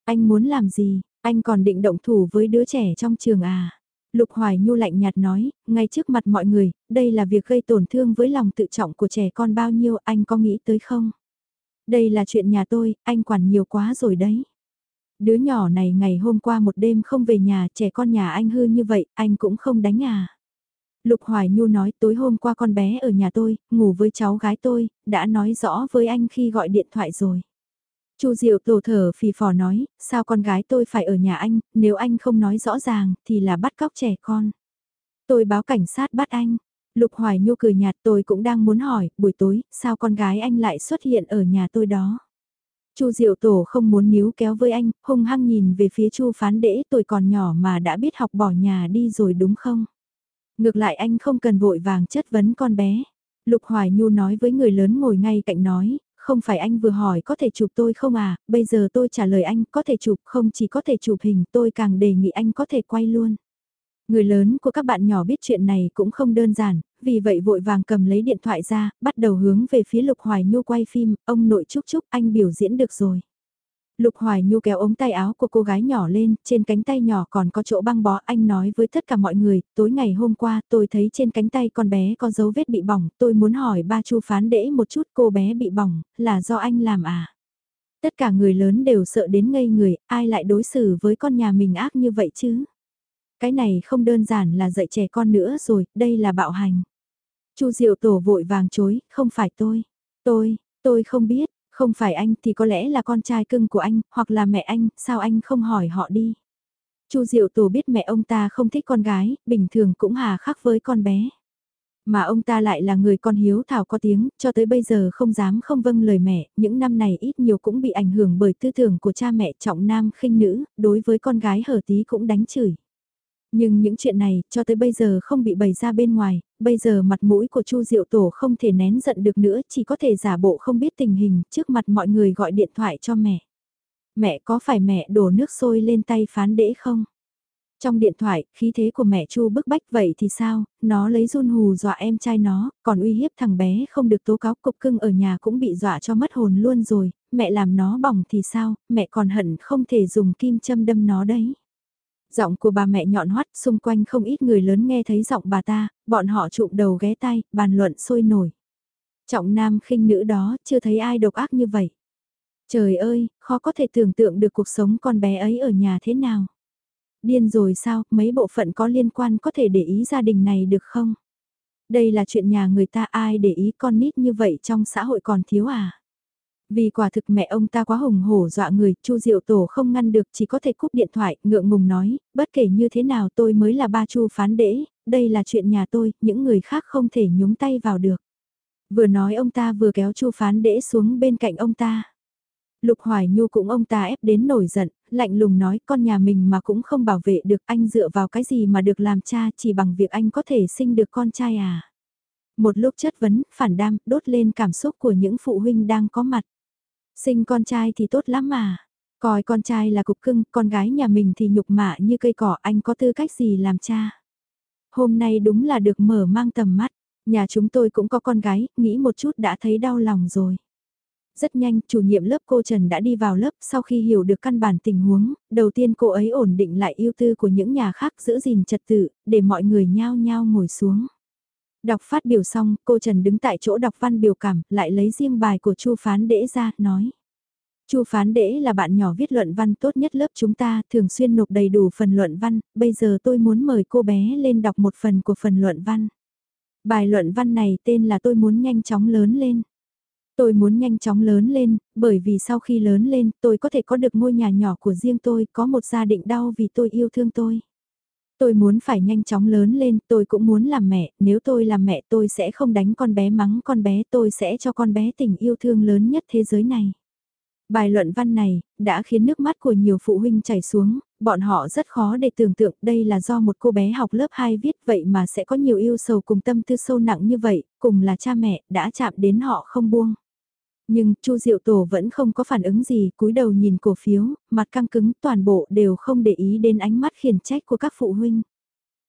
Anh muốn làm gì, anh còn định động thủ với đứa trẻ trong trường à? Lục Hoài Nhu lạnh nhạt nói, ngay trước mặt mọi người, đây là việc gây tổn thương với lòng tự trọng của trẻ con bao nhiêu anh có nghĩ tới không? Đây là chuyện nhà tôi, anh quản nhiều quá rồi đấy. Đứa nhỏ này ngày hôm qua một đêm không về nhà, trẻ con nhà anh hư như vậy, anh cũng không đánh à. Lục Hoài Nhu nói tối hôm qua con bé ở nhà tôi, ngủ với cháu gái tôi, đã nói rõ với anh khi gọi điện thoại rồi. Chu Diệu tổ thở phì phò nói, sao con gái tôi phải ở nhà anh, nếu anh không nói rõ ràng thì là bắt cóc trẻ con. Tôi báo cảnh sát bắt anh. Lục Hoài Nhu cười nhạt tôi cũng đang muốn hỏi, buổi tối, sao con gái anh lại xuất hiện ở nhà tôi đó. Chu Diệu Tổ không muốn níu kéo với anh, hung hăng nhìn về phía Chu Phán Đễ tôi còn nhỏ mà đã biết học bỏ nhà đi rồi đúng không? Ngược lại anh không cần vội vàng chất vấn con bé. Lục Hoài Nhu nói với người lớn ngồi ngay cạnh nói, không phải anh vừa hỏi có thể chụp tôi không à, bây giờ tôi trả lời anh có thể chụp không chỉ có thể chụp hình tôi càng đề nghị anh có thể quay luôn. Người lớn của các bạn nhỏ biết chuyện này cũng không đơn giản, vì vậy vội vàng cầm lấy điện thoại ra, bắt đầu hướng về phía Lục Hoài Nhu quay phim, ông nội chúc chúc anh biểu diễn được rồi. Lục Hoài Nhu kéo ống tay áo của cô gái nhỏ lên, trên cánh tay nhỏ còn có chỗ băng bó. Anh nói với tất cả mọi người, tối ngày hôm qua tôi thấy trên cánh tay con bé có dấu vết bị bỏng. Tôi muốn hỏi ba chu phán đễ một chút cô bé bị bỏng, là do anh làm à? Tất cả người lớn đều sợ đến ngây người, ai lại đối xử với con nhà mình ác như vậy chứ? Cái này không đơn giản là dạy trẻ con nữa rồi, đây là bạo hành. Chu Diệu Tổ vội vàng chối, không phải tôi. Tôi, tôi không biết, không phải anh thì có lẽ là con trai cưng của anh, hoặc là mẹ anh, sao anh không hỏi họ đi. Chu Diệu Tổ biết mẹ ông ta không thích con gái, bình thường cũng hà khắc với con bé. Mà ông ta lại là người con hiếu thảo có tiếng, cho tới bây giờ không dám không vâng lời mẹ, những năm này ít nhiều cũng bị ảnh hưởng bởi tư tưởng của cha mẹ trọng nam khinh nữ, đối với con gái hở tí cũng đánh chửi. Nhưng những chuyện này, cho tới bây giờ không bị bày ra bên ngoài, bây giờ mặt mũi của Chu Diệu Tổ không thể nén giận được nữa, chỉ có thể giả bộ không biết tình hình, trước mặt mọi người gọi điện thoại cho mẹ. Mẹ có phải mẹ đổ nước sôi lên tay phán đễ không? Trong điện thoại, khí thế của mẹ Chu bức bách vậy thì sao, nó lấy run hù dọa em trai nó, còn uy hiếp thằng bé không được tố cáo cục cưng ở nhà cũng bị dọa cho mất hồn luôn rồi, mẹ làm nó bỏng thì sao, mẹ còn hận không thể dùng kim châm đâm nó đấy. Giọng của bà mẹ nhọn hoắt, xung quanh không ít người lớn nghe thấy giọng bà ta, bọn họ trụm đầu ghé tay, bàn luận sôi nổi. Trọng nam khinh nữ đó, chưa thấy ai độc ác như vậy. Trời ơi, khó có thể tưởng tượng được cuộc sống con bé ấy ở nhà thế nào. Điên rồi sao, mấy bộ phận có liên quan có thể để ý gia đình này được không? Đây là chuyện nhà người ta ai để ý con nít như vậy trong xã hội còn thiếu à? Vì quả thực mẹ ông ta quá hùng hổ dọa người, Chu Diệu Tổ không ngăn được chỉ có thể cúp điện thoại, ngượng ngùng nói, bất kể như thế nào tôi mới là ba Chu phán đễ, đây là chuyện nhà tôi, những người khác không thể nhúng tay vào được. Vừa nói ông ta vừa kéo Chu phán đễ xuống bên cạnh ông ta. Lục Hoài Nhu cũng ông ta ép đến nổi giận, lạnh lùng nói con nhà mình mà cũng không bảo vệ được anh dựa vào cái gì mà được làm cha chỉ bằng việc anh có thể sinh được con trai à. Một lúc chất vấn, phản đam, đốt lên cảm xúc của những phụ huynh đang có mặt. Sinh con trai thì tốt lắm mà. Coi con trai là cục cưng, con gái nhà mình thì nhục mạ như cây cỏ anh có tư cách gì làm cha. Hôm nay đúng là được mở mang tầm mắt, nhà chúng tôi cũng có con gái, nghĩ một chút đã thấy đau lòng rồi. Rất nhanh, chủ nhiệm lớp cô Trần đã đi vào lớp sau khi hiểu được căn bản tình huống, đầu tiên cô ấy ổn định lại ưu tư của những nhà khác giữ gìn trật tự, để mọi người nhao nhao ngồi xuống. Đọc phát biểu xong, cô Trần đứng tại chỗ đọc văn biểu cảm, lại lấy riêng bài của Chu Phán Đễ ra, nói. Chu Phán Đễ là bạn nhỏ viết luận văn tốt nhất lớp chúng ta, thường xuyên nộp đầy đủ phần luận văn, bây giờ tôi muốn mời cô bé lên đọc một phần của phần luận văn. Bài luận văn này tên là tôi muốn nhanh chóng lớn lên. Tôi muốn nhanh chóng lớn lên, bởi vì sau khi lớn lên, tôi có thể có được ngôi nhà nhỏ của riêng tôi, có một gia đình đau vì tôi yêu thương tôi. Tôi muốn phải nhanh chóng lớn lên, tôi cũng muốn làm mẹ, nếu tôi làm mẹ tôi sẽ không đánh con bé mắng con bé, tôi sẽ cho con bé tình yêu thương lớn nhất thế giới này. Bài luận văn này, đã khiến nước mắt của nhiều phụ huynh chảy xuống, bọn họ rất khó để tưởng tượng đây là do một cô bé học lớp 2 viết vậy mà sẽ có nhiều yêu sầu cùng tâm tư sâu nặng như vậy, cùng là cha mẹ, đã chạm đến họ không buông. Nhưng Chu Diệu Tổ vẫn không có phản ứng gì, cúi đầu nhìn cổ phiếu, mặt căng cứng toàn bộ đều không để ý đến ánh mắt khiển trách của các phụ huynh.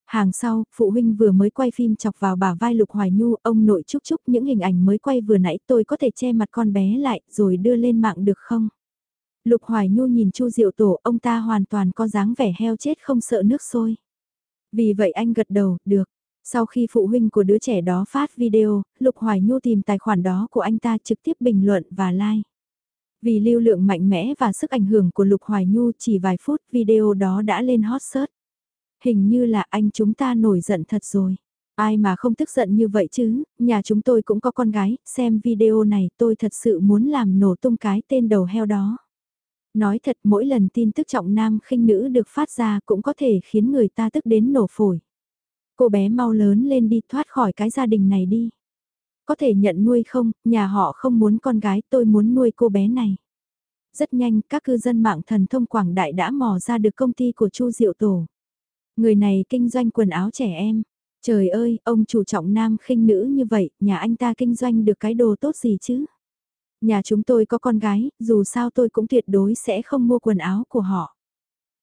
Hàng sau, phụ huynh vừa mới quay phim chọc vào bả vai Lục Hoài Nhu, ông nội chúc chúc những hình ảnh mới quay vừa nãy tôi có thể che mặt con bé lại rồi đưa lên mạng được không? Lục Hoài Nhu nhìn Chu Diệu Tổ, ông ta hoàn toàn có dáng vẻ heo chết không sợ nước sôi. Vì vậy anh gật đầu, được. Sau khi phụ huynh của đứa trẻ đó phát video, Lục Hoài Nhu tìm tài khoản đó của anh ta trực tiếp bình luận và like. Vì lưu lượng mạnh mẽ và sức ảnh hưởng của Lục Hoài Nhu chỉ vài phút video đó đã lên hot search. Hình như là anh chúng ta nổi giận thật rồi. Ai mà không tức giận như vậy chứ, nhà chúng tôi cũng có con gái, xem video này tôi thật sự muốn làm nổ tung cái tên đầu heo đó. Nói thật mỗi lần tin tức trọng nam khinh nữ được phát ra cũng có thể khiến người ta tức đến nổ phổi. Cô bé mau lớn lên đi thoát khỏi cái gia đình này đi. Có thể nhận nuôi không, nhà họ không muốn con gái tôi muốn nuôi cô bé này. Rất nhanh các cư dân mạng thần thông Quảng Đại đã mò ra được công ty của Chu Diệu Tổ. Người này kinh doanh quần áo trẻ em. Trời ơi, ông chủ trọng nam khinh nữ như vậy, nhà anh ta kinh doanh được cái đồ tốt gì chứ? Nhà chúng tôi có con gái, dù sao tôi cũng tuyệt đối sẽ không mua quần áo của họ.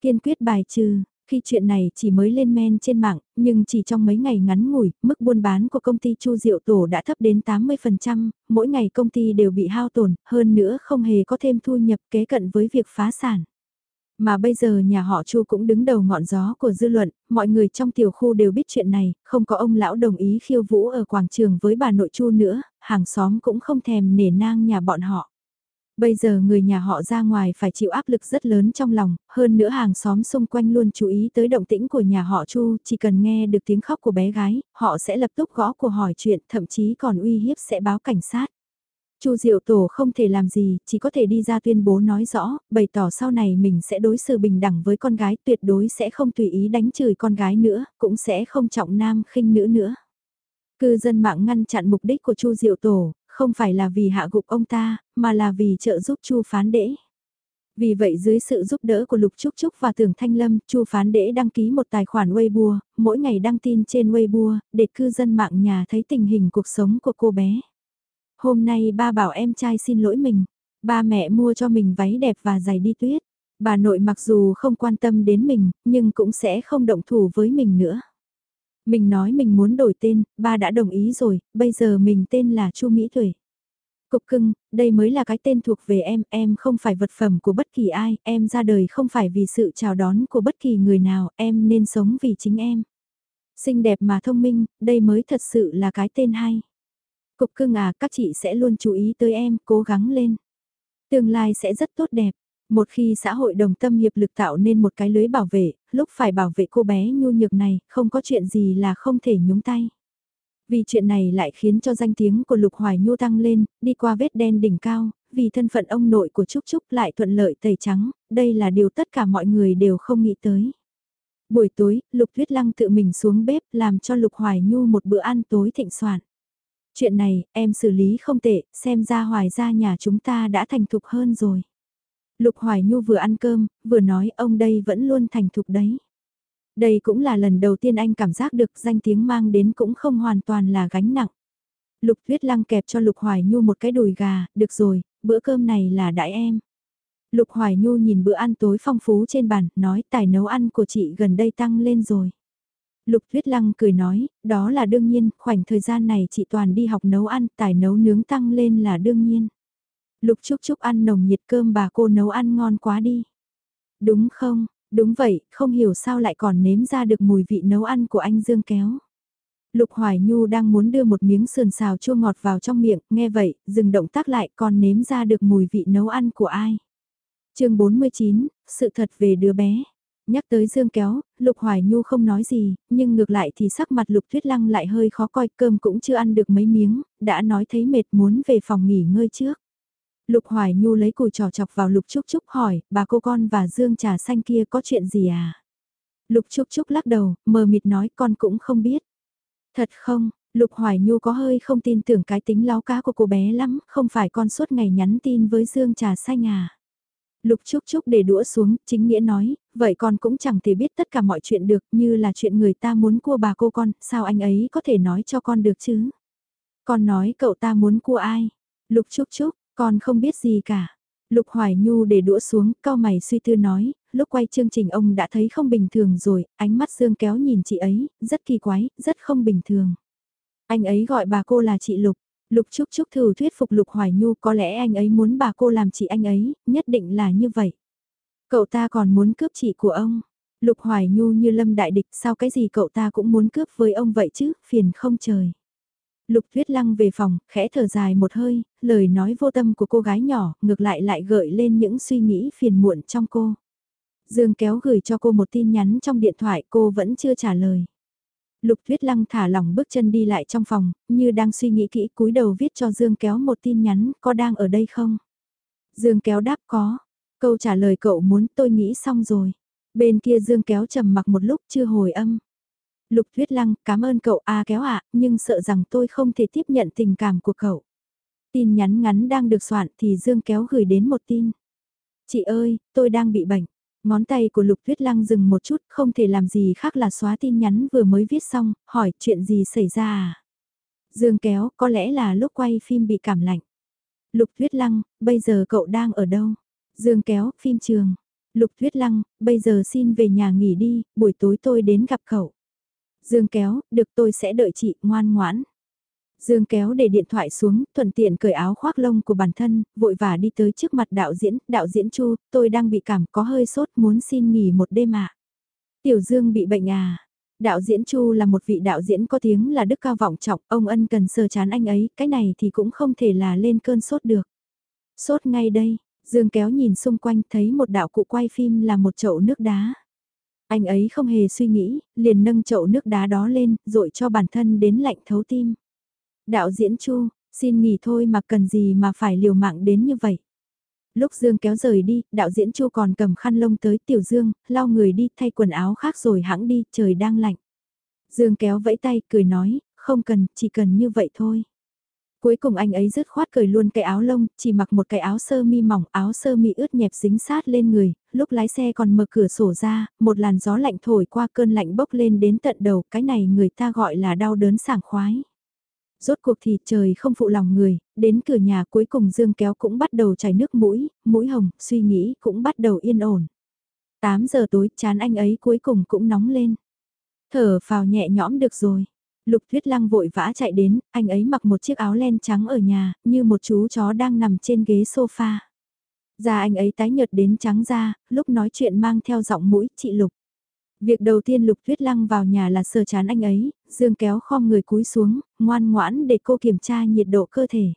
Kiên quyết bài trừ, khi chuyện này chỉ mới lên men trên mạng, nhưng chỉ trong mấy ngày ngắn ngủi, mức buôn bán của công ty Chu Diệu Tổ đã thấp đến 80%, mỗi ngày công ty đều bị hao tổn, hơn nữa không hề có thêm thu nhập kế cận với việc phá sản. Mà bây giờ nhà họ Chu cũng đứng đầu ngọn gió của dư luận, mọi người trong tiểu khu đều biết chuyện này, không có ông lão đồng ý khiêu vũ ở quảng trường với bà nội Chu nữa, hàng xóm cũng không thèm nể nang nhà bọn họ. Bây giờ người nhà họ ra ngoài phải chịu áp lực rất lớn trong lòng, hơn nữa hàng xóm xung quanh luôn chú ý tới động tĩnh của nhà họ Chu, chỉ cần nghe được tiếng khóc của bé gái, họ sẽ lập tức gõ cửa hỏi chuyện, thậm chí còn uy hiếp sẽ báo cảnh sát. Chu Diệu Tổ không thể làm gì, chỉ có thể đi ra tuyên bố nói rõ, bày tỏ sau này mình sẽ đối xử bình đẳng với con gái, tuyệt đối sẽ không tùy ý đánh chửi con gái nữa, cũng sẽ không trọng nam khinh nữ nữa. Cư dân mạng ngăn chặn mục đích của Chu Diệu Tổ, không phải là vì hạ gục ông ta, mà là vì trợ giúp Chu Phán Đễ. Vì vậy dưới sự giúp đỡ của Lục Trúc Trúc và Tưởng Thanh Lâm, Chu Phán Đễ đăng ký một tài khoản Weibo, mỗi ngày đăng tin trên Weibo, để cư dân mạng nhà thấy tình hình cuộc sống của cô bé. Hôm nay ba bảo em trai xin lỗi mình, ba mẹ mua cho mình váy đẹp và giày đi tuyết. Bà nội mặc dù không quan tâm đến mình, nhưng cũng sẽ không động thủ với mình nữa. Mình nói mình muốn đổi tên, ba đã đồng ý rồi, bây giờ mình tên là Chu Mỹ Thuệ. Cục cưng, đây mới là cái tên thuộc về em, em không phải vật phẩm của bất kỳ ai, em ra đời không phải vì sự chào đón của bất kỳ người nào, em nên sống vì chính em. Xinh đẹp mà thông minh, đây mới thật sự là cái tên hay. Cục cưng à, các chị sẽ luôn chú ý tới em, cố gắng lên. Tương lai sẽ rất tốt đẹp. Một khi xã hội đồng tâm hiệp lực tạo nên một cái lưới bảo vệ, lúc phải bảo vệ cô bé nhu nhược này, không có chuyện gì là không thể nhúng tay. Vì chuyện này lại khiến cho danh tiếng của Lục Hoài Nhu tăng lên, đi qua vết đen đỉnh cao, vì thân phận ông nội của Trúc Trúc lại thuận lợi tẩy trắng, đây là điều tất cả mọi người đều không nghĩ tới. Buổi tối, Lục Tuyết Lăng tự mình xuống bếp làm cho Lục Hoài Nhu một bữa ăn tối thịnh soạn. Chuyện này, em xử lý không tệ, xem ra Hoài ra nhà chúng ta đã thành thục hơn rồi. Lục Hoài Nhu vừa ăn cơm, vừa nói ông đây vẫn luôn thành thục đấy. Đây cũng là lần đầu tiên anh cảm giác được danh tiếng mang đến cũng không hoàn toàn là gánh nặng. Lục Tuyết Lăng kẹp cho Lục Hoài Nhu một cái đùi gà, được rồi, bữa cơm này là đại em. Lục Hoài Nhu nhìn bữa ăn tối phong phú trên bàn, nói tài nấu ăn của chị gần đây tăng lên rồi. Lục Tuyết Lăng cười nói, đó là đương nhiên, khoảnh thời gian này chị toàn đi học nấu ăn, tài nấu nướng tăng lên là đương nhiên. Lục Trúc Trúc ăn nồng nhiệt cơm bà cô nấu ăn ngon quá đi. Đúng không, đúng vậy, không hiểu sao lại còn nếm ra được mùi vị nấu ăn của anh Dương kéo. Lục Hoài Nhu đang muốn đưa một miếng sườn xào chua ngọt vào trong miệng, nghe vậy, dừng động tác lại còn nếm ra được mùi vị nấu ăn của ai. chương 49, sự thật về đứa bé. Nhắc tới Dương kéo, Lục Hoài Nhu không nói gì, nhưng ngược lại thì sắc mặt Lục Thuyết Lăng lại hơi khó coi cơm cũng chưa ăn được mấy miếng, đã nói thấy mệt muốn về phòng nghỉ ngơi trước. Lục Hoài Nhu lấy cùi trò chọc vào Lục Trúc Trúc hỏi, bà cô con và Dương trà xanh kia có chuyện gì à? Lục Trúc Trúc lắc đầu, mờ mịt nói con cũng không biết. Thật không, Lục Hoài Nhu có hơi không tin tưởng cái tính láo cá của cô bé lắm, không phải con suốt ngày nhắn tin với Dương trà xanh à? Lục Trúc Trúc để đũa xuống, chính nghĩa nói, vậy con cũng chẳng thể biết tất cả mọi chuyện được như là chuyện người ta muốn cua bà cô con, sao anh ấy có thể nói cho con được chứ? Con nói cậu ta muốn cua ai? Lục Trúc Trúc, con không biết gì cả. Lục Hoài Nhu để đũa xuống, cao mày suy tư nói, lúc quay chương trình ông đã thấy không bình thường rồi, ánh mắt Dương kéo nhìn chị ấy, rất kỳ quái, rất không bình thường. Anh ấy gọi bà cô là chị Lục, Lục Trúc Trúc thử thuyết phục Lục Hoài Nhu có lẽ anh ấy muốn bà cô làm chị anh ấy, nhất định là như vậy. Cậu ta còn muốn cướp chị của ông. Lục Hoài Nhu như lâm đại địch sao cái gì cậu ta cũng muốn cướp với ông vậy chứ, phiền không trời. Lục Tuyết Lăng về phòng, khẽ thở dài một hơi, lời nói vô tâm của cô gái nhỏ, ngược lại lại gợi lên những suy nghĩ phiền muộn trong cô. Dương kéo gửi cho cô một tin nhắn trong điện thoại cô vẫn chưa trả lời. Lục Tuyết Lăng thả lỏng bước chân đi lại trong phòng, như đang suy nghĩ kỹ cúi đầu viết cho Dương kéo một tin nhắn, có đang ở đây không? Dương kéo đáp có. Câu trả lời cậu muốn tôi nghĩ xong rồi. Bên kia Dương kéo trầm mặc một lúc chưa hồi âm. Lục Tuyết Lăng, cảm ơn cậu A kéo ạ, nhưng sợ rằng tôi không thể tiếp nhận tình cảm của cậu. Tin nhắn ngắn đang được soạn thì Dương kéo gửi đến một tin. Chị ơi, tôi đang bị bệnh. Ngón tay của Lục Tuyết Lăng dừng một chút, không thể làm gì khác là xóa tin nhắn vừa mới viết xong, hỏi chuyện gì xảy ra à? Dương kéo, có lẽ là lúc quay phim bị cảm lạnh. Lục Tuyết Lăng, bây giờ cậu đang ở đâu? Dương kéo, phim trường. Lục Tuyết Lăng, bây giờ xin về nhà nghỉ đi, buổi tối tôi đến gặp cậu. Dương kéo, được tôi sẽ đợi chị, ngoan ngoãn. Dương kéo để điện thoại xuống, thuận tiện cởi áo khoác lông của bản thân, vội vã đi tới trước mặt đạo diễn, đạo diễn Chu, tôi đang bị cảm có hơi sốt muốn xin nghỉ một đêm ạ. Tiểu Dương bị bệnh à? Đạo diễn Chu là một vị đạo diễn có tiếng là đức cao vọng trọng, ông ân cần sờ chán anh ấy, cái này thì cũng không thể là lên cơn sốt được. Sốt ngay đây, Dương kéo nhìn xung quanh thấy một đạo cụ quay phim là một chậu nước đá. Anh ấy không hề suy nghĩ, liền nâng chậu nước đá đó lên, rội cho bản thân đến lạnh thấu tim. Đạo diễn Chu, xin nghỉ thôi mà cần gì mà phải liều mạng đến như vậy. Lúc Dương kéo rời đi, đạo diễn Chu còn cầm khăn lông tới Tiểu Dương, lau người đi thay quần áo khác rồi hãng đi, trời đang lạnh. Dương kéo vẫy tay, cười nói, không cần, chỉ cần như vậy thôi. Cuối cùng anh ấy rứt khoát cởi luôn cái áo lông, chỉ mặc một cái áo sơ mi mỏng, áo sơ mi ướt nhẹp dính sát lên người, lúc lái xe còn mở cửa sổ ra, một làn gió lạnh thổi qua cơn lạnh bốc lên đến tận đầu, cái này người ta gọi là đau đớn sảng khoái. Rốt cuộc thì trời không phụ lòng người, đến cửa nhà cuối cùng Dương kéo cũng bắt đầu chảy nước mũi, mũi hồng, suy nghĩ cũng bắt đầu yên ổn. 8 giờ tối chán anh ấy cuối cùng cũng nóng lên. Thở phào nhẹ nhõm được rồi. Lục Thuyết Lăng vội vã chạy đến, anh ấy mặc một chiếc áo len trắng ở nhà, như một chú chó đang nằm trên ghế sofa. Da anh ấy tái nhợt đến trắng da, lúc nói chuyện mang theo giọng mũi, chị Lục. Việc đầu tiên Lục Thuyết Lăng vào nhà là sờ chán anh ấy, Dương kéo khom người cúi xuống, ngoan ngoãn để cô kiểm tra nhiệt độ cơ thể.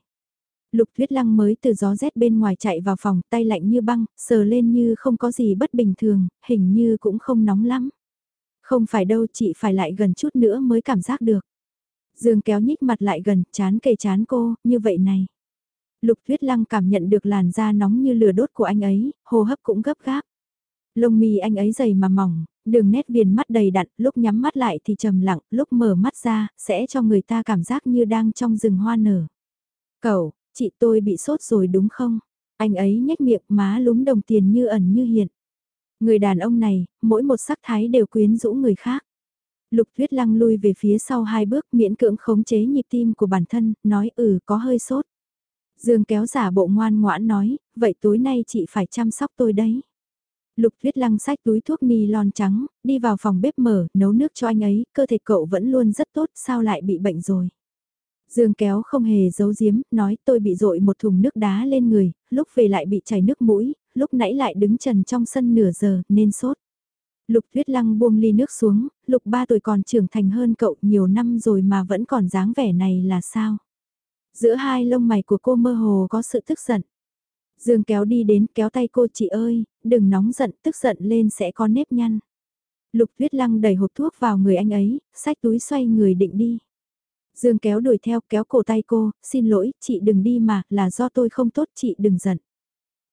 Lục Thuyết Lăng mới từ gió rét bên ngoài chạy vào phòng, tay lạnh như băng, sờ lên như không có gì bất bình thường, hình như cũng không nóng lắm. Không phải đâu chị phải lại gần chút nữa mới cảm giác được. Dương kéo nhích mặt lại gần, chán kề chán cô, như vậy này. Lục Thuyết Lăng cảm nhận được làn da nóng như lửa đốt của anh ấy, hô hấp cũng gấp gáp. Lông mi anh ấy dày mà mỏng, đường nét viền mắt đầy đặn, lúc nhắm mắt lại thì trầm lặng, lúc mở mắt ra, sẽ cho người ta cảm giác như đang trong rừng hoa nở. Cậu, chị tôi bị sốt rồi đúng không? Anh ấy nhếch miệng má lúm đồng tiền như ẩn như hiện. Người đàn ông này, mỗi một sắc thái đều quyến rũ người khác. Lục Thuyết Lăng lui về phía sau hai bước miễn cưỡng khống chế nhịp tim của bản thân, nói ừ có hơi sốt. Dương kéo giả bộ ngoan ngoãn nói, vậy tối nay chị phải chăm sóc tôi đấy. Lục Thuyết Lăng sách túi thuốc ni lon trắng, đi vào phòng bếp mở, nấu nước cho anh ấy, cơ thể cậu vẫn luôn rất tốt, sao lại bị bệnh rồi. Dương kéo không hề giấu giếm, nói tôi bị dội một thùng nước đá lên người, lúc về lại bị chảy nước mũi, lúc nãy lại đứng trần trong sân nửa giờ, nên sốt. Lục tuyết Lăng buông ly nước xuống, Lục ba tuổi còn trưởng thành hơn cậu nhiều năm rồi mà vẫn còn dáng vẻ này là sao? Giữa hai lông mày của cô mơ hồ có sự tức giận. Dương kéo đi đến kéo tay cô chị ơi, đừng nóng giận, tức giận lên sẽ có nếp nhăn. Lục tuyết Lăng đẩy hộp thuốc vào người anh ấy, sách túi xoay người định đi. Dương kéo đuổi theo kéo cổ tay cô, xin lỗi, chị đừng đi mà, là do tôi không tốt, chị đừng giận.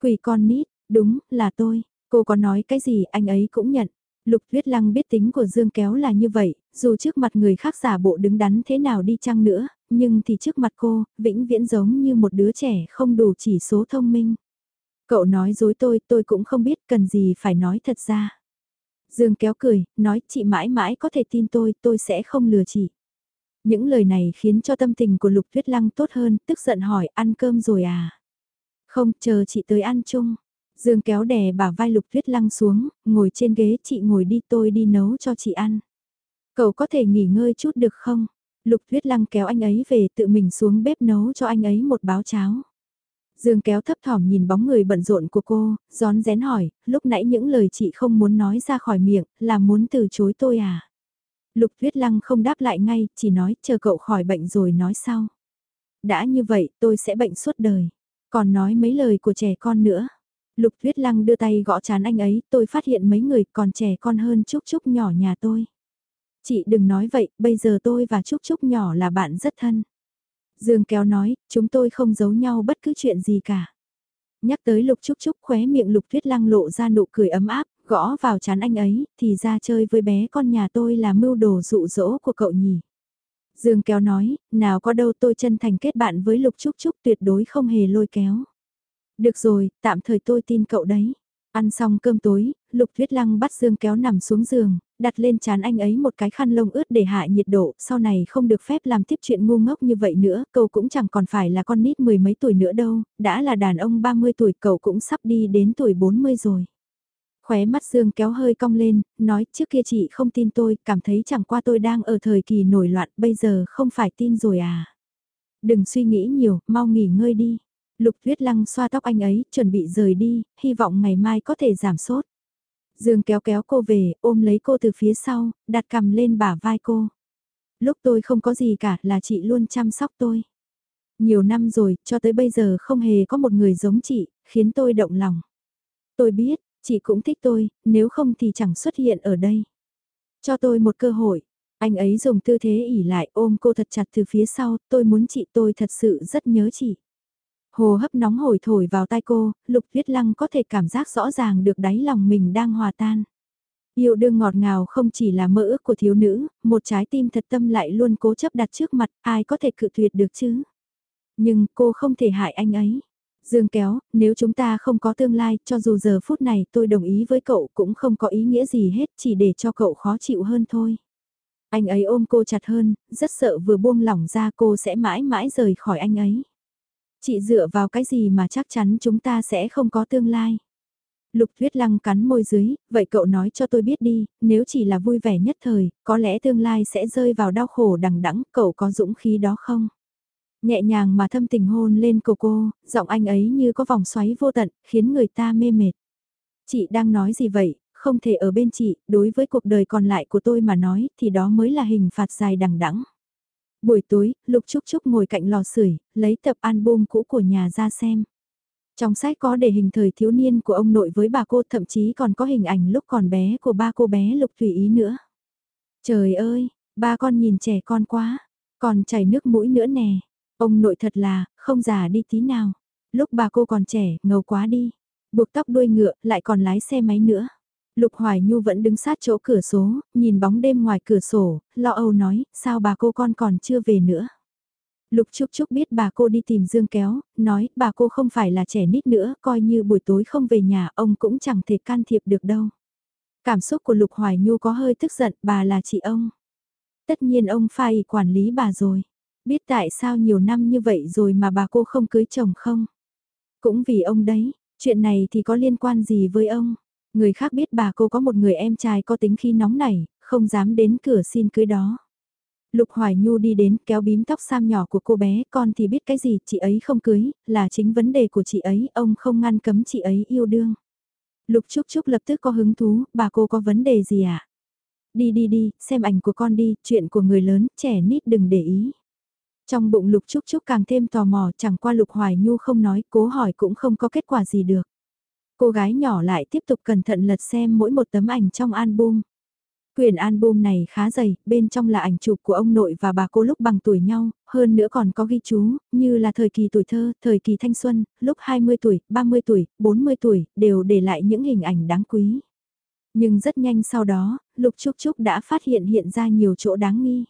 Quỷ con nít, đúng, là tôi, cô có nói cái gì anh ấy cũng nhận. Lục Thuyết Lăng biết tính của Dương kéo là như vậy, dù trước mặt người khác giả bộ đứng đắn thế nào đi chăng nữa, nhưng thì trước mặt cô, vĩnh viễn giống như một đứa trẻ không đủ chỉ số thông minh. Cậu nói dối tôi, tôi cũng không biết cần gì phải nói thật ra. Dương kéo cười, nói chị mãi mãi có thể tin tôi, tôi sẽ không lừa chị. Những lời này khiến cho tâm tình của Lục Tuyết Lăng tốt hơn, tức giận hỏi ăn cơm rồi à? Không, chờ chị tới ăn chung. Dương kéo đè bả vai Lục Tuyết Lăng xuống, ngồi trên ghế chị ngồi đi tôi đi nấu cho chị ăn. Cậu có thể nghỉ ngơi chút được không? Lục Tuyết Lăng kéo anh ấy về tự mình xuống bếp nấu cho anh ấy một báo cháo. Dương kéo thấp thỏm nhìn bóng người bận rộn của cô, gión rén hỏi, lúc nãy những lời chị không muốn nói ra khỏi miệng, là muốn từ chối tôi à? Lục Tuyết Lăng không đáp lại ngay, chỉ nói chờ cậu khỏi bệnh rồi nói sau. Đã như vậy tôi sẽ bệnh suốt đời. Còn nói mấy lời của trẻ con nữa. Lục Tuyết Lăng đưa tay gõ chán anh ấy, tôi phát hiện mấy người còn trẻ con hơn Trúc Trúc nhỏ nhà tôi. Chị đừng nói vậy, bây giờ tôi và Trúc Trúc nhỏ là bạn rất thân. Dương kéo nói, chúng tôi không giấu nhau bất cứ chuyện gì cả. Nhắc tới Lục Trúc Trúc khóe miệng Lục Tuyết Lăng lộ ra nụ cười ấm áp, gõ vào chán anh ấy, thì ra chơi với bé con nhà tôi là mưu đồ dụ dỗ của cậu nhỉ. Dương kéo nói, nào có đâu tôi chân thành kết bạn với Lục Trúc Trúc tuyệt đối không hề lôi kéo. Được rồi, tạm thời tôi tin cậu đấy. Ăn xong cơm tối, Lục Thuyết Lăng bắt Dương kéo nằm xuống giường, đặt lên chán anh ấy một cái khăn lông ướt để hạ nhiệt độ, sau này không được phép làm tiếp chuyện ngu ngốc như vậy nữa, cậu cũng chẳng còn phải là con nít mười mấy tuổi nữa đâu, đã là đàn ông 30 tuổi cậu cũng sắp đi đến tuổi 40 rồi. Khóe mắt Dương kéo hơi cong lên, nói trước kia chị không tin tôi, cảm thấy chẳng qua tôi đang ở thời kỳ nổi loạn, bây giờ không phải tin rồi à. Đừng suy nghĩ nhiều, mau nghỉ ngơi đi. Lục Tuyết Lăng xoa tóc anh ấy, chuẩn bị rời đi, hy vọng ngày mai có thể giảm sốt. Dương kéo kéo cô về, ôm lấy cô từ phía sau, đặt cầm lên bả vai cô. Lúc tôi không có gì cả là chị luôn chăm sóc tôi. Nhiều năm rồi, cho tới bây giờ không hề có một người giống chị, khiến tôi động lòng. Tôi biết, chị cũng thích tôi, nếu không thì chẳng xuất hiện ở đây. Cho tôi một cơ hội. Anh ấy dùng tư thế ỉ lại ôm cô thật chặt từ phía sau, tôi muốn chị tôi thật sự rất nhớ chị. Hồ hấp nóng hổi thổi vào tai cô, Lục Viết Lăng có thể cảm giác rõ ràng được đáy lòng mình đang hòa tan. Yêu đương ngọt ngào không chỉ là mơ ước của thiếu nữ, một trái tim thật tâm lại luôn cố chấp đặt trước mặt, ai có thể cự tuyệt được chứ. Nhưng cô không thể hại anh ấy. Dương kéo, nếu chúng ta không có tương lai, cho dù giờ phút này tôi đồng ý với cậu cũng không có ý nghĩa gì hết, chỉ để cho cậu khó chịu hơn thôi. Anh ấy ôm cô chặt hơn, rất sợ vừa buông lỏng ra cô sẽ mãi mãi rời khỏi anh ấy. Chị dựa vào cái gì mà chắc chắn chúng ta sẽ không có tương lai. Lục Tuyết Lăng cắn môi dưới, vậy cậu nói cho tôi biết đi, nếu chỉ là vui vẻ nhất thời, có lẽ tương lai sẽ rơi vào đau khổ đằng đẵng, cậu có dũng khí đó không? Nhẹ nhàng mà thâm tình hôn lên cô cô, giọng anh ấy như có vòng xoáy vô tận, khiến người ta mê mệt. Chị đang nói gì vậy, không thể ở bên chị, đối với cuộc đời còn lại của tôi mà nói thì đó mới là hình phạt dài đằng đẵng. Buổi tối, Lục Trúc Trúc ngồi cạnh lò sưởi, lấy tập album cũ của nhà ra xem. Trong sách có để hình thời thiếu niên của ông nội với bà cô thậm chí còn có hình ảnh lúc còn bé của ba cô bé Lục Thủy Ý nữa. Trời ơi, ba con nhìn trẻ con quá, còn chảy nước mũi nữa nè. Ông nội thật là, không già đi tí nào. Lúc bà cô còn trẻ, ngầu quá đi. Buộc tóc đuôi ngựa, lại còn lái xe máy nữa. Lục Hoài Nhu vẫn đứng sát chỗ cửa số, nhìn bóng đêm ngoài cửa sổ, lo âu nói, sao bà cô con còn chưa về nữa. Lục Trúc Trúc biết bà cô đi tìm Dương Kéo, nói bà cô không phải là trẻ nít nữa, coi như buổi tối không về nhà ông cũng chẳng thể can thiệp được đâu. Cảm xúc của Lục Hoài Nhu có hơi tức giận, bà là chị ông. Tất nhiên ông phải quản lý bà rồi. Biết tại sao nhiều năm như vậy rồi mà bà cô không cưới chồng không? Cũng vì ông đấy, chuyện này thì có liên quan gì với ông? Người khác biết bà cô có một người em trai có tính khi nóng nảy, không dám đến cửa xin cưới đó. Lục Hoài Nhu đi đến kéo bím tóc sam nhỏ của cô bé, con thì biết cái gì, chị ấy không cưới, là chính vấn đề của chị ấy, ông không ngăn cấm chị ấy yêu đương. Lục Trúc Trúc lập tức có hứng thú, bà cô có vấn đề gì ạ? À? Đi đi đi, xem ảnh của con đi, chuyện của người lớn, trẻ nít đừng để ý. Trong bụng Lục Trúc Trúc càng thêm tò mò, chẳng qua Lục Hoài Nhu không nói, cố hỏi cũng không có kết quả gì được. Cô gái nhỏ lại tiếp tục cẩn thận lật xem mỗi một tấm ảnh trong album. Quyển album này khá dày, bên trong là ảnh chụp của ông nội và bà cô lúc bằng tuổi nhau, hơn nữa còn có ghi chú, như là thời kỳ tuổi thơ, thời kỳ thanh xuân, lúc 20 tuổi, 30 tuổi, 40 tuổi, đều để lại những hình ảnh đáng quý. Nhưng rất nhanh sau đó, Lục Trúc Trúc đã phát hiện hiện ra nhiều chỗ đáng nghi.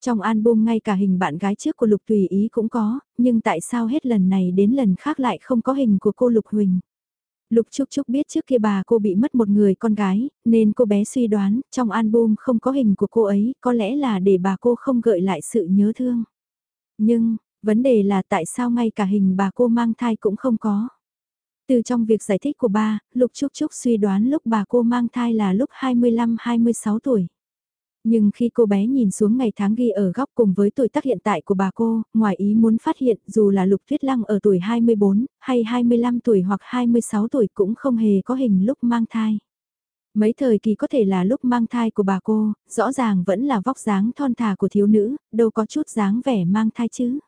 Trong album ngay cả hình bạn gái trước của Lục Tùy Ý cũng có, nhưng tại sao hết lần này đến lần khác lại không có hình của cô Lục Huỳnh? Lục Trúc Trúc biết trước kia bà cô bị mất một người con gái, nên cô bé suy đoán trong album không có hình của cô ấy, có lẽ là để bà cô không gợi lại sự nhớ thương. Nhưng, vấn đề là tại sao ngay cả hình bà cô mang thai cũng không có. Từ trong việc giải thích của ba, Lục Trúc Trúc suy đoán lúc bà cô mang thai là lúc 25-26 tuổi. Nhưng khi cô bé nhìn xuống ngày tháng ghi ở góc cùng với tuổi tác hiện tại của bà cô, ngoài ý muốn phát hiện dù là Lục Tuyết Lăng ở tuổi 24, hay 25 tuổi hoặc 26 tuổi cũng không hề có hình lúc mang thai. Mấy thời kỳ có thể là lúc mang thai của bà cô, rõ ràng vẫn là vóc dáng thon thả của thiếu nữ, đâu có chút dáng vẻ mang thai chứ.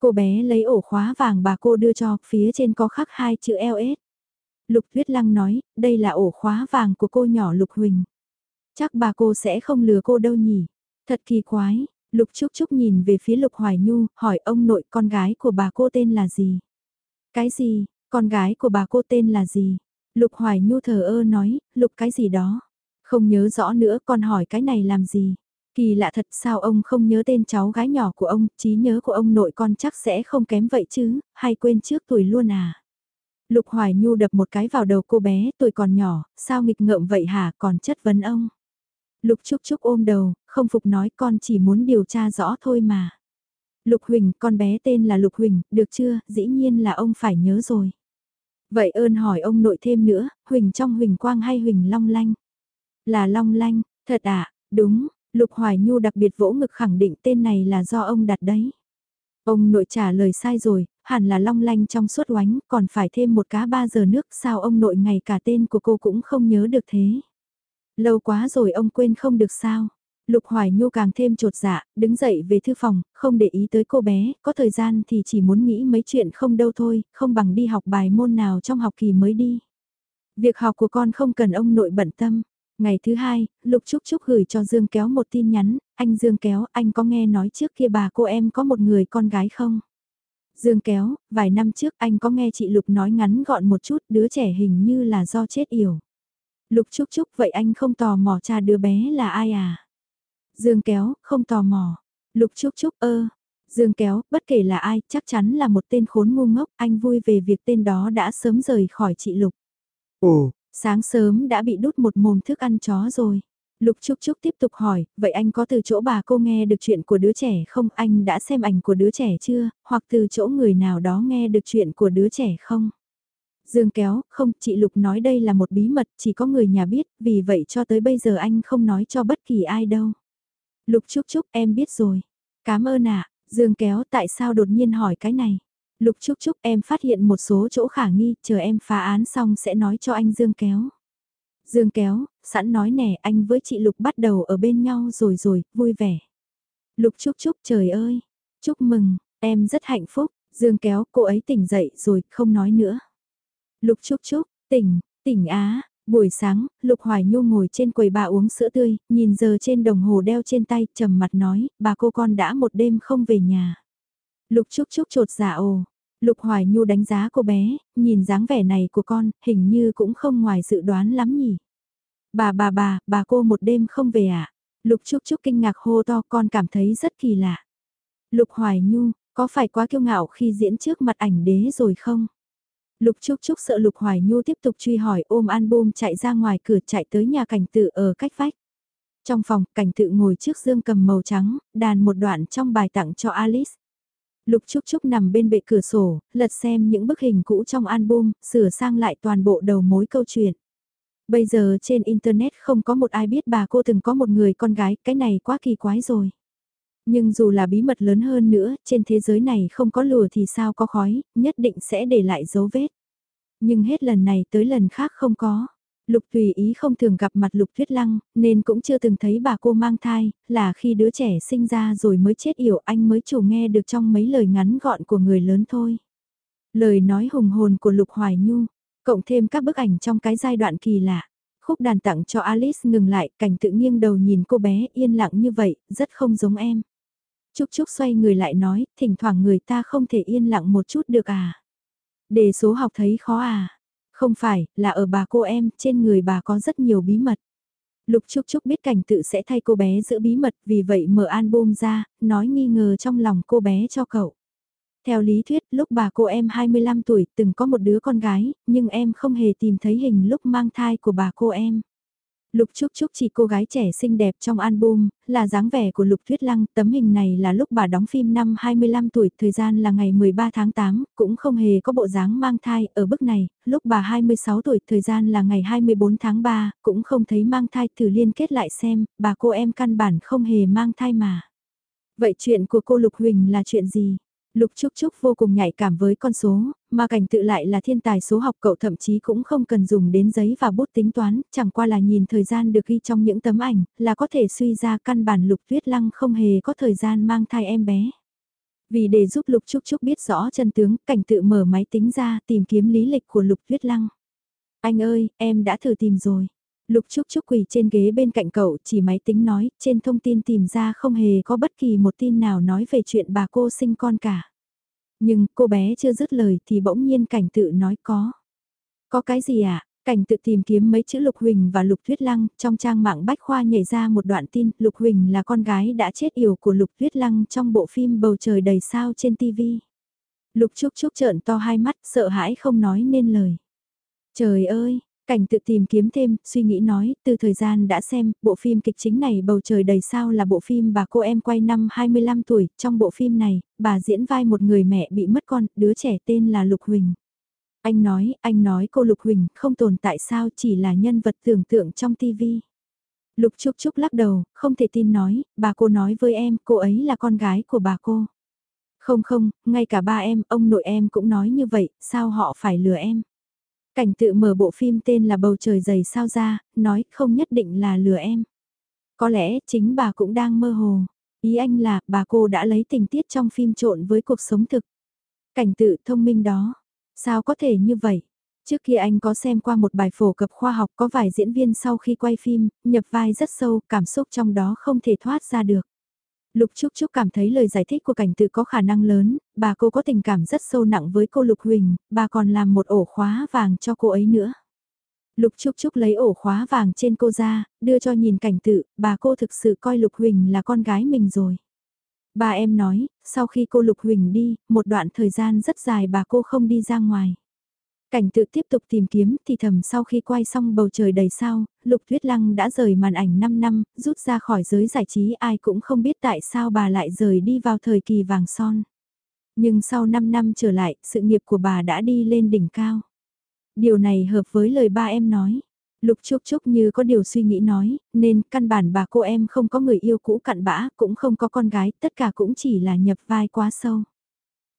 Cô bé lấy ổ khóa vàng bà cô đưa cho, phía trên có khắc hai chữ LS. Lục Tuyết Lăng nói, đây là ổ khóa vàng của cô nhỏ Lục Huỳnh. Chắc bà cô sẽ không lừa cô đâu nhỉ. Thật kỳ quái, Lục Trúc Trúc nhìn về phía Lục Hoài Nhu, hỏi ông nội con gái của bà cô tên là gì? Cái gì, con gái của bà cô tên là gì? Lục Hoài Nhu thờ ơ nói, Lục cái gì đó? Không nhớ rõ nữa con hỏi cái này làm gì? Kỳ lạ thật sao ông không nhớ tên cháu gái nhỏ của ông, trí nhớ của ông nội con chắc sẽ không kém vậy chứ, hay quên trước tuổi luôn à? Lục Hoài Nhu đập một cái vào đầu cô bé, tuổi còn nhỏ, sao nghịch ngợm vậy hả, còn chất vấn ông. Lục Trúc Trúc ôm đầu, không phục nói con chỉ muốn điều tra rõ thôi mà. Lục Huỳnh, con bé tên là Lục Huỳnh, được chưa, dĩ nhiên là ông phải nhớ rồi. Vậy ơn hỏi ông nội thêm nữa, Huỳnh trong Huỳnh Quang hay Huỳnh Long Lanh? Là Long Lanh, thật à, đúng, Lục Hoài Nhu đặc biệt vỗ ngực khẳng định tên này là do ông đặt đấy. Ông nội trả lời sai rồi, hẳn là long lanh trong suốt oánh, còn phải thêm một cá ba giờ nước sao ông nội ngày cả tên của cô cũng không nhớ được thế. Lâu quá rồi ông quên không được sao. Lục Hoài Nhu càng thêm trột dạ, đứng dậy về thư phòng, không để ý tới cô bé, có thời gian thì chỉ muốn nghĩ mấy chuyện không đâu thôi, không bằng đi học bài môn nào trong học kỳ mới đi. Việc học của con không cần ông nội bận tâm. Ngày thứ hai, Lục Trúc Trúc gửi cho Dương Kéo một tin nhắn, anh Dương Kéo, anh có nghe nói trước kia bà cô em có một người con gái không? Dương Kéo, vài năm trước anh có nghe chị Lục nói ngắn gọn một chút, đứa trẻ hình như là do chết yểu. Lục Trúc Trúc, vậy anh không tò mò cha đứa bé là ai à? Dương Kéo, không tò mò. Lục Trúc Trúc ơ. Dương Kéo, bất kể là ai, chắc chắn là một tên khốn ngu ngốc, anh vui về việc tên đó đã sớm rời khỏi chị Lục. Ồ, Sáng sớm đã bị đút một mồm thức ăn chó rồi. Lục Trúc Trúc tiếp tục hỏi, vậy anh có từ chỗ bà cô nghe được chuyện của đứa trẻ không? Anh đã xem ảnh của đứa trẻ chưa? Hoặc từ chỗ người nào đó nghe được chuyện của đứa trẻ không? Dương kéo, không, chị Lục nói đây là một bí mật, chỉ có người nhà biết, vì vậy cho tới bây giờ anh không nói cho bất kỳ ai đâu. Lục Trúc Trúc, em biết rồi. Cảm ơn ạ, Dương kéo, tại sao đột nhiên hỏi cái này? Lục Trúc Trúc, em phát hiện một số chỗ khả nghi, chờ em phá án xong sẽ nói cho anh Dương kéo. Dương kéo, sẵn nói nè, anh với chị Lục bắt đầu ở bên nhau rồi rồi, vui vẻ. Lục Trúc Trúc, trời ơi, chúc mừng, em rất hạnh phúc, Dương kéo, cô ấy tỉnh dậy rồi, không nói nữa. Lục Trúc Trúc, tỉnh, tỉnh á, buổi sáng, Lục Hoài Nhu ngồi trên quầy bà uống sữa tươi, nhìn giờ trên đồng hồ đeo trên tay, trầm mặt nói, bà cô con đã một đêm không về nhà. Lục Trúc Trúc trột dạ ồ. Lục Hoài Nhu đánh giá cô bé, nhìn dáng vẻ này của con, hình như cũng không ngoài dự đoán lắm nhỉ. Bà bà bà, bà cô một đêm không về à? Lục Trúc Trúc kinh ngạc hô to con cảm thấy rất kỳ lạ. Lục Hoài Nhu, có phải quá kiêu ngạo khi diễn trước mặt ảnh đế rồi không? Lục Trúc Trúc sợ Lục Hoài Nhu tiếp tục truy hỏi ôm album chạy ra ngoài cửa chạy tới nhà cảnh tự ở cách vách. Trong phòng, cảnh tự ngồi trước dương cầm màu trắng, đàn một đoạn trong bài tặng cho Alice. Lục Trúc Trúc nằm bên bệ cửa sổ, lật xem những bức hình cũ trong album, sửa sang lại toàn bộ đầu mối câu chuyện. Bây giờ trên Internet không có một ai biết bà cô từng có một người con gái, cái này quá kỳ quái rồi. Nhưng dù là bí mật lớn hơn nữa, trên thế giới này không có lùa thì sao có khói, nhất định sẽ để lại dấu vết. Nhưng hết lần này tới lần khác không có. Lục tùy ý không thường gặp mặt Lục Tuyết Lăng, nên cũng chưa từng thấy bà cô mang thai, là khi đứa trẻ sinh ra rồi mới chết yểu anh mới chủ nghe được trong mấy lời ngắn gọn của người lớn thôi. Lời nói hùng hồn của Lục Hoài Nhu, cộng thêm các bức ảnh trong cái giai đoạn kỳ lạ. Khúc đàn tặng cho Alice ngừng lại, cảnh tự nghiêng đầu nhìn cô bé yên lặng như vậy, rất không giống em. Trúc Trúc xoay người lại nói, thỉnh thoảng người ta không thể yên lặng một chút được à. Đề số học thấy khó à. Không phải, là ở bà cô em, trên người bà có rất nhiều bí mật. Lục Trúc Trúc biết cảnh tự sẽ thay cô bé giữ bí mật, vì vậy mở album ra, nói nghi ngờ trong lòng cô bé cho cậu. Theo lý thuyết, lúc bà cô em 25 tuổi từng có một đứa con gái, nhưng em không hề tìm thấy hình lúc mang thai của bà cô em. Lục Trúc Trúc chỉ cô gái trẻ xinh đẹp trong album, là dáng vẻ của Lục Thuyết Lăng, tấm hình này là lúc bà đóng phim năm 25 tuổi, thời gian là ngày 13 tháng 8, cũng không hề có bộ dáng mang thai, ở bức này, lúc bà 26 tuổi, thời gian là ngày 24 tháng 3, cũng không thấy mang thai, thử liên kết lại xem, bà cô em căn bản không hề mang thai mà. Vậy chuyện của cô Lục Huỳnh là chuyện gì? Lục Trúc Trúc vô cùng nhạy cảm với con số, mà cảnh tự lại là thiên tài số học cậu thậm chí cũng không cần dùng đến giấy và bút tính toán, chẳng qua là nhìn thời gian được ghi trong những tấm ảnh, là có thể suy ra căn bản Lục Tuyết Lăng không hề có thời gian mang thai em bé. Vì để giúp Lục Trúc Trúc biết rõ chân tướng, cảnh tự mở máy tính ra tìm kiếm lý lịch của Lục Tuyết Lăng. Anh ơi, em đã thử tìm rồi. Lục Trúc Trúc quỳ trên ghế bên cạnh cậu chỉ máy tính nói, trên thông tin tìm ra không hề có bất kỳ một tin nào nói về chuyện bà cô sinh con cả. Nhưng cô bé chưa dứt lời thì bỗng nhiên cảnh tự nói có. Có cái gì ạ? À? Cảnh tự tìm kiếm mấy chữ Lục Huỳnh và Lục Tuyết Lăng, trong trang mạng Bách Khoa nhảy ra một đoạn tin, Lục Huỳnh là con gái đã chết yểu của Lục Tuyết Lăng trong bộ phim Bầu trời đầy sao trên TV. Lục Trúc Trúc trợn to hai mắt, sợ hãi không nói nên lời. Trời ơi, Cảnh tự tìm kiếm thêm, suy nghĩ nói, từ thời gian đã xem, bộ phim kịch chính này bầu trời đầy sao là bộ phim bà cô em quay năm 25 tuổi, trong bộ phim này, bà diễn vai một người mẹ bị mất con, đứa trẻ tên là Lục Huỳnh. Anh nói, anh nói cô Lục Huỳnh không tồn tại sao chỉ là nhân vật tưởng tượng trong tivi. Lục Trúc Trúc lắc đầu, không thể tin nói, bà cô nói với em, cô ấy là con gái của bà cô. Không không, ngay cả ba em, ông nội em cũng nói như vậy, sao họ phải lừa em? Cảnh tự mở bộ phim tên là Bầu trời dày sao ra, nói không nhất định là lừa em. Có lẽ chính bà cũng đang mơ hồ. Ý anh là bà cô đã lấy tình tiết trong phim trộn với cuộc sống thực. Cảnh tự thông minh đó. Sao có thể như vậy? Trước kia anh có xem qua một bài phổ cập khoa học có vài diễn viên sau khi quay phim, nhập vai rất sâu, cảm xúc trong đó không thể thoát ra được. Lục Trúc Trúc cảm thấy lời giải thích của cảnh tự có khả năng lớn, bà cô có tình cảm rất sâu nặng với cô Lục Huỳnh, bà còn làm một ổ khóa vàng cho cô ấy nữa. Lục Trúc Trúc lấy ổ khóa vàng trên cô ra, đưa cho nhìn cảnh tự, bà cô thực sự coi Lục Huỳnh là con gái mình rồi. Bà em nói, sau khi cô Lục Huỳnh đi, một đoạn thời gian rất dài bà cô không đi ra ngoài. Cảnh tự tiếp tục tìm kiếm thì thầm sau khi quay xong bầu trời đầy sao, Lục Tuyết Lăng đã rời màn ảnh 5 năm, rút ra khỏi giới giải trí ai cũng không biết tại sao bà lại rời đi vào thời kỳ vàng son. Nhưng sau 5 năm trở lại, sự nghiệp của bà đã đi lên đỉnh cao. Điều này hợp với lời ba em nói. Lục Trúc Trúc như có điều suy nghĩ nói, nên căn bản bà cô em không có người yêu cũ cặn bã, cũng không có con gái, tất cả cũng chỉ là nhập vai quá sâu.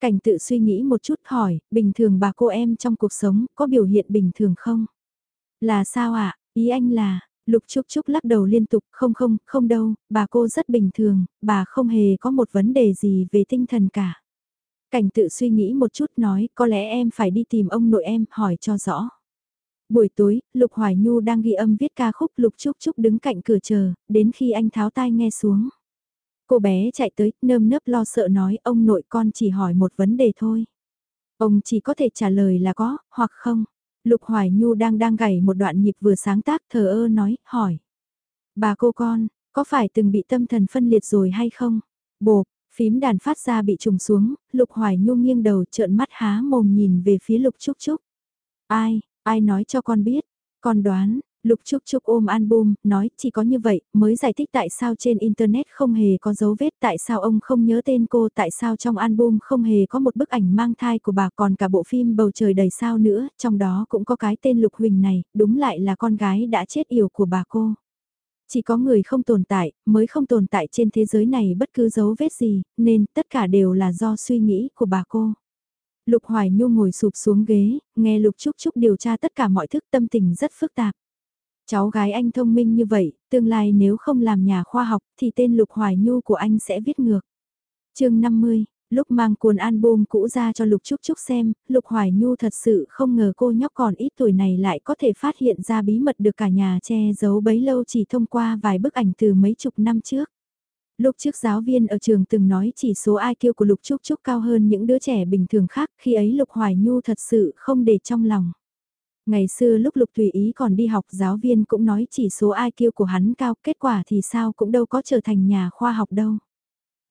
Cảnh tự suy nghĩ một chút hỏi, bình thường bà cô em trong cuộc sống có biểu hiện bình thường không? Là sao ạ? Ý anh là, Lục Trúc Trúc lắc đầu liên tục, không không, không đâu, bà cô rất bình thường, bà không hề có một vấn đề gì về tinh thần cả. Cảnh tự suy nghĩ một chút nói, có lẽ em phải đi tìm ông nội em, hỏi cho rõ. Buổi tối, Lục Hoài Nhu đang ghi âm viết ca khúc Lục Trúc Trúc đứng cạnh cửa chờ, đến khi anh tháo tai nghe xuống. Cô bé chạy tới, nơm nớp lo sợ nói ông nội con chỉ hỏi một vấn đề thôi. Ông chỉ có thể trả lời là có, hoặc không. Lục Hoài Nhu đang đang gảy một đoạn nhịp vừa sáng tác thờ ơ nói, hỏi. Bà cô con, có phải từng bị tâm thần phân liệt rồi hay không? Bộp, phím đàn phát ra bị trùng xuống, Lục Hoài Nhu nghiêng đầu trợn mắt há mồm nhìn về phía Lục Trúc Trúc. Ai, ai nói cho con biết? Con đoán, Lục Trúc Trúc ôm album, nói chỉ có như vậy mới giải thích tại sao trên Internet không hề có dấu vết, tại sao ông không nhớ tên cô, tại sao trong album không hề có một bức ảnh mang thai của bà còn cả bộ phim Bầu Trời Đầy Sao nữa, trong đó cũng có cái tên Lục Huỳnh này, đúng lại là con gái đã chết yểu của bà cô. Chỉ có người không tồn tại, mới không tồn tại trên thế giới này bất cứ dấu vết gì, nên tất cả đều là do suy nghĩ của bà cô. Lục Hoài Nhu ngồi sụp xuống ghế, nghe Lục Trúc Trúc điều tra tất cả mọi thức tâm tình rất phức tạp. Cháu gái anh thông minh như vậy, tương lai nếu không làm nhà khoa học thì tên Lục Hoài Nhu của anh sẽ viết ngược. chương 50, lúc mang cuốn album cũ ra cho Lục Trúc Trúc xem, Lục Hoài Nhu thật sự không ngờ cô nhóc còn ít tuổi này lại có thể phát hiện ra bí mật được cả nhà che giấu bấy lâu chỉ thông qua vài bức ảnh từ mấy chục năm trước. Lúc trước giáo viên ở trường từng nói chỉ số IQ của Lục Trúc Trúc cao hơn những đứa trẻ bình thường khác, khi ấy Lục Hoài Nhu thật sự không để trong lòng. Ngày xưa lúc Lục Thủy Ý còn đi học giáo viên cũng nói chỉ số IQ của hắn cao, kết quả thì sao cũng đâu có trở thành nhà khoa học đâu.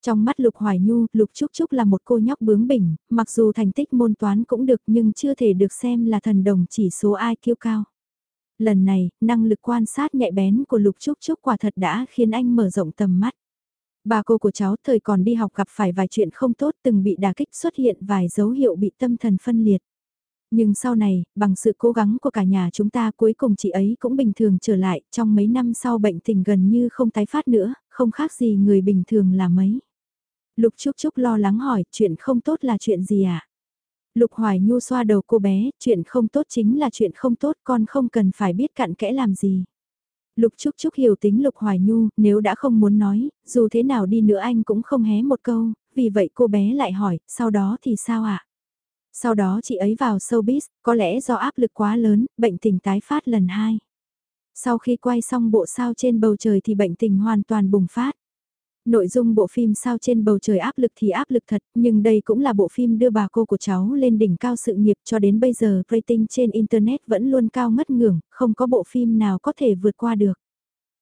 Trong mắt Lục Hoài Nhu, Lục Trúc Trúc là một cô nhóc bướng bỉnh, mặc dù thành tích môn toán cũng được nhưng chưa thể được xem là thần đồng chỉ số IQ cao. Lần này, năng lực quan sát nhạy bén của Lục Trúc Trúc quả thật đã khiến anh mở rộng tầm mắt. Bà cô của cháu thời còn đi học gặp phải vài chuyện không tốt từng bị đả kích xuất hiện vài dấu hiệu bị tâm thần phân liệt. Nhưng sau này, bằng sự cố gắng của cả nhà chúng ta cuối cùng chị ấy cũng bình thường trở lại, trong mấy năm sau bệnh tình gần như không tái phát nữa, không khác gì người bình thường là mấy. Lục Trúc Trúc lo lắng hỏi, chuyện không tốt là chuyện gì ạ? À? Lục Hoài Nhu xoa đầu cô bé, chuyện không tốt chính là chuyện không tốt, con không cần phải biết cặn kẽ làm gì. Lục Trúc Trúc hiểu tính Lục Hoài Nhu, nếu đã không muốn nói, dù thế nào đi nữa anh cũng không hé một câu, vì vậy cô bé lại hỏi, sau đó thì sao ạ? À? Sau đó chị ấy vào showbiz, có lẽ do áp lực quá lớn, bệnh tình tái phát lần hai. Sau khi quay xong bộ sao trên bầu trời thì bệnh tình hoàn toàn bùng phát. Nội dung bộ phim sao trên bầu trời áp lực thì áp lực thật, nhưng đây cũng là bộ phim đưa bà cô của cháu lên đỉnh cao sự nghiệp cho đến bây giờ rating trên Internet vẫn luôn cao ngất ngưỡng, không có bộ phim nào có thể vượt qua được.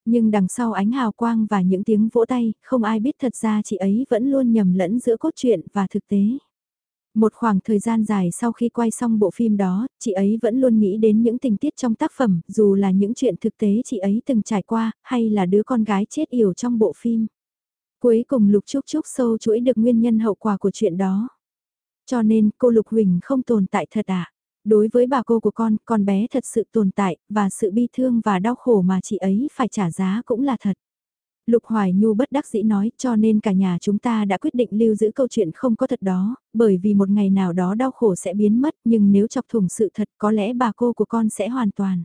Nhưng đằng sau ánh hào quang và những tiếng vỗ tay, không ai biết thật ra chị ấy vẫn luôn nhầm lẫn giữa cốt truyện và thực tế. Một khoảng thời gian dài sau khi quay xong bộ phim đó, chị ấy vẫn luôn nghĩ đến những tình tiết trong tác phẩm, dù là những chuyện thực tế chị ấy từng trải qua, hay là đứa con gái chết yểu trong bộ phim. Cuối cùng Lục Trúc Trúc sâu chuỗi được nguyên nhân hậu quả của chuyện đó. Cho nên cô Lục Huỳnh không tồn tại thật à? Đối với bà cô của con, con bé thật sự tồn tại, và sự bi thương và đau khổ mà chị ấy phải trả giá cũng là thật. Lục Hoài Nhu bất đắc dĩ nói cho nên cả nhà chúng ta đã quyết định lưu giữ câu chuyện không có thật đó, bởi vì một ngày nào đó đau khổ sẽ biến mất nhưng nếu chọc thủng sự thật có lẽ bà cô của con sẽ hoàn toàn.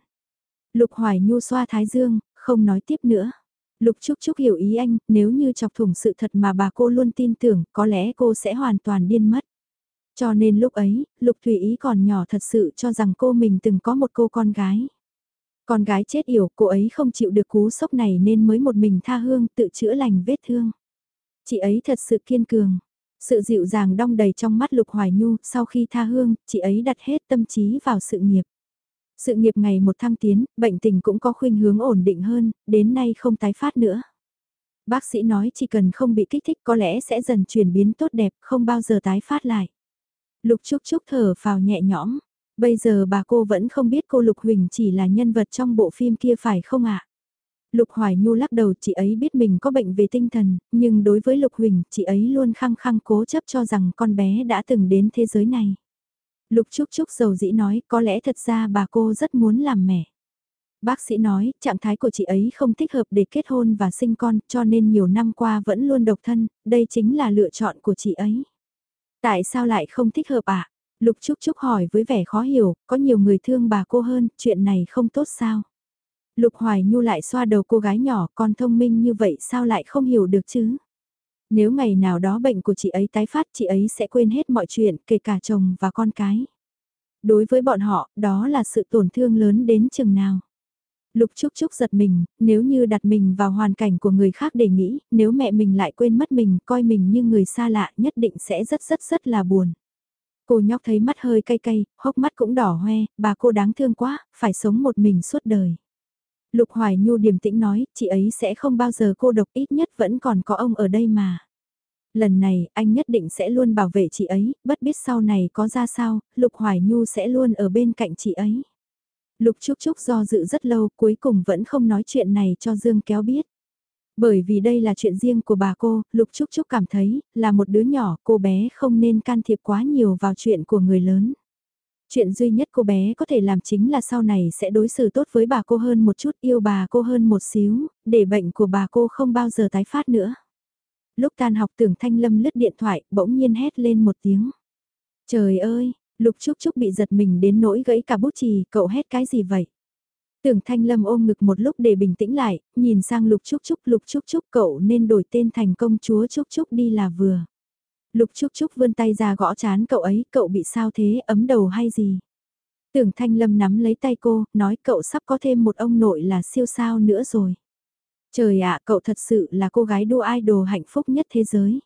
Lục Hoài Nhu xoa thái dương, không nói tiếp nữa. Lục Trúc Trúc hiểu ý anh, nếu như chọc thủng sự thật mà bà cô luôn tin tưởng, có lẽ cô sẽ hoàn toàn điên mất. Cho nên lúc ấy, Lục Thủy Ý còn nhỏ thật sự cho rằng cô mình từng có một cô con gái. Con gái chết yểu, cô ấy không chịu được cú sốc này nên mới một mình tha hương tự chữa lành vết thương. Chị ấy thật sự kiên cường. Sự dịu dàng đong đầy trong mắt Lục Hoài Nhu, sau khi tha hương, chị ấy đặt hết tâm trí vào sự nghiệp. Sự nghiệp ngày một thăng tiến, bệnh tình cũng có khuynh hướng ổn định hơn, đến nay không tái phát nữa. Bác sĩ nói chỉ cần không bị kích thích có lẽ sẽ dần chuyển biến tốt đẹp, không bao giờ tái phát lại. Lục Trúc Trúc thở vào nhẹ nhõm, Bây giờ bà cô vẫn không biết cô Lục Huỳnh chỉ là nhân vật trong bộ phim kia phải không ạ? Lục Hoài Nhu lắc đầu chị ấy biết mình có bệnh về tinh thần, nhưng đối với Lục Huỳnh, chị ấy luôn khăng khăng cố chấp cho rằng con bé đã từng đến thế giới này. Lục Trúc Trúc dầu dĩ nói có lẽ thật ra bà cô rất muốn làm mẹ. Bác sĩ nói, trạng thái của chị ấy không thích hợp để kết hôn và sinh con, cho nên nhiều năm qua vẫn luôn độc thân, đây chính là lựa chọn của chị ấy. Tại sao lại không thích hợp ạ? À? Lục Trúc Trúc hỏi với vẻ khó hiểu, có nhiều người thương bà cô hơn, chuyện này không tốt sao? Lục Hoài Nhu lại xoa đầu cô gái nhỏ, con thông minh như vậy sao lại không hiểu được chứ? Nếu ngày nào đó bệnh của chị ấy tái phát chị ấy sẽ quên hết mọi chuyện, kể cả chồng và con cái. Đối với bọn họ, đó là sự tổn thương lớn đến chừng nào. Lục Trúc Trúc giật mình, nếu như đặt mình vào hoàn cảnh của người khác để nghĩ, nếu mẹ mình lại quên mất mình, coi mình như người xa lạ, nhất định sẽ rất rất rất là buồn. Cô nhóc thấy mắt hơi cay cay, hốc mắt cũng đỏ hoe, bà cô đáng thương quá, phải sống một mình suốt đời. Lục Hoài Nhu điềm tĩnh nói, chị ấy sẽ không bao giờ cô độc ít nhất vẫn còn có ông ở đây mà. Lần này, anh nhất định sẽ luôn bảo vệ chị ấy, bất biết sau này có ra sao, Lục Hoài Nhu sẽ luôn ở bên cạnh chị ấy. Lục Trúc Trúc do dự rất lâu cuối cùng vẫn không nói chuyện này cho Dương Kéo biết. Bởi vì đây là chuyện riêng của bà cô, Lục Trúc Trúc cảm thấy, là một đứa nhỏ cô bé không nên can thiệp quá nhiều vào chuyện của người lớn. Chuyện duy nhất cô bé có thể làm chính là sau này sẽ đối xử tốt với bà cô hơn một chút, yêu bà cô hơn một xíu, để bệnh của bà cô không bao giờ tái phát nữa. Lúc tan học tưởng Thanh Lâm lướt điện thoại, bỗng nhiên hét lên một tiếng. Trời ơi, Lục Trúc Trúc bị giật mình đến nỗi gãy cả bút chì, cậu hét cái gì vậy? Tưởng Thanh Lâm ôm ngực một lúc để bình tĩnh lại, nhìn sang Lục Trúc Trúc, Lục Trúc Trúc cậu nên đổi tên thành công chúa Trúc Trúc đi là vừa. Lục Trúc Trúc vươn tay ra gõ chán cậu ấy, cậu bị sao thế, ấm đầu hay gì? Tưởng Thanh Lâm nắm lấy tay cô, nói cậu sắp có thêm một ông nội là siêu sao nữa rồi. Trời ạ, cậu thật sự là cô gái đua idol hạnh phúc nhất thế giới.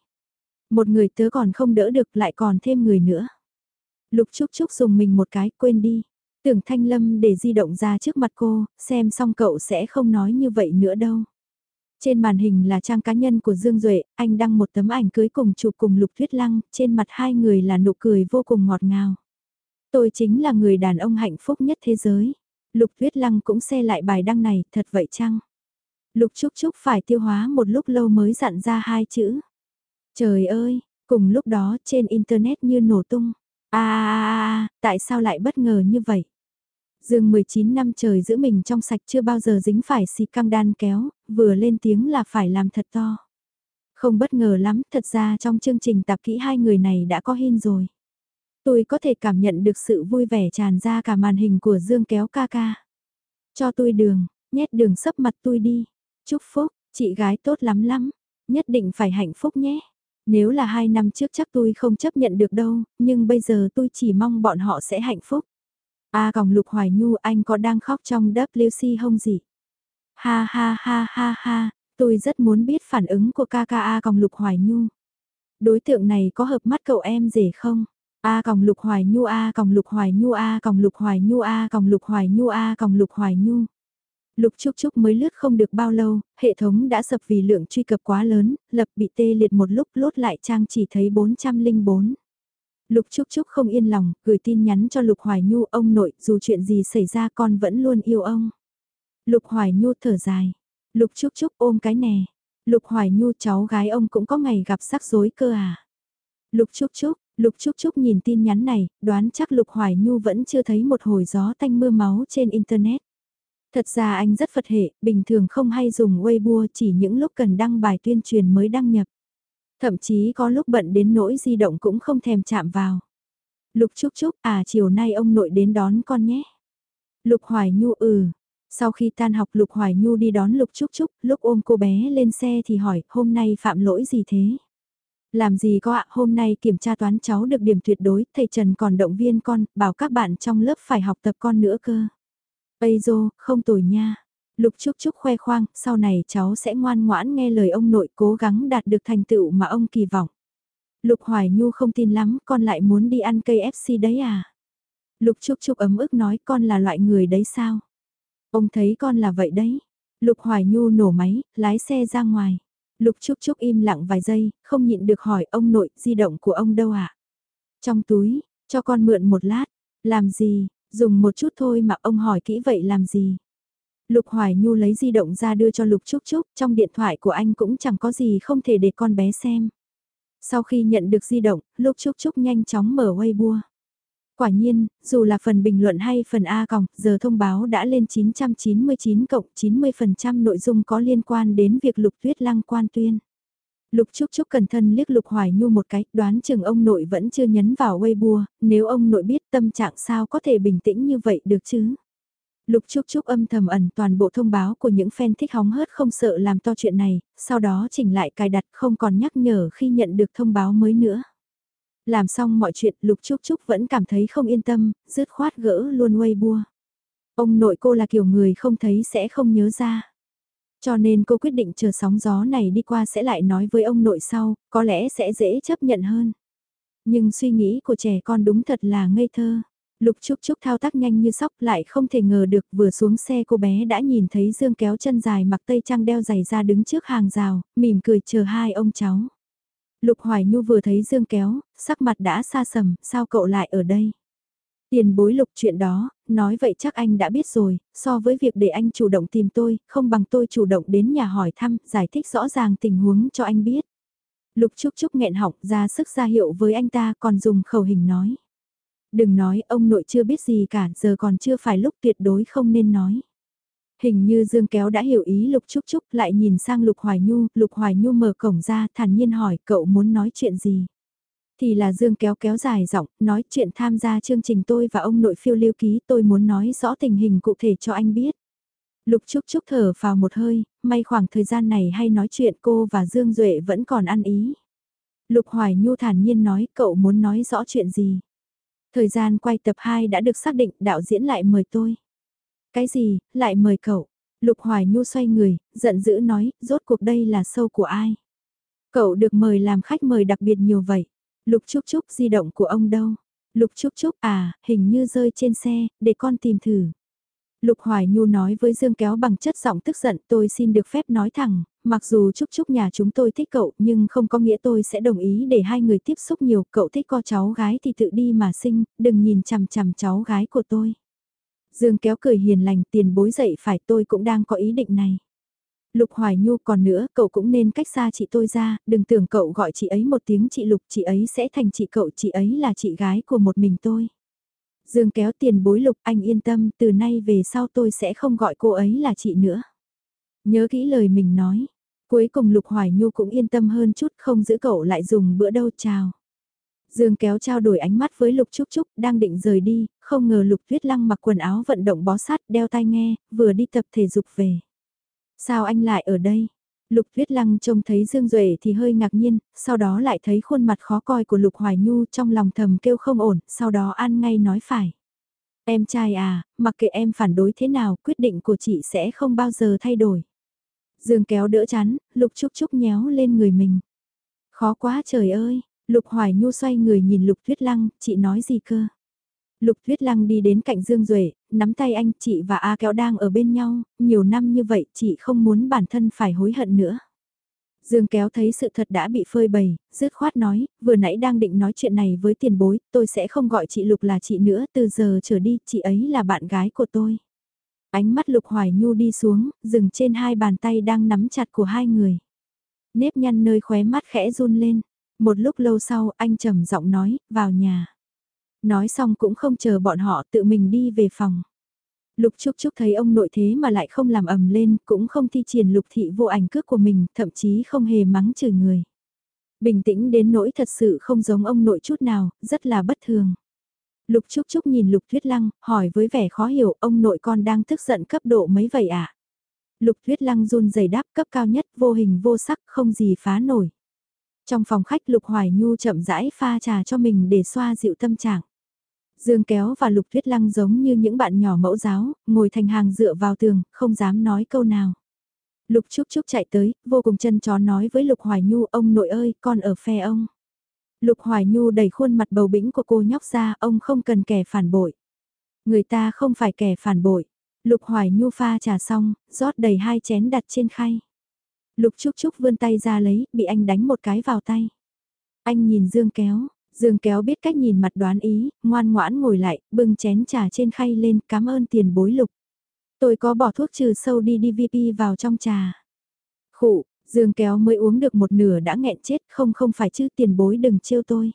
Một người tớ còn không đỡ được lại còn thêm người nữa. Lục Trúc Trúc dùng mình một cái, quên đi. Tưởng Thanh Lâm để di động ra trước mặt cô, xem xong cậu sẽ không nói như vậy nữa đâu. Trên màn hình là trang cá nhân của Dương Duệ, anh đăng một tấm ảnh cưới cùng chụp cùng Lục Tuyết Lăng, trên mặt hai người là nụ cười vô cùng ngọt ngào. Tôi chính là người đàn ông hạnh phúc nhất thế giới. Lục Tuyết Lăng cũng xe lại bài đăng này, thật vậy chăng? Lục Trúc Trúc phải tiêu hóa một lúc lâu mới dặn ra hai chữ. Trời ơi, cùng lúc đó trên Internet như nổ tung. À, à, à, à tại sao lại bất ngờ như vậy? Dương 19 năm trời giữ mình trong sạch chưa bao giờ dính phải xì căng đan kéo, vừa lên tiếng là phải làm thật to. Không bất ngờ lắm, thật ra trong chương trình tạp kỹ hai người này đã có hin rồi. Tôi có thể cảm nhận được sự vui vẻ tràn ra cả màn hình của Dương kéo ca ca. Cho tôi đường, nhét đường sấp mặt tôi đi. Chúc phúc, chị gái tốt lắm lắm, nhất định phải hạnh phúc nhé. Nếu là hai năm trước chắc tôi không chấp nhận được đâu, nhưng bây giờ tôi chỉ mong bọn họ sẽ hạnh phúc. A à, còng Lục Hoài Nhu anh có đang khóc trong WC không gì? Ha ha ha ha ha, tôi rất muốn biết phản ứng của ca ca A còng Lục Hoài Nhu. Đối tượng này có hợp mắt cậu em rể không? A còng Lục Hoài Nhu A còng Lục Hoài Nhu A còng Lục Hoài Nhu A còng Lục Hoài Nhu A còng Lục Hoài Nhu. Lục Trúc Trúc mới lướt không được bao lâu, hệ thống đã sập vì lượng truy cập quá lớn, lập bị tê liệt một lúc lốt lại trang chỉ thấy 404. Lục Trúc Trúc không yên lòng, gửi tin nhắn cho Lục Hoài Nhu ông nội, dù chuyện gì xảy ra con vẫn luôn yêu ông. Lục Hoài Nhu thở dài. Lục Trúc Trúc ôm cái nè. Lục Hoài Nhu cháu gái ông cũng có ngày gặp rắc rối cơ à. Lục Trúc Trúc, Lục Trúc Trúc nhìn tin nhắn này, đoán chắc Lục Hoài Nhu vẫn chưa thấy một hồi gió tanh mưa máu trên Internet. Thật ra anh rất phật hệ, bình thường không hay dùng Weibo chỉ những lúc cần đăng bài tuyên truyền mới đăng nhập. Thậm chí có lúc bận đến nỗi di động cũng không thèm chạm vào. Lục Trúc Trúc, à chiều nay ông nội đến đón con nhé. Lục Hoài Nhu ừ. Sau khi tan học Lục Hoài Nhu đi đón Lục Trúc Trúc, lúc ôm cô bé lên xe thì hỏi, hôm nay phạm lỗi gì thế? Làm gì có ạ, hôm nay kiểm tra toán cháu được điểm tuyệt đối, thầy Trần còn động viên con, bảo các bạn trong lớp phải học tập con nữa cơ. Ây dô, không tồi nha. Lục Trúc Trúc khoe khoang, sau này cháu sẽ ngoan ngoãn nghe lời ông nội cố gắng đạt được thành tựu mà ông kỳ vọng. Lục Hoài Nhu không tin lắm, con lại muốn đi ăn cây FC đấy à? Lục Trúc Trúc ấm ức nói con là loại người đấy sao? Ông thấy con là vậy đấy. Lục Hoài Nhu nổ máy, lái xe ra ngoài. Lục Trúc Trúc im lặng vài giây, không nhịn được hỏi ông nội, di động của ông đâu ạ? À? Trong túi, cho con mượn một lát. Làm gì, dùng một chút thôi mà ông hỏi kỹ vậy làm gì? Lục Hoài Nhu lấy di động ra đưa cho Lục Trúc Trúc, trong điện thoại của anh cũng chẳng có gì không thể để con bé xem. Sau khi nhận được di động, Lục Trúc Trúc nhanh chóng mở Weibo. Quả nhiên, dù là phần bình luận hay phần A còng, giờ thông báo đã lên 999 cộng 90% nội dung có liên quan đến việc Lục Tuyết Lăng quan tuyên. Lục Trúc Trúc cẩn thận liếc Lục Hoài Nhu một cái, đoán chừng ông nội vẫn chưa nhấn vào Weibo, nếu ông nội biết tâm trạng sao có thể bình tĩnh như vậy được chứ. Lục Trúc Trúc âm thầm ẩn toàn bộ thông báo của những fan thích hóng hớt không sợ làm to chuyện này, sau đó chỉnh lại cài đặt không còn nhắc nhở khi nhận được thông báo mới nữa. Làm xong mọi chuyện Lục Trúc Trúc vẫn cảm thấy không yên tâm, dứt khoát gỡ luôn Weibo. Ông nội cô là kiểu người không thấy sẽ không nhớ ra. Cho nên cô quyết định chờ sóng gió này đi qua sẽ lại nói với ông nội sau, có lẽ sẽ dễ chấp nhận hơn. Nhưng suy nghĩ của trẻ con đúng thật là ngây thơ. Lục Trúc Trúc thao tác nhanh như sóc lại không thể ngờ được vừa xuống xe cô bé đã nhìn thấy Dương kéo chân dài mặc tây trang đeo giày ra đứng trước hàng rào, mỉm cười chờ hai ông cháu. Lục Hoài Nhu vừa thấy Dương kéo, sắc mặt đã xa sầm, sao cậu lại ở đây? Tiền bối lục chuyện đó, nói vậy chắc anh đã biết rồi, so với việc để anh chủ động tìm tôi, không bằng tôi chủ động đến nhà hỏi thăm, giải thích rõ ràng tình huống cho anh biết. Lục Trúc Trúc nghẹn họng ra sức ra hiệu với anh ta còn dùng khẩu hình nói. Đừng nói ông nội chưa biết gì cả, giờ còn chưa phải lúc tuyệt đối không nên nói. Hình như Dương Kéo đã hiểu ý Lục Trúc Trúc lại nhìn sang Lục Hoài Nhu, Lục Hoài Nhu mở cổng ra thản nhiên hỏi cậu muốn nói chuyện gì. Thì là Dương Kéo kéo dài giọng, nói chuyện tham gia chương trình tôi và ông nội phiêu lưu ký tôi muốn nói rõ tình hình cụ thể cho anh biết. Lục Trúc Trúc thở vào một hơi, may khoảng thời gian này hay nói chuyện cô và Dương Duệ vẫn còn ăn ý. Lục Hoài Nhu thản nhiên nói cậu muốn nói rõ chuyện gì. Thời gian quay tập 2 đã được xác định đạo diễn lại mời tôi. Cái gì, lại mời cậu? Lục Hoài Nhu xoay người, giận dữ nói, rốt cuộc đây là sâu của ai? Cậu được mời làm khách mời đặc biệt nhiều vậy. Lục Trúc Trúc di động của ông đâu? Lục Trúc Trúc à, hình như rơi trên xe, để con tìm thử. Lục Hoài Nhu nói với Dương Kéo bằng chất giọng tức giận tôi xin được phép nói thẳng, mặc dù Trúc Trúc nhà chúng tôi thích cậu nhưng không có nghĩa tôi sẽ đồng ý để hai người tiếp xúc nhiều, cậu thích co cháu gái thì tự đi mà sinh, đừng nhìn chằm chằm cháu gái của tôi. Dương Kéo cười hiền lành tiền bối dậy phải tôi cũng đang có ý định này. Lục Hoài Nhu còn nữa, cậu cũng nên cách xa chị tôi ra, đừng tưởng cậu gọi chị ấy một tiếng chị Lục, chị ấy sẽ thành chị cậu, chị ấy là chị gái của một mình tôi. Dương kéo tiền bối Lục, anh yên tâm, từ nay về sau tôi sẽ không gọi cô ấy là chị nữa. Nhớ kỹ lời mình nói. Cuối cùng Lục Hoài Nhu cũng yên tâm hơn chút không giữ cậu lại dùng bữa đâu chào. Dương kéo trao đổi ánh mắt với Lục Trúc Trúc đang định rời đi, không ngờ Lục Tuyết Lăng mặc quần áo vận động bó sát đeo tai nghe, vừa đi tập thể dục về. Sao anh lại ở đây? Lục Tuyết Lăng trông thấy Dương Duệ thì hơi ngạc nhiên, sau đó lại thấy khuôn mặt khó coi của Lục Hoài Nhu trong lòng thầm kêu không ổn, sau đó an ngay nói phải. Em trai à, mặc kệ em phản đối thế nào, quyết định của chị sẽ không bao giờ thay đổi. Dương kéo đỡ chắn, Lục Trúc Trúc nhéo lên người mình. Khó quá trời ơi, Lục Hoài Nhu xoay người nhìn Lục Tuyết Lăng, chị nói gì cơ? Lục Tuyết Lăng đi đến cạnh Dương Duệ, nắm tay anh chị và A Kéo đang ở bên nhau, nhiều năm như vậy chị không muốn bản thân phải hối hận nữa. Dương Kéo thấy sự thật đã bị phơi bày, dứt khoát nói, vừa nãy đang định nói chuyện này với tiền bối, tôi sẽ không gọi chị Lục là chị nữa, từ giờ trở đi, chị ấy là bạn gái của tôi. Ánh mắt Lục Hoài Nhu đi xuống, dừng trên hai bàn tay đang nắm chặt của hai người. Nếp nhăn nơi khóe mắt khẽ run lên, một lúc lâu sau anh trầm giọng nói, vào nhà. Nói xong cũng không chờ bọn họ tự mình đi về phòng. Lục Trúc Trúc thấy ông nội thế mà lại không làm ầm lên, cũng không thi triển lục thị vô ảnh cước của mình, thậm chí không hề mắng chửi người. Bình tĩnh đến nỗi thật sự không giống ông nội chút nào, rất là bất thường. Lục Trúc Trúc nhìn Lục Thuyết Lăng, hỏi với vẻ khó hiểu, ông nội con đang tức giận cấp độ mấy vậy ạ? À? Lục Thuyết Lăng run rẩy đáp cấp cao nhất, vô hình vô sắc, không gì phá nổi. Trong phòng khách Lục Hoài Nhu chậm rãi pha trà cho mình để xoa dịu tâm trạng. Dương Kéo và Lục Thuyết Lăng giống như những bạn nhỏ mẫu giáo, ngồi thành hàng dựa vào tường, không dám nói câu nào. Lục Trúc Trúc chạy tới, vô cùng chân chó nói với Lục Hoài Nhu, ông nội ơi, con ở phe ông. Lục Hoài Nhu đẩy khuôn mặt bầu bĩnh của cô nhóc ra, ông không cần kẻ phản bội. Người ta không phải kẻ phản bội. Lục Hoài Nhu pha trà xong, rót đầy hai chén đặt trên khay. Lục Trúc Trúc vươn tay ra lấy, bị anh đánh một cái vào tay. Anh nhìn Dương Kéo, Dương kéo biết cách nhìn mặt đoán ý, ngoan ngoãn ngồi lại, bưng chén trà trên khay lên, cảm ơn tiền bối lục. Tôi có bỏ thuốc trừ sâu đi DVP vào trong trà. Khụ, Dương kéo mới uống được một nửa đã nghẹn chết, không không phải chứ tiền bối đừng trêu tôi.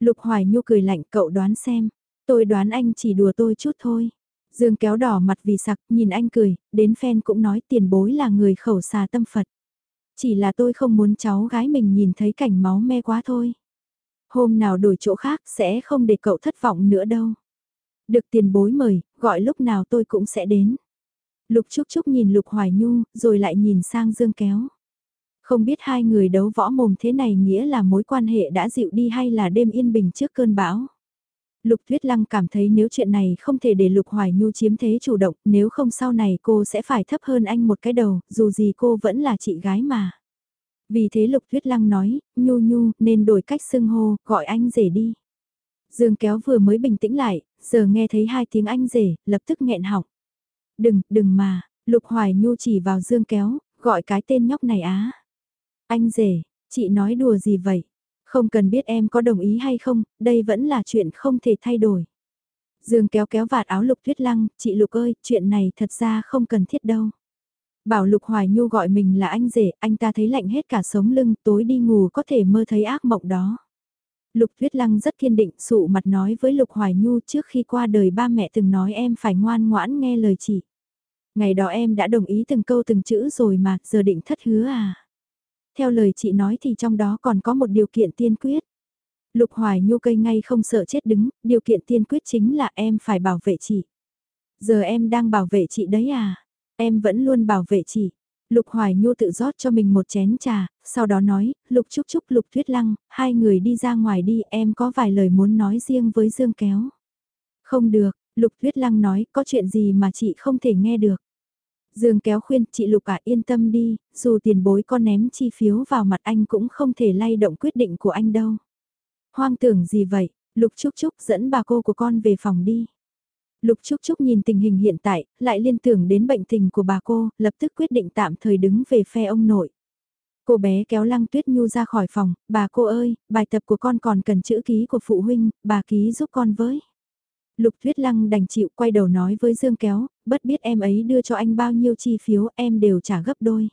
Lục Hoài Nhu cười lạnh cậu đoán xem, tôi đoán anh chỉ đùa tôi chút thôi. Dương kéo đỏ mặt vì sặc, nhìn anh cười, đến fan cũng nói tiền bối là người khẩu xà tâm Phật. Chỉ là tôi không muốn cháu gái mình nhìn thấy cảnh máu me quá thôi. Hôm nào đổi chỗ khác sẽ không để cậu thất vọng nữa đâu. Được tiền bối mời, gọi lúc nào tôi cũng sẽ đến. Lục Trúc Trúc nhìn Lục Hoài Nhu, rồi lại nhìn sang Dương Kéo. Không biết hai người đấu võ mồm thế này nghĩa là mối quan hệ đã dịu đi hay là đêm yên bình trước cơn bão. Lục Tuyết Lăng cảm thấy nếu chuyện này không thể để Lục Hoài Nhu chiếm thế chủ động, nếu không sau này cô sẽ phải thấp hơn anh một cái đầu, dù gì cô vẫn là chị gái mà. Vì thế Lục Tuyết Lăng nói, Nhu Nhu nên đổi cách xưng hô, gọi anh rể đi. Dương kéo vừa mới bình tĩnh lại, giờ nghe thấy hai tiếng anh rể, lập tức nghẹn họng. Đừng, đừng mà, Lục Hoài Nhu chỉ vào Dương kéo, gọi cái tên nhóc này á. Anh rể, chị nói đùa gì vậy? Không cần biết em có đồng ý hay không, đây vẫn là chuyện không thể thay đổi. Dương kéo kéo vạt áo Lục Tuyết Lăng, chị Lục ơi, chuyện này thật ra không cần thiết đâu. Bảo Lục Hoài Nhu gọi mình là anh rể, anh ta thấy lạnh hết cả sống lưng, tối đi ngủ có thể mơ thấy ác mộng đó. Lục Tuyết Lăng rất kiên định, sụ mặt nói với Lục Hoài Nhu trước khi qua đời ba mẹ từng nói em phải ngoan ngoãn nghe lời chị. Ngày đó em đã đồng ý từng câu từng chữ rồi mà, giờ định thất hứa à. Theo lời chị nói thì trong đó còn có một điều kiện tiên quyết. Lục Hoài Nhu cây ngay không sợ chết đứng, điều kiện tiên quyết chính là em phải bảo vệ chị. Giờ em đang bảo vệ chị đấy à? Em vẫn luôn bảo vệ chị. Lục Hoài Nhu tự rót cho mình một chén trà, sau đó nói, Lục Trúc Trúc Lục Thuyết Lăng, hai người đi ra ngoài đi, em có vài lời muốn nói riêng với Dương Kéo. Không được, Lục Thuyết Lăng nói, có chuyện gì mà chị không thể nghe được. Dương Kéo khuyên, chị Lục à yên tâm đi, dù tiền bối con ném chi phiếu vào mặt anh cũng không thể lay động quyết định của anh đâu. Hoang tưởng gì vậy, Lục Trúc Trúc dẫn bà cô của con về phòng đi. Lục Trúc Trúc nhìn tình hình hiện tại, lại liên tưởng đến bệnh tình của bà cô, lập tức quyết định tạm thời đứng về phe ông nội. Cô bé kéo Lăng Tuyết Nhu ra khỏi phòng, bà cô ơi, bài tập của con còn cần chữ ký của phụ huynh, bà ký giúp con với. Lục Tuyết Lăng đành chịu quay đầu nói với Dương Kéo, bất biết em ấy đưa cho anh bao nhiêu chi phiếu em đều trả gấp đôi.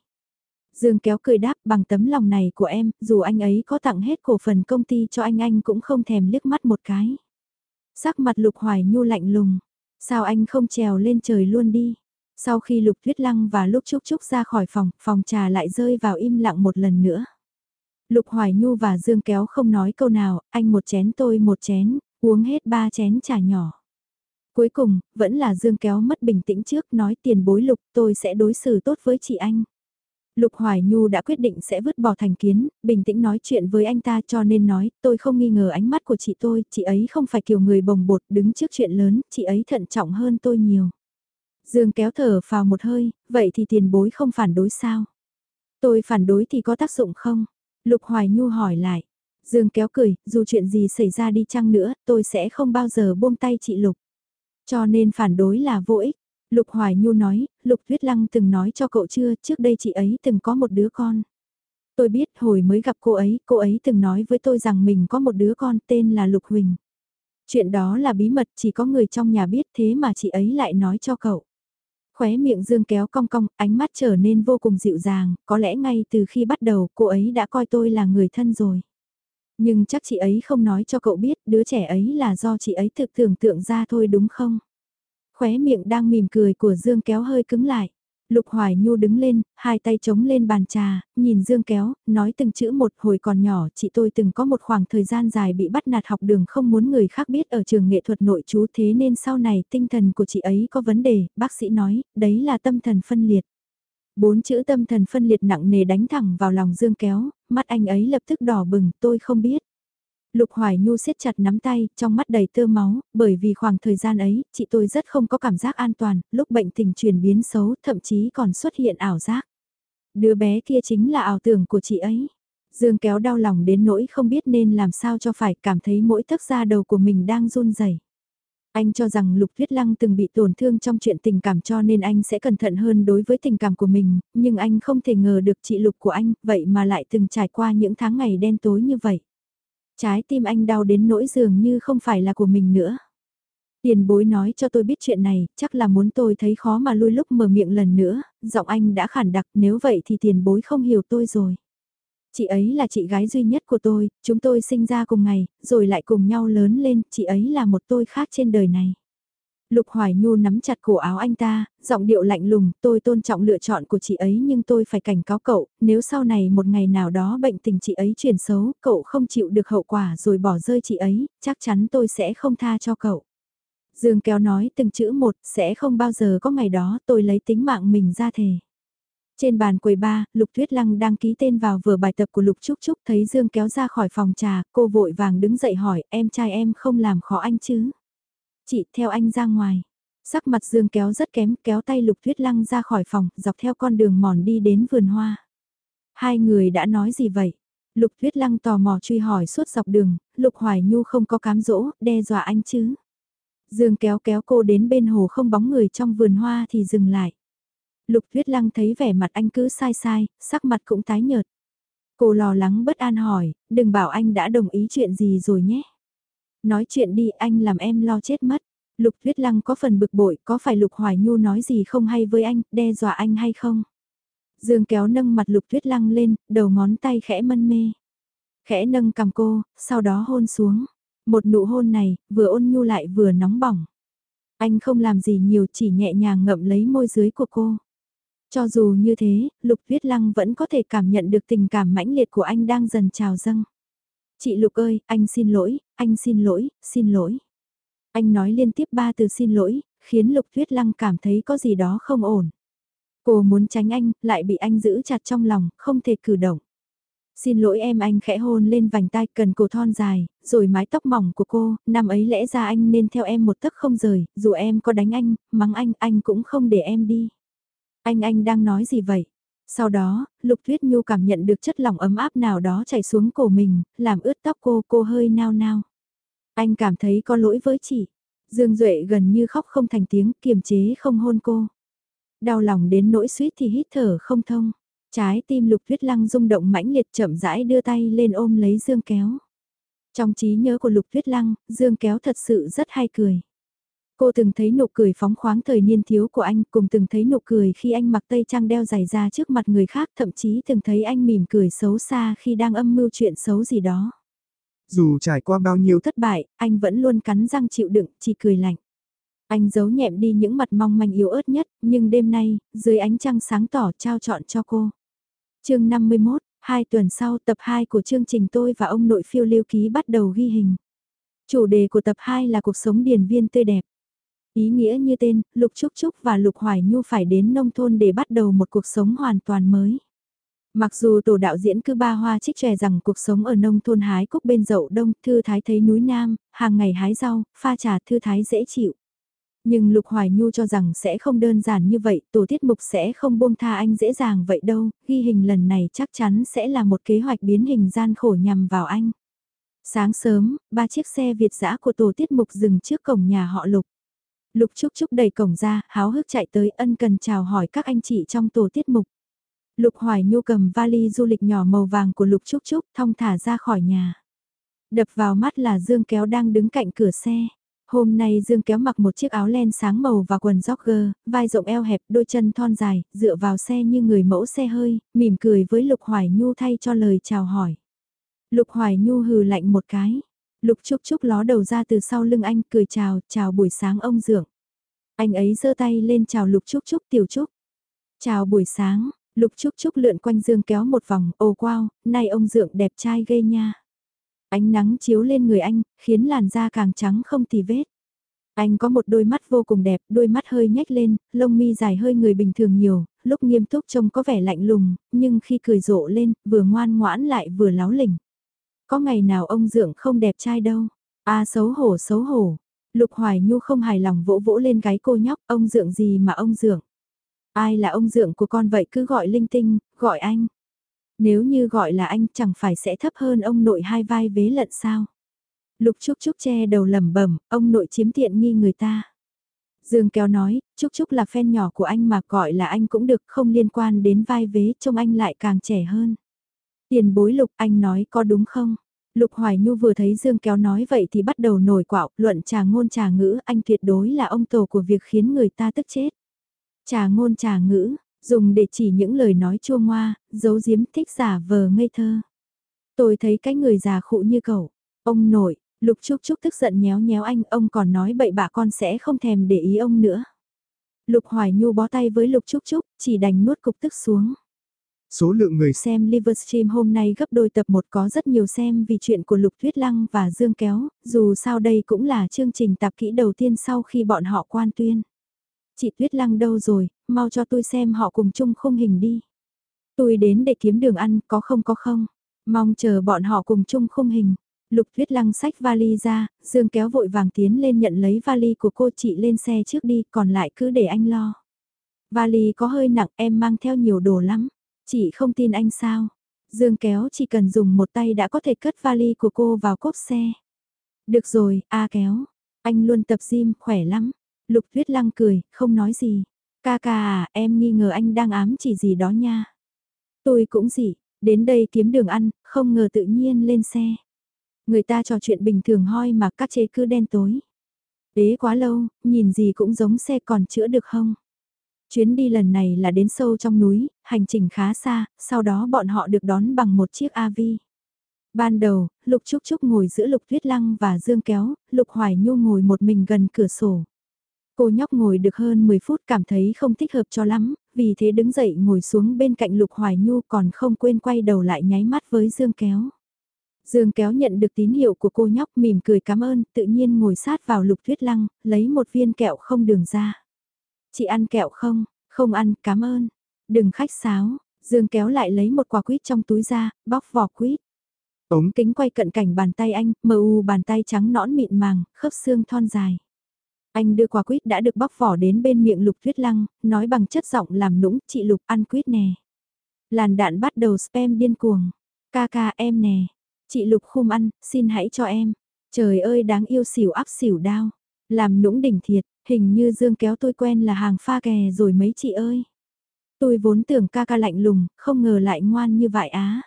Dương Kéo cười đáp bằng tấm lòng này của em, dù anh ấy có tặng hết cổ phần công ty cho anh anh cũng không thèm liếc mắt một cái. Sắc mặt Lục Hoài Nhu lạnh lùng, Sao anh không trèo lên trời luôn đi? Sau khi Lục Tuyết Lăng và Lúc Trúc Trúc ra khỏi phòng, phòng trà lại rơi vào im lặng một lần nữa. Lục Hoài Nhu và Dương Kéo không nói câu nào, anh một chén tôi một chén, uống hết ba chén trà nhỏ. Cuối cùng, vẫn là Dương Kéo mất bình tĩnh trước nói tiền bối Lục tôi sẽ đối xử tốt với chị anh. Lục Hoài Nhu đã quyết định sẽ vứt bỏ thành kiến, bình tĩnh nói chuyện với anh ta cho nên nói, tôi không nghi ngờ ánh mắt của chị tôi, chị ấy không phải kiểu người bồng bột đứng trước chuyện lớn, chị ấy thận trọng hơn tôi nhiều. Dương kéo thở vào một hơi, vậy thì tiền bối không phản đối sao? Tôi phản đối thì có tác dụng không? Lục Hoài Nhu hỏi lại. Dương kéo cười, dù chuyện gì xảy ra đi chăng nữa, tôi sẽ không bao giờ buông tay chị Lục. Cho nên phản đối là vô ích. Lục Hoài Nhu nói, Lục Tuyết Lăng từng nói cho cậu chưa, trước đây chị ấy từng có một đứa con. Tôi biết hồi mới gặp cô ấy, cô ấy từng nói với tôi rằng mình có một đứa con tên là Lục Huỳnh. Chuyện đó là bí mật chỉ có người trong nhà biết thế mà chị ấy lại nói cho cậu. Khóe miệng dương kéo cong cong, ánh mắt trở nên vô cùng dịu dàng, có lẽ ngay từ khi bắt đầu cô ấy đã coi tôi là người thân rồi. Nhưng chắc chị ấy không nói cho cậu biết đứa trẻ ấy là do chị ấy thực tưởng tượng ra thôi đúng không? Khóe miệng đang mỉm cười của Dương kéo hơi cứng lại. Lục Hoài Nhu đứng lên, hai tay chống lên bàn trà, nhìn Dương kéo, nói từng chữ một hồi còn nhỏ, chị tôi từng có một khoảng thời gian dài bị bắt nạt học đường không muốn người khác biết ở trường nghệ thuật nội chú thế nên sau này tinh thần của chị ấy có vấn đề, bác sĩ nói, đấy là tâm thần phân liệt. Bốn chữ tâm thần phân liệt nặng nề đánh thẳng vào lòng Dương kéo, mắt anh ấy lập tức đỏ bừng, tôi không biết. Lục Hoài Nhu siết chặt nắm tay, trong mắt đầy tơ máu, bởi vì khoảng thời gian ấy, chị tôi rất không có cảm giác an toàn, lúc bệnh tình chuyển biến xấu, thậm chí còn xuất hiện ảo giác. Đứa bé kia chính là ảo tưởng của chị ấy. Dương kéo đau lòng đến nỗi không biết nên làm sao cho phải cảm thấy mỗi tấc da đầu của mình đang run rẩy. Anh cho rằng Lục Tuyết Lăng từng bị tổn thương trong chuyện tình cảm cho nên anh sẽ cẩn thận hơn đối với tình cảm của mình, nhưng anh không thể ngờ được chị Lục của anh, vậy mà lại từng trải qua những tháng ngày đen tối như vậy. Trái tim anh đau đến nỗi dường như không phải là của mình nữa. Tiền bối nói cho tôi biết chuyện này, chắc là muốn tôi thấy khó mà lui lúc mở miệng lần nữa, giọng anh đã khản đặc nếu vậy thì tiền bối không hiểu tôi rồi. Chị ấy là chị gái duy nhất của tôi, chúng tôi sinh ra cùng ngày, rồi lại cùng nhau lớn lên, chị ấy là một tôi khác trên đời này. Lục Hoài Nhu nắm chặt cổ áo anh ta, giọng điệu lạnh lùng, tôi tôn trọng lựa chọn của chị ấy nhưng tôi phải cảnh cáo cậu, nếu sau này một ngày nào đó bệnh tình chị ấy chuyển xấu, cậu không chịu được hậu quả rồi bỏ rơi chị ấy, chắc chắn tôi sẽ không tha cho cậu. Dương kéo nói từng chữ một, sẽ không bao giờ có ngày đó tôi lấy tính mạng mình ra thề. Trên bàn quầy ba, Lục Thuyết Lăng đang ký tên vào vừa bài tập của Lục Trúc Trúc thấy Dương kéo ra khỏi phòng trà, cô vội vàng đứng dậy hỏi, em trai em không làm khó anh chứ? Chị theo anh ra ngoài. Sắc mặt Dương kéo rất kém, kéo tay Lục Thuyết Lăng ra khỏi phòng, dọc theo con đường mòn đi đến vườn hoa. Hai người đã nói gì vậy? Lục Thuyết Lăng tò mò truy hỏi suốt dọc đường, Lục Hoài Nhu không có cám dỗ, đe dọa anh chứ? Dương kéo kéo cô đến bên hồ không bóng người trong vườn hoa thì dừng lại. Lục Tuyết Lăng thấy vẻ mặt anh cứ sai sai, sắc mặt cũng tái nhợt. Cô lo lắng bất an hỏi, đừng bảo anh đã đồng ý chuyện gì rồi nhé. Nói chuyện đi anh làm em lo chết mất. Lục Tuyết Lăng có phần bực bội, có phải Lục Hoài Nhu nói gì không hay với anh, đe dọa anh hay không? Dương kéo nâng mặt Lục Tuyết Lăng lên, đầu ngón tay khẽ mân mê. Khẽ nâng cầm cô, sau đó hôn xuống. Một nụ hôn này, vừa ôn nhu lại vừa nóng bỏng. Anh không làm gì nhiều chỉ nhẹ nhàng ngậm lấy môi dưới của cô. Cho dù như thế, Lục Viết Lăng vẫn có thể cảm nhận được tình cảm mãnh liệt của anh đang dần trào dâng. Chị Lục ơi, anh xin lỗi, anh xin lỗi, xin lỗi. Anh nói liên tiếp ba từ xin lỗi, khiến Lục Tuyết Lăng cảm thấy có gì đó không ổn. Cô muốn tránh anh, lại bị anh giữ chặt trong lòng, không thể cử động. Xin lỗi em anh khẽ hôn lên vành tai cần cổ thon dài, rồi mái tóc mỏng của cô, năm ấy lẽ ra anh nên theo em một tấc không rời, dù em có đánh anh, mắng anh, anh cũng không để em đi. Anh anh đang nói gì vậy? Sau đó, Lục Tuyết Nhu cảm nhận được chất lỏng ấm áp nào đó chảy xuống cổ mình, làm ướt tóc cô, cô hơi nao nao. Anh cảm thấy có lỗi với chị. Dương Duệ gần như khóc không thành tiếng, kiềm chế không hôn cô. Đau lòng đến nỗi suýt thì hít thở không thông. Trái tim Lục Tuyết Lăng rung động mãnh liệt chậm rãi đưa tay lên ôm lấy Dương Kéo. Trong trí nhớ của Lục Tuyết Lăng, Dương Kéo thật sự rất hay cười. Cô từng thấy nụ cười phóng khoáng thời niên thiếu của anh, cùng từng thấy nụ cười khi anh mặc tây trang đeo giày ra trước mặt người khác, thậm chí từng thấy anh mỉm cười xấu xa khi đang âm mưu chuyện xấu gì đó. Dù trải qua bao nhiêu thất bại, anh vẫn luôn cắn răng chịu đựng, chỉ cười lạnh. Anh giấu nhẹm đi những mặt mong manh yếu ớt nhất, nhưng đêm nay, dưới ánh trăng sáng tỏ trao chọn cho cô. chương 51, hai tuần sau tập 2 của chương trình tôi và ông nội phiêu lưu ký bắt đầu ghi hình. Chủ đề của tập 2 là cuộc sống điền viên tươi đẹp. Ý nghĩa như tên, Lục Trúc Trúc và Lục Hoài Nhu phải đến nông thôn để bắt đầu một cuộc sống hoàn toàn mới. Mặc dù tổ đạo diễn cứ ba hoa trích trè rằng cuộc sống ở nông thôn hái cúc bên dậu đông, Thư Thái thấy núi Nam, hàng ngày hái rau, pha trà Thư Thái dễ chịu. Nhưng Lục Hoài Nhu cho rằng sẽ không đơn giản như vậy, tổ tiết mục sẽ không buông tha anh dễ dàng vậy đâu, ghi hình lần này chắc chắn sẽ là một kế hoạch biến hình gian khổ nhằm vào anh. Sáng sớm, ba chiếc xe Việt dã của tổ tiết mục dừng trước cổng nhà họ Lục. Lục Trúc Trúc đẩy cổng ra, háo hức chạy tới ân cần chào hỏi các anh chị trong tổ tiết mục. Lục Hoài Nhu cầm vali du lịch nhỏ màu vàng của Lục Trúc Trúc thong thả ra khỏi nhà. Đập vào mắt là Dương Kéo đang đứng cạnh cửa xe. Hôm nay Dương Kéo mặc một chiếc áo len sáng màu và quần jogger, vai rộng eo hẹp, đôi chân thon dài, dựa vào xe như người mẫu xe hơi, mỉm cười với Lục Hoài Nhu thay cho lời chào hỏi. Lục Hoài Nhu hừ lạnh một cái. Lục Trúc Trúc ló đầu ra từ sau lưng anh cười chào, chào buổi sáng ông Dượng. Anh ấy giơ tay lên chào Lục Trúc Trúc tiểu Trúc. Chào buổi sáng, Lục Trúc Trúc lượn quanh Dương kéo một vòng, ồ wow, nay ông Dượng đẹp trai ghê nha. Ánh nắng chiếu lên người anh, khiến làn da càng trắng không tì vết. Anh có một đôi mắt vô cùng đẹp, đôi mắt hơi nhếch lên, lông mi dài hơi người bình thường nhiều, lúc nghiêm túc trông có vẻ lạnh lùng, nhưng khi cười rộ lên, vừa ngoan ngoãn lại vừa láo lỉnh. Có ngày nào ông dưỡng không đẹp trai đâu. a xấu hổ xấu hổ. Lục Hoài Nhu không hài lòng vỗ vỗ lên gái cô nhóc, ông dưỡng gì mà ông dưỡng Ai là ông dưỡng của con vậy cứ gọi linh tinh, gọi anh. Nếu như gọi là anh chẳng phải sẽ thấp hơn ông nội hai vai vế lận sao. Lục Trúc Trúc che đầu lẩm bẩm, ông nội chiếm tiện nghi người ta. Dương kéo nói, Trúc Trúc là fan nhỏ của anh mà gọi là anh cũng được không liên quan đến vai vế trông anh lại càng trẻ hơn. Tiền bối lục anh nói có đúng không? Lục Hoài Nhu vừa thấy Dương Kéo nói vậy thì bắt đầu nổi quạo, luận trà ngôn trà ngữ, anh tuyệt đối là ông tổ của việc khiến người ta tức chết. Trà ngôn trà ngữ, dùng để chỉ những lời nói chua ngoa, giấu giếm thích giả vờ ngây thơ. Tôi thấy cái người già khụ như cậu, ông nội, Lục Trúc Trúc tức giận nhéo nhéo anh, ông còn nói bậy bạ con sẽ không thèm để ý ông nữa. Lục Hoài Nhu bó tay với Lục Trúc Trúc, chỉ đành nuốt cục tức xuống. Số lượng người xem Livestream hôm nay gấp đôi tập 1 có rất nhiều xem vì chuyện của Lục Tuyết Lăng và Dương Kéo, dù sao đây cũng là chương trình tạp kỹ đầu tiên sau khi bọn họ quan tuyên. Chị Tuyết Lăng đâu rồi, mau cho tôi xem họ cùng chung khung hình đi. Tôi đến để kiếm đường ăn, có không có không? Mong chờ bọn họ cùng chung khung hình. Lục Tuyết Lăng xách vali ra, Dương kéo vội vàng tiến lên nhận lấy vali của cô chị lên xe trước đi, còn lại cứ để anh lo. Vali có hơi nặng, em mang theo nhiều đồ lắm. Chị không tin anh sao? Dương kéo chỉ cần dùng một tay đã có thể cất vali của cô vào cốp xe. Được rồi, A kéo. Anh luôn tập gym, khỏe lắm. Lục Tuyết Lăng cười, không nói gì. Ca ca à, em nghi ngờ anh đang ám chỉ gì đó nha. Tôi cũng gì, đến đây kiếm đường ăn, không ngờ tự nhiên lên xe. Người ta trò chuyện bình thường hoi mà các chế cứ đen tối. Đế quá lâu, nhìn gì cũng giống xe còn chữa được không? Chuyến đi lần này là đến sâu trong núi, hành trình khá xa, sau đó bọn họ được đón bằng một chiếc AV. Ban đầu, Lục Trúc Trúc ngồi giữa Lục Tuyết Lăng và Dương Kéo, Lục Hoài Nhu ngồi một mình gần cửa sổ. Cô nhóc ngồi được hơn 10 phút cảm thấy không thích hợp cho lắm, vì thế đứng dậy ngồi xuống bên cạnh Lục Hoài Nhu còn không quên quay đầu lại nháy mắt với Dương Kéo. Dương kéo nhận được tín hiệu của cô nhóc mỉm cười cảm ơn, tự nhiên ngồi sát vào lục tuyết lăng, lấy một viên kẹo không đường ra. Chị ăn kẹo không? Không ăn, cảm ơn. Đừng khách sáo, Dương kéo lại lấy một quả quýt trong túi ra, bóc vỏ quýt. Ống kính quay cận cảnh bàn tay anh, mờ u bàn tay trắng nõn mịn màng, khớp xương thon dài. Anh đưa quả quýt đã được bóc vỏ đến bên miệng lục tuyết lăng, nói bằng chất giọng làm nũng, chị lục ăn quýt nè. Làn đạn bắt đầu spam điên cuồng. Ca ca em nè, Chị Lục khum ăn, xin hãy cho em. Trời ơi đáng yêu xỉu áp xỉu đao. Làm nũng đỉnh thiệt, hình như Dương kéo tôi quen là hàng pha kè rồi mấy chị ơi. Tôi vốn tưởng ca ca lạnh lùng, không ngờ lại ngoan như vậy á.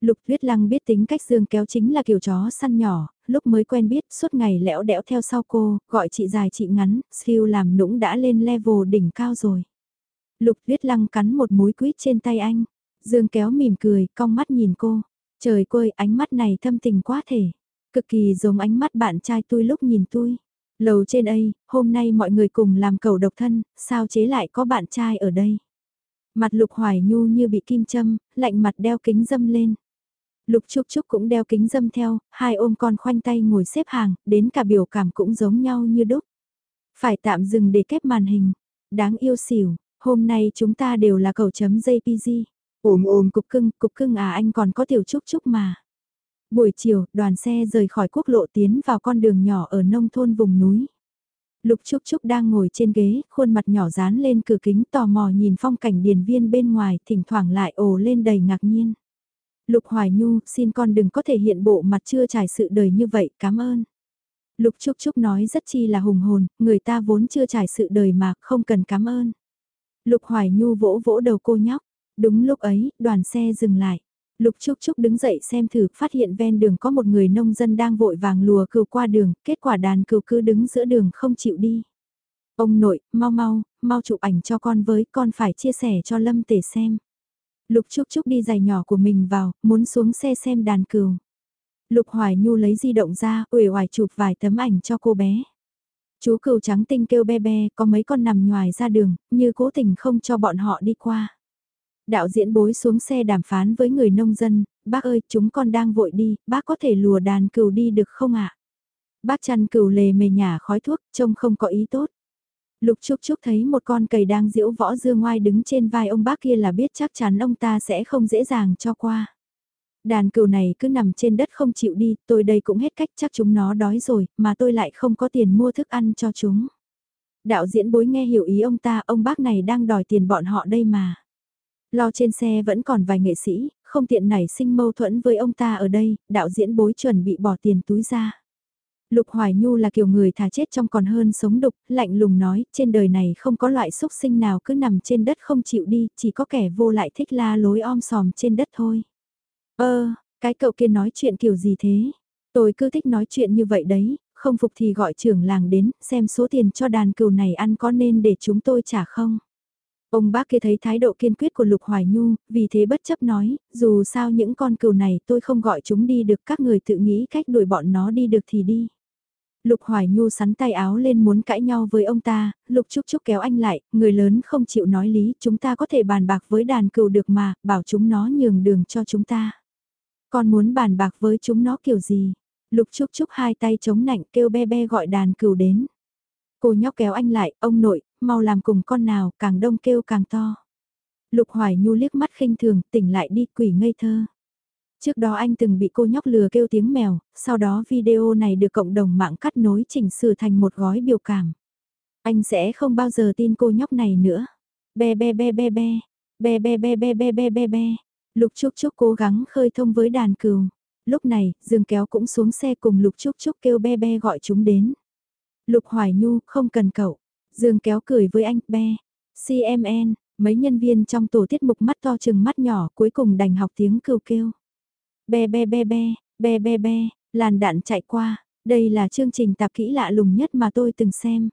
Lục Tuyết Lăng biết tính cách Dương kéo chính là kiểu chó săn nhỏ, lúc mới quen biết suốt ngày lẽo đẽo theo sau cô, gọi chị dài chị ngắn, siêu làm nũng đã lên level đỉnh cao rồi. Lục Tuyết Lăng cắn một múi quýt trên tay anh, Dương kéo mỉm cười, cong mắt nhìn cô. Trời quơi ánh mắt này thâm tình quá thể. Cực kỳ giống ánh mắt bạn trai tôi lúc nhìn tôi. Lầu trên ấy, hôm nay mọi người cùng làm cầu độc thân, sao chế lại có bạn trai ở đây. Mặt lục hoài nhu như bị kim châm, lạnh mặt đeo kính dâm lên. Lục Trúc Trúc cũng đeo kính dâm theo, hai ôm con khoanh tay ngồi xếp hàng, đến cả biểu cảm cũng giống nhau như đúc. Phải tạm dừng để kép màn hình. Đáng yêu xỉu, hôm nay chúng ta đều là cầu chấm JPG. Ôm ôm cục cưng, cục cưng à anh còn có tiểu trúc trúc mà. Buổi chiều, đoàn xe rời khỏi quốc lộ tiến vào con đường nhỏ ở nông thôn vùng núi. Lục Trúc Trúc đang ngồi trên ghế, khuôn mặt nhỏ dán lên cửa kính tò mò nhìn phong cảnh điền viên bên ngoài, thỉnh thoảng lại ồ lên đầy ngạc nhiên. Lục Hoài Nhu, xin con đừng có thể hiện bộ mặt chưa trải sự đời như vậy, cảm ơn. Lục Trúc Trúc nói rất chi là hùng hồn, người ta vốn chưa trải sự đời mà, không cần cảm ơn. Lục Hoài Nhu vỗ vỗ đầu cô nhóc, Đúng lúc ấy, đoàn xe dừng lại. Lục Trúc Trúc đứng dậy xem thử, phát hiện ven đường có một người nông dân đang vội vàng lùa cừu qua đường, kết quả đàn cừu cứ đứng giữa đường không chịu đi. Ông nội, mau mau, mau chụp ảnh cho con với, con phải chia sẻ cho Lâm Tể xem. Lục Trúc Trúc đi giày nhỏ của mình vào, muốn xuống xe xem đàn cừu. Lục Hoài Nhu lấy di động ra, uể oải chụp vài tấm ảnh cho cô bé. Chú cừu trắng tinh kêu be be, có mấy con nằm nhoài ra đường, như cố tình không cho bọn họ đi qua. Đạo diễn bối xuống xe đàm phán với người nông dân, bác ơi chúng con đang vội đi, bác có thể lùa đàn cừu đi được không ạ? Bác chăn cừu lề mề nhà khói thuốc, trông không có ý tốt. Lục Trúc Trúc thấy một con cầy đang diễu võ dương ngoai đứng trên vai ông bác kia là biết chắc chắn ông ta sẽ không dễ dàng cho qua. Đàn cừu này cứ nằm trên đất không chịu đi, tôi đây cũng hết cách chắc chúng nó đói rồi, mà tôi lại không có tiền mua thức ăn cho chúng. Đạo diễn bối nghe hiểu ý ông ta, ông bác này đang đòi tiền bọn họ đây mà. Lo trên xe vẫn còn vài nghệ sĩ, không tiện nảy sinh mâu thuẫn với ông ta ở đây, đạo diễn bối chuẩn bị bỏ tiền túi ra. Lục Hoài Nhu là kiểu người thà chết trong còn hơn sống đục, lạnh lùng nói, trên đời này không có loại xúc sinh nào cứ nằm trên đất không chịu đi, chỉ có kẻ vô lại thích la lối om sòm trên đất thôi. Ơ, Cái cậu kia nói chuyện kiểu gì thế? Tôi cứ thích nói chuyện như vậy đấy, không phục thì gọi trưởng làng đến, xem số tiền cho đàn cừu này ăn có nên để chúng tôi trả không? Ông bác kia thấy thái độ kiên quyết của Lục Hoài Nhu, vì thế bất chấp nói, dù sao những con cừu này tôi không gọi chúng đi được các người tự nghĩ cách đuổi bọn nó đi được thì đi. Lục Hoài Nhu sắn tay áo lên muốn cãi nhau với ông ta, Lục Trúc Trúc kéo anh lại, người lớn không chịu nói lý, chúng ta có thể bàn bạc với đàn cừu được mà, bảo chúng nó nhường đường cho chúng ta. Con muốn bàn bạc với chúng nó kiểu gì? Lục Trúc Trúc hai tay chống nạnh kêu be be gọi đàn cừu đến. Cô nhóc kéo anh lại, ông nội, mau làm cùng con nào, càng đông kêu càng to. Lục Hoài Nhu liếc mắt khinh thường, tỉnh lại đi quỷ ngây thơ. Trước đó anh từng bị cô nhóc lừa kêu tiếng mèo, sau đó video này được cộng đồng mạng cắt nối chỉnh sửa thành một gói biểu cảm. Anh sẽ không bao giờ tin cô nhóc này nữa. Be be be be be, be be be be be be be be. Lục Trúc Trúc cố gắng khơi thông với đàn cừu. Lúc này, Dương Kéo cũng xuống xe cùng Lục Trúc Trúc kêu be be gọi chúng đến. Lục Hoài Nhu, không cần cậu. Dương Kéo cười với anh, be. CMN, mấy nhân viên trong tổ tiết mục mắt to chừng mắt nhỏ cuối cùng đành học tiếng cừu kêu. Be be be be, be be be, làn đạn chạy qua, đây là chương trình tạp kỹ lạ lùng nhất mà tôi từng xem.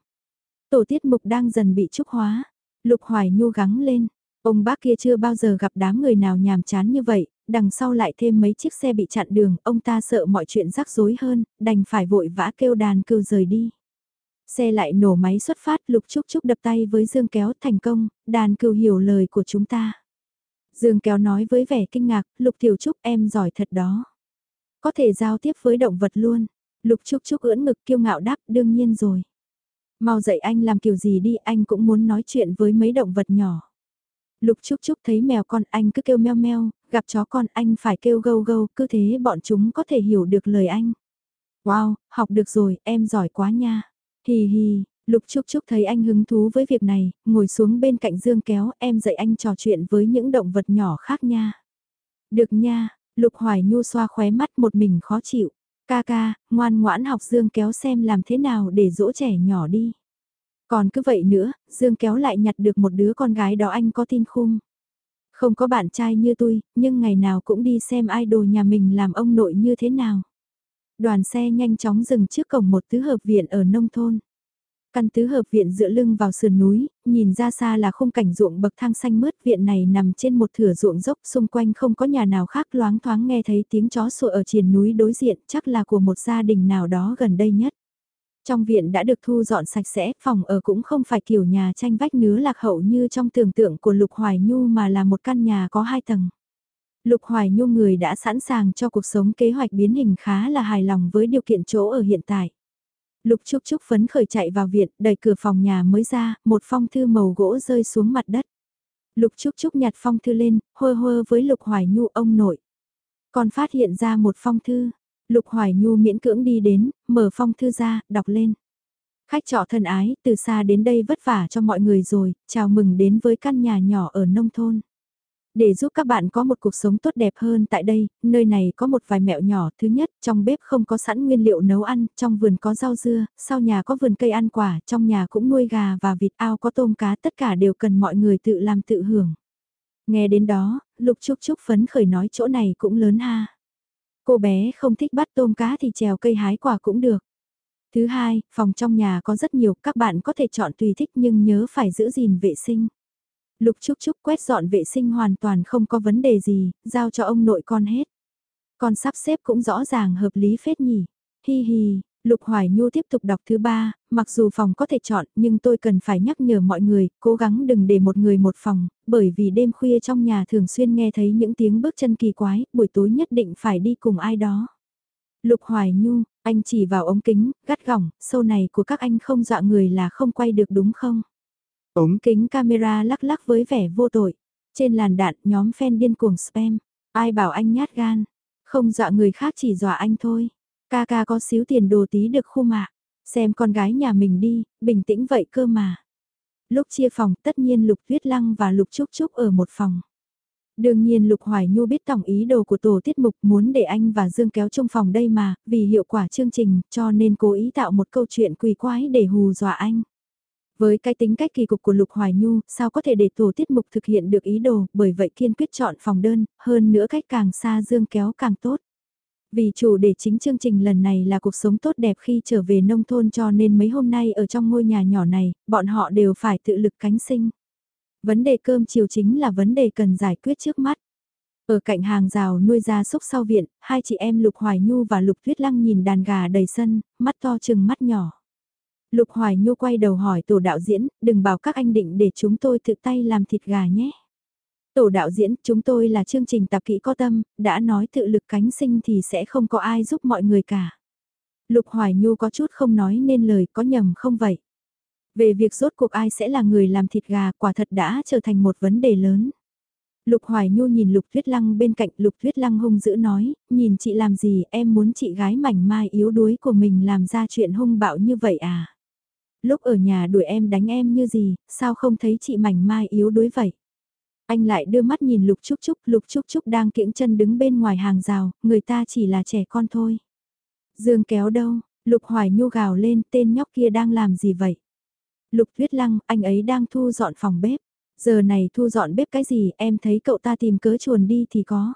Tổ tiết mục đang dần bị trúc hóa, Lục Hoài Nhu gắng lên, ông bác kia chưa bao giờ gặp đám người nào nhàm chán như vậy, đằng sau lại thêm mấy chiếc xe bị chặn đường, ông ta sợ mọi chuyện rắc rối hơn, đành phải vội vã kêu đàn cừu rời đi. Xe lại nổ máy xuất phát, Lục Trúc Trúc đập tay với Dương Kéo thành công, đàn cừu hiểu lời của chúng ta. Dương Kéo nói với vẻ kinh ngạc, Lục Tiểu Trúc em giỏi thật đó. Có thể giao tiếp với động vật luôn. Lục Trúc Trúc ưỡn ngực kiêu ngạo đáp đương nhiên rồi. Mau dạy anh làm kiểu gì đi, anh cũng muốn nói chuyện với mấy động vật nhỏ. Lục Trúc Trúc thấy mèo con anh cứ kêu meo meo, gặp chó con anh phải kêu gâu gâu, cứ thế bọn chúng có thể hiểu được lời anh. Wow, học được rồi, em giỏi quá nha. Hì hì, Lục Trúc Trúc thấy anh hứng thú với việc này, ngồi xuống bên cạnh Dương kéo em dạy anh trò chuyện với những động vật nhỏ khác nha. Được nha, Lục Hoài Nhu xoa khóe mắt một mình khó chịu. Ca ca, ngoan ngoãn học Dương kéo xem làm thế nào để dỗ trẻ nhỏ đi. Còn cứ vậy nữa, Dương kéo lại nhặt được một đứa con gái đó anh có tin khung. Không có bạn trai như tôi, nhưng ngày nào cũng đi xem idol nhà mình làm ông nội như thế nào. Đoàn xe nhanh chóng dừng trước cổng một tứ hợp viện ở nông thôn. Căn tứ hợp viện dựa lưng vào sườn núi, nhìn ra xa là khung cảnh ruộng bậc thang xanh mướt viện này nằm trên một thửa ruộng dốc xung quanh không có nhà nào khác loáng thoáng nghe thấy tiếng chó sủa ở triền núi đối diện chắc là của một gia đình nào đó gần đây nhất. Trong viện đã được thu dọn sạch sẽ, phòng ở cũng không phải kiểu nhà tranh vách nứa lạc hậu như trong tưởng tượng của Lục Hoài Nhu mà là một căn nhà có hai tầng. Lục Hoài Nhung người đã sẵn sàng cho cuộc sống kế hoạch biến hình khá là hài lòng với điều kiện chỗ ở hiện tại. Lục Trúc Trúc phấn khởi chạy vào viện, đẩy cửa phòng nhà mới ra, một phong thư màu gỗ rơi xuống mặt đất. Lục Trúc Trúc nhặt phong thư lên, hơ hơ với Lục Hoài Nhu ông nội. Còn phát hiện ra một phong thư. Lục Hoài Nhu miễn cưỡng đi đến, mở phong thư ra, đọc lên. Khách trọ thân ái, từ xa đến đây vất vả cho mọi người rồi, chào mừng đến với căn nhà nhỏ ở nông thôn. Để giúp các bạn có một cuộc sống tốt đẹp hơn tại đây, nơi này có một vài mẹo nhỏ. Thứ nhất, trong bếp không có sẵn nguyên liệu nấu ăn, trong vườn có rau dưa, sau nhà có vườn cây ăn quả, trong nhà cũng nuôi gà và vịt ao có tôm cá, tất cả đều cần mọi người tự làm tự hưởng. Nghe đến đó, Lục Trúc Trúc phấn khởi nói chỗ này cũng lớn ha. Cô bé không thích bắt tôm cá thì trèo cây hái quả cũng được. Thứ hai, phòng trong nhà có rất nhiều, các bạn có thể chọn tùy thích nhưng nhớ phải giữ gìn vệ sinh. Lục Trúc Trúc quét dọn vệ sinh hoàn toàn không có vấn đề gì, giao cho ông nội con hết. Con sắp xếp cũng rõ ràng hợp lý phết nhỉ. Hi hi, Lục Hoài Nhu tiếp tục đọc thứ ba, mặc dù phòng có thể chọn nhưng tôi cần phải nhắc nhở mọi người, cố gắng đừng để một người một phòng, bởi vì đêm khuya trong nhà thường xuyên nghe thấy những tiếng bước chân kỳ quái, buổi tối nhất định phải đi cùng ai đó. Lục Hoài Nhu, anh chỉ vào ống kính, gắt gỏng, sâu này của các anh không dọa người là không quay được đúng không? Ống kính camera lắc lắc với vẻ vô tội. Trên làn đạn nhóm fan điên cuồng spam. Ai bảo anh nhát gan. Không dọa người khác chỉ dọa anh thôi. Ca ca có xíu tiền đồ tí được khu mạ. Xem con gái nhà mình đi, bình tĩnh vậy cơ mà. Lúc chia phòng tất nhiên Lục Tuyết Lăng và Lục Trúc Trúc ở một phòng. Đương nhiên Lục Hoài Nhu biết tổng ý đồ của tổ tiết mục muốn để anh và Dương kéo trong phòng đây mà, vì hiệu quả chương trình cho nên cố ý tạo một câu chuyện quỳ quái để hù dọa anh. Với cái tính cách kỳ cục của Lục Hoài Nhu, sao có thể để tổ tiết mục thực hiện được ý đồ, bởi vậy kiên quyết chọn phòng đơn, hơn nữa cách càng xa dương kéo càng tốt. Vì chủ đề chính chương trình lần này là cuộc sống tốt đẹp khi trở về nông thôn cho nên mấy hôm nay ở trong ngôi nhà nhỏ này, bọn họ đều phải tự lực cánh sinh. Vấn đề cơm chiều chính là vấn đề cần giải quyết trước mắt. Ở cạnh hàng rào nuôi gia súc sau viện, hai chị em Lục Hoài Nhu và Lục Tuyết Lăng nhìn đàn gà đầy sân, mắt to chừng mắt nhỏ. Lục Hoài Nhu quay đầu hỏi tổ đạo diễn, đừng bảo các anh định để chúng tôi tự tay làm thịt gà nhé. Tổ đạo diễn, chúng tôi là chương trình tạp kỹ có tâm, đã nói tự lực cánh sinh thì sẽ không có ai giúp mọi người cả. Lục Hoài Nhu có chút không nói nên lời có nhầm không vậy. Về việc rốt cuộc ai sẽ là người làm thịt gà quả thật đã trở thành một vấn đề lớn. Lục Hoài Nhu nhìn Lục Thuyết Lăng bên cạnh Lục Thuyết Lăng hung dữ nói, nhìn chị làm gì em muốn chị gái mảnh mai yếu đuối của mình làm ra chuyện hung bạo như vậy à? Lúc ở nhà đuổi em đánh em như gì, sao không thấy chị mảnh mai yếu đuối vậy? Anh lại đưa mắt nhìn Lục Trúc Trúc, Lục Trúc Trúc đang kiễng chân đứng bên ngoài hàng rào, người ta chỉ là trẻ con thôi. Dương kéo đâu, Lục Hoài Nhu gào lên tên nhóc kia đang làm gì vậy? Lục Thuyết Lăng, anh ấy đang thu dọn phòng bếp. Giờ này thu dọn bếp cái gì em thấy cậu ta tìm cớ chuồn đi thì có.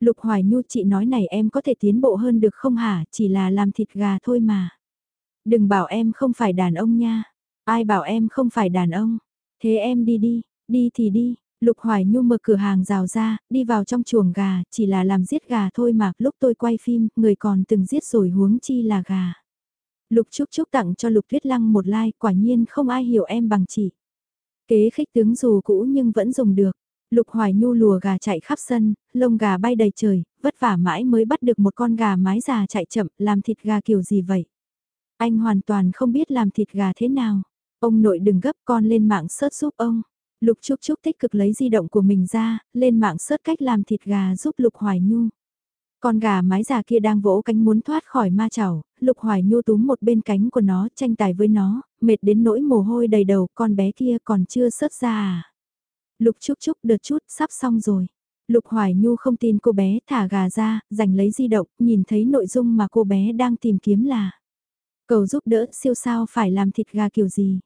Lục Hoài Nhu chị nói này em có thể tiến bộ hơn được không hả, chỉ là làm thịt gà thôi mà. Đừng bảo em không phải đàn ông nha. Ai bảo em không phải đàn ông. Thế em đi đi, đi thì đi. Lục Hoài Nhu mở cửa hàng rào ra, đi vào trong chuồng gà, chỉ là làm giết gà thôi mà, lúc tôi quay phim, người còn từng giết rồi huống chi là gà. Lục Trúc Trúc tặng cho Lục Tuyết Lăng một like, quả nhiên không ai hiểu em bằng chị. Kế khích tướng dù cũ nhưng vẫn dùng được. Lục Hoài Nhu lùa gà chạy khắp sân, lông gà bay đầy trời, vất vả mãi mới bắt được một con gà mái già chạy chậm, làm thịt gà kiểu gì vậy? Anh hoàn toàn không biết làm thịt gà thế nào. Ông nội đừng gấp con lên mạng search giúp ông. Lục Trúc Trúc tích cực lấy di động của mình ra, lên mạng search cách làm thịt gà giúp Lục Hoài Nhu. Con gà mái già kia đang vỗ cánh muốn thoát khỏi ma chảo, Lục Hoài Nhu túm một bên cánh của nó, tranh tài với nó, mệt đến nỗi mồ hôi đầy đầu, con bé kia còn chưa sớt ra à. Lục Trúc Trúc đợt chút, sắp xong rồi. Lục Hoài Nhu không tin cô bé thả gà ra, giành lấy di động, nhìn thấy nội dung mà cô bé đang tìm kiếm là Cầu giúp đỡ siêu sao phải làm thịt gà kiểu gì?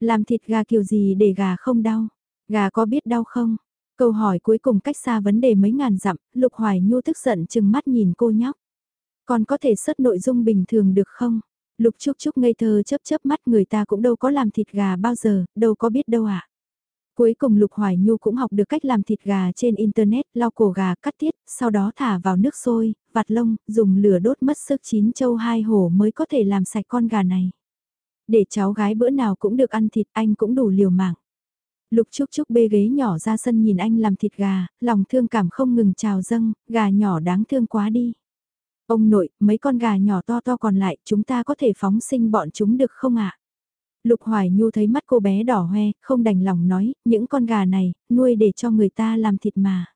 Làm thịt gà kiểu gì để gà không đau? Gà có biết đau không? Câu hỏi cuối cùng cách xa vấn đề mấy ngàn dặm, Lục Hoài Nhu tức giận chừng mắt nhìn cô nhóc. Còn có thể xuất nội dung bình thường được không? Lục Trúc Trúc ngây thơ chớp chớp mắt người ta cũng đâu có làm thịt gà bao giờ, đâu có biết đâu ạ. À? Cuối cùng Lục Hoài Nhu cũng học được cách làm thịt gà trên Internet, lau cổ gà cắt tiết, sau đó thả vào nước sôi, vặt lông, dùng lửa đốt mất sức chín châu hai hổ mới có thể làm sạch con gà này. Để cháu gái bữa nào cũng được ăn thịt anh cũng đủ liều mạng. Lục Trúc Trúc bê ghế nhỏ ra sân nhìn anh làm thịt gà, lòng thương cảm không ngừng trào dâng, gà nhỏ đáng thương quá đi. Ông nội, mấy con gà nhỏ to to còn lại, chúng ta có thể phóng sinh bọn chúng được không ạ? Lục Hoài Nhu thấy mắt cô bé đỏ hoe, không đành lòng nói, những con gà này, nuôi để cho người ta làm thịt mà.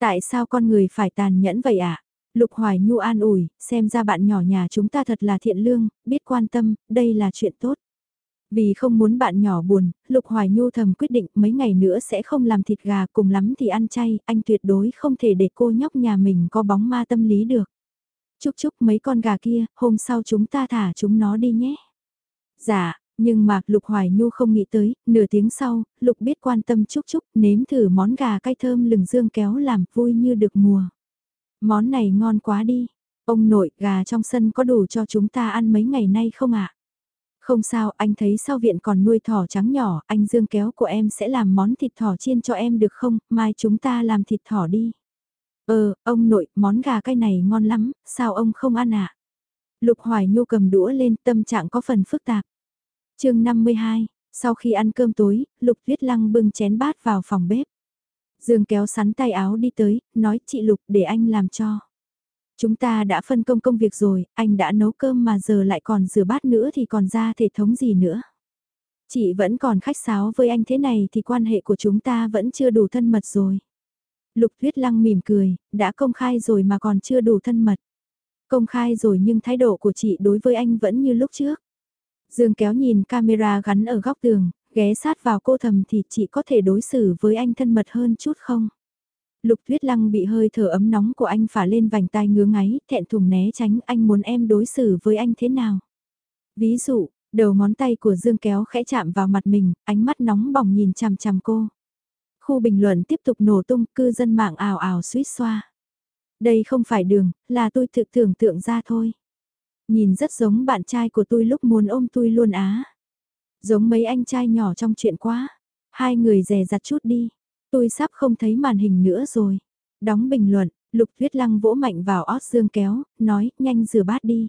Tại sao con người phải tàn nhẫn vậy ạ? Lục Hoài Nhu an ủi, xem ra bạn nhỏ nhà chúng ta thật là thiện lương, biết quan tâm, đây là chuyện tốt. Vì không muốn bạn nhỏ buồn, Lục Hoài Nhu thầm quyết định mấy ngày nữa sẽ không làm thịt gà cùng lắm thì ăn chay, anh tuyệt đối không thể để cô nhóc nhà mình có bóng ma tâm lý được. Chúc chúc mấy con gà kia, hôm sau chúng ta thả chúng nó đi nhé. Dạ, nhưng mà Lục Hoài Nhu không nghĩ tới, nửa tiếng sau, Lục biết quan tâm chúc chúc nếm thử món gà cay thơm lừng dương kéo làm vui như được mùa. Món này ngon quá đi. Ông nội gà trong sân có đủ cho chúng ta ăn mấy ngày nay không ạ? Không sao, anh thấy sau viện còn nuôi thỏ trắng nhỏ, anh Dương kéo của em sẽ làm món thịt thỏ chiên cho em được không, mai chúng ta làm thịt thỏ đi. Ờ, ông nội, món gà cay này ngon lắm, sao ông không ăn ạ? À? Lục Hoài Nhu cầm đũa lên, tâm trạng có phần phức tạp chương 52, sau khi ăn cơm tối, Lục Tuyết Lăng bưng chén bát vào phòng bếp. Dương kéo sắn tay áo đi tới, nói chị Lục để anh làm cho. Chúng ta đã phân công công việc rồi, anh đã nấu cơm mà giờ lại còn rửa bát nữa thì còn ra thể thống gì nữa. Chị vẫn còn khách sáo với anh thế này thì quan hệ của chúng ta vẫn chưa đủ thân mật rồi. Lục Tuyết Lăng mỉm cười, đã công khai rồi mà còn chưa đủ thân mật. Công khai rồi nhưng thái độ của chị đối với anh vẫn như lúc trước. Dương kéo nhìn camera gắn ở góc tường, ghé sát vào cô thầm thì chị có thể đối xử với anh thân mật hơn chút không? Lục Tuyết Lăng bị hơi thở ấm nóng của anh phả lên vành tai ngứa ngáy, thẹn thùng né tránh anh muốn em đối xử với anh thế nào? Ví dụ, Đầu ngón tay của Dương kéo khẽ chạm vào mặt mình, ánh mắt nóng bỏng nhìn chằm chằm cô. Khu bình luận tiếp tục nổ tung, cư dân mạng ào ào suýt xoa. Đây không phải đường, là tôi thực tưởng tượng ra thôi. Nhìn rất giống bạn trai của tôi lúc muốn ôm tôi luôn á. Giống mấy anh trai nhỏ trong chuyện quá. Hai người rè rặt chút đi. Tôi sắp không thấy màn hình nữa rồi. Đóng bình luận, Lục Tuyết Lăng vỗ mạnh vào ót dương kéo, nói, nhanh rửa bát đi.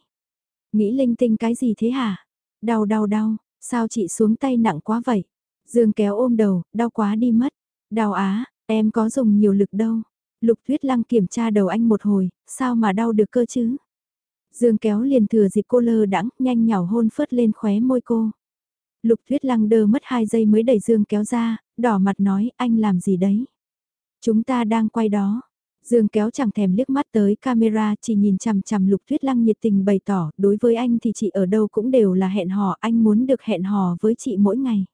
Nghĩ linh tinh cái gì thế hả? Đau đau đau, sao chị xuống tay nặng quá vậy? Dương kéo ôm đầu, đau quá đi mất. Đau á, em có dùng nhiều lực đâu. Lục Tuyết Lăng kiểm tra đầu anh một hồi, sao mà đau được cơ chứ? Dương kéo liền thừa dịp cô lơ đãng nhanh nhào hôn phớt lên khóe môi cô. Lục Tuyết Lăng đơ mất hai giây mới đẩy Dương kéo ra, đỏ mặt nói anh làm gì đấy? Chúng ta đang quay đó. Dương kéo chẳng thèm liếc mắt tới camera chỉ nhìn chằm chằm Lục Tuyết Lăng nhiệt tình bày tỏ đối với anh thì chị ở đâu cũng đều là hẹn hò anh muốn được hẹn hò với chị mỗi ngày.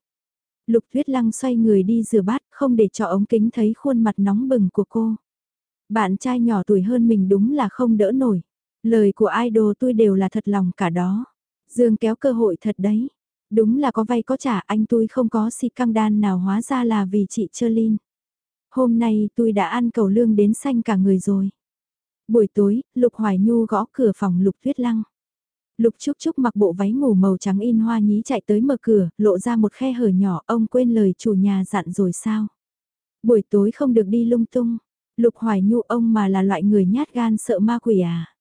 Lục Tuyết Lăng xoay người đi rửa bát không để cho ống kính thấy khuôn mặt nóng bừng của cô. Bạn trai nhỏ tuổi hơn mình đúng là không đỡ nổi. Lời của idol tôi đều là thật lòng cả đó. Dương kéo cơ hội thật đấy. Đúng là có vay có trả anh tôi không có si căng đan nào hóa ra là vì chị Cherlin. Hôm nay tôi đã ăn cầu lương đến xanh cả người rồi. Buổi tối, Lục Hoài Nhu gõ cửa phòng Lục Tuyết Lăng. Lục Trúc Trúc mặc bộ váy ngủ màu trắng in hoa nhí chạy tới mở cửa, lộ ra một khe hở nhỏ, ông quên lời chủ nhà dặn rồi sao? Buổi tối không được đi lung tung. Lục Hoài Nhu ông mà là loại người nhát gan sợ ma quỷ à?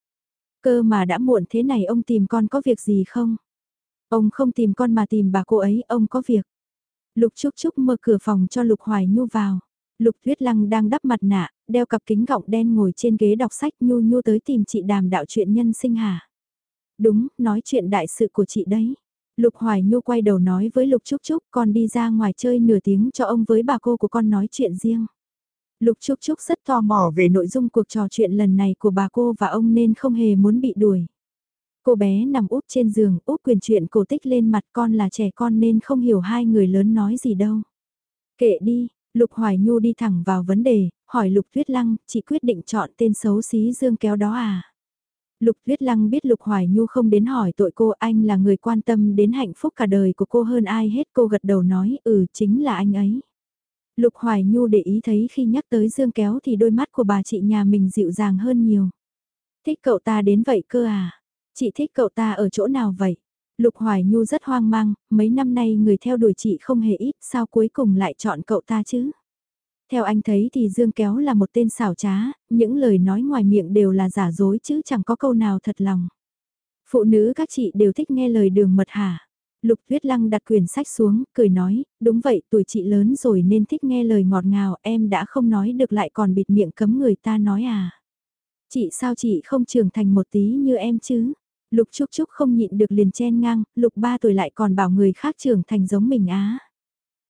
Cơ mà đã muộn thế này ông tìm con có việc gì không? Ông không tìm con mà tìm bà cô ấy, ông có việc. Lục Trúc Trúc mở cửa phòng cho Lục Hoài Nhu vào. Lục Tuyết Lăng đang đắp mặt nạ, đeo cặp kính gọng đen ngồi trên ghế đọc sách Nhu Nhu tới tìm chị đàm đạo chuyện nhân sinh hả? Đúng, nói chuyện đại sự của chị đấy. Lục Hoài Nhu quay đầu nói với Lục Trúc Trúc con đi ra ngoài chơi nửa tiếng cho ông với bà cô của con nói chuyện riêng. Lục Trúc Trúc rất tò mò về nội dung cuộc trò chuyện lần này của bà cô và ông nên không hề muốn bị đuổi. Cô bé nằm úp trên giường, úp quyền chuyện cổ tích lên mặt con là trẻ con nên không hiểu hai người lớn nói gì đâu. Kệ đi, Lục Hoài Nhu đi thẳng vào vấn đề, hỏi Lục Tuyết Lăng, chị quyết định chọn tên xấu xí dương kéo đó à? Lục Tuyết Lăng biết Lục Hoài Nhu không đến hỏi tội cô anh là người quan tâm đến hạnh phúc cả đời của cô hơn ai hết cô gật đầu nói ừ chính là anh ấy. Lục Hoài Nhu để ý thấy khi nhắc tới Dương Kéo thì đôi mắt của bà chị nhà mình dịu dàng hơn nhiều. Thích cậu ta đến vậy cơ à? Chị thích cậu ta ở chỗ nào vậy? Lục Hoài Nhu rất hoang mang, mấy năm nay người theo đuổi chị không hề ít, sao cuối cùng lại chọn cậu ta chứ? Theo anh thấy thì Dương Kéo là một tên xảo trá, những lời nói ngoài miệng đều là giả dối chứ chẳng có câu nào thật lòng. Phụ nữ các chị đều thích nghe lời đường mật hả? Lục Tuyết Lăng đặt quyển sách xuống, cười nói, đúng vậy, tuổi chị lớn rồi nên thích nghe lời ngọt ngào, em đã không nói được lại còn bịt miệng cấm người ta nói à. Chị sao chị không trưởng thành một tí như em chứ? Lục Trúc Trúc không nhịn được liền chen ngang, Lục ba tuổi lại còn bảo người khác trưởng thành giống mình á.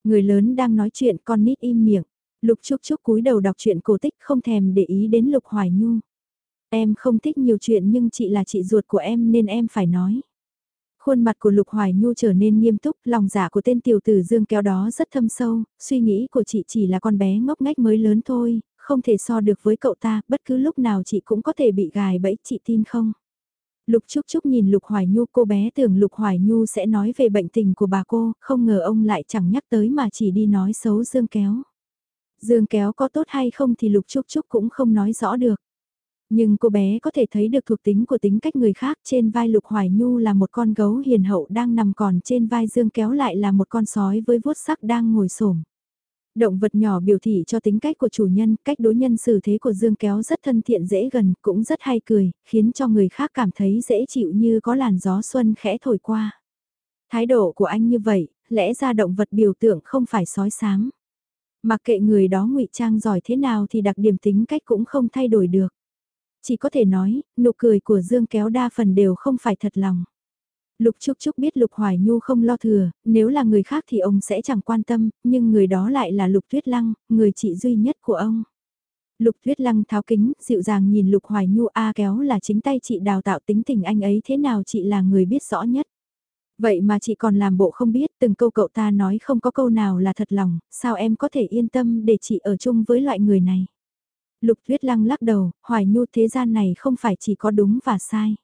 Người lớn đang nói chuyện con nít im miệng. Lục Trúc Trúc cúi đầu đọc truyện cổ tích không thèm để ý đến Lục Hoài Nhu. Em không thích nhiều chuyện nhưng chị là chị ruột của em nên em phải nói. Khuôn mặt của Lục Hoài Nhu trở nên nghiêm túc, lòng giả của tên tiểu tử Dương kéo đó rất thâm sâu, suy nghĩ của chị chỉ là con bé ngốc nghếch mới lớn thôi, không thể so được với cậu ta, bất cứ lúc nào chị cũng có thể bị gài bẫy, chị tin không? Lục Trúc Trúc nhìn Lục Hoài Nhu cô bé tưởng Lục Hoài Nhu sẽ nói về bệnh tình của bà cô, không ngờ ông lại chẳng nhắc tới mà chỉ đi nói xấu Dương kéo. Dương kéo có tốt hay không thì Lục Trúc Trúc cũng không nói rõ được. Nhưng cô bé có thể thấy được thuộc tính của tính cách người khác trên vai Lục Hoài Nhu là một con gấu hiền hậu đang nằm còn trên vai Dương kéo lại là một con sói với vuốt sắc đang ngồi xổm. Động vật nhỏ biểu thị cho tính cách của chủ nhân, cách đối nhân xử thế của Dương kéo rất thân thiện dễ gần, cũng rất hay cười, khiến cho người khác cảm thấy dễ chịu như có làn gió xuân khẽ thổi qua. Thái độ của anh như vậy, lẽ ra động vật biểu tượng không phải sói sáng. Mặc kệ người đó ngụy trang giỏi thế nào thì đặc điểm tính cách cũng không thay đổi được. Chỉ có thể nói, nụ cười của Dương kéo đa phần đều không phải thật lòng. Lục Trúc Trúc biết Lục Hoài Nhu không lo thừa, nếu là người khác thì ông sẽ chẳng quan tâm, nhưng người đó lại là Lục Tuyết Lăng, người chị duy nhất của ông. Lục Tuyết Lăng tháo kính, dịu dàng nhìn Lục Hoài Nhu A kéo là chính tay chị đào tạo tính tình anh ấy thế nào chị là người biết rõ nhất. Vậy mà chị còn làm bộ không biết từng câu cậu ta nói không có câu nào là thật lòng, sao em có thể yên tâm để chị ở chung với loại người này. Lục Tuyết Lăng lắc đầu, Hoài Nhu thế gian này không phải chỉ có đúng và sai.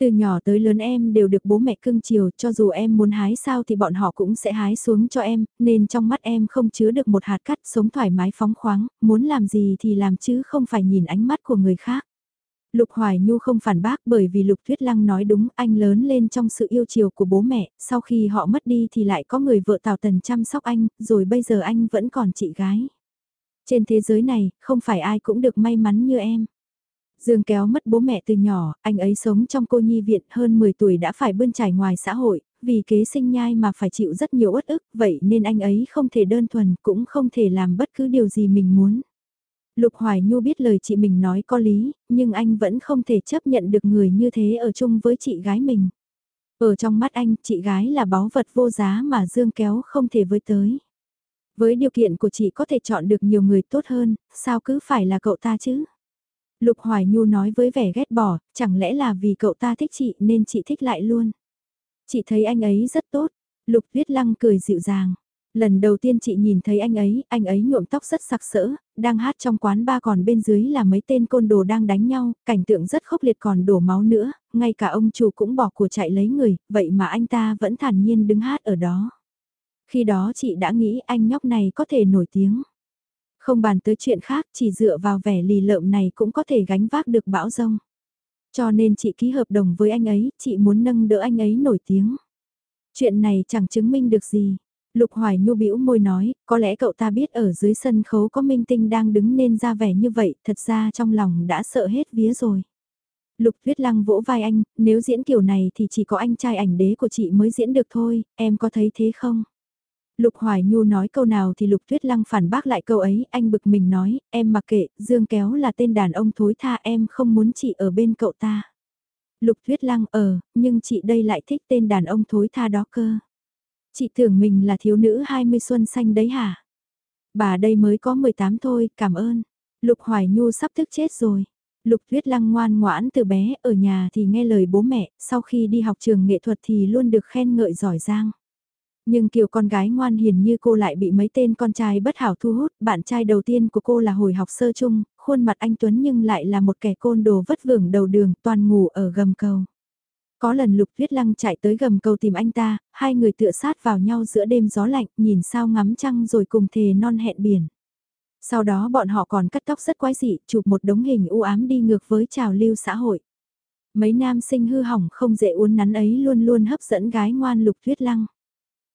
Từ nhỏ tới lớn em đều được bố mẹ cưng chiều, cho dù em muốn hái sao thì bọn họ cũng sẽ hái xuống cho em, nên trong mắt em không chứa được một hạt cắt sống thoải mái phóng khoáng, muốn làm gì thì làm chứ không phải nhìn ánh mắt của người khác. Lục Hoài Nhu không phản bác bởi vì Lục Tuyết Lăng nói đúng anh lớn lên trong sự yêu chiều của bố mẹ, sau khi họ mất đi thì lại có người vợ Tào Tần chăm sóc anh, rồi bây giờ anh vẫn còn chị gái. Trên thế giới này, không phải ai cũng được may mắn như em. Dương kéo mất bố mẹ từ nhỏ, anh ấy sống trong cô nhi viện hơn 10 tuổi đã phải bươn trải ngoài xã hội, vì kế sinh nhai mà phải chịu rất nhiều uất ức, vậy nên anh ấy không thể đơn thuần cũng không thể làm bất cứ điều gì mình muốn. Lục Hoài Nhu biết lời chị mình nói có lý, nhưng anh vẫn không thể chấp nhận được người như thế ở chung với chị gái mình. Ở trong mắt anh, chị gái là báu vật vô giá mà Dương kéo không thể với tới. Với điều kiện của chị có thể chọn được nhiều người tốt hơn, sao cứ phải là cậu ta chứ? Lục Hoài Nhu nói với vẻ ghét bỏ, chẳng lẽ là vì cậu ta thích chị nên chị thích lại luôn. Chị thấy anh ấy rất tốt, Lục Viết Lăng cười dịu dàng. Lần đầu tiên chị nhìn thấy anh ấy, anh ấy nhuộm tóc rất sặc sỡ, đang hát trong quán ba còn bên dưới là mấy tên côn đồ đang đánh nhau, cảnh tượng rất khốc liệt còn đổ máu nữa, ngay cả ông chủ cũng bỏ của chạy lấy người, vậy mà anh ta vẫn thản nhiên đứng hát ở đó. Khi đó chị đã nghĩ anh nhóc này có thể nổi tiếng. Không bàn tới chuyện khác, chỉ dựa vào vẻ lì lợm này cũng có thể gánh vác được bão rông. Cho nên chị ký hợp đồng với anh ấy, chị muốn nâng đỡ anh ấy nổi tiếng. Chuyện này chẳng chứng minh được gì. Lục Hoài Nhu bĩu môi nói, có lẽ cậu ta biết ở dưới sân khấu có minh tinh đang đứng nên ra vẻ như vậy, thật ra trong lòng đã sợ hết vía rồi. Lục Thuyết Lăng vỗ vai anh, nếu diễn kiểu này thì chỉ có anh trai ảnh đế của chị mới diễn được thôi, em có thấy thế không? Lục Hoài Nhu nói câu nào thì Lục Tuyết Lăng phản bác lại câu ấy, anh bực mình nói, em mặc kệ, Dương Kéo là tên đàn ông thối tha em không muốn chị ở bên cậu ta. Lục Tuyết Lăng ờ, nhưng chị đây lại thích tên đàn ông thối tha đó cơ. Chị tưởng mình là thiếu nữ 20 xuân xanh đấy hả? Bà đây mới có 18 thôi, cảm ơn. Lục Hoài Nhu sắp thức chết rồi. Lục Tuyết Lăng ngoan ngoãn từ bé, ở nhà thì nghe lời bố mẹ, sau khi đi học trường nghệ thuật thì luôn được khen ngợi giỏi giang. Nhưng kiểu con gái ngoan hiền như cô lại bị mấy tên con trai bất hảo thu hút, bạn trai đầu tiên của cô là hồi học sơ chung, khuôn mặt anh Tuấn nhưng lại là một kẻ côn đồ vất vưởng đầu đường toàn ngủ ở gầm cầu. Có lần Lục Tuyết Lăng chạy tới gầm cầu tìm anh ta, hai người tựa sát vào nhau giữa đêm gió lạnh, nhìn sao ngắm trăng rồi cùng thề non hẹn biển. Sau đó bọn họ còn cắt tóc rất quái dị, chụp một đống hình u ám đi ngược với trào lưu xã hội. Mấy nam sinh hư hỏng không dễ uốn nắn ấy luôn luôn hấp dẫn gái ngoan Lục Tuyết Lăng.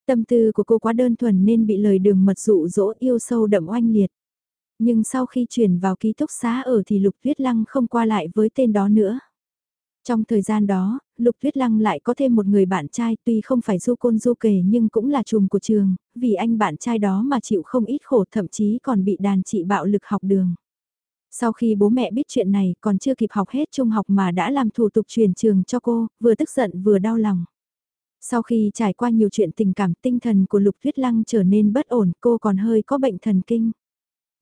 Tâm tư của cô quá đơn thuần nên bị lời đường mật dụ dỗ yêu sâu đậm oanh liệt. Nhưng sau khi chuyển vào ký túc xá ở thì Lục Tuyết Lăng không qua lại với tên đó nữa. Trong thời gian đó, Lục Tuyết Lăng lại có thêm một người bạn trai tuy không phải du côn du kề nhưng cũng là trùm của trường, vì anh bạn trai đó mà chịu không ít khổ thậm chí còn bị đàn chị bạo lực học đường. Sau khi bố mẹ biết chuyện này còn chưa kịp học hết trung học mà đã làm thủ tục chuyển trường cho cô, vừa tức giận vừa đau lòng. Sau khi trải qua nhiều chuyện tình cảm tinh thần của Lục Tuyết Lăng trở nên bất ổn cô còn hơi có bệnh thần kinh.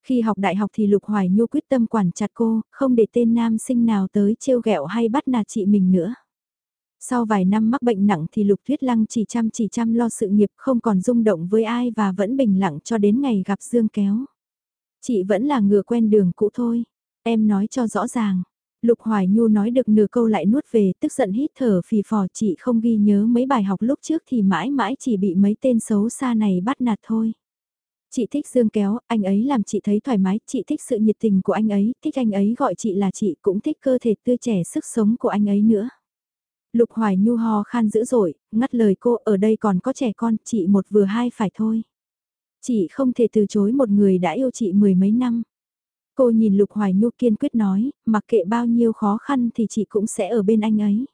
Khi học đại học thì Lục Hoài Nhu quyết tâm quản chặt cô, không để tên nam sinh nào tới trêu ghẹo hay bắt nạt chị mình nữa. Sau vài năm mắc bệnh nặng thì Lục Tuyết Lăng chỉ chăm chỉ chăm lo sự nghiệp không còn rung động với ai và vẫn bình lặng cho đến ngày gặp Dương Kéo. Chị vẫn là ngựa quen đường cũ thôi, em nói cho rõ ràng. Lục Hoài Nhu nói được nửa câu lại nuốt về, tức giận hít thở phì phò chị không ghi nhớ mấy bài học lúc trước thì mãi mãi chỉ bị mấy tên xấu xa này bắt nạt thôi. Chị thích Dương Kéo, anh ấy làm chị thấy thoải mái, chị thích sự nhiệt tình của anh ấy, thích anh ấy gọi chị là chị, cũng thích cơ thể tươi trẻ sức sống của anh ấy nữa. Lục Hoài Nhu ho khan dữ dội, ngắt lời cô ở đây còn có trẻ con, chị một vừa hai phải thôi. Chị không thể từ chối một người đã yêu chị mười mấy năm. Cô nhìn Lục Hoài Nhu kiên quyết nói, mặc kệ bao nhiêu khó khăn thì chị cũng sẽ ở bên anh ấy.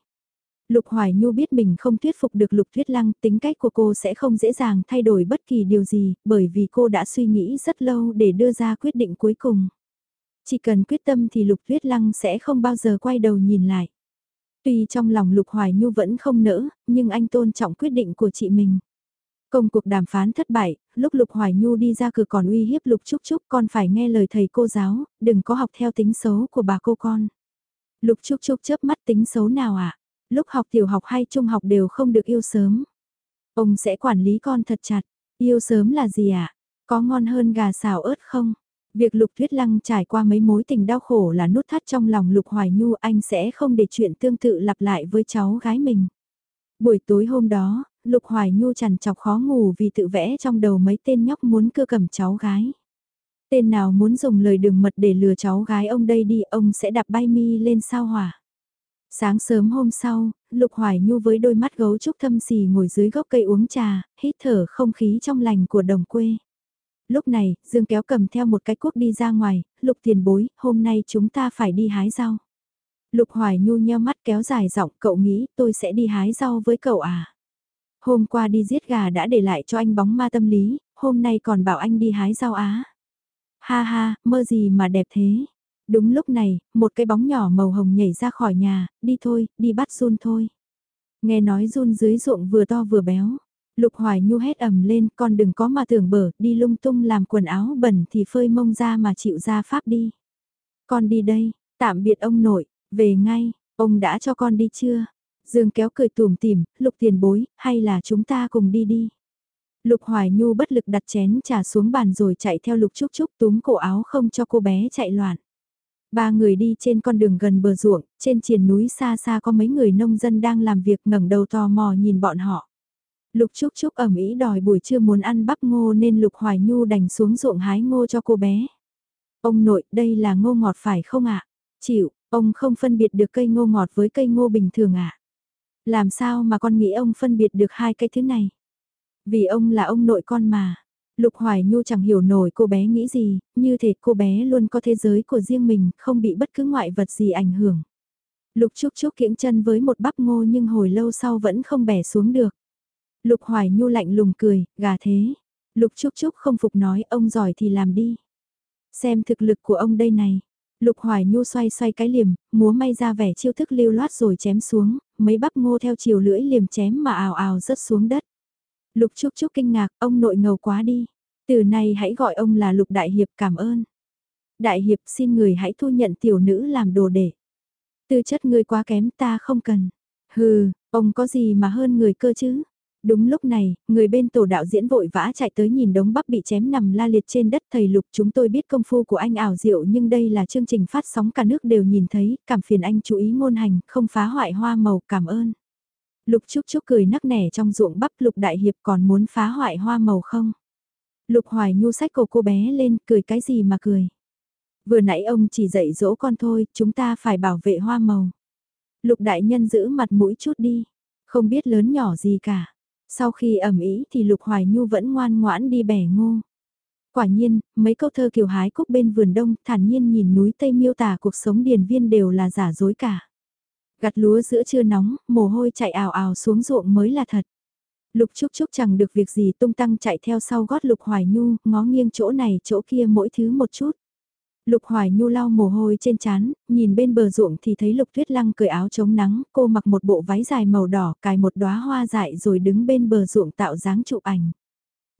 Lục Hoài Nhu biết mình không thuyết phục được Lục thuyết Lăng, tính cách của cô sẽ không dễ dàng thay đổi bất kỳ điều gì, bởi vì cô đã suy nghĩ rất lâu để đưa ra quyết định cuối cùng. Chỉ cần quyết tâm thì Lục thuyết Lăng sẽ không bao giờ quay đầu nhìn lại. Tuy trong lòng Lục Hoài Nhu vẫn không nỡ, nhưng anh tôn trọng quyết định của chị mình. Công cuộc đàm phán thất bại, lúc Lục Hoài Nhu đi ra cửa còn uy hiếp Lục Trúc Trúc con phải nghe lời thầy cô giáo, đừng có học theo tính xấu của bà cô con. Lục Trúc Trúc chớp mắt tính xấu nào ạ? À? Lúc học tiểu học hay trung học đều không được yêu sớm. Ông sẽ quản lý con thật chặt. Yêu sớm là gì ạ? À? Có ngon hơn gà xào ớt không? Việc Lục Tuyết Lăng trải qua mấy mối tình đau khổ là nút thắt trong lòng Lục Hoài Nhu anh sẽ không để chuyện tương tự lặp lại với cháu gái mình. Buổi tối hôm đó, Lục Hoài Nhu chằn chọc khó ngủ vì tự vẽ trong đầu mấy tên nhóc muốn cưa cầm cháu gái. Tên nào muốn dùng lời đường mật để lừa cháu gái ông đây đi, ông sẽ đạp bay mi lên sao hỏa. Sáng sớm hôm sau, Lục Hoài Nhu với đôi mắt gấu trúc thâm xì ngồi dưới gốc cây uống trà, hít thở không khí trong lành của đồng quê. Lúc này, Dương kéo cầm theo một cái cuốc đi ra ngoài, Lục tiền bối, hôm nay chúng ta phải đi hái rau. Lục Hoài Nhu nheo mắt kéo dài giọng, cậu nghĩ tôi sẽ đi hái rau với cậu à? Hôm qua đi giết gà đã để lại cho anh bóng ma tâm lý, hôm nay còn bảo anh đi hái rau á. Ha ha, mơ gì mà đẹp thế. Đúng lúc này, một cái bóng nhỏ màu hồng nhảy ra khỏi nhà, đi thôi, đi bắt run thôi. Nghe nói run dưới ruộng vừa to vừa béo. Lục Hoài Nhu hét ầm lên, con đừng có mà tưởng bở, đi lung tung làm quần áo bẩn thì phơi mông ra mà chịu ra pháp đi. Con đi đây, tạm biệt ông nội, về ngay, ông đã cho con đi chưa? Dương kéo cười tùm tìm, lục tiền bối, hay là chúng ta cùng đi đi. Lục Hoài Nhu bất lực đặt chén trà xuống bàn rồi chạy theo Lục Trúc Trúc túm cổ áo không cho cô bé chạy loạn. Ba người đi trên con đường gần bờ ruộng, trên triền núi xa xa có mấy người nông dân đang làm việc ngẩng đầu tò mò nhìn bọn họ. Lục Trúc Trúc ẩm ý đòi buổi trưa muốn ăn bắp ngô nên Lục Hoài Nhu đành xuống ruộng hái ngô cho cô bé. Ông nội, đây là ngô ngọt phải không ạ? Chịu, ông không phân biệt được cây ngô ngọt với cây ngô bình thường ạ. Làm sao mà con nghĩ ông phân biệt được hai cái thứ này? Vì ông là ông nội con mà. Lục Hoài Nhu chẳng hiểu nổi cô bé nghĩ gì, như thể cô bé luôn có thế giới của riêng mình, không bị bất cứ ngoại vật gì ảnh hưởng. Lục Trúc Trúc kiễng chân với một bắp ngô nhưng hồi lâu sau vẫn không bẻ xuống được. Lục Hoài Nhu lạnh lùng cười, gà thế. Lục Trúc Trúc không phục nói ông giỏi thì làm đi. Xem thực lực của ông đây này. Lục Hoài Nhu xoay xoay cái liềm, múa may ra vẻ chiêu thức lưu loát rồi chém xuống, mấy bắp ngô theo chiều lưỡi liềm chém mà ào ào rớt xuống đất. Lục Trúc Trúc kinh ngạc, ông nội ngầu quá đi. Từ nay hãy gọi ông là Lục Đại Hiệp cảm ơn. Đại Hiệp xin người hãy thu nhận tiểu nữ làm đồ để. Tư chất người quá kém ta không cần. Hừ, ông có gì mà hơn người cơ chứ? Đúng lúc này, người bên tổ đạo diễn vội vã chạy tới nhìn đống bắp bị chém nằm la liệt trên đất thầy lục chúng tôi biết công phu của anh ảo diệu nhưng đây là chương trình phát sóng cả nước đều nhìn thấy, cảm phiền anh chú ý ngôn hành, không phá hoại hoa màu, cảm ơn. Lục Trúc Trúc cười nắc nẻ trong ruộng bắp Lục Đại Hiệp còn muốn phá hoại hoa màu không? Lục Hoài Nhu sách cổ cô bé lên, cười cái gì mà cười? Vừa nãy ông chỉ dạy dỗ con thôi, chúng ta phải bảo vệ hoa màu. Lục Đại Nhân giữ mặt mũi chút đi, không biết lớn nhỏ gì cả. Sau khi ẩm ý thì Lục Hoài Nhu vẫn ngoan ngoãn đi bẻ ngô. Quả nhiên, mấy câu thơ kiều hái cúc bên vườn đông thản nhiên nhìn núi Tây miêu tả cuộc sống điền viên đều là giả dối cả. Gặt lúa giữa trưa nóng, mồ hôi chạy ào ào xuống ruộng mới là thật. Lục Trúc Trúc chẳng được việc gì tung tăng chạy theo sau gót Lục Hoài Nhu, ngó nghiêng chỗ này chỗ kia mỗi thứ một chút. Lục Hoài Nhu lau mồ hôi trên trán, nhìn bên bờ ruộng thì thấy Lục Tuyết Lăng cởi áo chống nắng, cô mặc một bộ váy dài màu đỏ, cài một đóa hoa dại rồi đứng bên bờ ruộng tạo dáng chụp ảnh.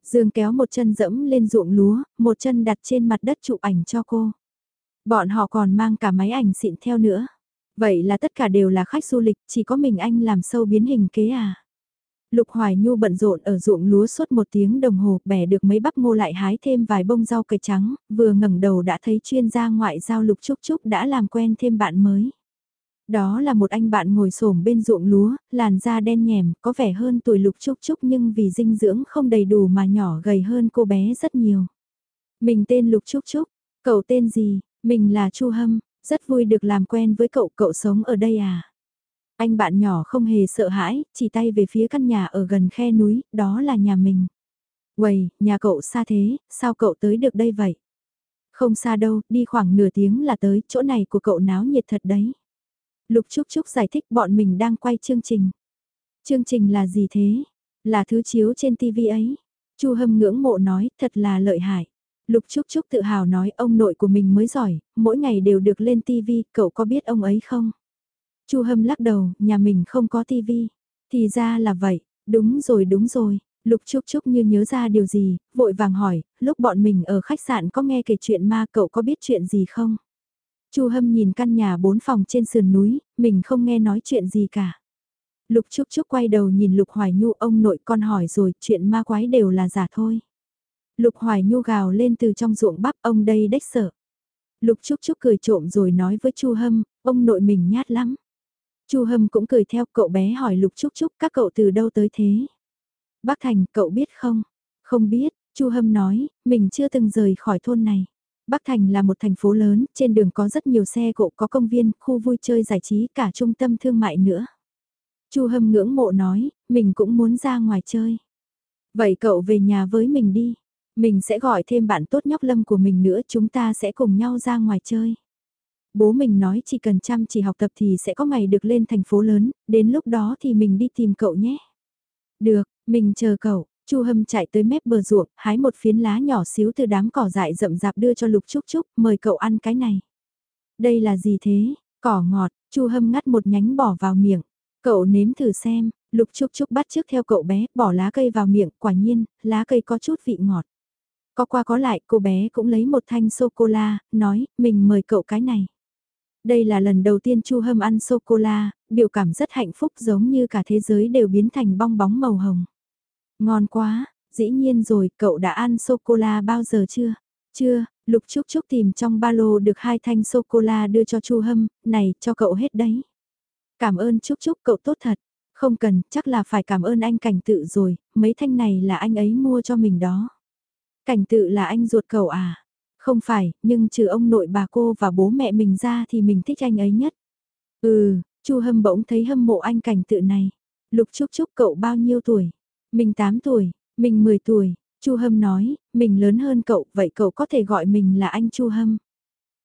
Dương kéo một chân dẫm lên ruộng lúa, một chân đặt trên mặt đất chụp ảnh cho cô. Bọn họ còn mang cả máy ảnh xịn theo nữa. Vậy là tất cả đều là khách du lịch, chỉ có mình anh làm sâu biến hình kế à? Lục Hoài Nhu bận rộn ở ruộng lúa suốt một tiếng đồng hồ, bẻ được mấy bắp ngô lại hái thêm vài bông rau cây trắng, vừa ngẩng đầu đã thấy chuyên gia ngoại giao Lục Trúc Trúc đã làm quen thêm bạn mới. Đó là một anh bạn ngồi xổm bên ruộng lúa, làn da đen nhèm, có vẻ hơn tuổi Lục Trúc Trúc nhưng vì dinh dưỡng không đầy đủ mà nhỏ gầy hơn cô bé rất nhiều. Mình tên Lục Trúc Trúc, cậu tên gì? Mình là Chu Hâm, rất vui được làm quen với cậu, cậu sống ở đây à? Anh bạn nhỏ không hề sợ hãi, chỉ tay về phía căn nhà ở gần khe núi, đó là nhà mình. Quầy, nhà cậu xa thế, sao cậu tới được đây vậy? Không xa đâu, đi khoảng nửa tiếng là tới, chỗ này của cậu náo nhiệt thật đấy. Lục Trúc Trúc giải thích bọn mình đang quay chương trình. Chương trình là gì thế? Là thứ chiếu trên TV ấy. Chu Hâm ngưỡng mộ nói, thật là lợi hại. Lục Trúc Trúc tự hào nói ông nội của mình mới giỏi, mỗi ngày đều được lên TV, cậu có biết ông ấy không? Chu Hâm lắc đầu, nhà mình không có tivi Thì ra là vậy, đúng rồi đúng rồi. Lục Trúc Trúc như nhớ ra điều gì, vội vàng hỏi, lúc bọn mình ở khách sạn có nghe kể chuyện ma cậu có biết chuyện gì không? Chu Hâm nhìn căn nhà bốn phòng trên sườn núi, mình không nghe nói chuyện gì cả. Lục Trúc Trúc quay đầu nhìn Lục Hoài Nhu ông nội con hỏi rồi, chuyện ma quái đều là giả thôi. Lục Hoài Nhu gào lên từ trong ruộng bắp ông đây đếch sợ. Lục Trúc Trúc cười trộm rồi nói với Chu Hâm, ông nội mình nhát lắm. Chu Hâm cũng cười theo cậu bé hỏi Lục Trúc Trúc các cậu từ đâu tới thế. Bác Thành cậu biết không? Không biết, Chu Hâm nói, mình chưa từng rời khỏi thôn này. Bắc Thành là một thành phố lớn, trên đường có rất nhiều xe cộ có công viên, khu vui chơi giải trí, cả trung tâm thương mại nữa. Chu Hâm ngưỡng mộ nói, mình cũng muốn ra ngoài chơi. Vậy cậu về nhà với mình đi. Mình sẽ gọi thêm bạn tốt nhóc lâm của mình nữa chúng ta sẽ cùng nhau ra ngoài chơi. Bố mình nói chỉ cần chăm chỉ học tập thì sẽ có ngày được lên thành phố lớn, đến lúc đó thì mình đi tìm cậu nhé. Được, mình chờ cậu, Chu Hâm chạy tới mép bờ ruộng, hái một phiến lá nhỏ xíu từ đám cỏ dại rậm rạp đưa cho Lục Trúc Trúc, mời cậu ăn cái này. Đây là gì thế? Cỏ ngọt, Chu Hâm ngắt một nhánh bỏ vào miệng. Cậu nếm thử xem, Lục Trúc Trúc bắt trước theo cậu bé, bỏ lá cây vào miệng, quả nhiên, lá cây có chút vị ngọt. Có qua có lại, cô bé cũng lấy một thanh sô-cô-la, nói, mình mời cậu cái này. Đây là lần đầu tiên Chu Hâm ăn sô-cô-la, biểu cảm rất hạnh phúc giống như cả thế giới đều biến thành bong bóng màu hồng. Ngon quá, dĩ nhiên rồi, cậu đã ăn sô-cô-la bao giờ chưa? Chưa, Lục Trúc Trúc tìm trong ba lô được hai thanh sô-cô-la đưa cho Chu Hâm, này, cho cậu hết đấy. Cảm ơn Trúc Trúc cậu tốt thật. Không cần, chắc là phải cảm ơn anh cảnh tự rồi, mấy thanh này là anh ấy mua cho mình đó. Cảnh tự là anh ruột cậu à? Không phải, nhưng trừ ông nội bà cô và bố mẹ mình ra thì mình thích anh ấy nhất. Ừ, Chu Hâm bỗng thấy hâm mộ anh cảnh tự này. Lục Trúc Trúc cậu bao nhiêu tuổi? Mình 8 tuổi, mình 10 tuổi. Chu Hâm nói, mình lớn hơn cậu, vậy cậu có thể gọi mình là anh Chu Hâm.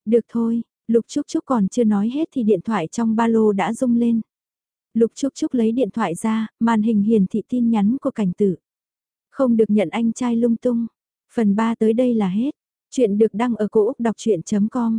Được thôi, Lục Trúc Trúc còn chưa nói hết thì điện thoại trong ba lô đã rung lên. Lục Trúc Trúc lấy điện thoại ra, màn hình hiển thị tin nhắn của cảnh tử. Không được nhận anh trai lung tung. Phần 3 tới đây là hết. Chuyện được đăng ở cổ Úc đọc chuyện.com